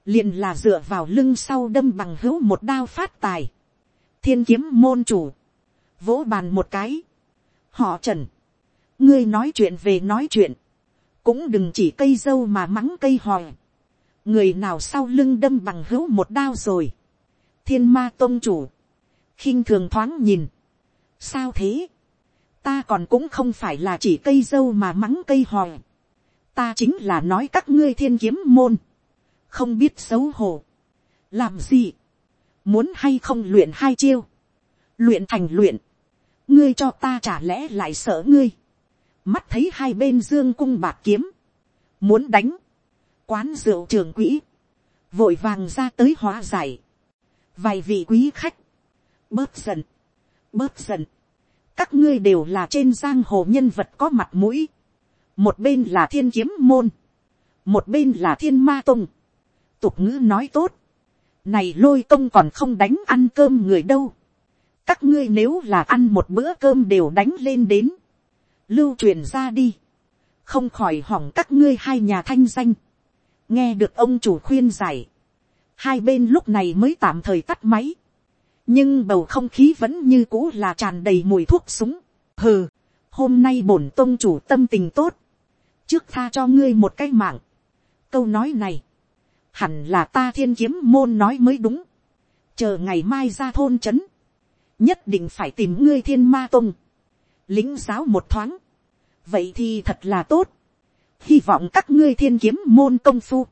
liền là dựa vào lưng sau đâm bằng hữu một đao phát tài, thiên kiếm môn chủ, vỗ bàn một cái, họ trần, ngươi nói chuyện về nói chuyện, cũng đừng chỉ cây dâu mà mắng cây hòi, người nào sau lưng đâm bằng hữu một đao rồi, thiên ma tôn chủ, khinh thường thoáng nhìn, sao thế, ta còn cũng không phải là chỉ cây dâu mà mắng cây hòi, ta chính là nói các ngươi thiên kiếm môn, không biết xấu hổ, làm gì, muốn hay không luyện hai chiêu, luyện thành luyện, ngươi cho ta trả lẽ lại sợ ngươi, mắt thấy hai bên dương cung bạc kiếm, muốn đánh, quán rượu trường quỹ, vội vàng ra tới hóa giải, vài vị quý khách, bớt giận, bớt giận, các ngươi đều là trên giang hồ nhân vật có mặt mũi, một bên là thiên kiếm môn, một bên là thiên ma tông, tục ngữ nói tốt, này lôi công còn không đánh ăn cơm người đâu, các ngươi nếu là ăn một bữa cơm đều đánh lên đến, lưu truyền ra đi, không khỏi hỏng các ngươi hai nhà thanh danh, nghe được ông chủ khuyên giải, hai bên lúc này mới tạm thời tắt máy, nhưng bầu không khí vẫn như cũ là tràn đầy mùi thuốc súng, hừ, hôm nay bổn tôn chủ tâm tình tốt, trước tha cho ngươi một cái mạng, câu nói này, hẳn là ta thiên kiếm môn nói mới đúng, chờ ngày mai ra thôn trấn, nhất định phải tìm ngươi thiên ma tông, lính giáo một thoáng, vậy thì thật là tốt, hy vọng các ngươi thiên kiếm môn công phu,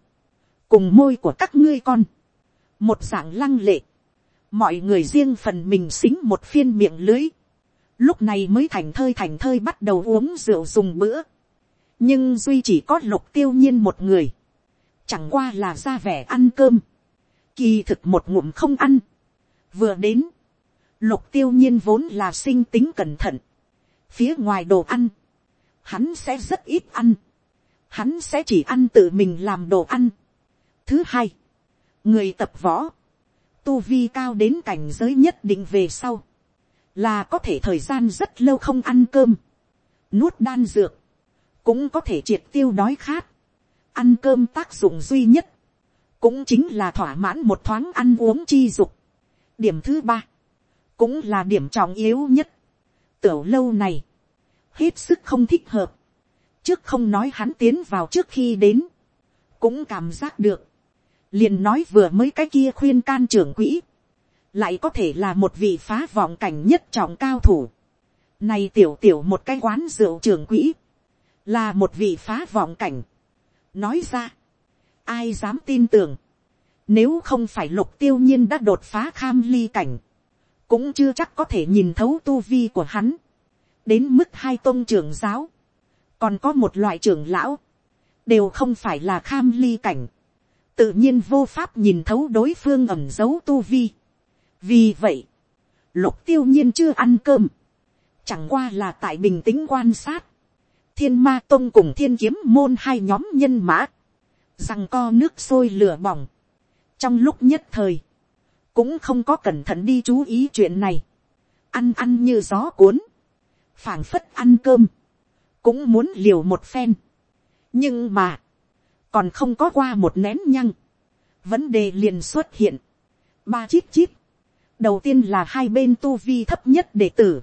cùng môi của các ngươi con, một dạng lăng lệ, mọi người riêng phần mình xính một phiên miệng lưới, lúc này mới thành thơi thành thơi bắt đầu uống rượu dùng bữa, nhưng duy chỉ có lục tiêu nhiên một người, chẳng qua là ra vẻ ăn cơm, kỳ thực một ngụm không ăn, vừa đến, lục tiêu nhiên vốn là sinh tính cẩn thận, phía ngoài đồ ăn, hắn sẽ rất ít ăn, hắn sẽ chỉ ăn tự mình làm đồ ăn. Thứ hai, người tập võ, tu vi cao đến cảnh giới nhất định về sau, là có thể thời gian rất lâu không ăn cơm, nuốt đan dược, cũng có thể triệt tiêu đói khát, ăn cơm tác dụng duy nhất, cũng chính là thỏa mãn một thoáng ăn uống chi dục. điểm thứ ba, cũng là điểm trọng yếu nhất tiểu lâu này, hết sức không thích hợp, trước không nói hắn tiến vào trước khi đến, cũng cảm giác được, liền nói vừa mới cái kia khuyên can trưởng quỹ, lại có thể là một vị phá vọng cảnh nhất trọng cao thủ. Này tiểu tiểu một cái quán rượu trưởng quỹ, là một vị phá vọng cảnh. Nói ra, ai dám tin tưởng, nếu không phải lục tiêu nhiên đã đột phá kham ly cảnh, cũng chưa chắc có thể nhìn thấu tu vi của hắn, đến mức hai tôn trưởng giáo, còn có một loại trưởng lão, đều không phải là kham ly cảnh, tự nhiên vô pháp nhìn thấu đối phương ẩm dấu tu vi. vì vậy, lục tiêu nhiên chưa ăn cơm, chẳng qua là tại bình tĩnh quan sát, thiên ma tông cùng thiên kiếm môn hai nhóm nhân mã, rằng co nước sôi lửa bỏng, trong lúc nhất thời, cũng không có cẩn thận đi chú ý chuyện này, ăn ăn như gió cuốn, phảng phất ăn cơm, cũng muốn liều một phen. nhưng mà, còn không có qua một nén nhăng, vấn đề liền xuất hiện, ba chít chít, đầu tiên là hai bên tu vi thấp nhất đệ tử,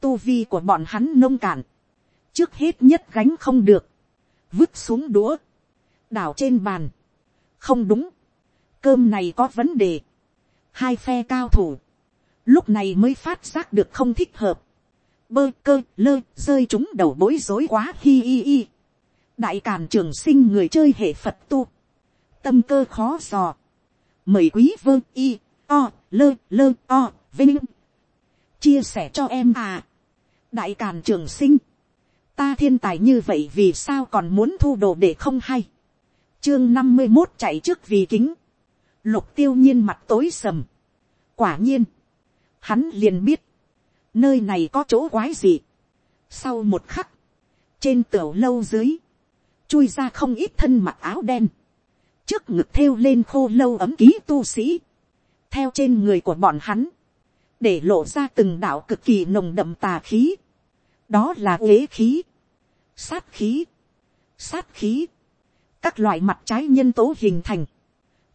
tu vi của bọn hắn nông cạn, trước hết nhất gánh không được, vứt xuống đũa, đảo trên bàn, không đúng, cơm này có vấn đề, hai phe cao thủ, lúc này mới phát giác được không thích hợp, bơ cơ lơ rơi chúng đầu bối rối quá hi hi hi. đại càn trường sinh người chơi hệ phật tu, tâm cơ khó dò, mời quý vơ y o lơ lơ o vinh. Chia sẻ cho em à. đại càn trường sinh, ta thiên tài như vậy vì sao còn muốn thu đồ để không hay. chương năm mươi một chạy trước vì kính, lục tiêu nhiên mặt tối sầm. quả nhiên, hắn liền biết, nơi này có chỗ quái gì. sau một khắc, trên tiểu lâu dưới, chui ra không ít thân mặc áo đen, trước ngực thêu lên khô lâu ấm ký tu sĩ, theo trên người của bọn hắn, để lộ ra từng đạo cực kỳ nồng đậm tà khí, đó là uế khí, sát khí, sát khí, các loại mặt trái nhân tố hình thành,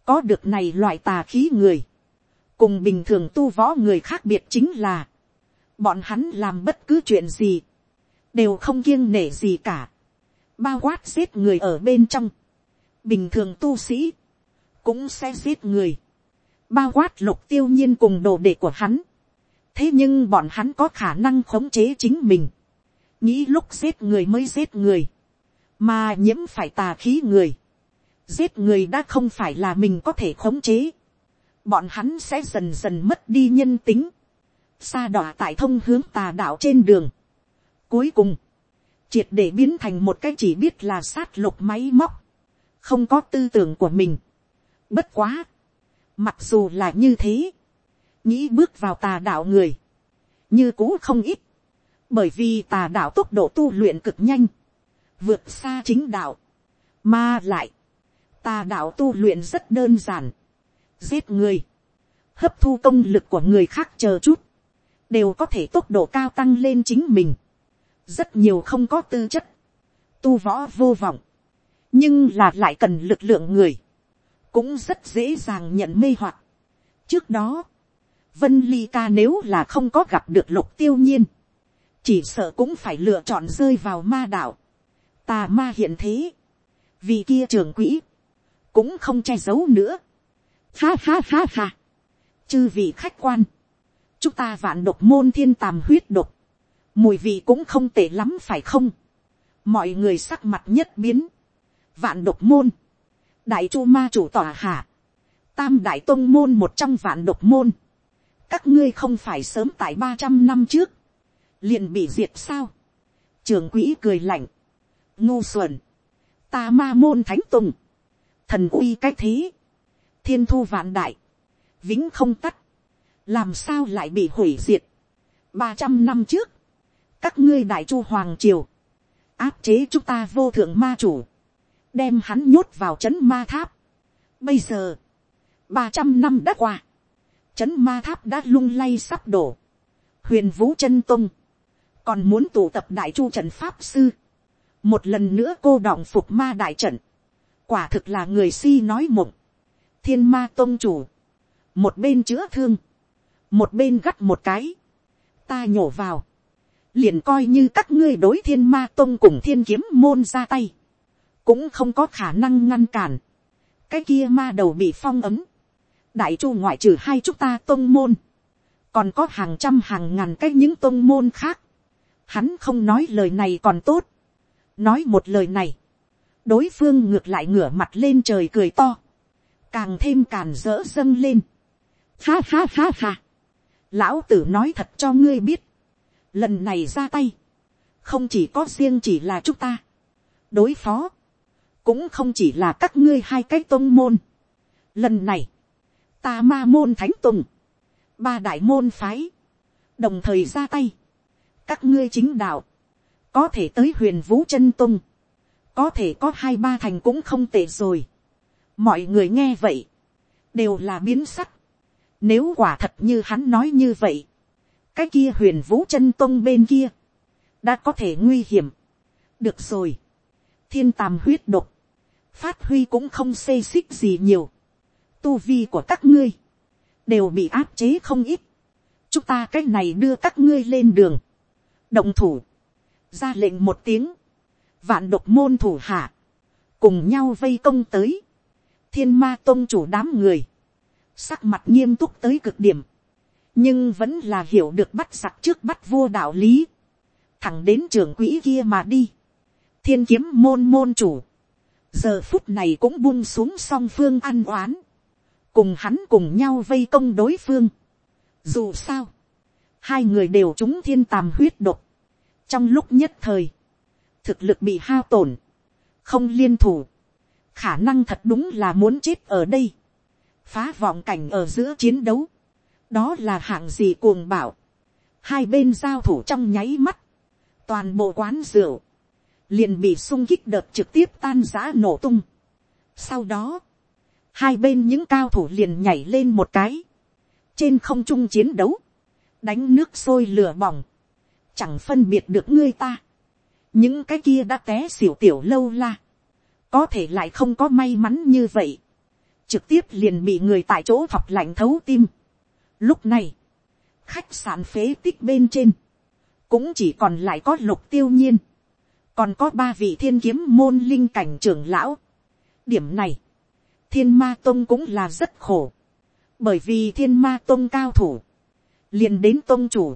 có được này loại tà khí người, cùng bình thường tu võ người khác biệt chính là, bọn hắn làm bất cứ chuyện gì, đều không kiêng nể gì cả, bao quát giết người ở bên trong, bình thường tu sĩ, cũng sẽ giết người, bao quát lục tiêu nhiên cùng đồ đệ của hắn, thế nhưng bọn hắn có khả năng khống chế chính mình, nghĩ lúc giết người mới giết người, mà nhiễm phải tà khí người, giết người đã không phải là mình có thể khống chế, bọn hắn sẽ dần dần mất đi nhân tính, xa đọa tại thông hướng tà đạo trên đường. Cuối cùng, triệt để biến thành một cái chỉ biết là sát lục máy móc, không có tư tưởng của mình. Bất quá, mặc dù là như thế, nghĩ bước vào tà đạo người, như cũ không ít, bởi vì tà đạo tốc độ tu luyện cực nhanh, vượt xa chính đạo, mà lại, ta đạo tu luyện rất đơn giản, giết người, hấp thu công lực của người khác chờ chút, đều có thể tốc độ cao tăng lên chính mình, rất nhiều không có tư chất, tu võ vô vọng, nhưng là lại cần lực lượng người, cũng rất dễ dàng nhận mê hoặc. trước đó, vân ly ca nếu là không có gặp được lục tiêu nhiên, chỉ sợ cũng phải lựa chọn rơi vào ma đạo, tà ma hiện thế, vì kia trường quỹ, cũng không che giấu nữa. Ha ha ha ha, chư vị khách quan, chúng ta vạn độc môn thiên tàm huyết độc, mùi vị cũng không tệ lắm phải không, mọi người sắc mặt nhất biến, vạn độc môn, đại chu ma chủ tòa hạ, tam đại tôn môn một trong vạn độc môn, các ngươi không phải sớm tại ba trăm năm trước, liền bị diệt sao, trường quỹ cười lạnh, ngu xuẩn, ta ma môn thánh tùng, thần uy cách thế, thiên thu vạn đại, vĩnh không tắt, làm sao lại bị hủy diệt. ba trăm năm trước, các ngươi đại chu hoàng triều, áp chế chúng ta vô thượng ma chủ, đem hắn nhốt vào c h ấ n ma tháp. bây giờ, ba trăm năm đã qua, c h ấ n ma tháp đã lung lay sắp đổ, huyền vũ chân tung, còn muốn tụ tập đại chu trận pháp sư, một lần nữa cô đọng phục ma đại trận, quả thực là người si nói mộng, thiên ma tôn chủ, một bên chữa thương, một bên gắt một cái, ta nhổ vào, liền coi như các ngươi đối thiên ma tôn cùng thiên kiếm môn ra tay, cũng không có khả năng ngăn cản, cái kia ma đầu bị phong ấm, đại chu ngoại trừ hai chúng ta tôn môn, còn có hàng trăm hàng ngàn cái những tôn môn khác, hắn không nói lời này còn tốt, nói một lời này, đối phương ngược lại ngửa mặt lên trời cười to, càng thêm càn rỡ dâng lên, ha ha ha ha, lão tử nói thật cho ngươi biết, lần này ra tay, không chỉ có riêng chỉ là chúng ta, đối phó, cũng không chỉ là các ngươi hai cái tôn môn. Lần này, ta ma môn thánh tùng, ba đại môn phái, đồng thời ra tay, các ngươi chính đạo, có thể tới huyền vũ chân tung, có thể có hai ba thành cũng không tệ rồi. mọi người nghe vậy, đều là biến sắc, nếu quả thật như hắn nói như vậy, cái kia huyền vũ chân tông bên kia, đã có thể nguy hiểm. được rồi, thiên tàm huyết độc, phát huy cũng không xê xích gì nhiều. tu vi của các ngươi, đều bị áp chế không ít. chúng ta cái này đưa các ngươi lên đường. động thủ, ra lệnh một tiếng, vạn độc môn thủ hạ, cùng nhau vây công tới, thiên ma tôn chủ đám người, sắc mặt nghiêm túc tới cực điểm, nhưng vẫn là hiểu được bắt giặc trước bắt vua đạo lý, thẳng đến trường quỹ kia mà đi, thiên kiếm môn môn chủ, giờ phút này cũng buông xuống song phương ăn oán, cùng hắn cùng nhau vây công đối phương. Dù sao, hai người đều trúng thiên tàm huyết độc, trong lúc nhất thời, thực lực bị hao tổn, không liên thủ, khả năng thật đúng là muốn chết ở đây phá vọng cảnh ở giữa chiến đấu, đó là hạng gì cuồng bảo, hai bên giao thủ trong nháy mắt, toàn bộ quán rượu, liền bị sung kích đợt trực tiếp tan giã nổ tung. Sau đó, hai bên những cao thủ liền nhảy lên một cái, trên không trung chiến đấu, đánh nước sôi lửa bỏng, chẳng phân biệt được ngươi ta, những cái kia đã té xỉu tiểu lâu la, có thể lại không có may mắn như vậy, trực tiếp liền bị người tại chỗ thọc lạnh thấu tim. Lúc này, khách sạn phế tích bên trên, cũng chỉ còn lại có lục tiêu nhiên, còn có ba vị thiên kiếm môn linh cảnh trưởng lão. điểm này, thiên ma tông cũng là rất khổ, bởi vì thiên ma tông cao thủ, liền đến tông chủ,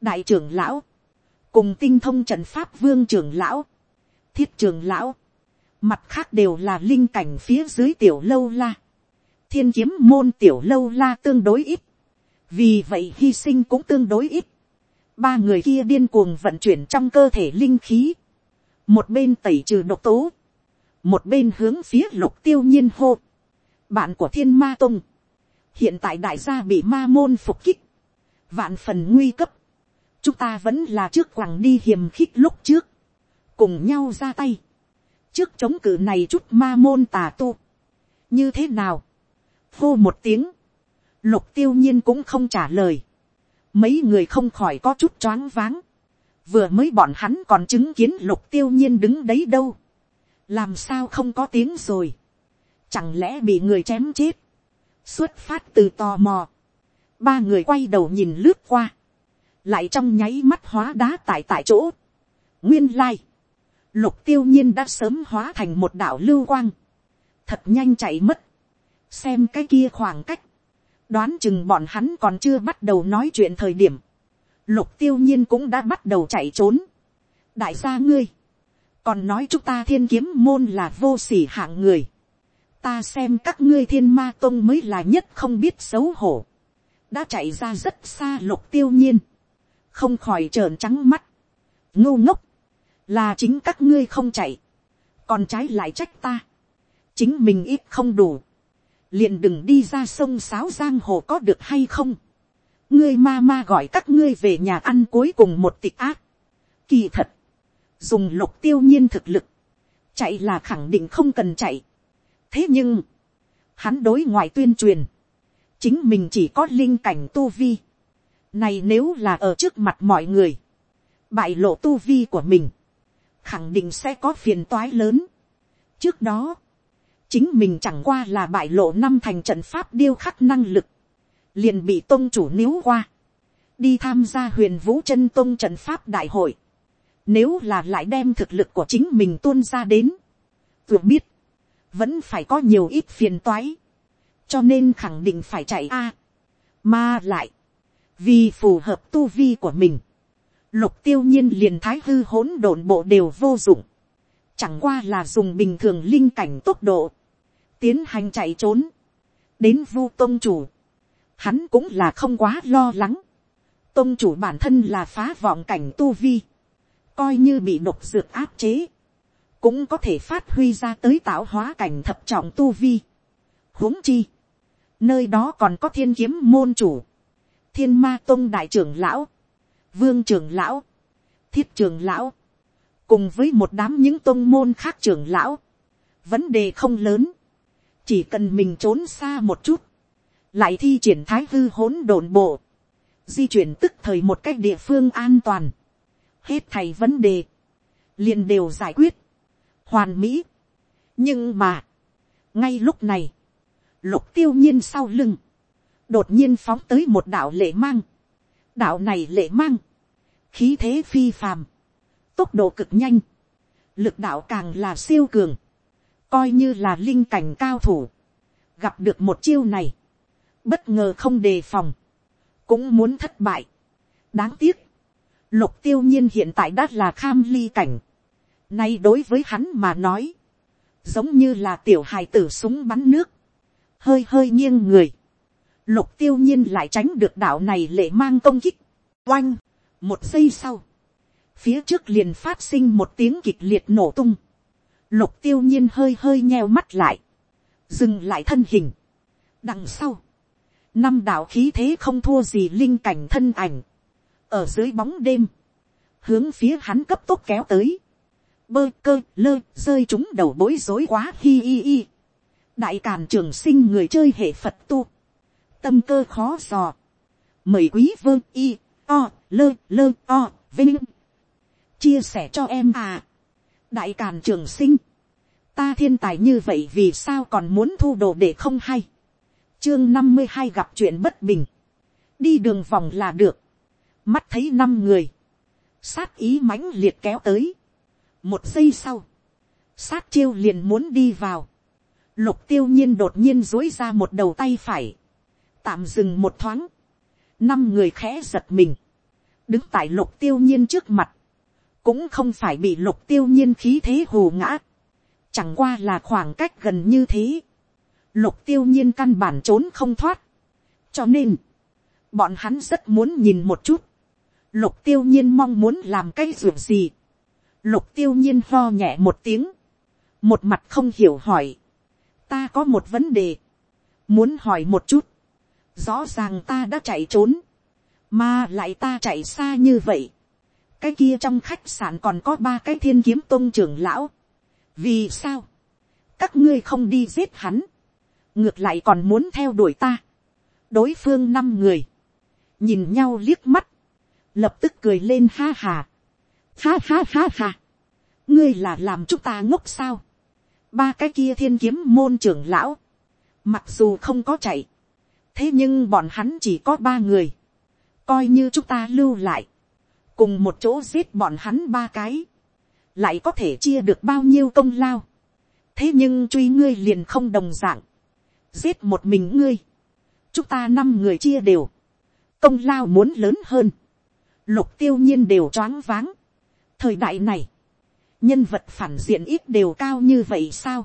đại trưởng lão, cùng tinh thông trận pháp vương trưởng lão, thiết trưởng lão, mặt khác đều là linh cảnh phía dưới tiểu lâu la, thiên kiếm môn tiểu lâu la tương đối ít, vì vậy hy sinh cũng tương đối ít, ba người kia điên cuồng vận chuyển trong cơ thể linh khí, một bên tẩy trừ độc tố, một bên hướng phía lục tiêu nhiên hô, bạn của thiên ma tông, hiện tại đại gia bị ma môn phục kích, vạn phần nguy cấp, chúng ta vẫn là trước quẳng đi hiềm khích lúc trước, cùng nhau ra tay, trước chống cự này chút ma môn tà tu, như thế nào, hô một tiếng, lục tiêu nhiên cũng không trả lời, mấy người không khỏi có chút choáng váng, vừa mới bọn hắn còn chứng kiến lục tiêu nhiên đứng đấy đâu, làm sao không có tiếng rồi, chẳng lẽ bị người chém chết, xuất phát từ tò mò, ba người quay đầu nhìn lướt qua, lại trong nháy mắt hóa đá tại tại chỗ, nguyên lai, lục tiêu nhiên đã sớm hóa thành một đạo lưu quang, thật nhanh chạy mất, xem cái kia khoảng cách, đoán chừng bọn hắn còn chưa bắt đầu nói chuyện thời điểm, lục tiêu nhiên cũng đã bắt đầu chạy trốn. đại gia ngươi, còn nói chúng ta thiên kiếm môn là vô sỉ hạng người, ta xem các ngươi thiên ma tông mới là nhất không biết xấu hổ, đã chạy ra rất xa lục tiêu nhiên, không khỏi trợn trắng mắt, ngô ngốc, là chính các ngươi không chạy, còn trái lại trách ta, chính mình ít không đủ, liền đừng đi ra sông sáo giang hồ có được hay không. ngươi ma ma gọi các ngươi về nhà ăn cuối cùng một tịch ác. kỳ thật, dùng lục tiêu nhiên thực lực, chạy là khẳng định không cần chạy. thế nhưng, hắn đối ngoại tuyên truyền, chính mình chỉ có linh cảnh tu vi này nếu là ở trước mặt mọi người, bại lộ tu vi của mình, khẳng định sẽ có phiền toái lớn. trước đó, chính mình chẳng qua là bại lộ năm thành trận pháp điêu khắc năng lực, liền bị tôn chủ níu qua, đi tham gia huyền vũ chân tôn trận pháp đại hội, nếu là lại đem thực lực của chính mình tuôn ra đến, vừa biết, vẫn phải có nhiều ít phiền toái, cho nên khẳng định phải chạy a, mà lại, vì phù hợp tu vi của mình, lục tiêu nhiên liền thái hư hỗn độn bộ đều vô dụng, chẳng qua là dùng bình thường linh cảnh tốc độ, tiến hành chạy trốn, đến vu tôn chủ, hắn cũng là không quá lo lắng, tôn chủ bản thân là phá vọng cảnh tu vi, coi như bị độc dược áp chế, cũng có thể phát huy ra tới tạo hóa cảnh thập trọng tu vi. huống chi, nơi đó còn có thiên kiếm môn chủ, thiên ma tôn đại trưởng lão, vương trưởng lão, thiết trưởng lão, cùng với một đám những tôn môn khác trưởng lão, vấn đề không lớn, chỉ cần mình trốn xa một chút, lại thi triển thái hư hỗn độn bộ, di chuyển tức thời một cách địa phương an toàn, hết thầy vấn đề, liền đều giải quyết, hoàn mỹ. nhưng mà, ngay lúc này, lục tiêu nhiên sau lưng, đột nhiên phóng tới một đạo lệ mang, đạo này lệ mang, khí thế phi phàm, tốc độ cực nhanh, lực đạo càng là siêu cường, coi như là linh cảnh cao thủ, gặp được một chiêu này, bất ngờ không đề phòng, cũng muốn thất bại. đáng tiếc, lục tiêu nhiên hiện tại đã là kham ly cảnh, nay đối với hắn mà nói, giống như là tiểu hài tử súng bắn nước, hơi hơi nghiêng người, lục tiêu nhiên lại tránh được đạo này lệ mang công kích, oanh, một giây sau, phía trước liền phát sinh một tiếng kịch liệt nổ tung, lục tiêu nhiên hơi hơi nheo mắt lại, dừng lại thân hình. đằng sau, năm đạo khí thế không thua gì linh cảnh thân ảnh, ở dưới bóng đêm, hướng phía hắn cấp tốc kéo tới, bơ cơ lơ rơi chúng đầu bối rối quá hi hi hi. đại càn trường sinh người chơi hệ phật tu, tâm cơ khó dò, mời quý vương y o lơ lơ o vinh. Chia sẻ cho em à. Đại càn trường sinh. Ta thiên tài như vậy vì sao còn muốn thu đồ để không hay? Chương năm mươi hai gặp chuyện bất bình. Đi đường vòng là được. Mắt thấy năm người. Sát ý mãnh liệt kéo tới. Một giây sau. Sát chiêu liền muốn đi vào. Lục tiêu nhiên đột nhiên dối ra một đầu tay phải tạm dừng một thoáng. Năm người khẽ giật mình. Đứng tại lục tiêu nhiên trước mặt. Cũng không phải bị lục tiêu nhiên khí thế hù ngã. Chẳng qua là khoảng cách gần như thế. Lục tiêu nhiên căn bản trốn không thoát. Cho nên, bọn hắn rất muốn nhìn một chút. Lục tiêu nhiên mong muốn làm cái ruộng gì. Lục tiêu nhiên ho nhẹ một tiếng. Một mặt không hiểu hỏi. Ta có một vấn đề. Muốn hỏi một chút rõ ràng ta đã chạy trốn, mà lại ta chạy xa như vậy. Cái kia trong khách sạn còn có ba cái thiên kiếm tôn trưởng lão. Vì sao? Các ngươi không đi giết hắn. Ngược lại còn muốn theo đuổi ta. Đối phương năm người. Nhìn nhau liếc mắt. Lập tức cười lên ha hà. Ha ha ha ha. Ngươi là làm chúng ta ngốc sao? Ba cái kia thiên kiếm môn trưởng lão. Mặc dù không có chạy thế nhưng bọn hắn chỉ có ba người. Coi như chúng ta lưu lại. Cùng một chỗ giết bọn hắn ba cái. Lại có thể chia được bao nhiêu công lao. Thế nhưng truy ngươi liền không đồng d ạ n g giết một mình ngươi. Chúng ta năm người chia đều. Công lao muốn lớn hơn. Lục tiêu nhiên đều choáng váng. Thời đại này. Nhân vật phản diện ít đều cao như vậy sao?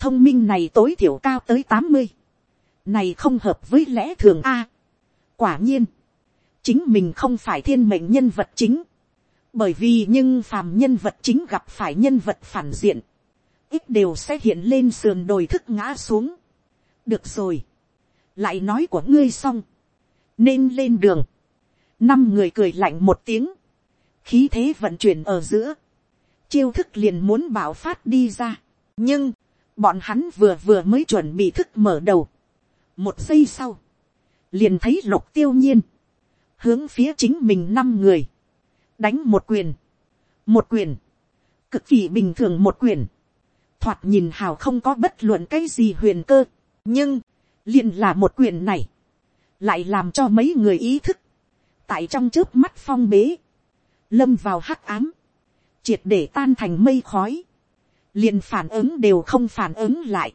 Thông minh này tối thiểu cao tới tám mươi này không hợp với lẽ thường a. Quả nhiên chính mình không phải thiên mệnh nhân vật chính. Bởi vì nhưng phàm nhân vật chính gặp phải nhân vật phản diện, ít đều sẽ hiện lên sườn đồi thức ngã xuống. được rồi, lại nói của ngươi xong, nên lên đường, năm người cười lạnh một tiếng, khí thế vận chuyển ở giữa, chiêu thức liền muốn bảo phát đi ra, nhưng, bọn hắn vừa vừa mới chuẩn bị thức mở đầu, một giây sau, liền thấy lục tiêu nhiên, hướng phía chính mình năm người, đánh một quyền, một quyền, cực kỳ bình thường một quyền, thoạt nhìn hào không có bất luận cái gì huyền cơ, nhưng, liền là một quyền này, lại làm cho mấy người ý thức, tại trong trước mắt phong bế, lâm vào hắc ám, triệt để tan thành mây khói, liền phản ứng đều không phản ứng lại,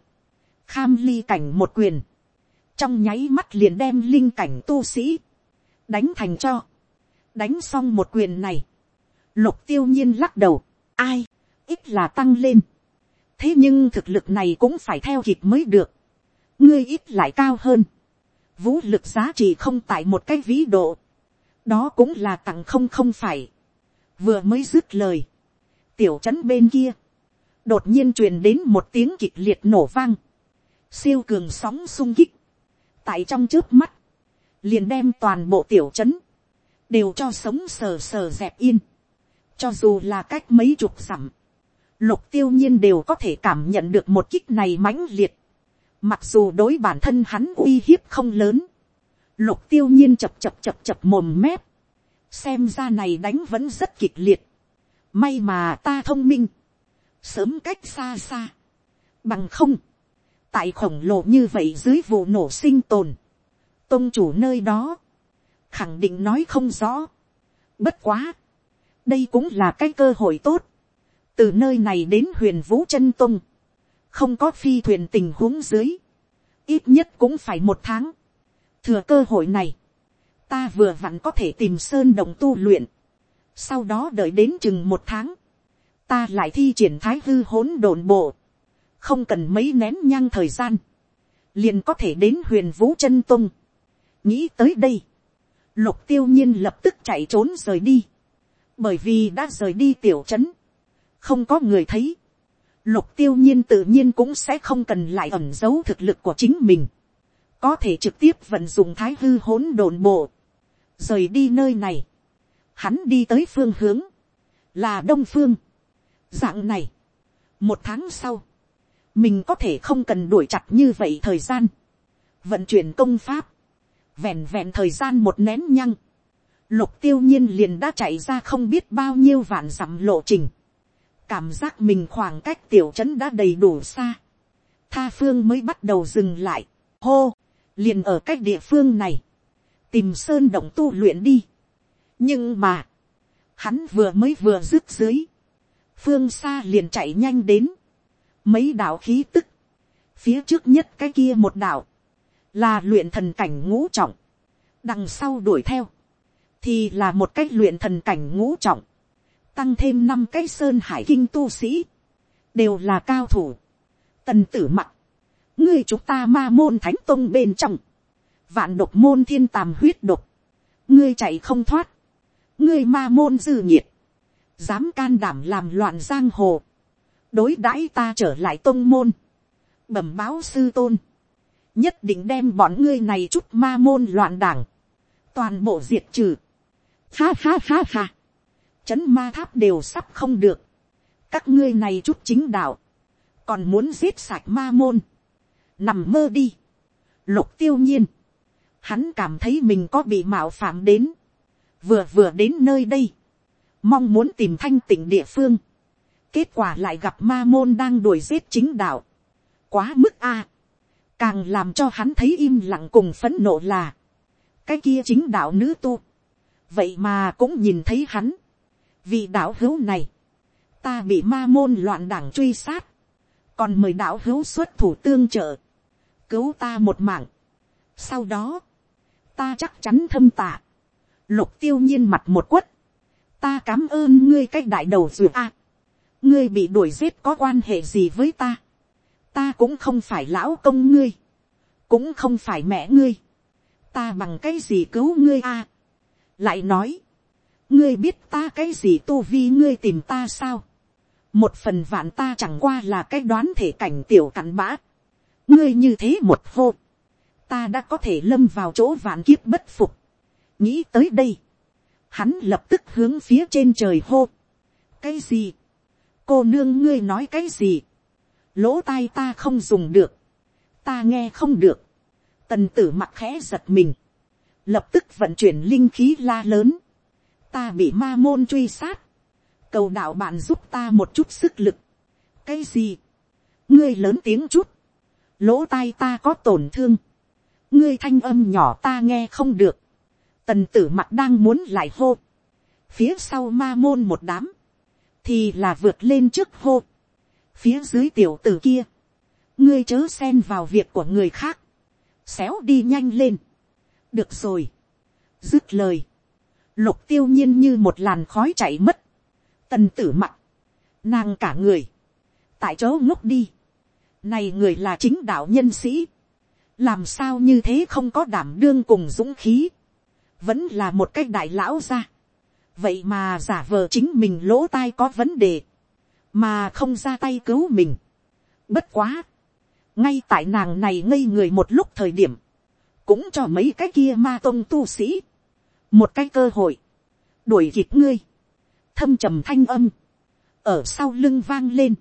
kham ly cảnh một quyền, trong nháy mắt liền đem linh cảnh tu sĩ, đánh thành cho, đánh xong một quyền này, lục tiêu nhiên lắc đầu, ai, ít là tăng lên, thế nhưng thực lực này cũng phải theo kịp mới được, ngươi ít lại cao hơn, vũ lực giá trị không tại một cái ví độ, đó cũng là tặng không không phải, vừa mới dứt lời, tiểu trấn bên kia, đột nhiên truyền đến một tiếng kịch liệt nổ vang, siêu cường sóng sung kích, tại trong trước mắt, liền đem toàn bộ tiểu trấn, đều cho sống sờ sờ dẹp yên. cho dù là cách mấy chục dặm, lục tiêu nhiên đều có thể cảm nhận được một kích này mãnh liệt. mặc dù đối bản thân hắn uy hiếp không lớn, lục tiêu nhiên chập chập chập chập mồm mép, xem ra này đánh vẫn rất kịch liệt. may mà ta thông minh, sớm cách xa xa, bằng không, tại khổng lồ như vậy dưới vụ nổ sinh tồn, tôn chủ nơi đó, khẳng định nói không rõ. Bất quá, đây cũng là cái cơ hội tốt. từ nơi này đến huyền vũ chân tung, không có phi thuyền tình huống dưới, ít nhất cũng phải một tháng. thừa cơ hội này, ta vừa vặn có thể tìm sơn đồng tu luyện, sau đó đợi đến chừng một tháng, ta lại thi triển thái hư hỗn độn bộ, không cần mấy nén nhang thời gian, liền có thể đến huyền vũ chân tung. nghĩ tới đây, lục tiêu nhiên lập tức chạy trốn rời đi, bởi vì đã rời đi tiểu trấn, không có người thấy, lục tiêu nhiên tự nhiên cũng sẽ không cần lại ẩn giấu thực lực của chính mình, có thể trực tiếp vận dụng thái hư hỗn độn bộ, rời đi nơi này, hắn đi tới phương hướng, là đông phương, dạng này, một tháng sau, mình có thể không cần đuổi chặt như vậy thời gian, vận chuyển công pháp, vẹn vẹn thời gian một nén nhăng, lục tiêu nhiên liền đã chạy ra không biết bao nhiêu vạn dặm lộ trình, cảm giác mình khoảng cách tiểu trấn đã đầy đủ xa, tha phương mới bắt đầu dừng lại, hô, liền ở cách địa phương này, tìm sơn động tu luyện đi. nhưng mà, hắn vừa mới vừa dứt dưới, phương xa liền chạy nhanh đến, mấy đạo khí tức, phía trước nhất cái kia một đạo, là luyện thần cảnh ngũ trọng, đằng sau đuổi theo, thì là một cái luyện thần cảnh ngũ trọng, tăng thêm năm cái sơn hải kinh tu sĩ, đều là cao thủ, tần tử mặc, ngươi chúng ta ma môn thánh tông bên trong, vạn độc môn thiên tàm huyết độc, ngươi chạy không thoát, ngươi ma môn dư nhiệt, dám can đảm làm loạn giang hồ, đối đãi ta trở lại tôn môn, bẩm báo sư tôn, nhất định đem bọn ngươi này chút ma môn loạn đảng, toàn bộ diệt trừ, ha ha ha ha, chấn ma tháp đều sắp không được, các ngươi này chút chính đạo, còn muốn giết sạch ma môn, nằm mơ đi, lục tiêu nhiên, hắn cảm thấy mình có bị mạo phạm đến, vừa vừa đến nơi đây, mong muốn tìm thanh tỉnh địa phương, kết quả lại gặp ma môn đang đuổi giết chính đạo, quá mức a, càng làm cho hắn thấy im lặng cùng phấn nộ là, cái kia chính đạo nữ tu, vậy mà cũng nhìn thấy hắn, vì đạo hữu này, ta bị ma môn loạn đảng truy sát, còn mời đạo hữu xuất thủ tương trợ, cứu ta một mạng. Sau đó, ta chắc chắn thâm tạ. Lục tiêu nhiên mặt một quất. Ta cảm ơn ngươi cách đại đầu duyệt a ngươi bị đuổi giết có quan hệ gì với ta. Ta cũng không phải lão công ngươi. Cũng không phải mẹ ngươi. Ta bằng cái gì cứu ngươi a. Lại nói. Ngươi biết ta cái gì tu vi ngươi tìm ta sao. Một phần vạn ta chẳng qua là cái đoán thể cảnh tiểu cặn bã ngươi như thế một hô, ta đã có thể lâm vào chỗ vạn kiếp bất phục. nghĩ tới đây, hắn lập tức hướng phía trên trời hô. cái gì, cô nương ngươi nói cái gì, lỗ tai ta không dùng được, ta nghe không được, tần tử mặt khẽ giật mình, lập tức vận chuyển linh khí la lớn, ta bị ma môn truy sát, cầu đạo bạn giúp ta một chút sức lực, cái gì, ngươi lớn tiếng chút, lỗ tai ta có tổn thương, ngươi thanh âm nhỏ ta nghe không được, tần tử mặt đang muốn lại hô, phía sau ma môn một đám, thì là vượt lên trước hô, phía dưới tiểu tử kia, ngươi chớ xen vào việc của người khác, xéo đi nhanh lên, được rồi, dứt lời, lục tiêu nhiên như một làn khói chạy mất, tần tử mặt, nàng cả người, tại chỗ ngốc đi, này người là chính đạo nhân sĩ. Làm sao như thế không có đảm đương cùng dũng khí. Vẫn là một cái đại lão ra. Vậy mà giả vờ chính mình lỗ tai có vấn đề. Mà không ra tay cứu mình. Bất quá. Ngay tại nàng này ngây người một lúc thời điểm. Cũng cho mấy cái kia ma tôn tu sĩ. Một cái cơ hội. Đuổi kịp ngươi. Thâm trầm thanh âm. Ở sau lưng vang lên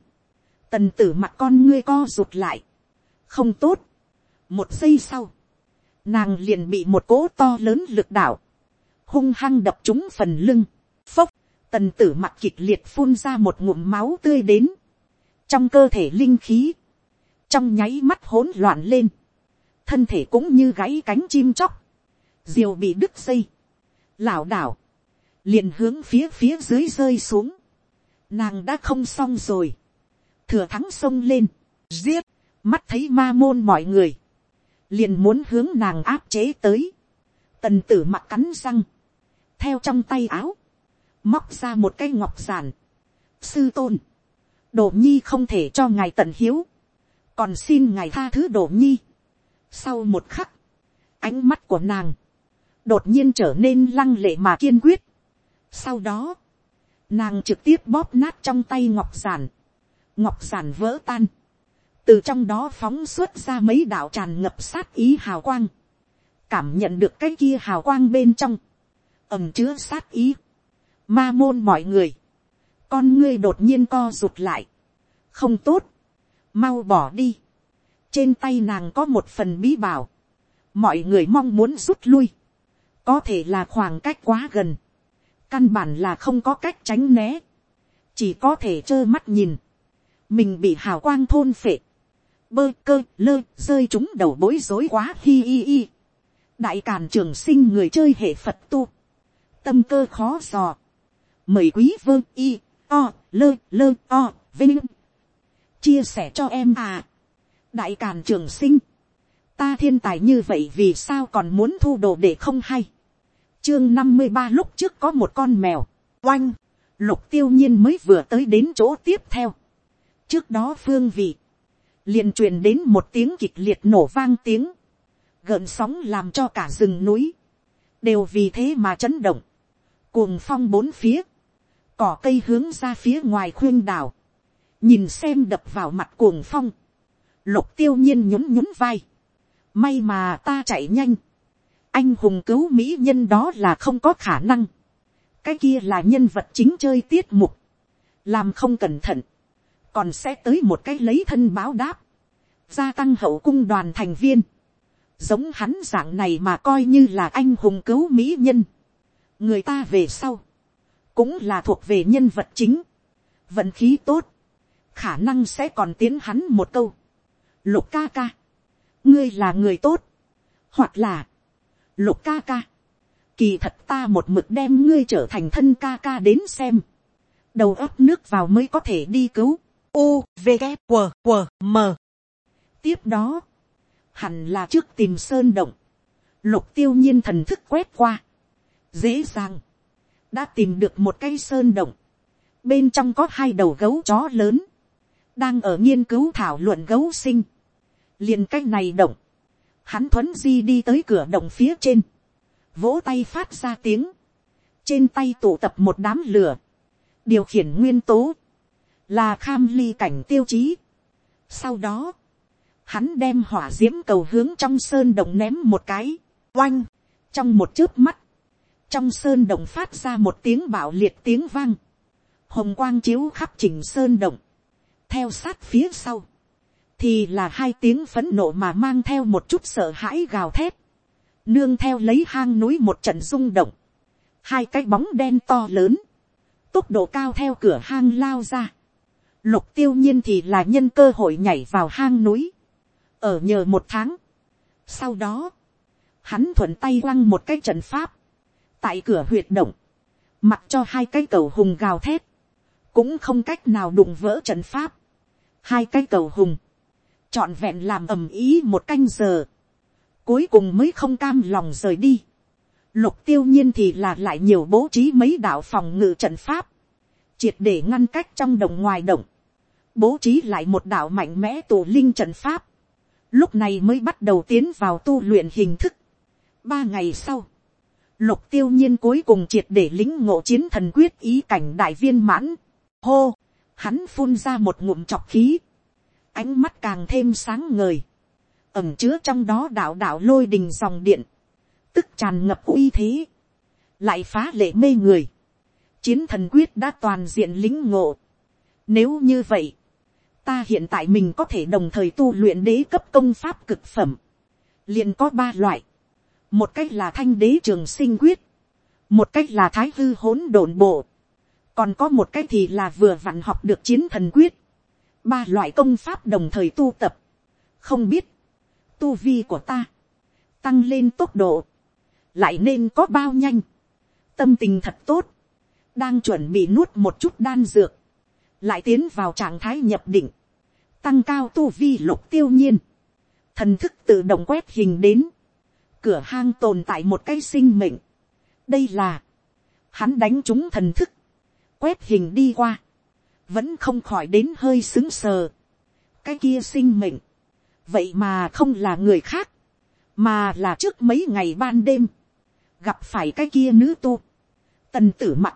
tần tử mặt con ngươi co rụt lại, không tốt, một giây sau, nàng liền bị một cỗ to lớn lực đảo, hung hăng đập chúng phần lưng, phốc, tần tử mặt kịch liệt phun ra một ngụm máu tươi đến, trong cơ thể linh khí, trong nháy mắt hỗn loạn lên, thân thể cũng như gãy cánh chim chóc, diều bị đứt dây, lảo đảo, liền hướng phía phía dưới rơi xuống, nàng đã không xong rồi, thừa thắng sông lên, giết, mắt thấy ma môn mọi người, liền muốn hướng nàng áp chế tới, tần tử mặt cắn răng, theo trong tay áo, móc ra một cái ngọc giản, sư tôn, đồ nhi không thể cho ngài tận hiếu, còn xin ngài tha thứ đồ nhi. Sau một khắc, ánh mắt của nàng, đột nhiên trở nên lăng lệ mà kiên quyết. Sau đó, nàng trực tiếp bóp nát trong tay ngọc giản, ngọc giản vỡ tan, từ trong đó phóng xuất ra mấy đạo tràn ngập sát ý hào quang, cảm nhận được cái kia hào quang bên trong, ẩm chứa sát ý, ma môn mọi người, con ngươi đột nhiên co rụt lại, không tốt, mau bỏ đi, trên tay nàng có một phần bí bảo, mọi người mong muốn rút lui, có thể là khoảng cách quá gần, căn bản là không có cách tránh né, chỉ có thể trơ mắt nhìn, mình bị hào quang thôn phệ, bơ cơ lơ rơi chúng đầu bối rối quá hi hi hi. đại càn trường sinh người chơi hệ phật tu, tâm cơ khó dò, mời quý vương y o lơ lơ o vinh chia sẻ cho em à. đại càn trường sinh, ta thiên tài như vậy vì sao còn muốn thu đồ để không hay. chương năm mươi ba lúc trước có một con mèo, oanh, lục tiêu nhiên mới vừa tới đến chỗ tiếp theo. trước đó phương vị, liền truyền đến một tiếng kịch liệt nổ vang tiếng, gợn sóng làm cho cả rừng núi, đều vì thế mà chấn động, cuồng phong bốn phía, cỏ cây hướng ra phía ngoài khuyên đảo, nhìn xem đập vào mặt cuồng phong, lục tiêu nhiên nhún nhún vai, may mà ta chạy nhanh, anh hùng cứu mỹ nhân đó là không có khả năng, cái kia là nhân vật chính chơi tiết mục, làm không cẩn thận, còn sẽ tới một cái lấy thân báo đáp, gia tăng hậu cung đoàn thành viên, giống hắn dạng này mà coi như là anh hùng cứu mỹ nhân, người ta về sau, cũng là thuộc về nhân vật chính, vận khí tốt, khả năng sẽ còn tiến hắn một câu, lục ca ca, ngươi là người tốt, hoặc là, lục ca ca, kỳ thật ta một mực đem ngươi trở thành thân ca ca đến xem, đầu ấp nước vào mới có thể đi cứu, u v g q q m. Tiếp đó, hẳn là trước tìm sơn động, lục tiêu nhiên thần thức quét qua, dễ dàng, đã tìm được một cây sơn động, bên trong có hai đầu gấu chó lớn, đang ở nghiên cứu thảo luận gấu sinh, liền cái này động, hắn thuấn di đi tới cửa động phía trên, vỗ tay phát ra tiếng, trên tay tụ tập một đám lửa, điều khiển nguyên tố, là kham ly cảnh tiêu chí. Sau đó, hắn đem hỏa d i ễ m cầu hướng trong sơn động ném một cái, oanh, trong một chớp mắt, trong sơn động phát ra một tiếng bạo liệt tiếng vang, hồng quang chiếu khắp chỉnh sơn động, theo sát phía sau, thì là hai tiếng phấn nộ mà mang theo một chút sợ hãi gào thét, nương theo lấy hang núi một trận rung động, hai cái bóng đen to lớn, tốc độ cao theo cửa hang lao ra, lục tiêu nhiên thì là nhân cơ hội nhảy vào hang núi, ở nhờ một tháng. Sau đó, hắn thuận tay quăng một cái trận pháp, tại cửa huyệt động, mặc cho hai cái cầu hùng gào thét, cũng không cách nào đụng vỡ trận pháp. Hai cái cầu hùng, trọn vẹn làm ầm ý một canh giờ, cuối cùng mới không cam lòng rời đi. Lục tiêu nhiên thì là lại nhiều bố trí mấy đạo phòng ngự trận pháp, triệt để ngăn cách trong đồng ngoài động, bố trí lại một đạo mạnh mẽ tổ linh trận pháp, lúc này mới bắt đầu tiến vào tu luyện hình thức. ba ngày sau, lục tiêu nhiên cuối cùng triệt để lính ngộ chiến thần quyết ý cảnh đại viên mãn. hô, hắn phun ra một ngụm chọc khí, ánh mắt càng thêm sáng ngời, ẩm chứa trong đó đạo đạo lôi đình dòng điện, tức tràn ngập uy thế, lại phá lệ mê người, chiến thần quyết đã toàn diện lính ngộ. Nếu như vậy, ta hiện tại mình có thể đồng thời tu luyện đế cấp công pháp cực phẩm, liền có ba loại, một cách là thanh đế trường sinh quyết, một cách là thái hư hỗn độn bộ, còn có một cách thì là vừa vặn học được chiến thần quyết, ba loại công pháp đồng thời tu tập, không biết, tu vi của ta, tăng lên tốc độ, lại nên có bao nhanh, tâm tình thật tốt, đang chuẩn bị nuốt một chút đan dược, lại tiến vào trạng thái nhập định, tăng cao tu vi lục tiêu nhiên, thần thức tự động quét hình đến, cửa hang tồn tại một cái sinh mệnh, đây là, hắn đánh chúng thần thức, quét hình đi qua, vẫn không khỏi đến hơi xứng sờ, cái kia sinh mệnh, vậy mà không là người khác, mà là trước mấy ngày ban đêm, gặp phải cái kia nữ tu, tần tử mặt,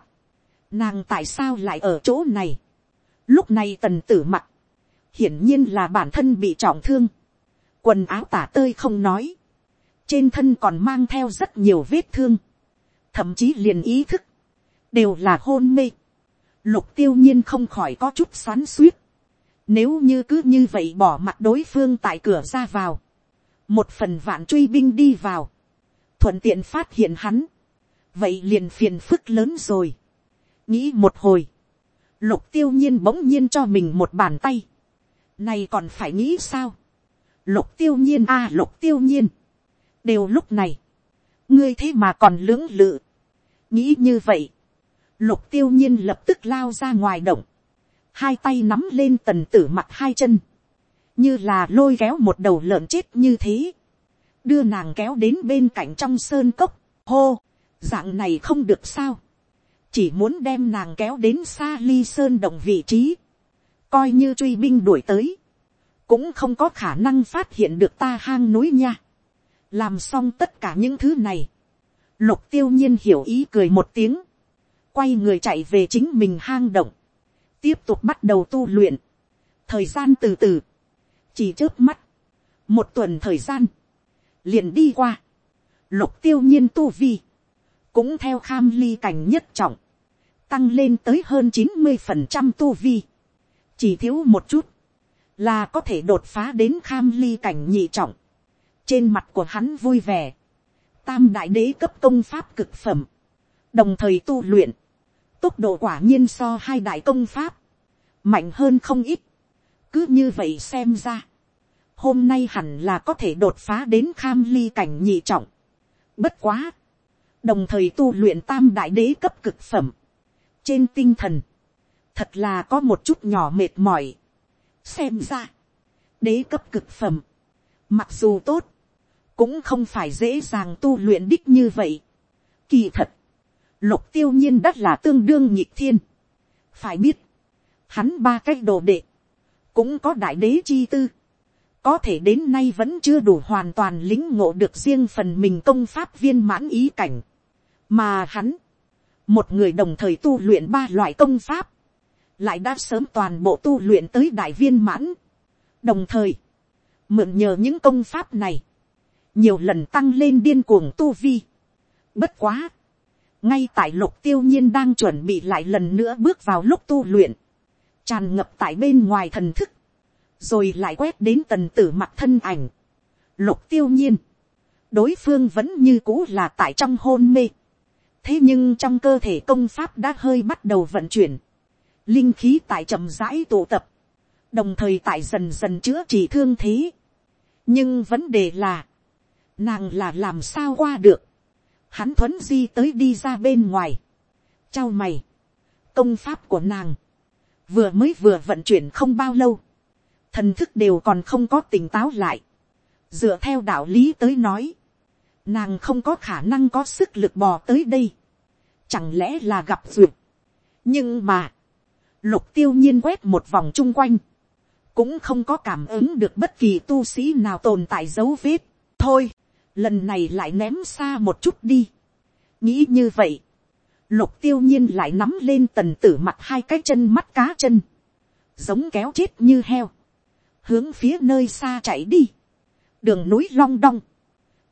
nàng tại sao lại ở chỗ này, lúc này tần tử mặt, hiển nhiên là bản thân bị trọng thương, quần áo tả tơi không nói, trên thân còn mang theo rất nhiều vết thương, thậm chí liền ý thức, đều là hôn mê, lục tiêu nhiên không khỏi có chút xoắn suýt, nếu như cứ như vậy bỏ mặt đối phương tại cửa ra vào, một phần vạn truy binh đi vào, thuận tiện phát hiện hắn, vậy liền phiền phức lớn rồi, nghĩ một hồi, lục tiêu nhiên bỗng nhiên cho mình một bàn tay, này còn phải nghĩ sao, lục tiêu nhiên a lục tiêu nhiên, đều lúc này, ngươi thế mà còn lưỡng lự, nghĩ như vậy, lục tiêu nhiên lập tức lao ra ngoài động, hai tay nắm lên tần tử mặt hai chân, như là lôi kéo một đầu lợn chết như thế, đưa nàng kéo đến bên cạnh trong sơn cốc, hô, dạng này không được sao, chỉ muốn đem nàng kéo đến xa ly sơn động vị trí, coi như truy binh đuổi tới, cũng không có khả năng phát hiện được ta hang núi nha làm xong tất cả những thứ này, lục tiêu nhiên hiểu ý cười một tiếng, quay người chạy về chính mình hang động, tiếp tục bắt đầu tu luyện, thời gian từ từ, chỉ trước mắt, một tuần thời gian, liền đi qua, lục tiêu nhiên tu vi, cũng theo kham ly cảnh nhất trọng, tăng lên tới hơn chín mươi phần trăm tu vi, chỉ thiếu một chút, là có thể đột phá đến kham ly cảnh nhị trọng, trên mặt của hắn vui vẻ, tam đại đế cấp công pháp cực phẩm, đồng thời tu luyện, tốc độ quả nhiên so hai đại công pháp, mạnh hơn không ít, cứ như vậy xem ra, hôm nay hẳn là có thể đột phá đến kham ly cảnh nhị trọng. Bất quá, đồng thời tu luyện tam đại đế cấp cực phẩm, trên tinh thần, thật là có một chút nhỏ mệt mỏi. xem ra, đế cấp cực phẩm, mặc dù tốt, cũng không phải dễ dàng tu luyện đích như vậy. Kỳ thật, lục tiêu nhiên đất là tương đương nhịp thiên. phải biết, hắn ba cách đồ đệ, cũng có đại đế chi tư, có thể đến nay vẫn chưa đủ hoàn toàn lính ngộ được riêng phần mình công pháp viên mãn ý cảnh, mà hắn, một người đồng thời tu luyện ba loại công pháp, lại đã sớm toàn bộ tu luyện tới đại viên mãn, đồng thời, mượn nhờ những công pháp này, nhiều lần tăng lên điên cuồng tu vi. Bất quá, ngay tại lục tiêu nhiên đang chuẩn bị lại lần nữa bước vào lúc tu luyện, tràn ngập tại bên ngoài thần thức, rồi lại quét đến tần tử mặt thân ảnh. Lục tiêu nhiên, đối phương vẫn như cũ là tại trong hôn mê. thế nhưng trong cơ thể công pháp đã hơi bắt đầu vận chuyển, linh khí tại chậm rãi tụ tập, đồng thời tại dần dần chữa trị thương thế. nhưng vấn đề là, nàng là làm sao qua được, hắn thuấn di tới đi ra bên ngoài, trao mày, công pháp của nàng, vừa mới vừa vận chuyển không bao lâu, thần thức đều còn không có tỉnh táo lại, dựa theo đạo lý tới nói, nàng không có khả năng có sức lực bò tới đây, chẳng lẽ là gặp duyệt, nhưng mà, lục tiêu nhiên quét một vòng chung quanh, cũng không có cảm ứng được bất kỳ tu sĩ nào tồn tại dấu vết. thôi, lần này lại ném xa một chút đi. nghĩ như vậy, lục tiêu nhiên lại nắm lên tần tử mặt hai cái chân mắt cá chân, giống kéo chết như heo, hướng phía nơi xa chạy đi, đường núi long đong,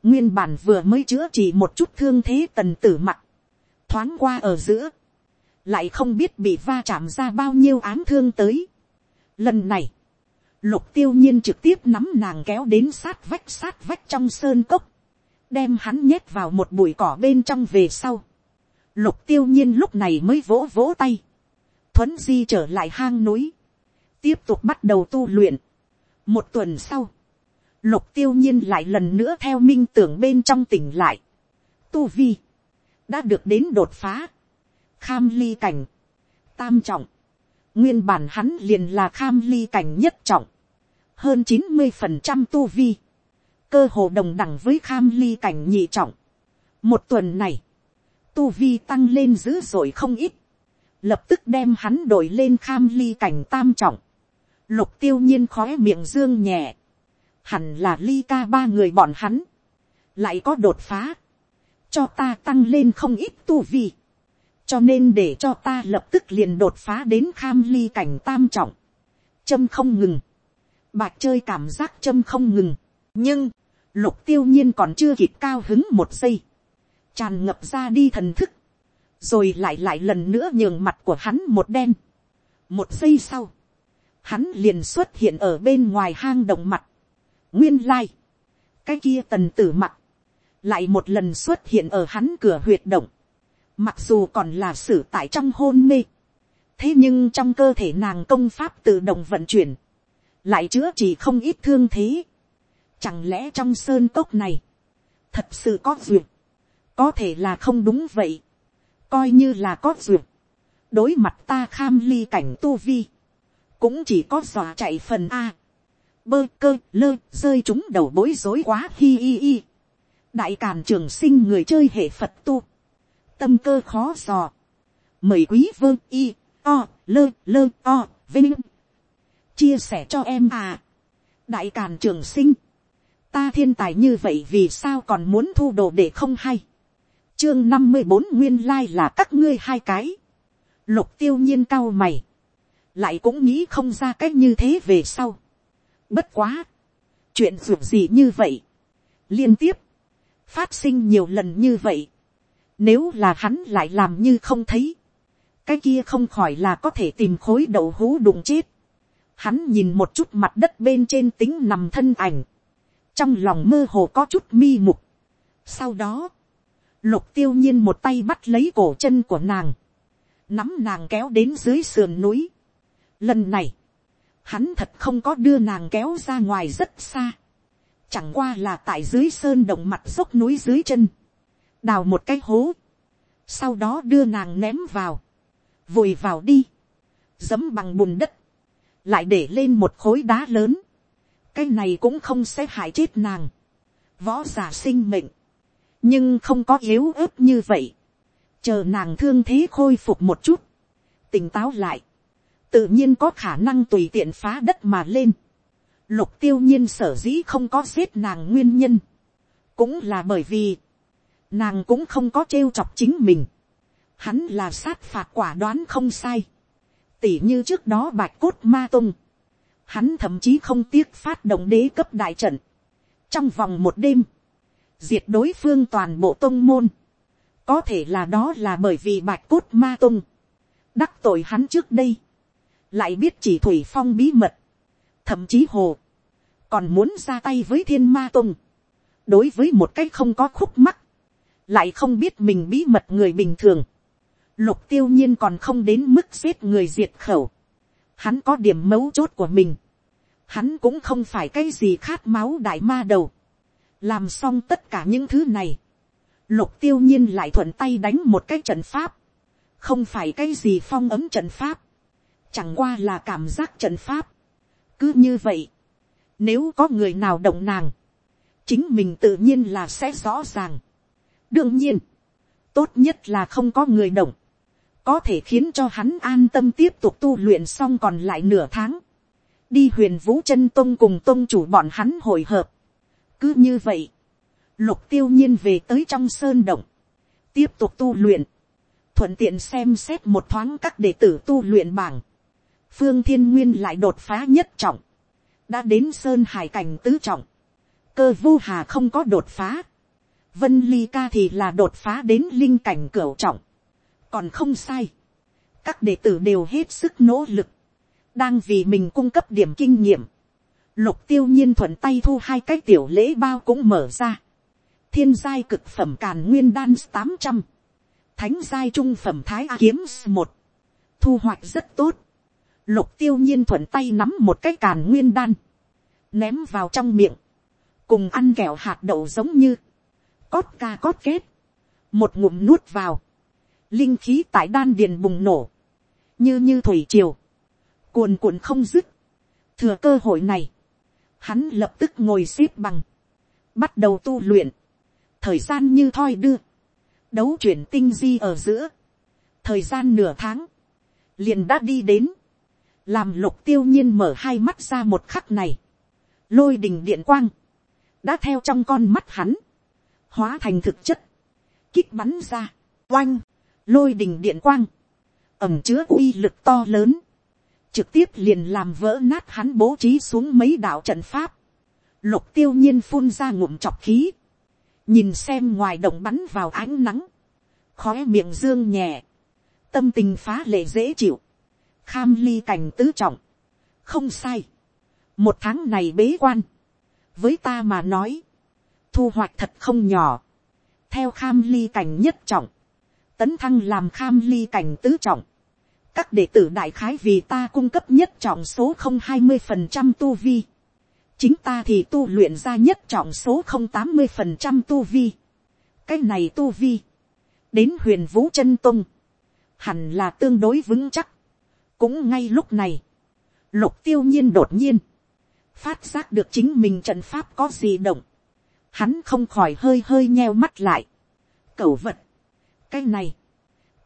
nguyên bản vừa mới chữa chỉ một chút thương thế tần tử mặt, thoáng qua ở giữa, lại không biết bị va chạm ra bao nhiêu án thương tới. Lần này, lục tiêu nhiên trực tiếp nắm nàng kéo đến sát vách sát vách trong sơn cốc, đem hắn nhét vào một bụi cỏ bên trong về sau. Lục tiêu nhiên lúc này mới vỗ vỗ tay, thuấn di trở lại hang núi, tiếp tục bắt đầu tu luyện. Một tuần sau, lục tiêu nhiên lại lần nữa theo minh tưởng bên trong tỉnh lại. Tu vi, đã được đến đột phá, kham ly cảnh, tam trọng, nguyên bản hắn liền là kham ly cảnh nhất trọng, hơn chín mươi phần trăm tu vi, cơ hồ đồng đẳng với kham ly cảnh nhị trọng. một tuần này, tu vi tăng lên dữ dội không ít, lập tức đem hắn đổi lên kham ly cảnh tam trọng, lục tiêu nhiên khói miệng dương nhẹ, hẳn là ly ca ba người bọn hắn, lại có đột phá, cho ta tăng lên không ít tu vi, cho nên để cho ta lập tức liền đột phá đến kham ly cảnh tam trọng, châm không ngừng, bạc chơi cảm giác châm không ngừng, nhưng, lục tiêu nhiên còn chưa kịp cao hứng một giây, tràn ngập ra đi thần thức, rồi lại lại lần nữa nhường mặt của hắn một đen. một giây sau, hắn liền xuất hiện ở bên ngoài hang động mặt. nguyên lai, cái kia tần tử mặt, lại một lần xuất hiện ở hắn cửa huyệt động, mặc dù còn là xử tại trong hôn mê, thế nhưng trong cơ thể nàng công pháp tự động vận chuyển, lại chữa chỉ không ít thương thế. Chẳng lẽ trong sơn cốc này, thật sự có duyệt, có thể là không đúng vậy, coi như là có duyệt, đối mặt ta kham ly cảnh tu vi, cũng chỉ có dọa chạy phần a, bơ cơ lơ rơi chúng đầu bối rối quá hi hi hi, đại càn trường sinh người chơi hệ phật tu, tâm cơ khó dò, mời quý vương y o lơ lơ o vinh. Chia sẻ cho em à. đại càn trường sinh, ta thiên tài như vậy vì sao còn muốn thu đồ để không hay. chương năm mươi bốn nguyên lai là các ngươi hai cái. lục tiêu nhiên cao mày. lại cũng nghĩ không ra cách như thế về sau. bất quá. chuyện dù gì như vậy. liên tiếp. phát sinh nhiều lần như vậy. nếu là hắn lại làm như không thấy. cái kia không khỏi là có thể tìm khối đậu hú đụng chết Hắn nhìn một chút mặt đất bên trên tính nằm thân ảnh. Trong lòng mơ hồ có chút mi mục. Sau đó, lục tiêu nhiên một tay bắt lấy cổ chân của nàng. Nắm nàng kéo đến dưới sườn núi. Lần này, hắn thật không có đưa nàng kéo ra ngoài rất xa. Chẳng qua là tại dưới sơn động mặt dốc núi dưới chân. Đào một cái hố. Sau đó đưa nàng ném vào. Vùi vào đi. Dấm bằng bùn đất lại để lên một khối đá lớn, cái này cũng không sẽ hại chết nàng, võ giả sinh mệnh, nhưng không có yếu ớt như vậy, chờ nàng thương thế khôi phục một chút, tỉnh táo lại, tự nhiên có khả năng tùy tiện phá đất mà lên, lục tiêu nhiên sở dĩ không có giết nàng nguyên nhân, cũng là bởi vì, nàng cũng không có trêu chọc chính mình, hắn là sát phạt quả đoán không sai, tỉ như trước đó bạch cốt ma tung, hắn thậm chí không tiếc phát động đế cấp đại trận, trong vòng một đêm, diệt đối phương toàn bộ tông môn, có thể là đó là bởi vì bạch cốt ma tông. Đắc tội hắn trước đây, lại biết chỉ thủy phong bí mật, thậm chí hồ, còn muốn ra tay với thiên ma tông. Đối với một cái không có khúc mắc, lại không biết mình bí mật người bình thường, lục tiêu nhiên còn không đến mức giết người diệt khẩu. Hắn có điểm mấu chốt của mình. Hắn cũng không phải cái gì khát máu đại ma đầu. Làm xong tất cả những thứ này. Lục tiêu nhiên lại thuận tay đánh một cái trận pháp. Không phải cái gì phong ấm trận pháp. Chẳng qua là cảm giác trận pháp. Cứ như vậy. Nếu có người nào động nàng. Chính mình tự nhiên là sẽ rõ ràng. Đương nhiên. Tốt nhất là không có người động có thể khiến cho hắn an tâm tiếp tục tu luyện xong còn lại nửa tháng, đi huyền vũ chân tông cùng tông chủ bọn hắn hồi hợp. cứ như vậy, lục tiêu nhiên về tới trong sơn động, tiếp tục tu luyện, thuận tiện xem xét một thoáng các đệ tử tu luyện bảng, phương thiên nguyên lại đột phá nhất trọng, đã đến sơn hải cảnh tứ trọng, cơ vô hà không có đột phá, vân ly ca thì là đột phá đến linh cảnh cửu trọng, còn không sai. các đệ tử đều hết sức nỗ lực, đang vì mình cung cấp điểm kinh nghiệm. lục tiêu nhiên thuận tay thu hai cái tiểu lễ bao cũng mở ra. thiên giai cực phẩm càn nguyên đan tám trăm, thánh giai trung phẩm thái a kiếm một, thu hoạch rất tốt. lục tiêu nhiên thuận tay nắm một cái càn nguyên đan, ném vào trong miệng, cùng ăn kẹo hạt đậu giống như, cót ca cót kết, một ngụm nuốt vào, linh khí tại đan điền bùng nổ, như như thủy triều, cuồn cuộn không dứt. Thừa cơ hội này, hắn lập tức ngồi xếp bằng, bắt đầu tu luyện, thời gian như thoi đưa, đấu chuyển tinh di ở giữa, thời gian nửa tháng, liền đã đi đến, làm lục tiêu nhiên mở hai mắt ra một khắc này, lôi đình điện quang, đã theo trong con mắt hắn, hóa thành thực chất, kích bắn ra, oanh, lôi đình điện quang, ẩm chứa uy lực to lớn, trực tiếp liền làm vỡ nát hắn bố trí xuống mấy đạo trận pháp, lục tiêu nhiên phun ra ngụm chọc khí, nhìn xem ngoài động bắn vào ánh nắng, khói miệng dương nhẹ, tâm tình phá lệ dễ chịu, kham ly cảnh tứ trọng, không sai, một tháng này bế quan, với ta mà nói, thu hoạch thật không nhỏ, theo kham ly cảnh nhất trọng, tấn thăng làm kham ly cảnh tứ trọng, các đệ tử đại khái vì ta cung cấp nhất trọng số không hai mươi phần trăm tu vi, chính ta thì tu luyện ra nhất trọng số không tám mươi phần trăm tu vi, cái này tu vi, đến huyền vũ chân tung, hẳn là tương đối vững chắc, cũng ngay lúc này, lục tiêu nhiên đột nhiên, phát giác được chính mình trận pháp có gì động, hắn không khỏi hơi hơi nheo mắt lại, cẩu vật, cái này,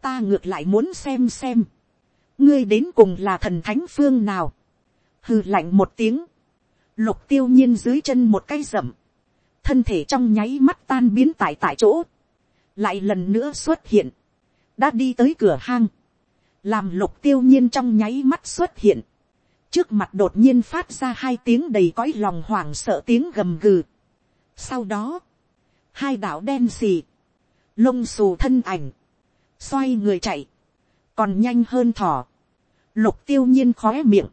ta ngược lại muốn xem xem, ngươi đến cùng là thần thánh phương nào, hừ lạnh một tiếng, lục tiêu nhiên dưới chân một cái rậm, thân thể trong nháy mắt tan biến tại tại chỗ, lại lần nữa xuất hiện, đã đi tới cửa hang, làm lục tiêu nhiên trong nháy mắt xuất hiện, trước mặt đột nhiên phát ra hai tiếng đầy cõi lòng hoảng sợ tiếng gầm gừ. Sau đó, hai đạo đen xì, lông xù thân ảnh, xoay người chạy, còn nhanh hơn thỏ, lục tiêu nhiên khóe miệng,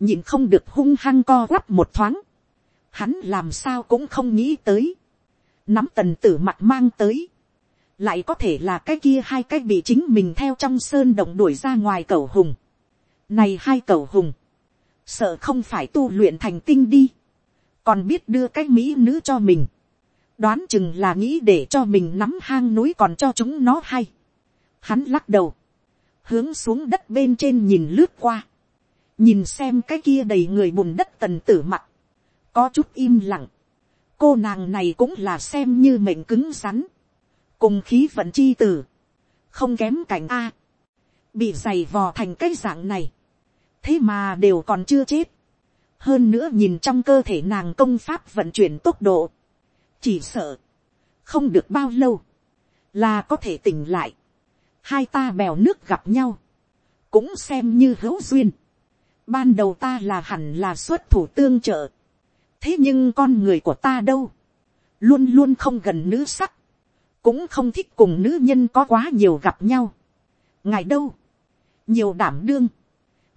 nhìn không được hung hăng co quắp một thoáng, hắn làm sao cũng không nghĩ tới, nắm tần tử mặt mang tới, lại có thể là cái kia hai cái bị chính mình theo trong sơn động đuổi ra ngoài cầu hùng. Này hai cầu hùng, sợ không phải tu luyện thành tinh đi, còn biết đưa cái mỹ nữ cho mình, đoán chừng là nghĩ để cho mình nắm hang núi còn cho chúng nó hay. Hắn lắc đầu, hướng xuống đất bên trên nhìn lướt qua, nhìn xem cái kia đầy người bùn đất tần tử mặt, có chút im lặng, cô nàng này cũng là xem như mệnh cứng rắn, cùng khí vận chi tử, không kém cảnh a, bị giày vò thành cái dạng này, thế mà đều còn chưa chết, hơn nữa nhìn trong cơ thể nàng công pháp vận chuyển tốc độ, chỉ sợ, không được bao lâu, là có thể tỉnh lại, hai ta bèo nước gặp nhau, cũng xem như hữu duyên, ban đầu ta là hẳn là xuất thủ tương trợ, thế nhưng con người của ta đâu, luôn luôn không gần nữ sắc, cũng không thích cùng nữ nhân có quá nhiều gặp nhau. ngài đâu, nhiều đảm đương,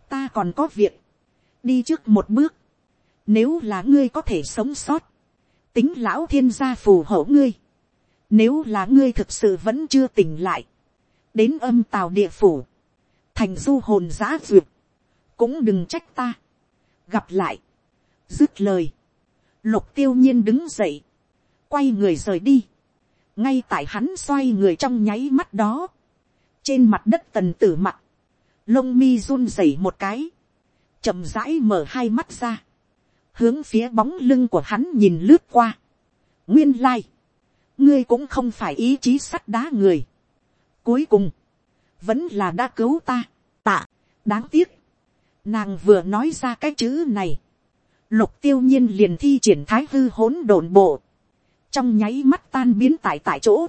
ta còn có việc, đi trước một bước, nếu là ngươi có thể sống sót, tính lão thiên gia phù hộ ngươi, nếu là ngươi thực sự vẫn chưa tỉnh lại, đến âm tào địa phủ, thành du hồn giã duyệt, cũng đừng trách ta, gặp lại, dứt lời, lục tiêu nhiên đứng dậy, quay người rời đi, ngay tại hắn xoay người trong nháy mắt đó, trên mặt đất tần tử mặt, lông mi run rẩy một cái, chậm rãi mở hai mắt ra, hướng phía bóng lưng của hắn nhìn lướt qua. nguyên lai, ngươi cũng không phải ý chí sắt đá người. cuối cùng, vẫn là đã cứu ta, tạ, đáng tiếc. nàng vừa nói ra cái chữ này, lục tiêu nhiên liền thi triển thái hư hỗn độn bộ, trong nháy mắt tan biến tại tại chỗ.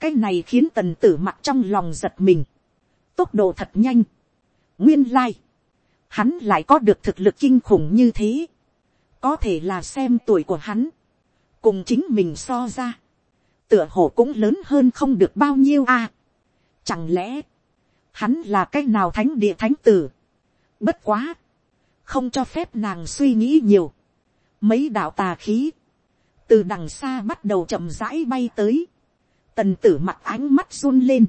cái này khiến tần tử mặt trong lòng giật mình. tốc độ thật nhanh. nguyên lai, hắn lại có được thực lực kinh khủng như thế có thể là xem tuổi của hắn, cùng chính mình so ra. tựa hồ cũng lớn hơn không được bao nhiêu a. chẳng lẽ, hắn là cái nào thánh địa thánh tử. bất quá, không cho phép nàng suy nghĩ nhiều. mấy đạo tà khí, từ đằng xa bắt đầu chậm rãi bay tới, tần tử mặt ánh mắt run lên,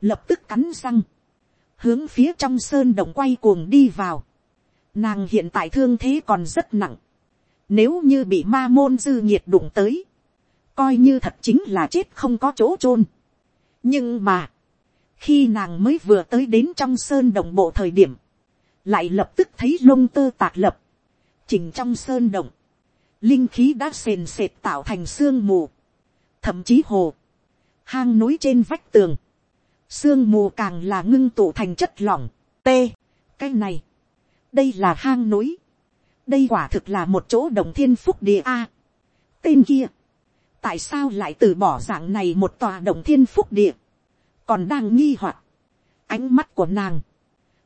lập tức cắn răng, hướng phía trong sơn động quay cuồng đi vào. Nàng hiện tại thương thế còn rất nặng, nếu như bị ma môn dư nhiệt đụng tới, coi như thật chính là chết không có chỗ chôn. nhưng mà, khi nàng mới vừa tới đến trong sơn động bộ thời điểm, lại lập tức thấy lông tơ tạc lập, chỉnh trong sơn động, linh khí đã sền sệt tạo thành sương mù, thậm chí hồ, hang núi trên vách tường, sương mù càng là ngưng tụ thành chất lỏng, t, cái này, đây là hang núi, đây quả thực là một chỗ đồng thiên phúc địa a, tên kia, tại sao lại từ bỏ dạng này một tòa đồng thiên phúc địa, còn đang nghi hoặc, ánh mắt của nàng,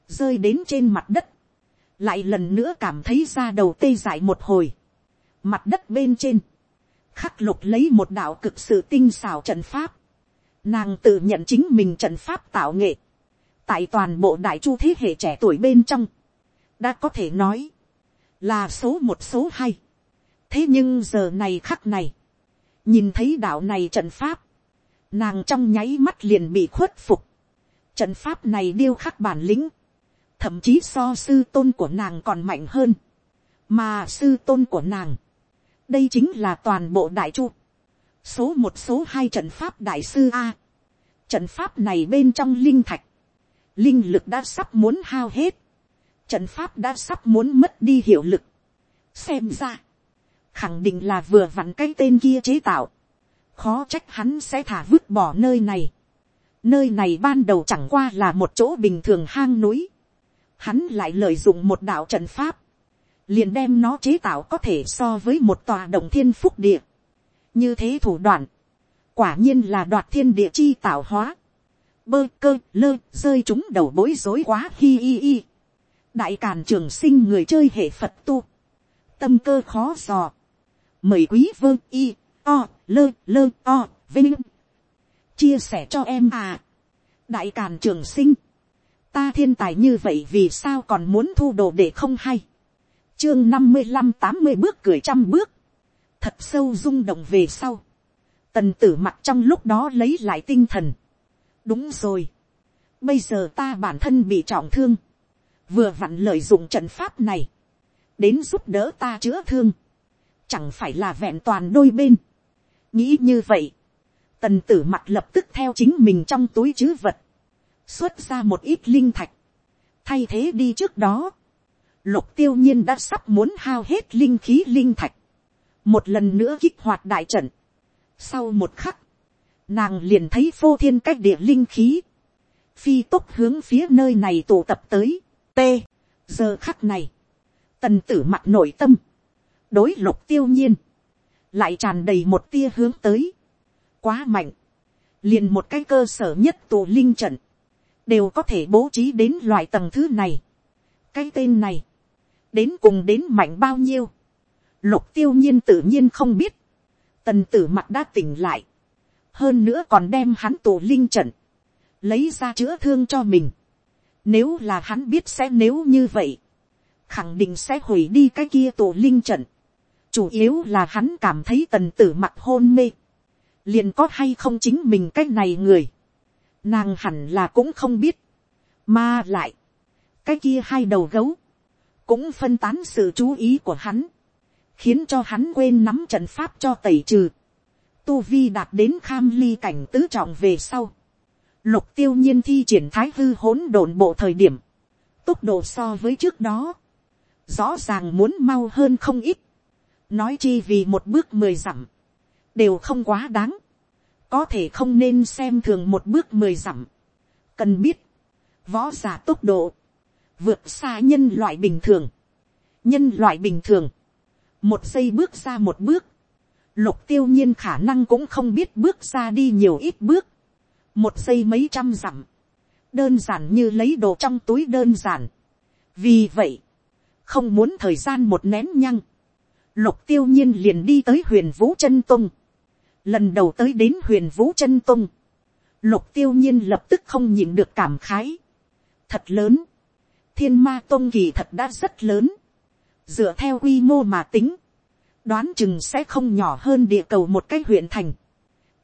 rơi đến trên mặt đất, lại lần nữa cảm thấy da đầu tê dại một hồi, Mặt đất bên trên. Khắc lục lấy một đạo cực sự tinh xảo trận pháp. Nàng tự nhận chính mình trận pháp tạo nghệ. Tại toàn bộ đại chu thế hệ trẻ tuổi bên trong. Đã có thể nói. Là số một số hai. Thế nhưng giờ này khắc này. nhìn thấy đạo này trận pháp, nàng trong nháy mắt liền bị khuất phục, trận pháp này điêu khắc bản lĩnh, thậm chí so sư tôn của nàng còn mạnh hơn, mà sư tôn của nàng, đây chính là toàn bộ đại chu, số một số hai trận pháp đại sư a, trận pháp này bên trong linh thạch, linh lực đã sắp muốn hao hết, trận pháp đã sắp muốn mất đi hiệu lực, xem ra, khẳng định là vừa vặn cái tên kia chế tạo, khó trách hắn sẽ thả vứt bỏ nơi này. Nơi này ban đầu chẳng qua là một chỗ bình thường hang núi. Hắn lại lợi dụng một đạo trận pháp. Liền đem nó chế tạo có thể so với một tòa đồng thiên phúc địa. Như thế thủ đoạn. Quả nhiên là đoạt thiên địa chi tạo hóa. Bơ cơ lơ rơi chúng đầu bối rối quá hi hi hi. Đại càn trường sinh người chơi hệ Phật tu. Tâm cơ khó dò. Mời quý vơ y, o, lơ lơ, o, vinh. Chia sẻ cho em à. Đại càn trường sinh. Ta thiên tài như vậy vì sao còn muốn thu đồ để không hay? Chương năm mươi năm tám mươi bước cười trăm bước. Thật sâu rung động về sau. Tần tử mặt trong lúc đó lấy lại tinh thần. Đúng rồi. Bây giờ ta bản thân bị trọng thương vừa vặn lợi dụng trận pháp này đến giúp đỡ ta chữa thương chẳng phải là vẹn toàn đôi bên. Nghĩ như vậy, tần tử mặt lập tức theo chính mình trong túi chứ vật, xuất ra một ít linh thạch, thay thế đi trước đó, lục tiêu nhiên đã sắp muốn hao hết linh khí linh thạch, một lần nữa kích hoạt đại trận, sau một khắc, nàng liền thấy phô thiên cách địa linh khí, phi tốc hướng phía nơi này tụ tập tới, tê. giờ khắc này, tần tử mặt nội tâm, đối lục tiêu nhiên, lại tràn đầy một tia hướng tới, quá mạnh, liền một cái cơ sở nhất tù linh trận, đều có thể bố trí đến loại tầng thứ này. cái tên này, đến cùng đến mạnh bao nhiêu, lục tiêu nhiên tự nhiên không biết, tần tử mặt đã tỉnh lại, hơn nữa còn đem hắn tù linh trận, lấy ra chữa thương cho mình. Nếu là hắn biết sẽ nếu như vậy, khẳng định sẽ hủy đi cái kia tổ linh trận. Chủ yếu là hắn cảm thấy tần tử mặt hôn mê, liền có hay không chính mình cái này người, nàng hẳn là cũng không biết, mà lại, cái kia hai đầu gấu, cũng phân tán sự chú ý của hắn, khiến cho hắn quên nắm trận pháp cho tẩy trừ, tu vi đạt đến kham ly cảnh tứ trọng về sau, lục tiêu nhiên thi triển thái hư hỗn độn bộ thời điểm, tốc độ so với trước đó, rõ ràng muốn mau hơn không ít, nói chi vì một bước mười dặm, đều không quá đáng, có thể không nên xem thường một bước mười dặm, cần biết, võ giả tốc độ, vượt xa nhân loại bình thường, nhân loại bình thường, một giây bước ra một bước, lục tiêu nhiên khả năng cũng không biết bước ra đi nhiều ít bước, một giây mấy trăm dặm, đơn giản như lấy đồ trong túi đơn giản. vì vậy, không muốn thời gian một nén nhăng, lục tiêu nhiên liền đi tới huyền vũ chân tung. lần đầu tới đến huyền vũ chân tung, lục tiêu nhiên lập tức không nhìn được cảm khái. thật lớn, thiên ma tôn kỳ thật đã rất lớn, dựa theo quy mô mà tính, đoán chừng sẽ không nhỏ hơn địa cầu một cái huyện thành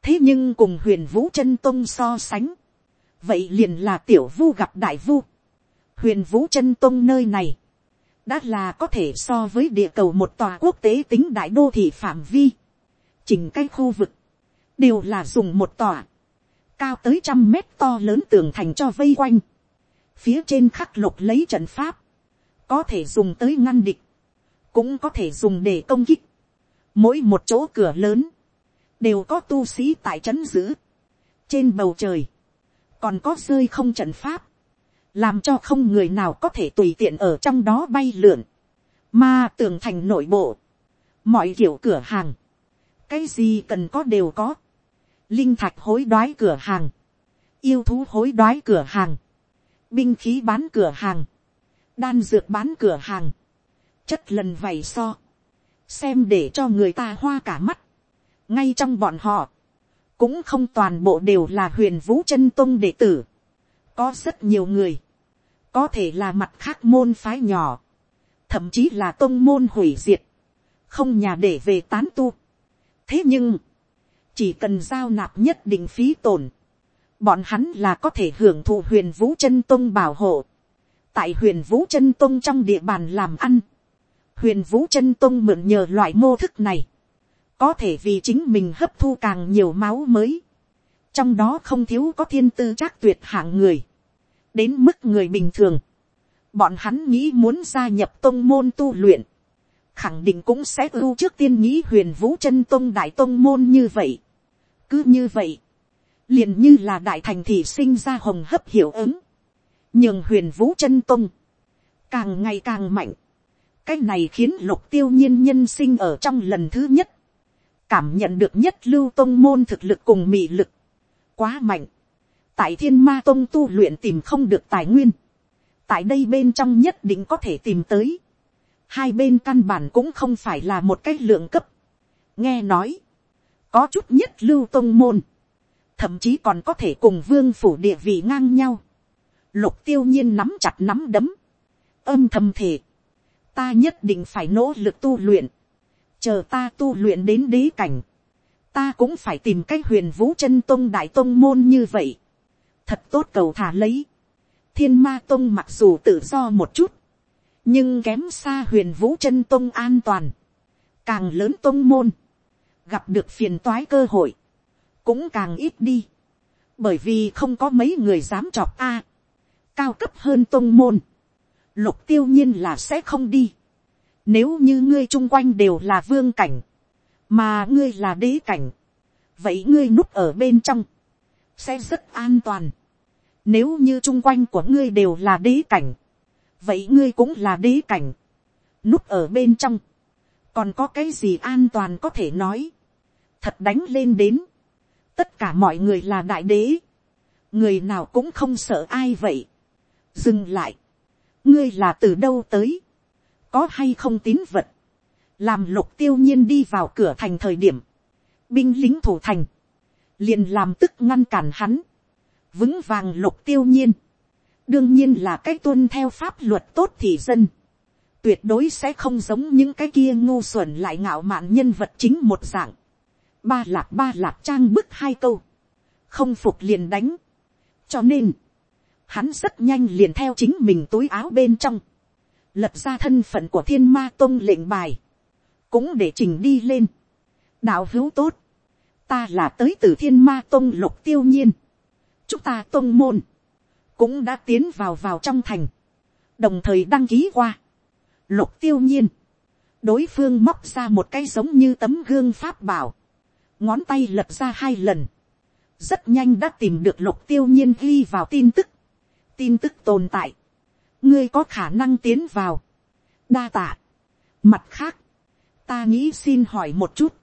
thế nhưng cùng huyền vũ chân tông so sánh, vậy liền là tiểu vu gặp đại vu. huyền vũ chân tông nơi này, đã là có thể so với địa cầu một tòa quốc tế tính đại đô thị phạm vi, chỉnh cái khu vực, đều là dùng một tòa, cao tới trăm mét to lớn tường thành cho vây quanh, phía trên khắc lục lấy trận pháp, có thể dùng tới ngăn địch, cũng có thể dùng để công kích, mỗi một chỗ cửa lớn, đều có tu sĩ tại trấn giữ, trên bầu trời, còn có rơi không trận pháp, làm cho không người nào có thể tùy tiện ở trong đó bay lượn, mà tường thành nội bộ, mọi kiểu cửa hàng, cái gì cần có đều có, linh thạch hối đoái cửa hàng, yêu thú hối đoái cửa hàng, binh khí bán cửa hàng, đan dược bán cửa hàng, chất lần vầy so, xem để cho người ta hoa cả mắt, ngay trong bọn họ, cũng không toàn bộ đều là huyền vũ chân tôn đệ tử, có rất nhiều người, có thể là mặt khác môn phái nhỏ, thậm chí là tôn môn hủy diệt, không nhà để về tán tu. thế nhưng, chỉ cần giao nạp nhất định phí tổn, bọn hắn là có thể hưởng thụ huyền vũ chân tông bảo hộ, tại huyền vũ chân tông trong địa bàn làm ăn, huyền vũ chân tông mượn nhờ loại mô thức này, có thể vì chính mình hấp thu càng nhiều máu mới, trong đó không thiếu có thiên tư trác tuyệt hạng người, đến mức người bình thường, bọn hắn nghĩ muốn gia nhập tông môn tu luyện, khẳng định cũng sẽ ưu trước tiên nghĩ huyền vũ chân tông đại tông môn như vậy. cứ như vậy, liền như là đại thành thị sinh ra hồng hấp hiệu ứng, nhường huyền vũ chân tông, càng ngày càng mạnh, cái này khiến lục tiêu nhiên nhân sinh ở trong lần thứ nhất, cảm nhận được nhất lưu tông môn thực lực cùng mị lực, quá mạnh, tại thiên ma tông tu luyện tìm không được tài nguyên, tại đây bên trong nhất định có thể tìm tới, hai bên căn bản cũng không phải là một cái lượng cấp, nghe nói, có chút nhất lưu tông môn, thậm chí còn có thể cùng vương phủ địa vị ngang nhau, lục tiêu nhiên nắm chặt nắm đấm, âm thầm thể, ta nhất định phải nỗ lực tu luyện, chờ ta tu luyện đến đế cảnh, ta cũng phải tìm cách huyền vũ chân tông đại tông môn như vậy, thật tốt cầu thả lấy, thiên ma tông mặc dù tự do một chút, nhưng kém xa huyền vũ chân tông an toàn, càng lớn tông môn, gặp được phiền toái cơ hội, cũng càng ít đi, bởi vì không có mấy người dám chọc a, cao cấp hơn tông môn, lục tiêu nhiên là sẽ không đi, nếu như ngươi chung quanh đều là vương cảnh, mà ngươi là đế cảnh, vậy ngươi núp ở bên trong, sẽ rất an toàn. Nếu như chung quanh của ngươi đều là đế cảnh, vậy ngươi cũng là đế cảnh, núp ở bên trong, còn có cái gì an toàn có thể nói, thật đánh lên đến, tất cả mọi người là đại đế, người nào cũng không sợ ai vậy, dừng lại, ngươi là từ đâu tới, có hay không tín vật, làm lục tiêu nhiên đi vào cửa thành thời điểm, binh lính thủ thành, liền làm tức ngăn cản hắn, vững vàng lục tiêu nhiên, đương nhiên là cái tuân theo pháp luật tốt thì dân, tuyệt đối sẽ không giống những cái kia ngu xuẩn lại ngạo mạn nhân vật chính một dạng, ba lạc ba lạc trang bức hai câu, không phục liền đánh, cho nên, hắn rất nhanh liền theo chính mình túi áo bên trong, lập ra thân phận của thiên ma tôn lệnh bài, cũng để trình đi lên. đạo hữu tốt, ta là tới từ thiên ma tôn lục tiêu nhiên, chúng ta tôn môn, cũng đã tiến vào vào trong thành, đồng thời đăng ký qua, lục tiêu nhiên, đối phương móc ra một cái giống như tấm gương pháp bảo, ngón tay lật ra hai lần, rất nhanh đã tìm được lục tiêu nhiên ghi vào tin tức, tin tức tồn tại, ngươi có khả năng tiến vào, đa tạ. Mặt khác, ta nghĩ xin hỏi một chút,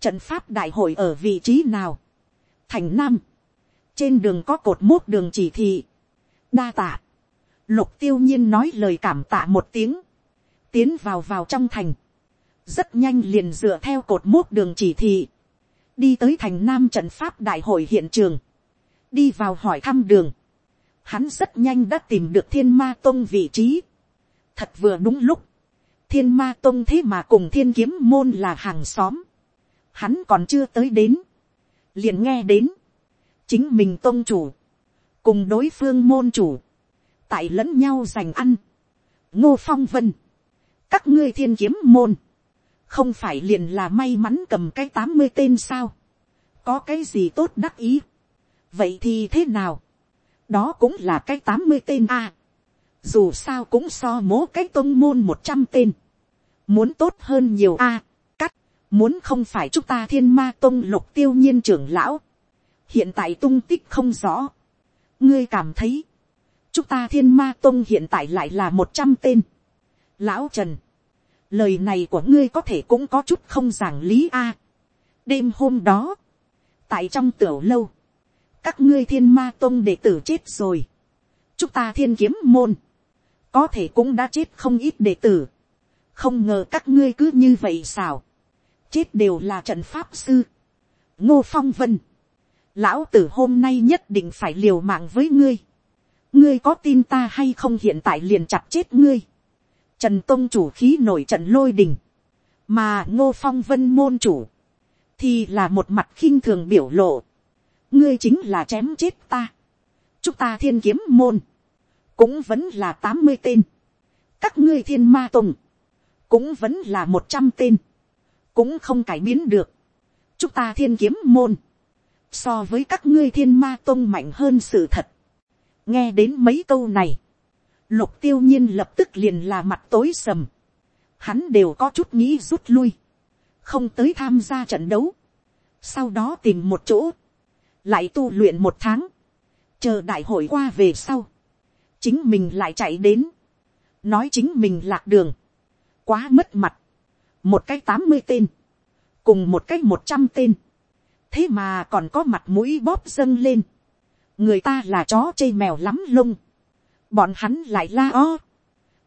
trận pháp đại hội ở vị trí nào, thành nam, trên đường có cột mốt đường chỉ thị, đa tạ, lục tiêu nhiên nói lời cảm tạ một tiếng, tiến vào vào trong thành, rất nhanh liền dựa theo cột mốt đường chỉ thị, đi tới thành nam trận pháp đại hội hiện trường, đi vào hỏi thăm đường, hắn rất nhanh đã tìm được thiên ma tông vị trí, thật vừa đúng lúc, thiên ma tông thế mà cùng thiên kiếm môn là hàng xóm, hắn còn chưa tới đến, liền nghe đến, chính mình tông chủ, cùng đối phương môn chủ, tại lẫn nhau giành ăn, ngô phong vân, các ngươi thiên kiếm môn, không phải liền là may mắn cầm cái tám mươi tên sao, có cái gì tốt đắc ý, vậy thì thế nào, đó cũng là cái tám mươi tên a, dù sao cũng so mố cái tôn môn một trăm tên, muốn tốt hơn nhiều a, cắt, muốn không phải chúng ta thiên ma tôn lục tiêu nhiên trưởng lão, hiện tại tung tích không rõ, ngươi cảm thấy, chúng ta thiên ma tôn hiện tại lại là một trăm tên, lão trần, lời này của ngươi có thể cũng có chút không giảng lý a, đêm hôm đó, tại trong tiểu lâu, các ngươi thiên ma tông đệ tử chết rồi, chúng ta thiên kiếm môn, có thể cũng đã chết không ít đệ tử, không ngờ các ngươi cứ như vậy xào, chết đều là trận pháp sư, ngô phong vân, lão tử hôm nay nhất định phải liều mạng với ngươi, ngươi có tin ta hay không hiện tại liền chặt chết ngươi, trần tông chủ khí nổi trận lôi đình, mà ngô phong vân môn chủ, thì là một mặt khinh thường biểu lộ, ngươi chính là chém chết ta, chúng ta thiên kiếm môn, cũng vẫn là tám mươi tên, các ngươi thiên ma tùng, cũng vẫn là một trăm tên, cũng không cải biến được, chúng ta thiên kiếm môn, so với các ngươi thiên ma tông mạnh hơn sự thật. nghe đến mấy câu này, lục tiêu nhiên lập tức liền là mặt tối sầm, hắn đều có chút nghĩ rút lui, không tới tham gia trận đấu, sau đó tìm một chỗ, lại tu luyện một tháng, chờ đại hội qua về sau, chính mình lại chạy đến, nói chính mình lạc đường, quá mất mặt, một cái tám mươi tên, cùng một cái một trăm tên, thế mà còn có mặt mũi bóp dâng lên, người ta là chó chê mèo lắm lông, bọn hắn lại la o,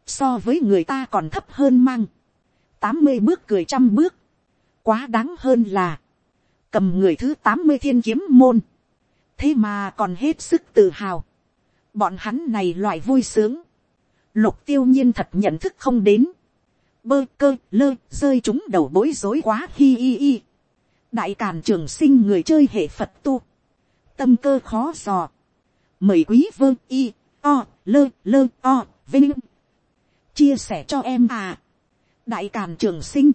so với người ta còn thấp hơn mang, tám mươi bước cười trăm bước, quá đáng hơn là, cầm người thứ tám mươi thiên kiếm môn, thế mà còn hết sức tự hào, bọn hắn này loại vui sướng, lục tiêu nhiên thật nhận thức không đến, bơ cơ lơ rơi chúng đầu bối rối quá hi hi hi. đại càn trường sinh người chơi hệ phật tu, tâm cơ khó dò, mời quý vơ y o lơ lơ o vinh. Chia sẻ cho em à. Đại càn trường sinh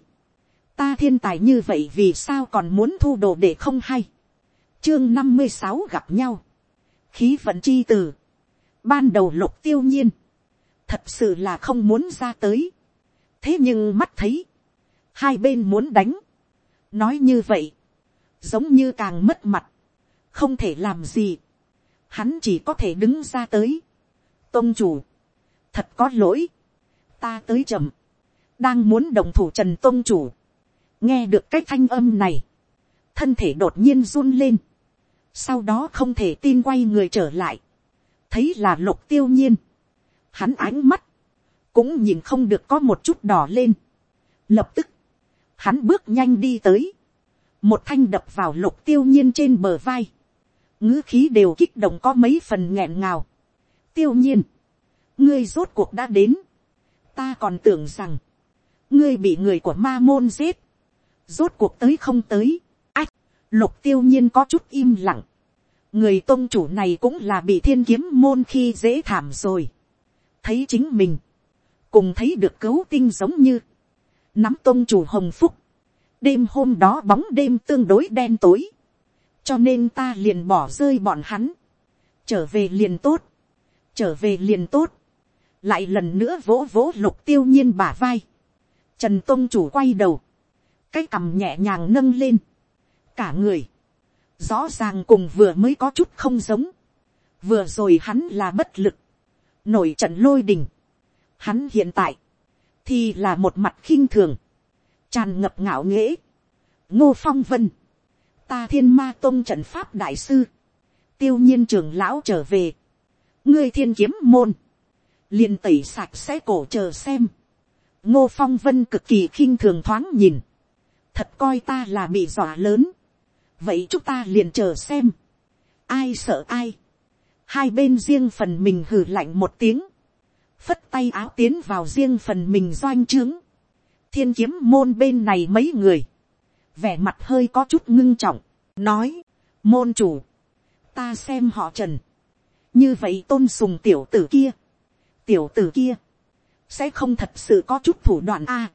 ta thiên tài như vậy vì sao còn muốn thu đồ để không hay? Chương năm mươi sáu gặp nhau. Khí vận chi từ. Ban đầu lục tiêu nhiên. Thật sự là không muốn ra tới. Thế nhưng mắt thấy, hai bên muốn đánh, nói như vậy, giống như càng mất mặt, không thể làm gì, hắn chỉ có thể đứng ra tới, tôn chủ, thật có lỗi, ta tới chậm, đang muốn đồng thủ trần tôn chủ, nghe được cái thanh âm này, thân thể đột nhiên run lên, sau đó không thể tin quay người trở lại, thấy là lục tiêu nhiên, hắn ánh mắt, cũng nhìn không được có một chút đỏ lên. Lập tức, hắn bước nhanh đi tới, một thanh đập vào lục tiêu nhiên trên bờ vai, ngữ khí đều kích động có mấy phần nghẹn ngào. tiêu nhiên, ngươi rốt cuộc đã đến, ta còn tưởng rằng, ngươi bị người của ma môn giết, rốt cuộc tới không tới, ách, lục tiêu nhiên có chút im lặng, người tôn chủ này cũng là bị thiên kiếm môn khi dễ thảm rồi, thấy chính mình, cùng thấy được cấu tinh giống như, nắm tôn chủ hồng phúc, đêm hôm đó bóng đêm tương đối đen tối, cho nên ta liền bỏ rơi bọn hắn, trở về liền tốt, trở về liền tốt, lại lần nữa vỗ vỗ lục tiêu nhiên bả vai, trần tôn chủ quay đầu, cái cằm nhẹ nhàng nâng lên, cả người, rõ ràng cùng vừa mới có chút không giống, vừa rồi hắn là bất lực, nổi trận lôi đình, Hắn hiện tại, thì là một mặt khinh thường, tràn ngập ngạo nghễ. Ngô Phong Vân, ta thiên ma tôn trận pháp đại sư, tiêu nhiên Trường lão trở về, ngươi thiên kiếm môn, liền tẩy sạch sẽ cổ chờ xem. Ngô Phong Vân cực kỳ khinh thường thoáng nhìn, thật coi ta là bị dọa lớn, vậy chúng ta liền chờ xem, ai sợ ai, hai bên riêng phần mình hử lạnh một tiếng, phất tay áo tiến vào riêng phần mình doanh trướng. thiên kiếm môn bên này mấy người, vẻ mặt hơi có chút ngưng trọng, nói, môn chủ, ta xem họ trần, như vậy tôn sùng tiểu tử kia, tiểu tử kia, sẽ không thật sự có chút thủ đoạn a.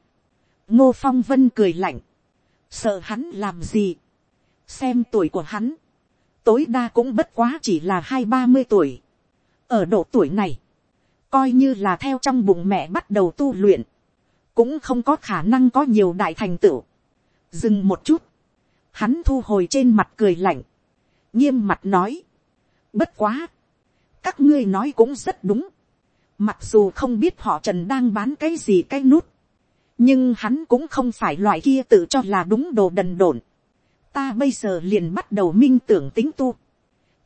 ngô phong vân cười lạnh, sợ hắn làm gì, xem tuổi của hắn, tối đa cũng bất quá chỉ là hai ba mươi tuổi, ở độ tuổi này, coi như là theo trong bụng mẹ bắt đầu tu luyện, cũng không có khả năng có nhiều đại thành tựu. dừng một chút, hắn thu hồi trên mặt cười lạnh, nghiêm mặt nói, bất quá, các ngươi nói cũng rất đúng, mặc dù không biết họ trần đang bán cái gì cái nút, nhưng hắn cũng không phải loại kia tự cho là đúng đồ đần độn. ta bây giờ liền bắt đầu minh tưởng tính tu,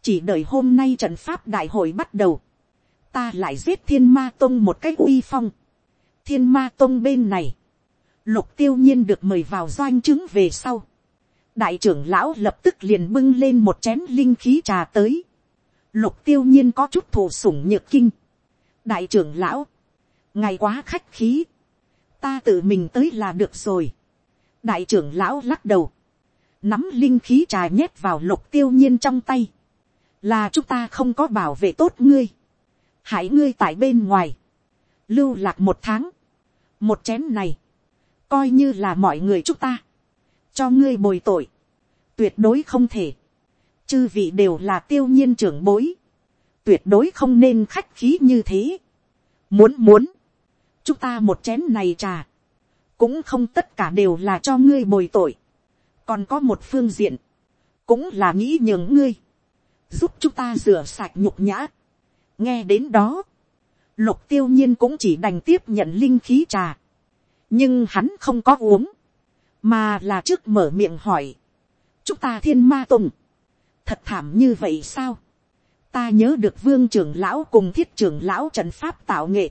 chỉ đợi hôm nay trận pháp đại hội bắt đầu, ta lại giết thiên ma tông một cách uy phong. thiên ma tông bên này, lục tiêu nhiên được mời vào doanh chứng về sau. đại trưởng lão lập tức liền bưng lên một chén linh khí trà tới. lục tiêu nhiên có chút thù sủng nhược kinh. đại trưởng lão, ngày quá khách khí, ta tự mình tới là được rồi. đại trưởng lão lắc đầu, nắm linh khí trà nhét vào lục tiêu nhiên trong tay, là chúng ta không có bảo vệ tốt ngươi, hãy ngươi tại bên ngoài, lưu lạc một tháng, một chén này, coi như là mọi người chúng ta, cho ngươi bồi tội, tuyệt đối không thể, chư vị đều là tiêu nhiên trưởng bối, tuyệt đối không nên khách khí như thế, muốn muốn, chúng ta một chén này trà, cũng không tất cả đều là cho ngươi bồi tội, còn có một phương diện, cũng là nghĩ nhường ngươi, giúp chúng ta rửa sạch nhục nhã. nghe đến đó, lục tiêu nhiên cũng chỉ đành tiếp nhận linh khí trà, nhưng hắn không có uống, mà là trước mở miệng hỏi, chúng ta thiên ma tùng, thật thảm như vậy sao, ta nhớ được vương trưởng lão cùng thiết trưởng lão trận pháp tạo nghệ,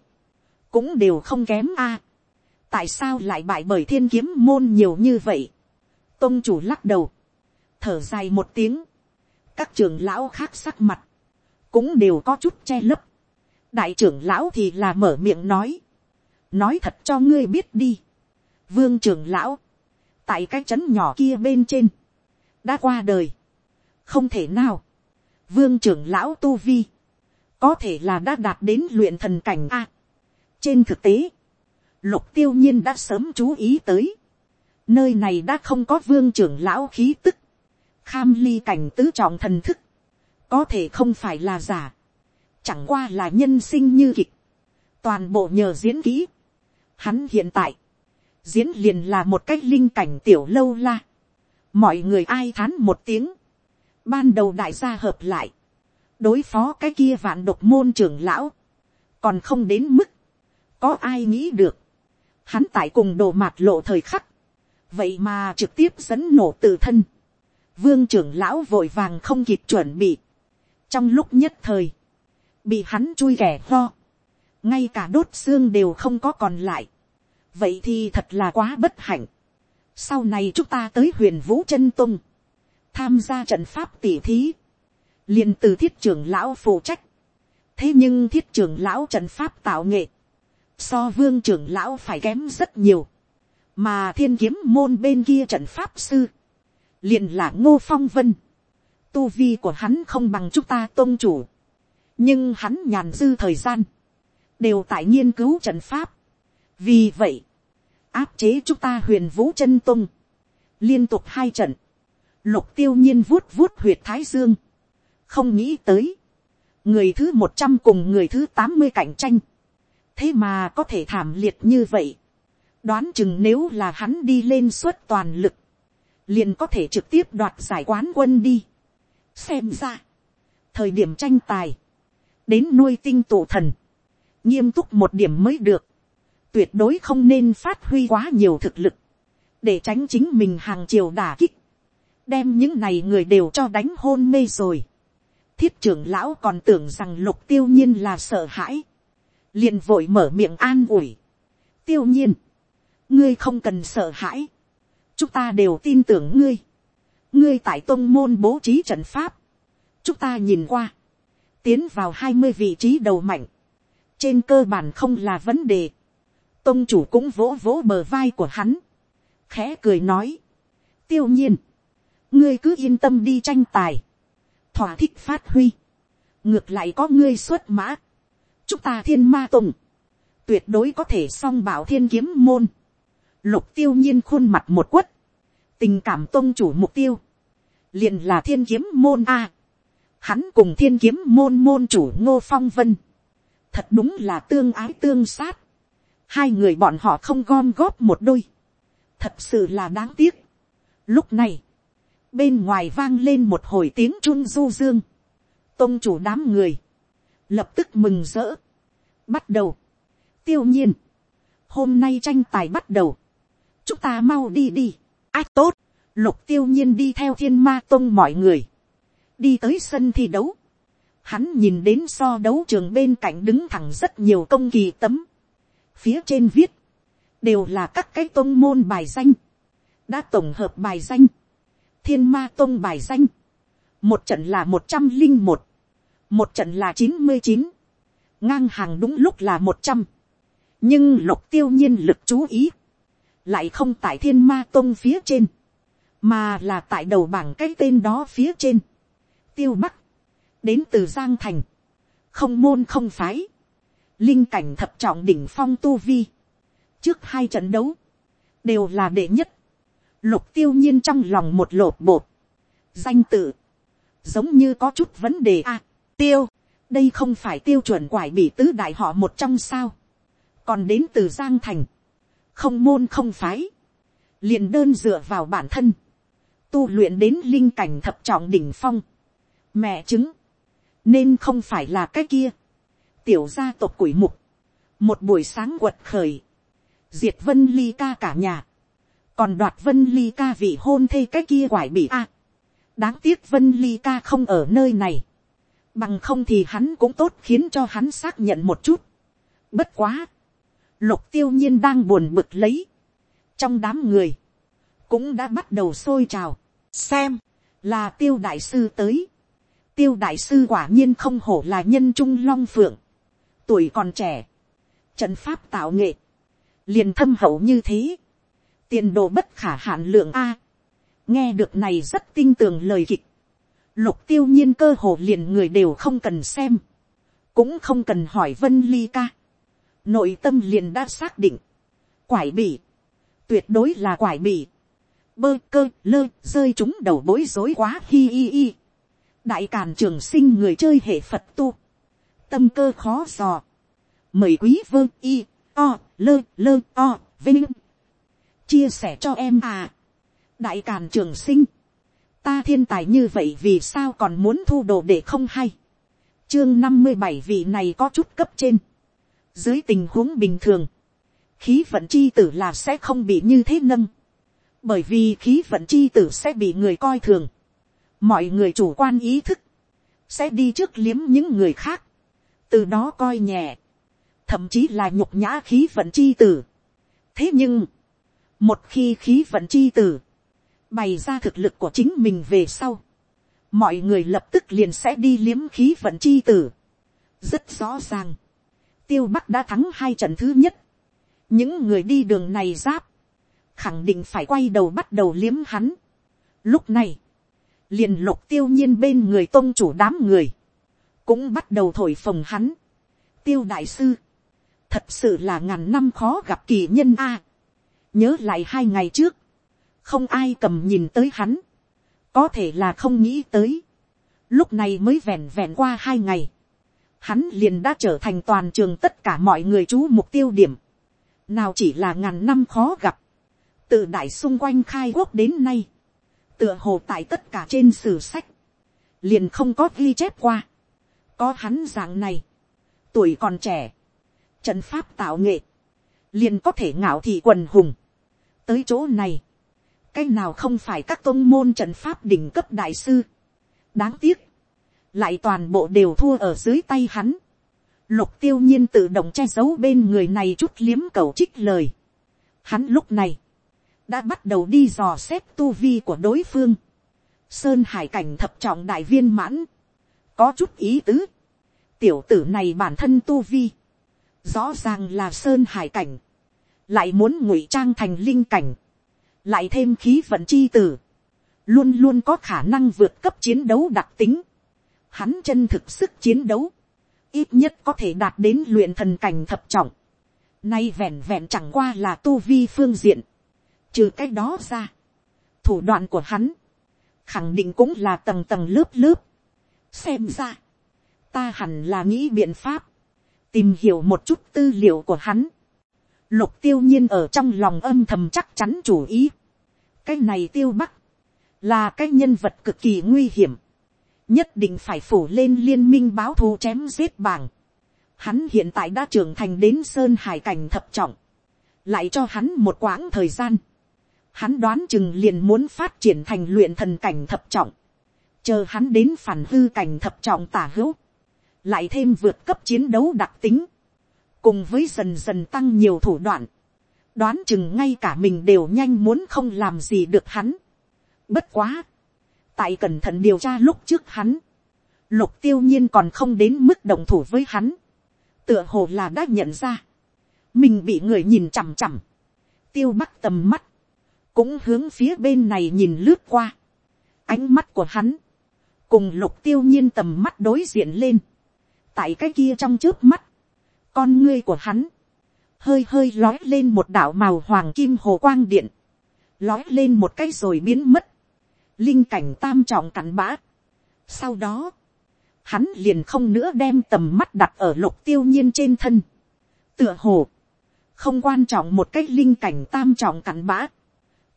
cũng đều không kém a. tại sao lại bại bởi thiên kiếm môn nhiều như vậy, tôn chủ lắc đầu, thở dài một tiếng, các trưởng lão khác sắc mặt, cũng đều có chút che lấp, đại trưởng lão thì là mở miệng nói, nói thật cho ngươi biết đi, vương trưởng lão, tại cái trấn nhỏ kia bên trên, đã qua đời, không thể nào, vương trưởng lão tu vi, có thể là đã đạt đến luyện thần cảnh a trên thực tế, lục tiêu nhiên đã sớm chú ý tới, nơi này đã không có vương trưởng lão khí tức, kham ly cảnh tứ trọng thần thức, có thể không phải là giả, chẳng qua là nhân sinh như kịch, toàn bộ nhờ diễn kỹ. Hắn hiện tại, diễn liền là một cách linh cảnh tiểu lâu la, mọi người ai thán một tiếng, ban đầu đại gia hợp lại, đối phó cái kia vạn độc môn trưởng lão, còn không đến mức, có ai nghĩ được, hắn tại cùng đồ mạt lộ thời khắc, vậy mà trực tiếp dẫn nổ tự thân, vương trưởng lão vội vàng không kịp chuẩn bị, trong lúc nhất thời, bị hắn chui kẻ ho, ngay cả đốt xương đều không có còn lại, vậy thì thật là quá bất hạnh. sau này chúng ta tới huyền vũ chân tung, tham gia trận pháp tỉ thí, liền từ thiết trưởng lão phụ trách, thế nhưng thiết trưởng lão trận pháp tạo nghệ, so vương trưởng lão phải kém rất nhiều, mà thiên kiếm môn bên kia trận pháp sư, liền là ngô phong vân, tu vi của hắn không bằng chúng ta tôn chủ, nhưng hắn nhàn dư thời gian, đều tại nghiên cứu trận pháp. vì vậy, áp chế chúng ta huyền vũ chân tung, liên tục hai trận, lục tiêu nhiên vuốt vuốt huyệt thái dương, không nghĩ tới, người thứ một trăm cùng người thứ tám mươi cạnh tranh, thế mà có thể thảm liệt như vậy, đoán chừng nếu là hắn đi lên suốt toàn lực, liền có thể trực tiếp đoạt giải quán quân đi. xem ra, thời điểm tranh tài, đến nuôi tinh tổ thần, nghiêm túc một điểm mới được, tuyệt đối không nên phát huy quá nhiều thực lực, để tránh chính mình hàng chiều đả kích, đem những này người đều cho đánh hôn mê rồi. thiết trưởng lão còn tưởng rằng lục tiêu nhiên là sợ hãi, liền vội mở miệng an ủi. tiêu nhiên, ngươi không cần sợ hãi, chúng ta đều tin tưởng ngươi, ngươi tại tôn môn bố trí trận pháp, chúng ta nhìn qua, tiến vào hai mươi vị trí đầu mạnh, trên cơ bản không là vấn đề, tôn chủ cũng vỗ vỗ bờ vai của hắn, khẽ cười nói, tiêu nhiên, ngươi cứ yên tâm đi tranh tài, thỏa thích phát huy, ngược lại có ngươi xuất mã, chúng ta thiên ma tùng, tuyệt đối có thể song bảo thiên kiếm môn, lục tiêu nhiên khuôn mặt một quất, tình cảm tôn chủ mục tiêu, liền là thiên kiếm môn a, hắn cùng thiên kiếm môn môn chủ ngô phong vân, thật đúng là tương ái tương sát, hai người bọn họ không gom góp một đôi, thật sự là đáng tiếc. Lúc này, bên ngoài vang lên một hồi tiếng chun du dương, tôn chủ đám người, lập tức mừng rỡ, bắt đầu, tiêu nhiên, hôm nay tranh tài bắt đầu, chúng ta mau đi đi, ai tốt, lục tiêu nhiên đi theo thiên ma tông mọi người, đi tới sân thi đấu, hắn nhìn đến so đấu trường bên cạnh đứng thẳng rất nhiều công kỳ tấm, phía trên viết, đều là các cái tôn môn bài danh, đã tổng hợp bài danh, thiên ma tôn bài danh, một trận là một trăm linh một, một trận là chín mươi chín, ngang hàng đúng lúc là một trăm, nhưng lục tiêu nhiên lực chú ý, lại không tại thiên ma tôn phía trên, mà là tại đầu bảng cái tên đó phía trên, tiêu bắc, đến từ giang thành, không môn không phái, linh cảnh thập trọng đỉnh phong tu vi, trước hai trận đấu, đều là đệ nhất, lục tiêu nhiên trong lòng một lột bột, danh tự, giống như có chút vấn đề a, tiêu, đây không phải tiêu chuẩn quải bị tứ đại họ một trong sao, còn đến từ giang thành, không môn không phái, liền đơn dựa vào bản thân, tu luyện đến linh cảnh thập trọng đỉnh phong, mẹ chứng, nên không phải là cái kia, tiểu gia tộc quỷ mục, một buổi sáng quật khởi, diệt vân ly ca cả nhà, còn đoạt vân ly ca vị hôn thê cái kia quải bị a, đáng tiếc vân ly ca không ở nơi này, bằng không thì hắn cũng tốt khiến cho hắn xác nhận một chút. bất quá, lục tiêu nhiên đang buồn bực lấy, trong đám người, cũng đã bắt đầu sôi trào, xem, là tiêu đại sư tới, tiêu đại sư quả nhiên không hổ là nhân trung long phượng, tuổi còn trẻ, trận pháp tạo nghệ, liền thâm hậu như thế, tiền đồ bất khả hạn lượng a, nghe được này rất tinh tường lời kịch, lục tiêu nhiên cơ hồ liền người đều không cần xem, cũng không cần hỏi vân ly ca, nội tâm liền đã xác định, quải bị, tuyệt đối là quải bị, bơ cơ lơ rơi chúng đầu bối rối quá hi hi hi, đại càn trường sinh người chơi hệ phật tu, tâm cơ khó dò, mời quý vơ y, o, lơ lơ o, vinh, chia sẻ cho em à, đại càn trường sinh, ta thiên tài như vậy vì sao còn muốn thu đồ để không hay. chương năm mươi bảy vị này có chút cấp trên. dưới tình huống bình thường, khí vận chi tử là sẽ không bị như thế nâng. bởi vì khí vận chi tử sẽ bị người coi thường. mọi người chủ quan ý thức, sẽ đi trước liếm những người khác. từ đó coi nhẹ, thậm chí là nhục nhã khí vận chi tử. thế nhưng, một khi khí vận chi tử, bày ra thực lực của chính mình về sau, mọi người lập tức liền sẽ đi liếm khí vận chi tử. rất rõ ràng, tiêu bắc đã thắng hai trận thứ nhất, những người đi đường này giáp, khẳng định phải quay đầu bắt đầu liếm hắn. lúc này, liền lục tiêu nhiên bên người tôn chủ đám người, cũng bắt đầu thổi phồng hắn. tiêu đại sư, thật sự là ngàn năm khó gặp kỳ nhân a. nhớ lại hai ngày trước, không ai cầm nhìn tới hắn, có thể là không nghĩ tới, lúc này mới vẹn vẹn qua hai ngày, hắn liền đã trở thành toàn trường tất cả mọi người chú mục tiêu điểm, nào chỉ là ngàn năm khó gặp, từ đại xung quanh khai quốc đến nay, tựa hồ tại tất cả trên sử sách, liền không có ghi chép qua, có hắn dạng này, tuổi còn trẻ, trận pháp tạo nghệ, liền có thể ngạo thị quần hùng, tới chỗ này, cái nào không phải các tôn môn trận pháp đỉnh cấp đại sư. đáng tiếc, lại toàn bộ đều thua ở dưới tay hắn. lục tiêu nhiên tự động che giấu bên người này chút liếm cầu trích lời. hắn lúc này, đã bắt đầu đi dò xét tu vi của đối phương. sơn hải cảnh thập trọng đại viên mãn, có chút ý tứ. tiểu tử này bản thân tu vi, rõ ràng là sơn hải cảnh, lại muốn ngụy trang thành linh cảnh lại thêm khí vận chi tử, luôn luôn có khả năng vượt cấp chiến đấu đặc tính. Hắn chân thực sức chiến đấu, ít nhất có thể đạt đến luyện thần cảnh thập trọng. Nay vẹn vẹn chẳng qua là tu vi phương diện. Trừ cái đó ra, thủ đoạn của hắn, khẳng định cũng là tầng tầng lớp lớp. Xem ra, ta hẳn là nghĩ biện pháp, tìm hiểu một chút tư liệu của hắn. Lục tiêu nhiên ở trong lòng âm thầm chắc chắn chủ ý cái này tiêu bắc, là cái nhân vật cực kỳ nguy hiểm, nhất định phải phủ lên liên minh báo thù chém giết bảng. Hắn hiện tại đã trưởng thành đến sơn hải cảnh thập trọng, lại cho hắn một quãng thời gian. Hắn đoán chừng liền muốn phát triển thành luyện thần cảnh thập trọng, chờ hắn đến phản hư cảnh thập trọng tả hữu, lại thêm vượt cấp chiến đấu đặc tính, cùng với dần dần tăng nhiều thủ đoạn, đoán chừng ngay cả mình đều nhanh muốn không làm gì được hắn. Bất quá. Tại cẩn thận điều tra lúc trước hắn. Lục tiêu nhiên còn không đến mức đồng thủ với hắn. Tựa hồ là đã nhận ra. Mình bị người nhìn chằm chằm. Tiêu bắt tầm mắt. cũng hướng phía bên này nhìn lướt qua, ánh mắt của hắn, cùng lục tiêu nhiên tầm mắt đối diện lên, tại cái kia trong trước mắt, con ngươi của hắn, hơi hơi lói lên một đạo màu hoàng kim hồ quang điện, lói lên một cái rồi biến mất, linh cảnh tam trọng cặn bã. Sau đó, hắn liền không nữa đem tầm mắt đặt ở lục tiêu nhiên trên thân. Tựa hồ, không quan trọng một cái linh cảnh tam trọng cặn bã,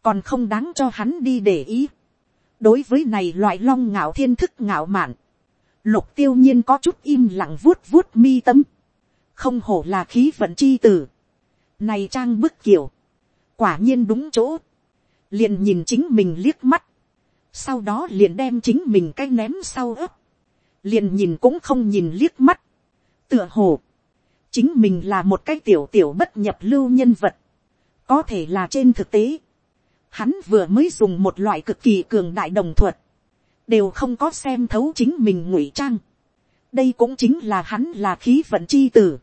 còn không đáng cho hắn đi để ý. đối với này loại long ngạo thiên thức ngạo mạn, lục tiêu nhiên có chút im lặng vuốt vuốt mi tâm, không hổ là khí vận chi tử, này trang bức kiểu, quả nhiên đúng chỗ, liền nhìn chính mình liếc mắt, sau đó liền đem chính mình cái ném sau ấp, liền nhìn cũng không nhìn liếc mắt, tựa hồ, chính mình là một cái tiểu tiểu bất nhập lưu nhân vật, có thể là trên thực tế, hắn vừa mới dùng một loại cực kỳ cường đại đồng thuật, đều không có xem thấu chính mình ngụy trang, đây cũng chính là hắn là khí vận chi tử,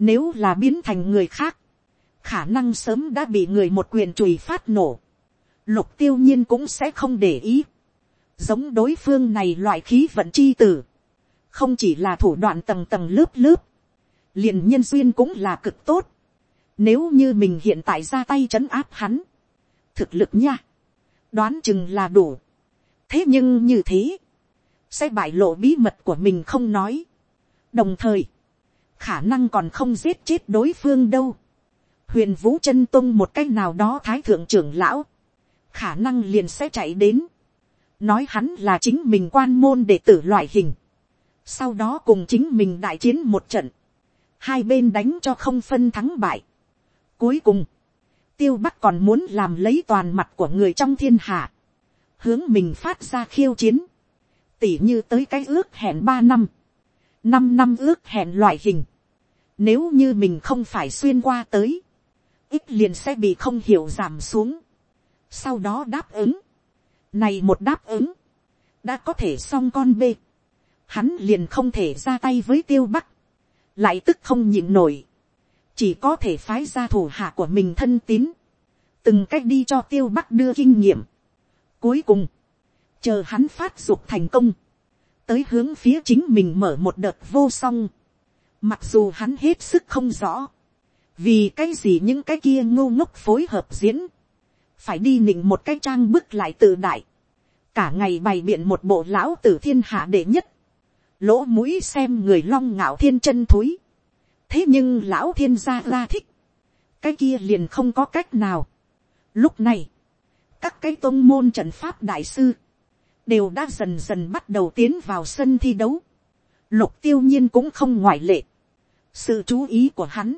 nếu là biến thành người khác, khả năng sớm đã bị người một quyền chùi phát nổ, lục tiêu nhiên cũng sẽ không để ý, giống đối phương này loại khí vận chi tử, không chỉ là thủ đoạn tầng tầng lớp lớp, liền nhân duyên cũng là cực tốt. Nếu như mình hiện tại ra tay trấn áp hắn, thực lực nha, đoán chừng là đủ. thế nhưng như thế, sẽ bại lộ bí mật của mình không nói. đồng thời, khả năng còn không giết chết đối phương đâu. huyền vũ chân tung một cách nào đó thái thượng trưởng lão, khả năng liền sẽ chạy đến, nói hắn là chính mình quan môn đệ tử loại hình, sau đó cùng chính mình đại chiến một trận, hai bên đánh cho không phân thắng bại. Cuối cùng, tiêu bắc còn muốn làm lấy toàn mặt của người trong thiên hạ, hướng mình phát ra khiêu chiến, tỉ như tới cái ước hẹn ba năm, năm năm ước hẹn loại hình, nếu như mình không phải xuyên qua tới, ít liền sẽ bị không hiểu giảm xuống, sau đó đáp ứng, này một đáp ứng, đã có thể xong con bê, hắn liền không thể ra tay với tiêu bắc, lại tức không nhịn nổi, chỉ có thể phái ra thủ hạ của mình thân tín, từng cách đi cho tiêu bắc đưa kinh nghiệm. Cuối cùng, chờ hắn phát dục thành công, tới hướng phía chính mình mở một đợt vô song, mặc dù hắn hết sức không rõ, vì cái gì những cái kia ngô ngốc phối hợp diễn, phải đi nịnh một cái trang bức lại tự đại, cả ngày bày biện một bộ lão tử thiên hạ đệ nhất, lỗ mũi xem người long ngạo thiên chân thúi. thế nhưng lão thiên gia ra thích, cái kia liền không có cách nào. lúc này, các cái tôn môn trận pháp đại sư, đều đã dần dần bắt đầu tiến vào sân thi đấu. lục tiêu nhiên cũng không ngoại lệ sự chú ý của hắn,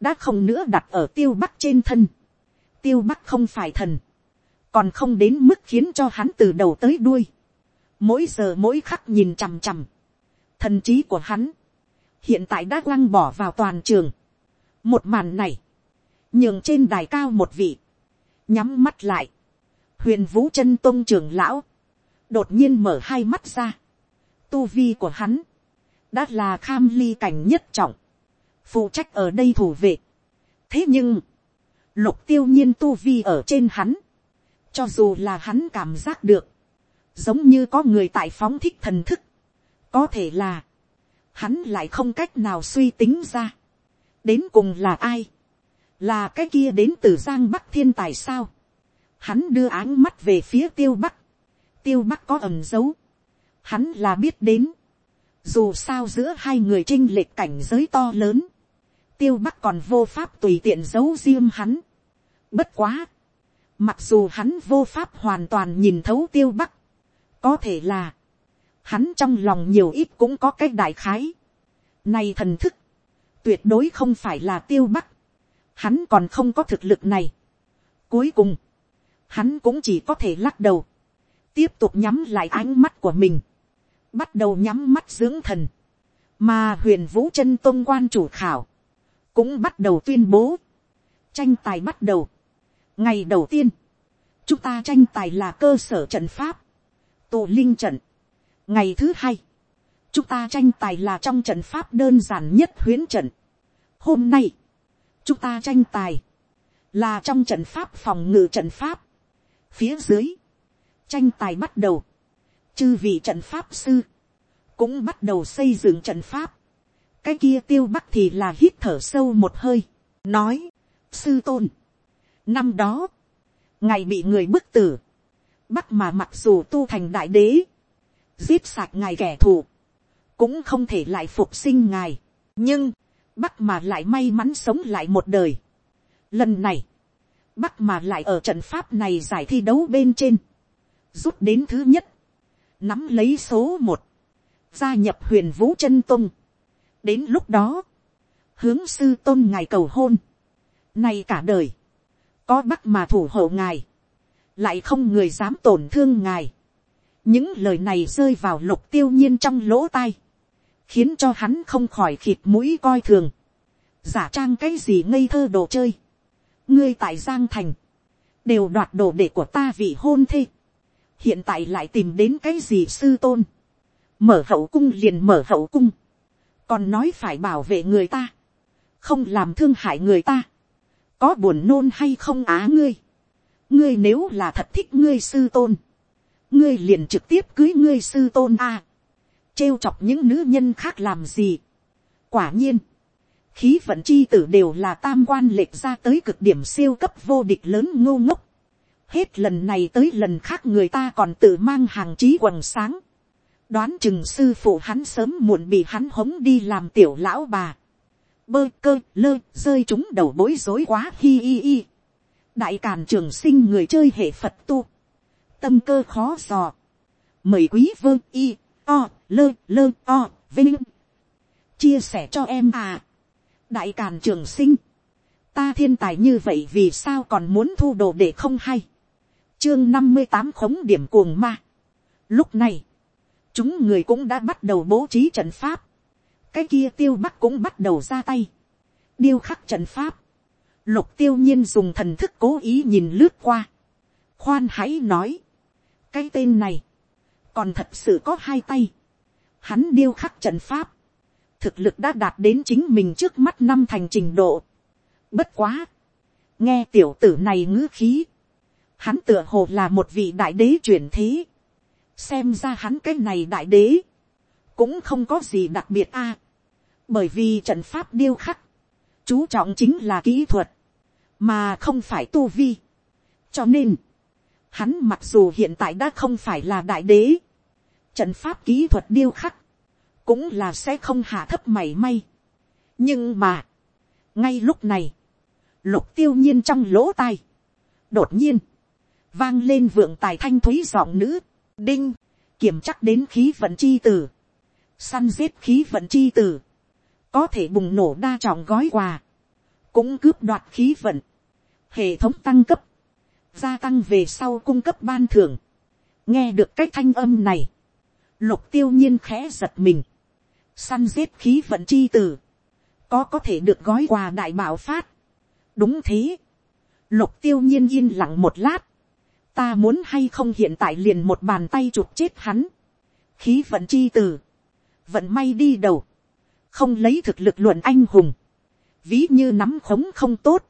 đã không nữa đặt ở tiêu bắc trên thân. tiêu bắc không phải thần, còn không đến mức khiến cho hắn từ đầu tới đuôi. mỗi giờ mỗi khắc nhìn chằm chằm thần trí của hắn, hiện tại đã quăng bỏ vào toàn trường. một màn này, nhường trên đài cao một vị, nhắm mắt lại, huyền vũ chân tôn trường lão, đột nhiên mở hai mắt ra, tu vi của hắn, đã là kham ly cảnh nhất trọng, phụ trách ở đây thủ vệ. thế nhưng, lục tiêu nhiên tu vi ở trên hắn, cho dù là hắn cảm giác được, giống như có người tại phóng thích thần thức, có thể là, hắn lại không cách nào suy tính ra. đến cùng là ai, là cái kia đến từ giang bắc thiên tài sao. hắn đưa áng mắt về phía tiêu bắc, tiêu bắc có ẩm dấu, hắn là biết đến, dù sao giữa hai người trinh lệch cảnh giới to lớn, tiêu bắc còn vô pháp tùy tiện giấu riêng hắn. bất quá, mặc dù hắn vô pháp hoàn toàn nhìn thấu tiêu bắc, có thể là, hắn trong lòng nhiều ít cũng có cái đại khái. Này thần thức, tuyệt đối không phải là tiêu bắc. Hắn còn không có thực lực này. Cuối cùng, hắn cũng chỉ có thể lắc đầu. Tiếp tục nhắm lại ánh mắt của mình. Bắt đầu nhắm mắt dưỡng thần. Mà huyền vũ chân tôn quan chủ khảo. Cũng bắt đầu tuyên bố. Tranh tài bắt đầu. Ngày đầu tiên. Chúng ta tranh tài là cơ sở trận pháp. tù linh trận ngày thứ hai, chúng ta tranh tài là trong trận pháp đơn giản nhất huyến trận. hôm nay, chúng ta tranh tài, là trong trận pháp phòng ngự trận pháp, phía dưới, tranh tài bắt đầu, chư vị trận pháp sư, cũng bắt đầu xây dựng trận pháp, cái kia tiêu bắc thì là hít thở sâu một hơi, nói, sư tôn, năm đó, ngài bị người bức tử, bắc mà mặc dù tu thành đại đế, giết sạch ngài kẻ thù, cũng không thể lại phục sinh ngài, nhưng, bắc mà lại may mắn sống lại một đời. Lần này, bắc mà lại ở trận pháp này giải thi đấu bên trên, rút đến thứ nhất, nắm lấy số một, gia nhập huyền vũ chân tung. đến lúc đó, hướng sư tôn ngài cầu hôn, nay cả đời, có bắc mà thủ hộ ngài, lại không người dám tổn thương ngài. những lời này rơi vào lục tiêu nhiên trong lỗ tai, khiến cho hắn không khỏi khịt mũi coi thường, giả trang cái gì ngây thơ đồ chơi, ngươi tại giang thành, đều đoạt đồ để của ta vị hôn thê, hiện tại lại tìm đến cái gì sư tôn, mở hậu cung liền mở hậu cung, còn nói phải bảo vệ người ta, không làm thương hại người ta, có buồn nôn hay không á ngươi, ngươi nếu là thật thích ngươi sư tôn, ngươi liền trực tiếp cưới ngươi sư tôn a, trêu chọc những nữ nhân khác làm gì. quả nhiên, khí vận chi tử đều là tam quan lệch ra tới cực điểm siêu cấp vô địch lớn ngô ngốc hết lần này tới lần khác người ta còn tự mang hàng trí quần sáng. đoán chừng sư phụ hắn sớm muộn bị hắn hống đi làm tiểu lão bà. bơ cơ, lơ, rơi chúng đầu bối rối quá, hi hi hi. đại càn trường sinh người chơi hệ phật tu. tâm cơ khó dò. mời quý vơ y, o, lơ lơ, o, vinh chia sẻ cho em à đại càn trường sinh ta thiên tài như vậy vì sao còn muốn thu đồ để không hay chương năm mươi tám khống điểm cuồng ma. Lúc này chúng người cũng đã bắt đầu bố trí trận pháp. Cái kia tiêu bắc cũng bắt đầu ra tay. Điêu khắc trận pháp. Lục tiêu nhiên dùng thần thức cố ý nhìn lướt qua. Khoan hãy nói. Cái tên này còn thật sự có hai tay. Hắn điêu khắc trận pháp, thực lực đã đạt đến chính mình trước mắt năm thành trình độ. Bất quá, nghe tiểu tử này ngữ khí, hắn tựa hồ là một vị đại đế chuyển thế, xem ra hắn cái này đại đế, cũng không có gì đặc biệt a, bởi vì trận pháp điêu khắc, chú trọng chính là kỹ thuật, mà không phải tu vi. cho nên, hắn mặc dù hiện tại đã không phải là đại đế, trận pháp kỹ thuật điêu khắc, cũng là sẽ không hạ thấp mảy may. nhưng mà, ngay lúc này, lục tiêu nhiên trong lỗ tai, đột nhiên, vang lên vượng tài thanh thúy giọng nữ, đinh, kiểm chắc đến khí vận chi tử, săn giết khí vận chi tử, có thể bùng nổ đa trọng gói quà, cũng cướp đoạt khí vận, hệ thống tăng cấp, gia tăng về sau cung cấp ban thưởng, nghe được cái thanh âm này, lục tiêu nhiên khẽ giật mình, săn giết khí vận chi tử, có có thể được gói quà đại bảo phát. đúng thế, lục tiêu nhiên yên lặng một lát, ta muốn hay không hiện tại liền một bàn tay chụp chết hắn, khí vận chi từ. Vận may đi đầu, không lấy thực lực luận anh hùng, ví như nắm khống không tốt,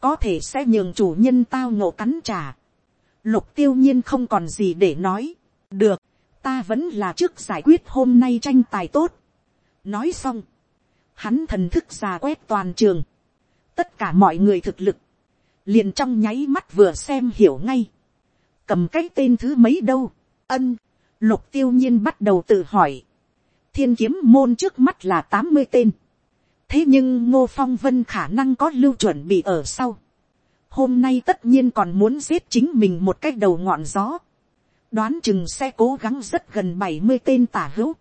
có thể sẽ nhường chủ nhân tao ngộ cắn trả. Lục tiêu nhiên không còn gì để nói, được, ta vẫn là trước giải quyết hôm nay tranh tài tốt. nói xong, hắn thần thức già quét toàn trường, tất cả mọi người thực lực, liền trong nháy mắt vừa xem hiểu ngay, cầm cái tên thứ mấy đâu, ân, lục tiêu nhiên bắt đầu tự hỏi, thiên kiếm môn trước mắt là tám mươi tên, thế nhưng ngô phong vân khả năng có lưu chuẩn bị ở sau, hôm nay tất nhiên còn muốn giết chính mình một cách đầu ngọn gió, đoán chừng sẽ cố gắng rất gần bảy mươi tên tả hữu,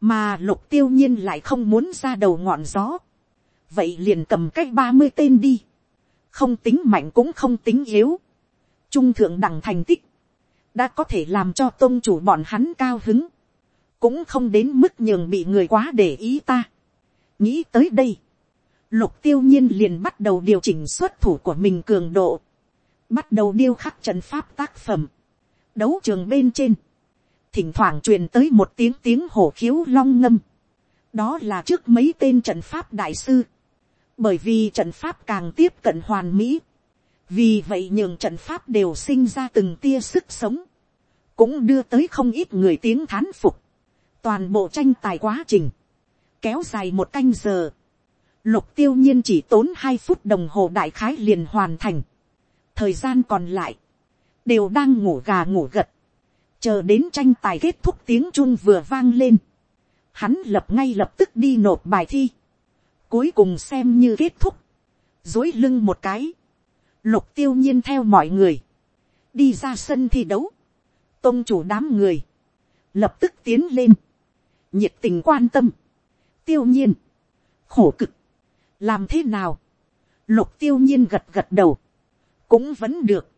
mà lục tiêu nhiên lại không muốn ra đầu ngọn gió, vậy liền cầm cách ba mươi tên đi, không tính mạnh cũng không tính yếu, trung thượng đẳng thành tích, đã có thể làm cho tôn chủ bọn hắn cao hứng, cũng không đến mức nhường bị người quá để ý ta. nghĩ tới đây, lục tiêu nhiên liền bắt đầu điều chỉnh xuất thủ của mình cường độ, bắt đầu điêu khắc trận pháp tác phẩm, đấu trường bên trên, thỉnh thoảng truyền tới một tiếng tiếng hổ khiếu long ngâm. đó là trước mấy tên trận pháp đại sư. bởi vì trận pháp càng tiếp cận hoàn mỹ, vì vậy nhường trận pháp đều sinh ra từng tia sức sống, cũng đưa tới không ít người tiếng thán phục, toàn bộ tranh tài quá trình, kéo dài một canh giờ, lục tiêu nhiên chỉ tốn hai phút đồng hồ đại khái liền hoàn thành, thời gian còn lại, đều đang ngủ gà ngủ gật, chờ đến tranh tài kết thúc tiếng chun vừa vang lên, hắn lập ngay lập tức đi nộp bài thi, cuối cùng xem như kết thúc, dối lưng một cái, lục tiêu nhiên theo mọi người, đi ra sân thi đấu, tôn chủ đám người, lập tức tiến lên, nhiệt tình quan tâm, tiêu nhiên, khổ cực, làm thế nào, lục tiêu nhiên gật gật đầu, cũng vẫn được,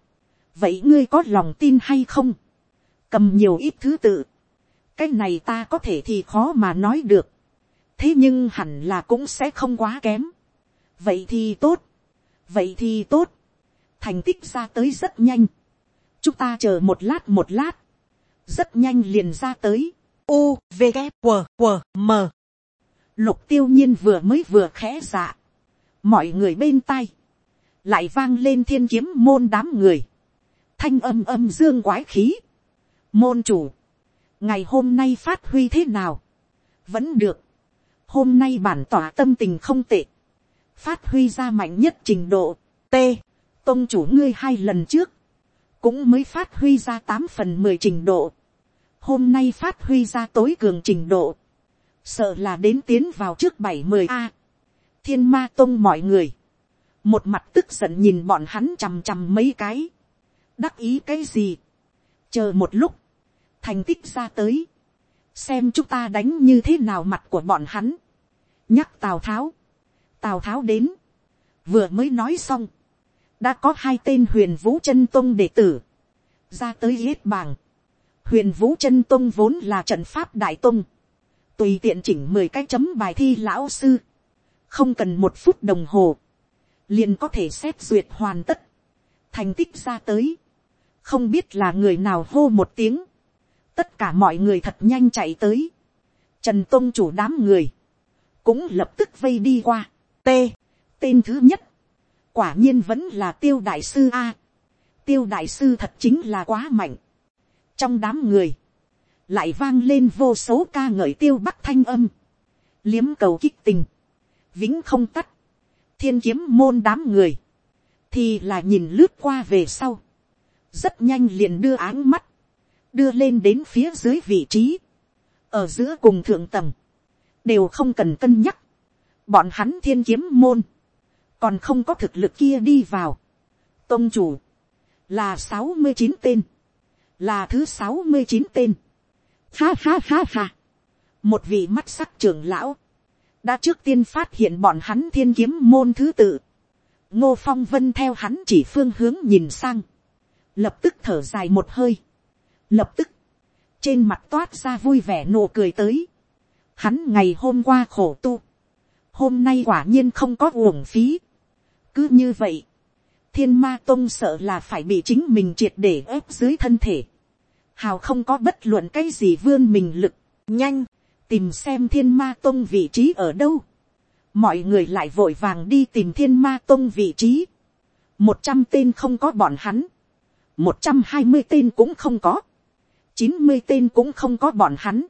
vậy ngươi có lòng tin hay không, cầm nhiều ít thứ tự, cái này ta có thể thì khó mà nói được, thế nhưng hẳn là cũng sẽ không quá kém, vậy thì tốt, vậy thì tốt, thành tích ra tới rất nhanh, chúng ta chờ một lát một lát, rất nhanh liền ra tới, u v g q q m. Lục tiêu nhiên vừa mới vừa khẽ dạ, mọi người bên tai, lại vang lên thiên kiếm môn đám người, thanh âm âm dương quái khí, môn chủ, ngày hôm nay phát huy thế nào, vẫn được, hôm nay bản tỏa tâm tình không tệ, phát huy ra mạnh nhất trình độ, t, tôn chủ ngươi hai lần trước, cũng mới phát huy ra tám phần mười trình độ, hôm nay phát huy ra tối cường trình độ, sợ là đến tiến vào trước bảy mười a, thiên ma tôn mọi người, một mặt tức giận nhìn bọn hắn chằm chằm mấy cái, đắc ý cái gì, chờ một lúc, thành tích ra tới, xem chúng ta đánh như thế nào mặt của bọn hắn, nhắc tào tháo, tào tháo đến, vừa mới nói xong, đã có hai tên huyền vũ chân tông đệ tử, ra tới hết bảng, huyền vũ chân tông vốn là trận pháp đại tông, tùy tiện chỉnh mười cái chấm bài thi lão sư, không cần một phút đồng hồ, liền có thể xét duyệt hoàn tất, thành tích ra tới, không biết là người nào hô một tiếng, tất cả mọi người thật nhanh chạy tới, trần tôn chủ đám người, cũng lập tức vây đi qua, t, tên thứ nhất, quả nhiên vẫn là tiêu đại sư a, tiêu đại sư thật chính là quá mạnh, trong đám người, lại vang lên vô số ca ngợi tiêu bắc thanh âm, liếm cầu kích tình, vĩnh không tắt, thiên kiếm môn đám người, thì là nhìn lướt qua về sau, rất nhanh liền đưa áng mắt, đưa lên đến phía dưới vị trí, ở giữa cùng thượng tầng, đều không cần cân nhắc, bọn hắn thiên kiếm môn, còn không có thực lực kia đi vào, tông chủ, là sáu mươi chín tên, là thứ sáu mươi chín tên, ha ha ha ha, một vị mắt sắc trưởng lão, đã trước tiên phát hiện bọn hắn thiên kiếm môn thứ tự, ngô phong vân theo hắn chỉ phương hướng nhìn sang, lập tức thở dài một hơi, lập tức, trên mặt toát ra vui vẻ nụ cười tới, hắn ngày hôm qua khổ tu, hôm nay quả nhiên không có uổng phí, cứ như vậy, thiên ma tông sợ là phải bị chính mình triệt để ép dưới thân thể, hào không có bất luận cái gì vươn mình lực, nhanh, tìm xem thiên ma tông vị trí ở đâu. mọi người lại vội vàng đi tìm thiên ma tông vị trí. một trăm tên không có bọn hắn, một trăm hai mươi tên cũng không có, chín mươi tên cũng không có bọn hắn.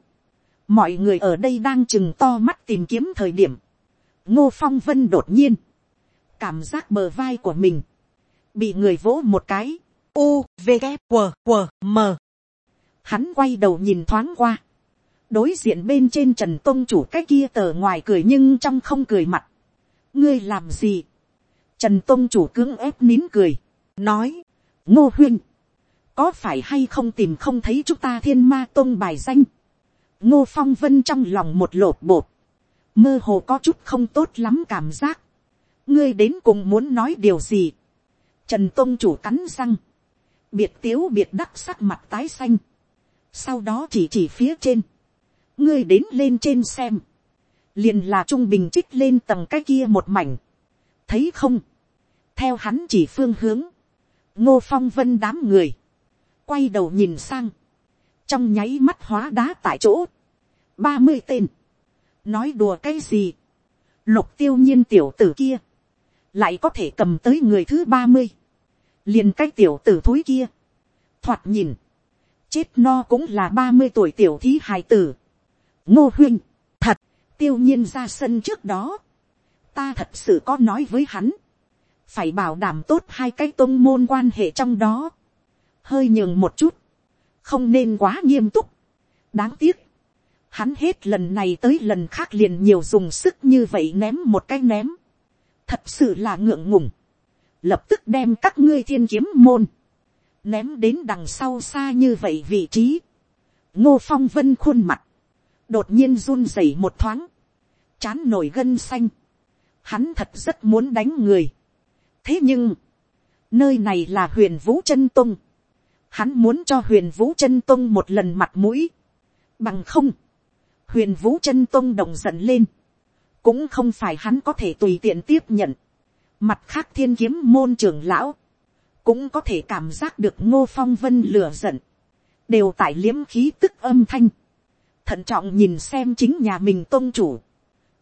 mọi người ở đây đang chừng to mắt tìm kiếm thời điểm. ngô phong vân đột nhiên, cảm giác bờ vai của mình, bị người vỗ một cái, u v g q q m hắn quay đầu nhìn thoáng qua, đối diện bên trên trần tôn chủ cái kia tờ ngoài cười nhưng trong không cười mặt. ngươi làm gì. trần tôn chủ cưỡng ép nín cười, nói, ngô huyên, có phải hay không tìm không thấy chúng ta thiên ma tôn bài danh. ngô phong vân trong lòng một lột bột, mơ hồ có chút không tốt lắm cảm giác ngươi đến cùng muốn nói điều gì. trần tôn chủ cắn răng, biệt tiếu biệt đắc sắc mặt tái xanh, sau đó chỉ chỉ phía trên, ngươi đến lên trên xem, liền là trung bình trích lên tầng cái kia một mảnh, thấy không, theo hắn chỉ phương hướng, ngô phong vân đám người, quay đầu nhìn sang, trong nháy mắt hóa đá tại chỗ, ba mươi tên, nói đùa cái gì, lục tiêu nhiên tiểu tử kia, lại có thể cầm tới người thứ ba mươi, liền cái tiểu tử thối kia, thoạt nhìn, chết no cũng là ba mươi tuổi tiểu thí hài tử, ngô huynh, thật, tiêu nhiên ra sân trước đó, ta thật sự có nói với hắn, phải bảo đảm tốt hai cái tôn môn quan hệ trong đó, hơi nhường một chút, không nên quá nghiêm túc, đáng tiếc, hắn hết lần này tới lần khác liền nhiều dùng sức như vậy ném một cái ném, thật sự là ngượng ngùng, lập tức đem các ngươi thiên kiếm môn, ném đến đằng sau xa như vậy vị trí, ngô phong vân khuôn mặt, đột nhiên run rẩy một thoáng, chán nổi gân xanh, hắn thật rất muốn đánh người. thế nhưng, nơi này là huyền vũ chân tung, hắn muốn cho huyền vũ chân tung một lần mặt mũi, bằng không, huyền vũ chân tung đồng giận lên, cũng không phải hắn có thể tùy tiện tiếp nhận, mặt khác thiên kiếm môn trưởng lão, cũng có thể cảm giác được ngô phong vân lửa giận, đều tại liếm khí tức âm thanh, thận trọng nhìn xem chính nhà mình tôn chủ.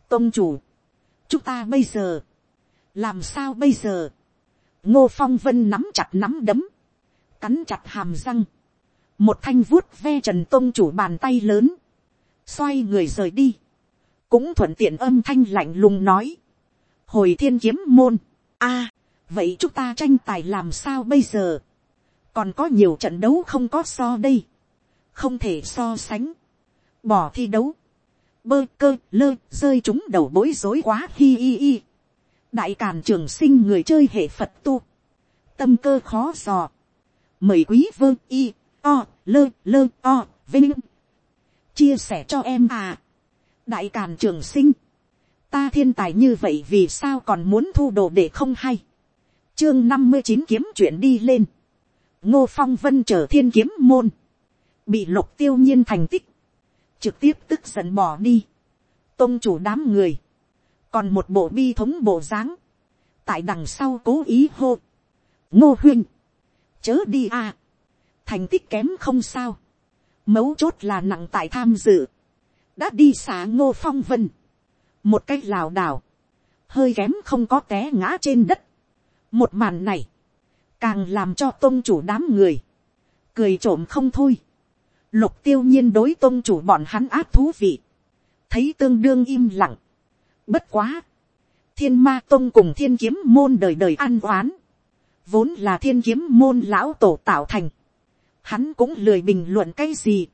tôn chủ, chúng ta bây giờ, làm sao bây giờ, ngô phong vân nắm chặt nắm đấm, cắn chặt hàm răng, một thanh vuốt ve trần tôn chủ bàn tay lớn, xoay người rời đi, cũng thuận tiện âm thanh lạnh lùng nói, hồi thiên kiếm môn, a, vậy chúng ta tranh tài làm sao bây giờ, còn có nhiều trận đấu không có so đây, không thể so sánh, bỏ thi đấu, bơ cơ lơ rơi chúng đầu bối rối quá hi hi hi. đại càn trường sinh người chơi hệ phật tu, tâm cơ khó dò, mời quý vơ y o lơ lơ o vinh. Chia sẻ cho em à đại càn trường sinh, ta thiên tài như vậy vì sao còn muốn thu đồ để không hay. chương năm mươi chín kiếm chuyện đi lên, ngô phong vân trở thiên kiếm môn, bị lục tiêu nhiên thành tích, trực tiếp tức giận bỏ đi, tôn chủ đám người, còn một bộ bi thống bộ dáng, tại đằng sau cố ý hô, ngô huynh, chớ đi à, thành tích kém không sao, mấu chốt là nặng tại tham dự, đã đi xả ngô phong vân, một cách lảo đảo, hơi kém không có té ngã trên đất, một màn này, càng làm cho tôn chủ đám người, cười trộm không thôi, lục tiêu nhiên đối tôn chủ bọn hắn áp thú vị, thấy tương đương im lặng. Bất quá, thiên ma tôn cùng thiên kiếm môn đời đời ăn oán, vốn là thiên kiếm môn lão tổ tạo thành, hắn cũng lười bình luận cái gì.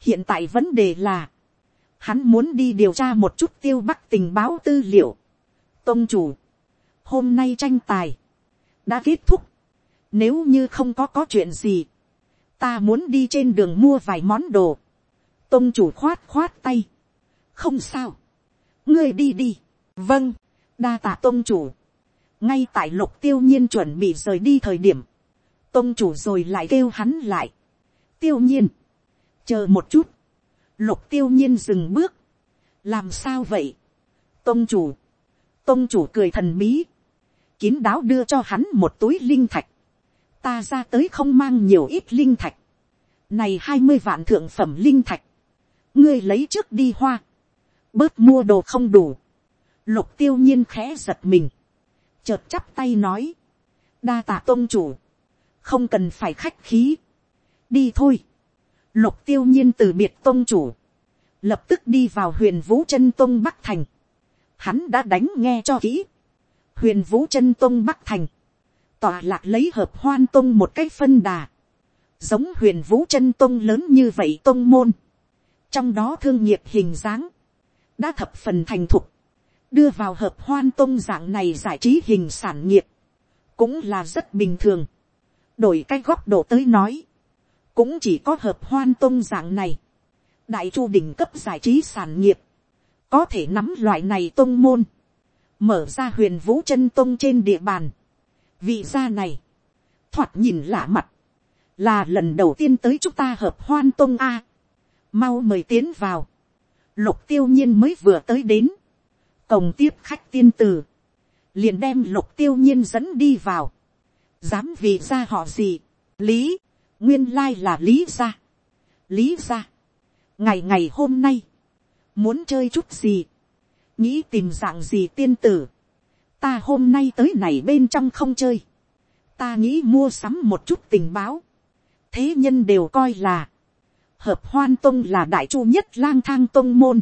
hiện tại vấn đề là, hắn muốn đi điều tra một chút tiêu bắc tình báo tư liệu. tôn chủ, hôm nay tranh tài, đã kết thúc, nếu như không có có chuyện gì, ta muốn đi trên đường mua vài món đồ, tôn chủ khoát khoát tay, không sao, ngươi đi đi, vâng, đa tạ tôn chủ, ngay tại lục tiêu nhiên chuẩn bị rời đi thời điểm, tôn chủ rồi lại kêu hắn lại, tiêu nhiên, chờ một chút, lục tiêu nhiên dừng bước, làm sao vậy, Tông chủ, Tông chủ cười thần bí, kín đáo đưa cho hắn một túi linh thạch, ta ra tới không mang nhiều ít linh thạch, này hai mươi vạn thượng phẩm linh thạch, ngươi lấy trước đi hoa, bớt mua đồ không đủ, lục tiêu nhiên khẽ giật mình, chợt chắp tay nói, đa tạ tôn chủ, không cần phải khách khí, đi thôi, lục tiêu nhiên từ biệt tôn chủ, lập tức đi vào huyền vũ chân tôn bắc thành, hắn đã đánh nghe cho kỹ, huyền vũ chân tôn bắc thành, tòa lạc lấy hợp hoan tôn một cái phân đà, giống huyền vũ chân tôn lớn như vậy tôn môn, trong đó thương nghiệp hình dáng, đã thập phần thành thục, đưa vào hợp hoan tôn dạng này giải trí hình sản nghiệp, cũng là rất bình thường. đổi cái góc độ tới nói, cũng chỉ có hợp hoan tôn dạng này, đại chu đỉnh cấp giải trí sản nghiệp, có thể nắm loại này tôn môn, mở ra huyền vũ chân tôn trên địa bàn, vị gia này, thoạt nhìn lạ mặt, là lần đầu tiên tới chúng ta hợp hoan tôn a, mau mời tiến vào, lục tiêu nhiên mới vừa tới đến, cổng tiếp khách tiên tử, liền đem lục tiêu nhiên dẫn đi vào, dám vì ra họ gì, lý, nguyên lai là lý gia, lý gia, ngày ngày hôm nay, muốn chơi chút gì, nghĩ tìm dạng gì tiên tử, ta hôm nay tới này bên trong không chơi, ta nghĩ mua sắm một chút tình báo, thế nhân đều coi là, hợp hoan tông là đại chu nhất lang thang tông môn,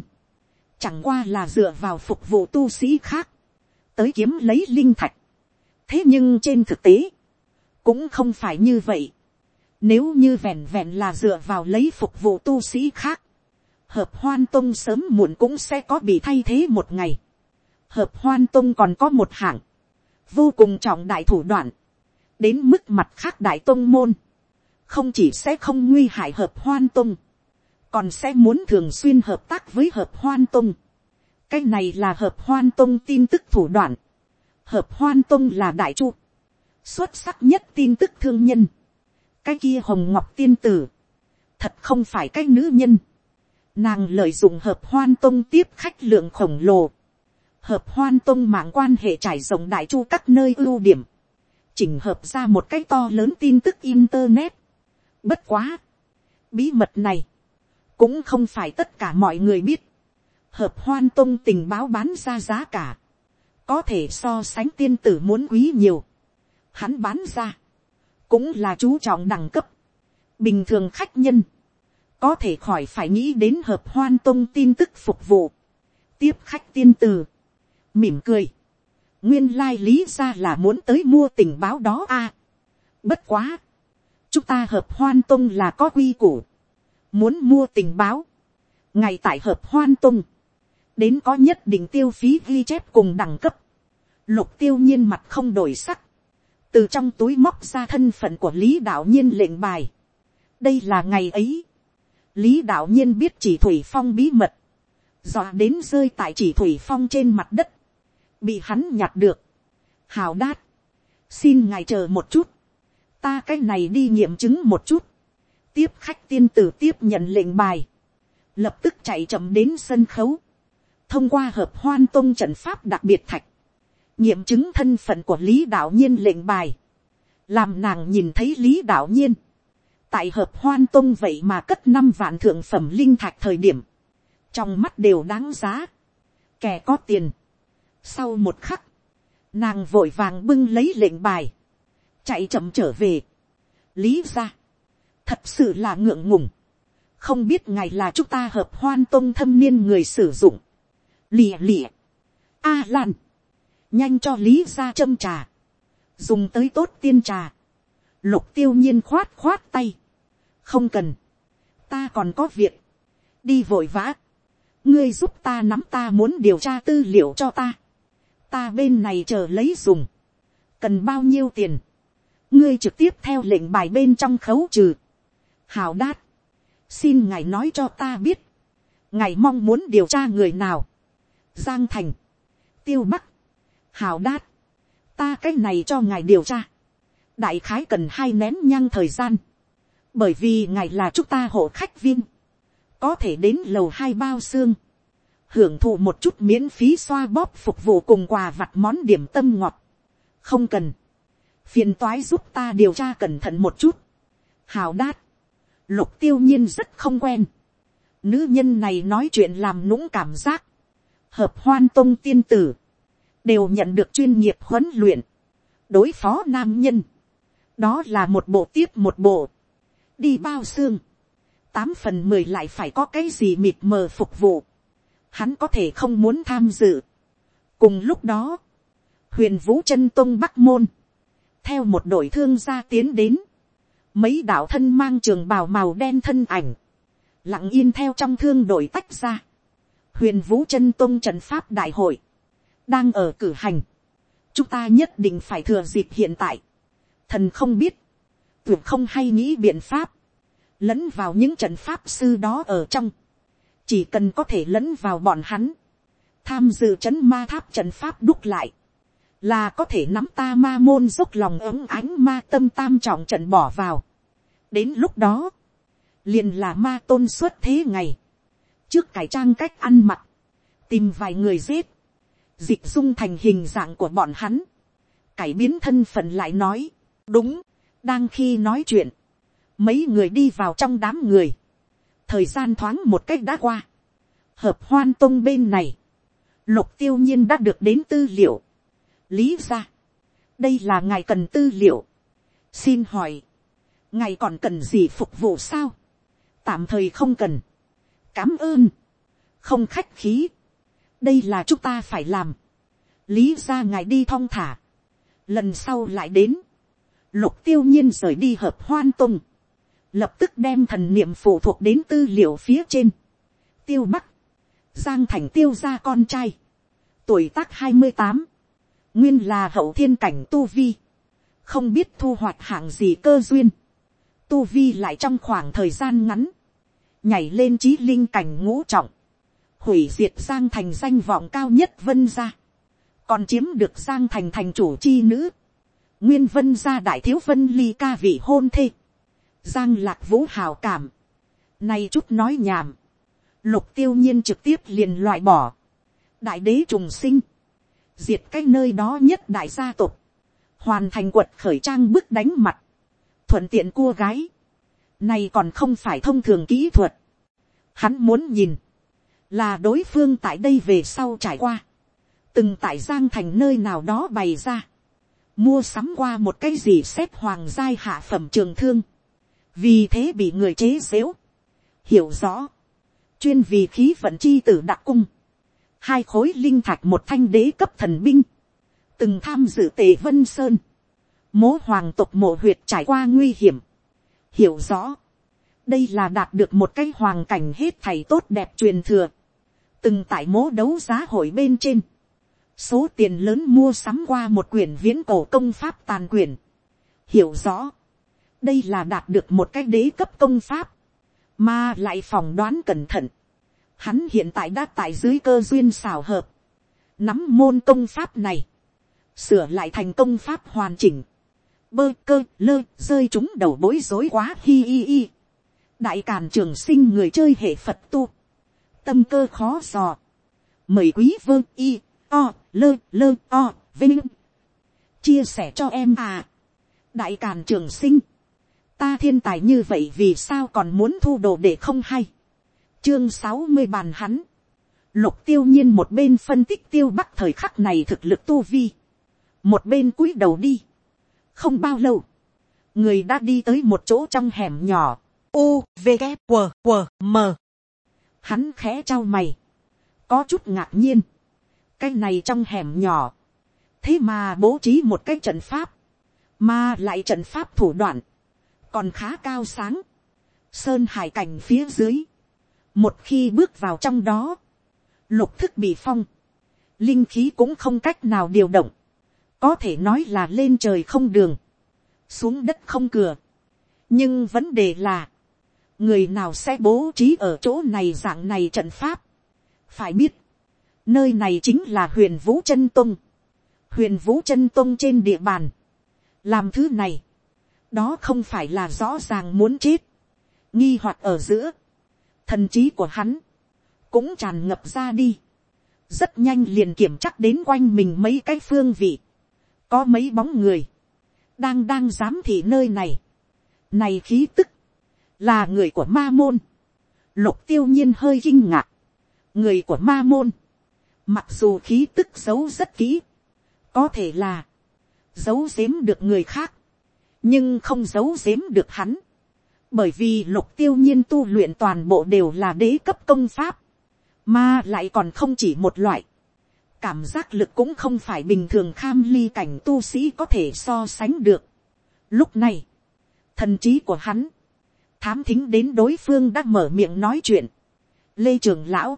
chẳng qua là dựa vào phục vụ tu sĩ khác, tới kiếm lấy linh thạch. thế nhưng trên thực tế, cũng không phải như vậy. Nếu như vẹn vẹn là dựa vào lấy phục vụ tu sĩ khác, hợp hoan tông sớm muộn cũng sẽ có bị thay thế một ngày. hợp hoan tông còn có một hạng, vô cùng trọng đại thủ đoạn, đến mức mặt khác đại tông môn, không chỉ sẽ không nguy hại hợp hoan tông, còn sẽ muốn thường xuyên hợp tác với hợp hoan tông. cái này là hợp hoan tông tin tức thủ đoạn. hợp hoan tông là đại chu. xuất sắc nhất tin tức thương nhân cái kia hồng ngọc tiên tử. thật không phải cái nữ nhân. nàng lợi dụng hợp hoan tông tiếp khách lượng khổng lồ. hợp hoan tông mạng quan hệ trải rộng đại chu các nơi ưu điểm. chỉnh hợp ra một cái to lớn tin tức internet. bất quá. bí mật này cũng không phải tất cả mọi người biết, hợp hoan tông tình báo bán ra giá cả, có thể so sánh tiên tử muốn quý nhiều, hắn bán ra, cũng là chú trọng đẳng cấp, bình thường khách nhân, có thể khỏi phải nghĩ đến hợp hoan tông tin tức phục vụ, tiếp khách tiên từ mỉm cười, nguyên lai lý ra là muốn tới mua tình báo đó a, à, bất quá, chúng ta hợp hoan tông là có quy củ, muốn mua tình báo, ngày tại hợp hoan tông đến có nhất định tiêu phí ghi chép cùng đẳng cấp, lục tiêu nhiên mặt không đổi sắc, từ trong túi móc ra thân phận của lý đạo nhiên lệnh bài. đây là ngày ấy, lý đạo nhiên biết chỉ thủy phong bí mật, dọa đến rơi tại chỉ thủy phong trên mặt đất, bị hắn nhặt được, hào đát, xin ngài chờ một chút, ta cái này đi nghiệm chứng một chút, tiếp khách tiên tử tiếp nhận lệnh bài, lập tức chạy chậm đến sân khấu, thông qua hợp hoan tông trận pháp đặc biệt thạch, nghiệm chứng thân phận của lý đạo nhiên lệnh bài, làm nàng nhìn thấy lý đạo nhiên, tại hợp hoan tông vậy mà cất năm vạn thượng phẩm linh thạch thời điểm, trong mắt đều đáng giá, kẻ có tiền. Sau một khắc, nàng vội vàng bưng lấy lệnh bài, chạy chậm trở về, lý ra, thật sự là ngượng ngùng, không biết ngài là chúng ta hợp hoan tông thâm niên người sử dụng, lìa lìa, a lan, nhanh cho lý ra châm trà, dùng tới tốt tiên trà, lục tiêu nhiên khoát khoát tay, không cần, ta còn có việc, đi vội vã, ngươi giúp ta nắm ta muốn điều tra tư liệu cho ta, ta bên này chờ lấy dùng, cần bao nhiêu tiền, ngươi trực tiếp theo lệnh bài bên trong khấu trừ, hào đát, xin ngài nói cho ta biết, ngài mong muốn điều tra người nào, giang thành, tiêu bắc, hào đát, ta cái này cho ngài điều tra, đại khái cần hai nén nhang thời gian, bởi vì ngài là chúng ta hộ khách viên, có thể đến lầu hai bao xương, hưởng thụ một chút miễn phí xoa bóp phục vụ cùng quà vặt món điểm tâm ngọt, không cần, phiền toái giúp ta điều tra cẩn thận một chút, hào đát, lục tiêu nhiên rất không quen. Nữ nhân này nói chuyện làm nũng cảm giác. Hợp hoan tông tiên tử. Đều nhận được chuyên nghiệp huấn luyện. Đối phó nam nhân. Đó là một bộ tiếp một bộ. Đi bao xương. Tám phần mười lại phải có cái gì mịt mờ phục vụ. Hắn có thể không muốn tham dự. Cùng lúc đó. Huyền Vũ chân Tông Bắc Môn. Theo một đội thương gia tiến đến mấy đạo thân mang trường bào màu đen thân ảnh, lặng yên theo trong thương đội tách ra, huyền vũ chân tôn trần pháp đại hội, đang ở cử hành, chúng ta nhất định phải thừa dịp hiện tại, thần không biết, tưởng không hay nghĩ biện pháp, lẫn vào những trận pháp sư đó ở trong, chỉ cần có thể lẫn vào bọn hắn, tham dự c h ấ n ma tháp trận pháp đúc lại, là có thể nắm ta ma môn dốc lòng ống ánh ma tâm tam trọng trận bỏ vào, đến lúc đó, liền là ma tôn xuất thế ngày, trước cải trang cách ăn mặc, tìm vài người giết, dịch dung thành hình dạng của bọn hắn, cải biến thân phận lại nói, đúng, đang khi nói chuyện, mấy người đi vào trong đám người, thời gian thoáng một cách đã qua, hợp hoan tông bên này, lục tiêu nhiên đã được đến tư liệu, lý ra, đây là ngài cần tư liệu, xin hỏi, ngài còn cần gì phục vụ sao, tạm thời không cần, cảm ơn, không khách khí, đây là chúng ta phải làm, lý ra ngài đi thong thả, lần sau lại đến, lục tiêu nhiên rời đi hợp hoan tung, lập tức đem thần niệm phụ thuộc đến tư liệu phía trên, tiêu bắc, giang thành tiêu gia con trai, tuổi tác hai mươi tám, nguyên là hậu thiên cảnh tu vi, không biết thu hoạch hạng gì cơ duyên, tu vi lại trong khoảng thời gian ngắn, nhảy lên trí linh cảnh ngũ trọng, hủy diệt giang thành danh vọng cao nhất vân gia, còn chiếm được giang thành thành chủ chi nữ, nguyên vân gia đại thiếu vân ly ca vị hôn thê, giang lạc vũ hào cảm, nay chút nói nhảm, lục tiêu nhiên trực tiếp liền loại bỏ, đại đế trùng sinh, diệt cái nơi đó nhất đại gia tộc, hoàn thành quật khởi trang bức đánh mặt, thuận tiện cua gái, nay còn không phải thông thường kỹ thuật, hắn muốn nhìn, là đối phương tại đây về sau trải qua, từng tại giang thành nơi nào đó bày ra, mua sắm qua một cái gì xếp hoàng giai hạ phẩm trường thương, vì thế bị người chế xếu, hiểu rõ, chuyên vì khí vận chi tử đặc cung, hai khối linh thạch một thanh đế cấp thần binh, từng tham dự tề vân sơn, mố hoàng tộc mộ huyệt trải qua nguy hiểm, hiểu rõ, đây là đạt được một cái hoàng cảnh hết thầy tốt đẹp truyền thừa, từng tại mố đấu giá hội bên trên, số tiền lớn mua sắm qua một quyển viễn cổ công pháp tàn quyển, hiểu rõ, đây là đạt được một cái đế cấp công pháp, mà lại phòng đoán cẩn thận, hắn hiện tại đã tại dưới cơ duyên xào hợp, nắm môn công pháp này, sửa lại thành công pháp hoàn chỉnh, bơ cơ lơ rơi chúng đầu bối rối quá hi hi hi. đại càn trường sinh người chơi hệ phật tu, tâm cơ khó dò, mời quý vương y o lơ lơ o vinh. Chia sẻ cho em à. Đại càn trường sinh. Ta thiên tài như vậy vì sao còn muốn thu đồ để không hay? Chương sáu mươi bàn hắn. Lục tiêu nhiên một bên phân tích tiêu bắc thời khắc này thực lực tu vi. Một bên cúi đầu đi. Không bao lâu. Người đã đi tới một chỗ trong hẻm nhỏ. U v K, W, W, m hắn khẽ trao mày. Có chút ngạc nhiên. Cái này trong hẻm nhỏ. Thế mà bố trí một cái trận pháp. Mà lại trận pháp thủ đoạn. Còn khá cao sáng. Sơn hải cảnh phía dưới. Một khi bước vào trong đó. Lục thức bị phong. Linh khí cũng không cách nào điều động. Có thể nói là lên trời không đường, xuống đất không cửa. nhưng vấn đề là, người nào sẽ bố trí ở chỗ này dạng này trận pháp. phải biết, nơi này chính là huyền vũ chân tông, huyền vũ chân tông trên địa bàn. làm thứ này, đó không phải là rõ ràng muốn chết, nghi hoặc ở giữa, thần trí của hắn, cũng tràn ngập ra đi, rất nhanh liền kiểm chắc đến quanh mình mấy cái phương vị, có mấy bóng người, đang đang giám thị nơi này, này khí tức, là người của ma môn, lục tiêu nhiên hơi kinh ngạc, người của ma môn, mặc dù khí tức giấu rất kỹ, có thể là, giấu giếm được người khác, nhưng không giấu giếm được hắn, bởi vì lục tiêu nhiên tu luyện toàn bộ đều là đế cấp công pháp, mà lại còn không chỉ một loại, cảm giác lực cũng không phải bình thường kham ly cảnh tu sĩ có thể so sánh được. Lúc này, thần trí của hắn, thám thính đến đối phương đã mở miệng nói chuyện. Lê Trường Lão,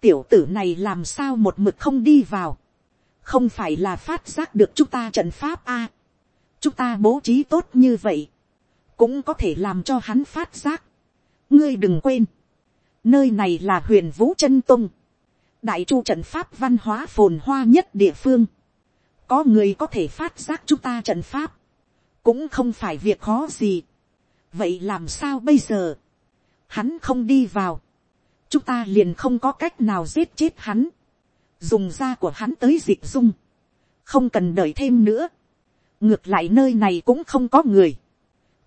tiểu tử này làm sao một mực không đi vào. Không phải là phát giác được chúng ta trận pháp a Chúng ta bố trí tốt như vậy. Cũng có thể làm cho hắn phát giác. Ngươi đừng quên. Nơi này là huyền vũ chân tung đại chu trận pháp văn hóa phồn hoa nhất địa phương, có người có thể phát giác chúng ta trận pháp, cũng không phải việc khó gì vậy làm sao bây giờ, hắn không đi vào, chúng ta liền không có cách nào giết chết hắn, dùng da của hắn tới dịch dung, không cần đợi thêm nữa, ngược lại nơi này cũng không có người,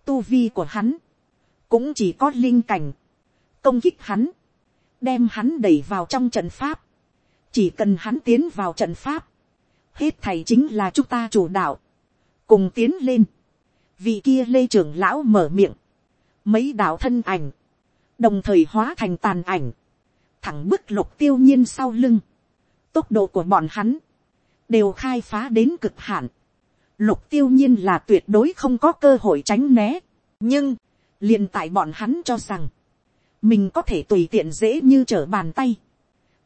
tu vi của hắn, cũng chỉ có linh cảnh, công kích hắn, đem hắn đẩy vào trong trận pháp, chỉ cần hắn tiến vào trận pháp, hết thầy chính là chúng ta chủ đạo, cùng tiến lên, vì kia lê trưởng lão mở miệng, mấy đạo thân ảnh, đồng thời hóa thành tàn ảnh, thẳng bức lục tiêu nhiên sau lưng, tốc độ của bọn hắn, đều khai phá đến cực hạn, lục tiêu nhiên là tuyệt đối không có cơ hội tránh né, nhưng, liền tại bọn hắn cho rằng, mình có thể tùy tiện dễ như trở bàn tay,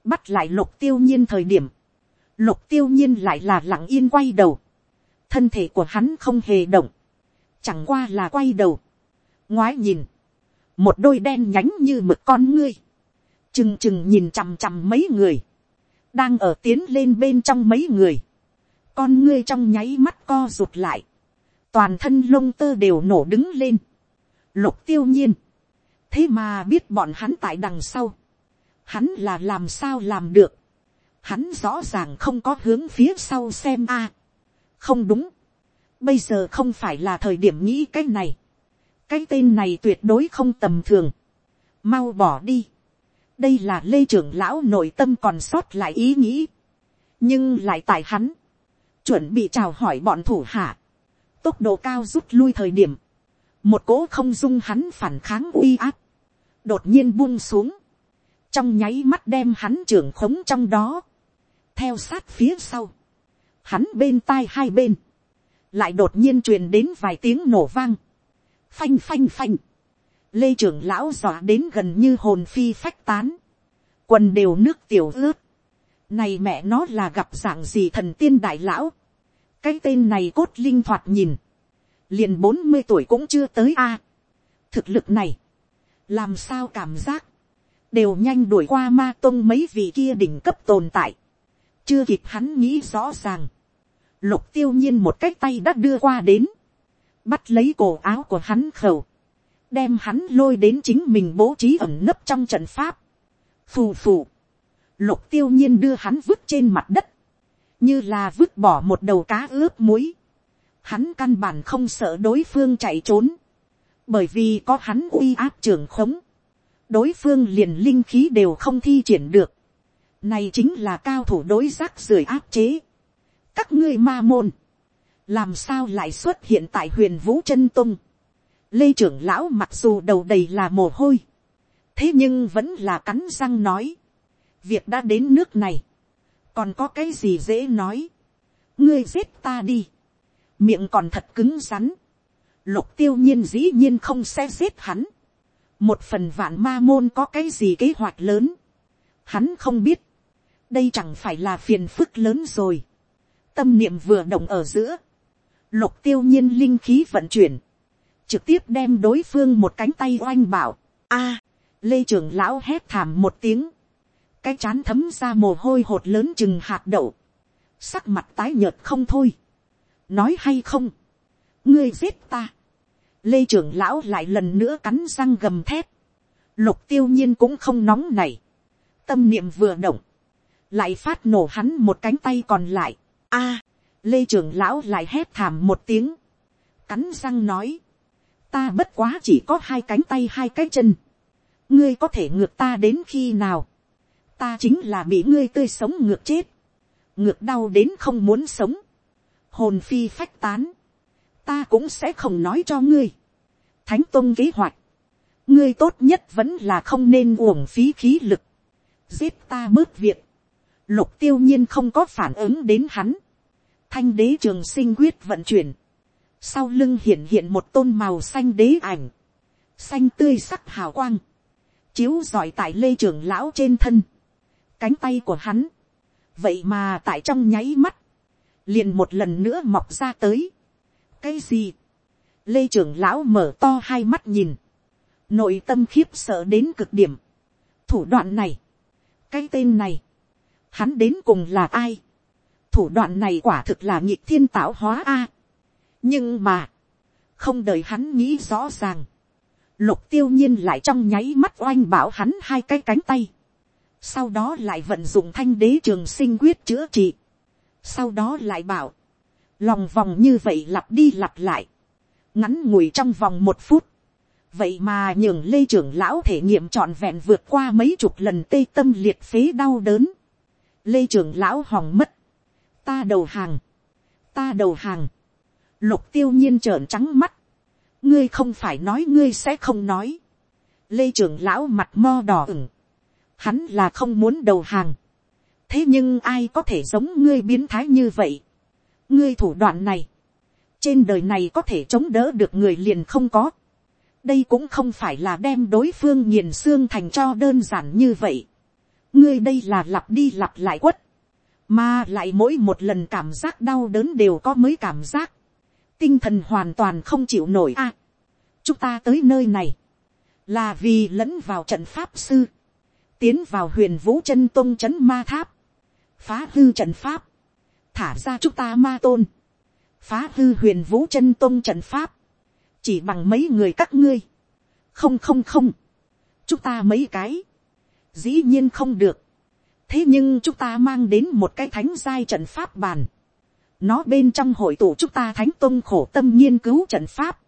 bắt lại lục tiêu nhiên thời điểm, lục tiêu nhiên lại là lặng yên quay đầu, thân thể của hắn không hề động, chẳng qua là quay đầu, ngoái nhìn, một đôi đen nhánh như mực con ngươi, chừng chừng nhìn chằm chằm mấy người, đang ở tiến lên bên trong mấy người, con ngươi trong nháy mắt co rụt lại, toàn thân lông tơ đều nổ đứng lên, lục tiêu nhiên, thế mà biết bọn hắn tại đằng sau, hắn là làm sao làm được, hắn rõ ràng không có hướng phía sau xem a, không đúng, bây giờ không phải là thời điểm nghĩ cái này, cái tên này tuyệt đối không tầm thường, mau bỏ đi, đây là lê trưởng lão nội tâm còn sót lại ý nghĩ, nhưng lại tại hắn, chuẩn bị chào hỏi bọn thủ hạ, tốc độ cao rút lui thời điểm, một cỗ không dung hắn phản kháng uy áp, đột nhiên buông xuống, trong nháy mắt đem hắn trưởng khống trong đó, theo sát phía sau, hắn bên tai hai bên, lại đột nhiên truyền đến vài tiếng nổ vang, phanh phanh phanh, lê trưởng lão dọa đến gần như hồn phi phách tán, quần đều nước tiểu ướt, này mẹ nó là gặp dạng gì thần tiên đại lão, cái tên này cốt linh thoạt nhìn, liền bốn mươi tuổi cũng chưa tới a. thực lực này, làm sao cảm giác, đều nhanh đuổi qua ma tôn mấy vị kia đỉnh cấp tồn tại, chưa kịp hắn nghĩ rõ ràng, lục tiêu nhiên một cái tay đã đưa qua đến, bắt lấy cổ áo của hắn khẩu, đem hắn lôi đến chính mình bố trí ẩn nấp trong trận pháp, phù phù, lục tiêu nhiên đưa hắn vứt trên mặt đất, như là vứt bỏ một đầu cá ướp muối, hắn căn bản không sợ đối phương chạy trốn, bởi vì có hắn uy áp trường khống, đối phương liền linh khí đều không thi triển được, này chính là cao thủ đối giác rời áp chế, các ngươi ma môn, làm sao lại xuất hiện tại huyền vũ chân tung, lê trưởng lão mặc dù đầu đầy là mồ hôi, thế nhưng vẫn là cắn răng nói, việc đã đến nước này, còn có cái gì dễ nói, ngươi giết ta đi, miệng còn thật cứng rắn, lục tiêu nhiên dĩ nhiên không sẽ giết hắn, một phần vạn ma môn có cái gì kế hoạch lớn, hắn không biết, đây chẳng phải là phiền phức lớn rồi, tâm niệm vừa động ở giữa, lục tiêu nhiên linh khí vận chuyển, trực tiếp đem đối phương một cánh tay oanh bảo, a, lê trưởng lão hét thảm một tiếng, cái chán thấm ra mồ hôi hột lớn chừng hạt đậu, sắc mặt tái nhợt không thôi, nói hay không, ngươi giết ta, lê trưởng lão lại lần nữa cắn răng gầm thép, lục tiêu nhiên cũng không nóng này, tâm niệm vừa động, lại phát nổ hắn một cánh tay còn lại, a, lê trưởng lão lại hét thảm một tiếng, cắn răng nói, ta bất quá chỉ có hai cánh tay hai cái chân, ngươi có thể ngược ta đến khi nào, ta chính là bị ngươi tươi sống ngược chết, ngược đau đến không muốn sống, hồn phi phách tán, ta cũng sẽ không nói cho ngươi, thánh tôn kế hoạch, ngươi tốt nhất vẫn là không nên uổng phí khí lực, giết ta bớt việc, lục tiêu nhiên không có phản ứng đến hắn, thanh đế trường sinh quyết vận chuyển, sau lưng hiện hiện một tôn màu xanh đế ảnh, xanh tươi sắc hào quang, chiếu giỏi tại lê trường lão trên thân, cánh tay của hắn, vậy mà tại trong nháy mắt, liền một lần nữa mọc ra tới. cái gì, lê trưởng lão mở to hai mắt nhìn, nội tâm khiếp sợ đến cực điểm, thủ đoạn này, cái tên này, hắn đến cùng là ai, thủ đoạn này quả thực là nhịp thiên tạo hóa a. nhưng mà, không đợi hắn nghĩ rõ ràng, lục tiêu nhiên lại trong nháy mắt oanh bảo hắn hai cái cánh tay, sau đó lại vận dụng thanh đế trường sinh quyết chữa trị, sau đó lại bảo, lòng vòng như vậy lặp đi lặp lại, ngắn ngủi trong vòng một phút, vậy mà nhường lê trưởng lão thể nghiệm trọn vẹn vượt qua mấy chục lần tê tâm liệt phế đau đớn, lê trưởng lão hòng mất, ta đầu hàng, ta đầu hàng, lục tiêu nhiên trợn trắng mắt, ngươi không phải nói ngươi sẽ không nói. lê trưởng lão mặt mo đỏ ửng. hắn là không muốn đầu hàng. thế nhưng ai có thể giống ngươi biến thái như vậy. ngươi thủ đoạn này, trên đời này có thể chống đỡ được người liền không có. đây cũng không phải là đem đối phương nghiền xương thành cho đơn giản như vậy ngươi đây là lặp đi lặp lại quất. mà lại mỗi một lần cảm giác đau đớn đều có mới cảm giác. Tinh thần hoàn toàn không chịu nổi a. chúng ta tới nơi này, là vì lẫn vào trận pháp sư, tiến vào huyền vũ chân tôn c h ấ n ma tháp, phá hư trận pháp, thả ra chúng ta ma tôn, phá hư huyền vũ chân tôn trận pháp, chỉ bằng mấy người các ngươi, không không không, chúng ta mấy cái, dĩ nhiên không được, thế nhưng chúng ta mang đến một cái thánh giai trận pháp bàn, nó bên trong hội tụ chúng ta thánh tôn khổ tâm nghiên cứu trận pháp.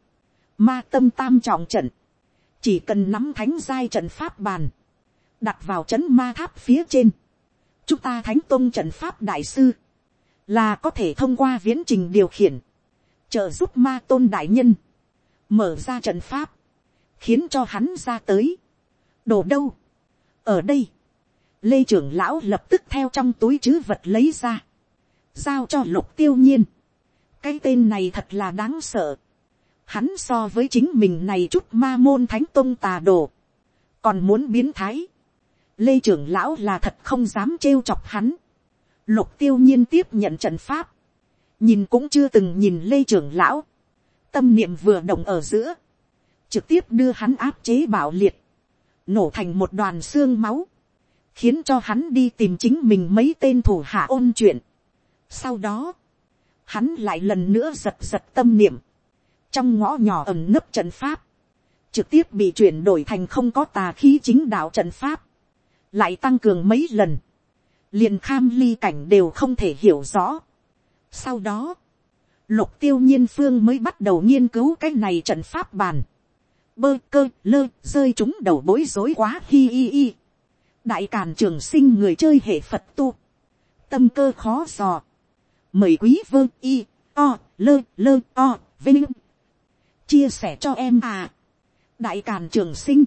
Ma tâm tam trọng trận. Chỉ cần nắm thánh giai trận pháp bàn. Đặt vào chấn ma tháp phía trên. Chúng ta thánh tôn trận pháp đại sư. Là có thể thông qua viễn trình điều khiển. Trợ giúp ma tôn đại nhân. Mở ra trận pháp. Khiến cho hắn ra tới. Đồ đâu? Ở đây. Lê trưởng lão lập tức theo trong túi chứ vật lấy ra, giao cho lục tiêu nhiên. cái tên này thật là đáng sợ. hắn so với chính mình này chút ma môn thánh tôn tà đồ. còn muốn biến thái. lê trưởng lão là thật không dám trêu chọc hắn. lục tiêu nhiên tiếp nhận trận pháp. nhìn cũng chưa từng nhìn lê trưởng lão. tâm niệm vừa động ở giữa. trực tiếp đưa hắn áp chế bảo liệt nổ thành một đoàn xương máu khiến cho hắn đi tìm chính mình mấy tên thủ hạ ôn chuyện. Sau đó, hắn lại lần nữa giật giật tâm niệm. Trong ngõ nhỏ ẩn nấp trận pháp. Trực tiếp bị chuyển đổi thành không có tà khí chính đạo trận pháp. Lại tăng cường mấy lần. Liền kham ly cảnh đều không thể hiểu rõ. Sau đó, lục tiêu nhiên phương mới bắt đầu nghiên cứu cái này trận pháp bàn. Bơ cơ lơ rơi chúng đầu bối rối quá hi hi hi. Đại càn trường sinh người chơi hệ Phật tu. Tâm cơ khó dò mời quý vơ y, o, lơ lơ, o, vinh chia sẻ cho em à đại càn trường sinh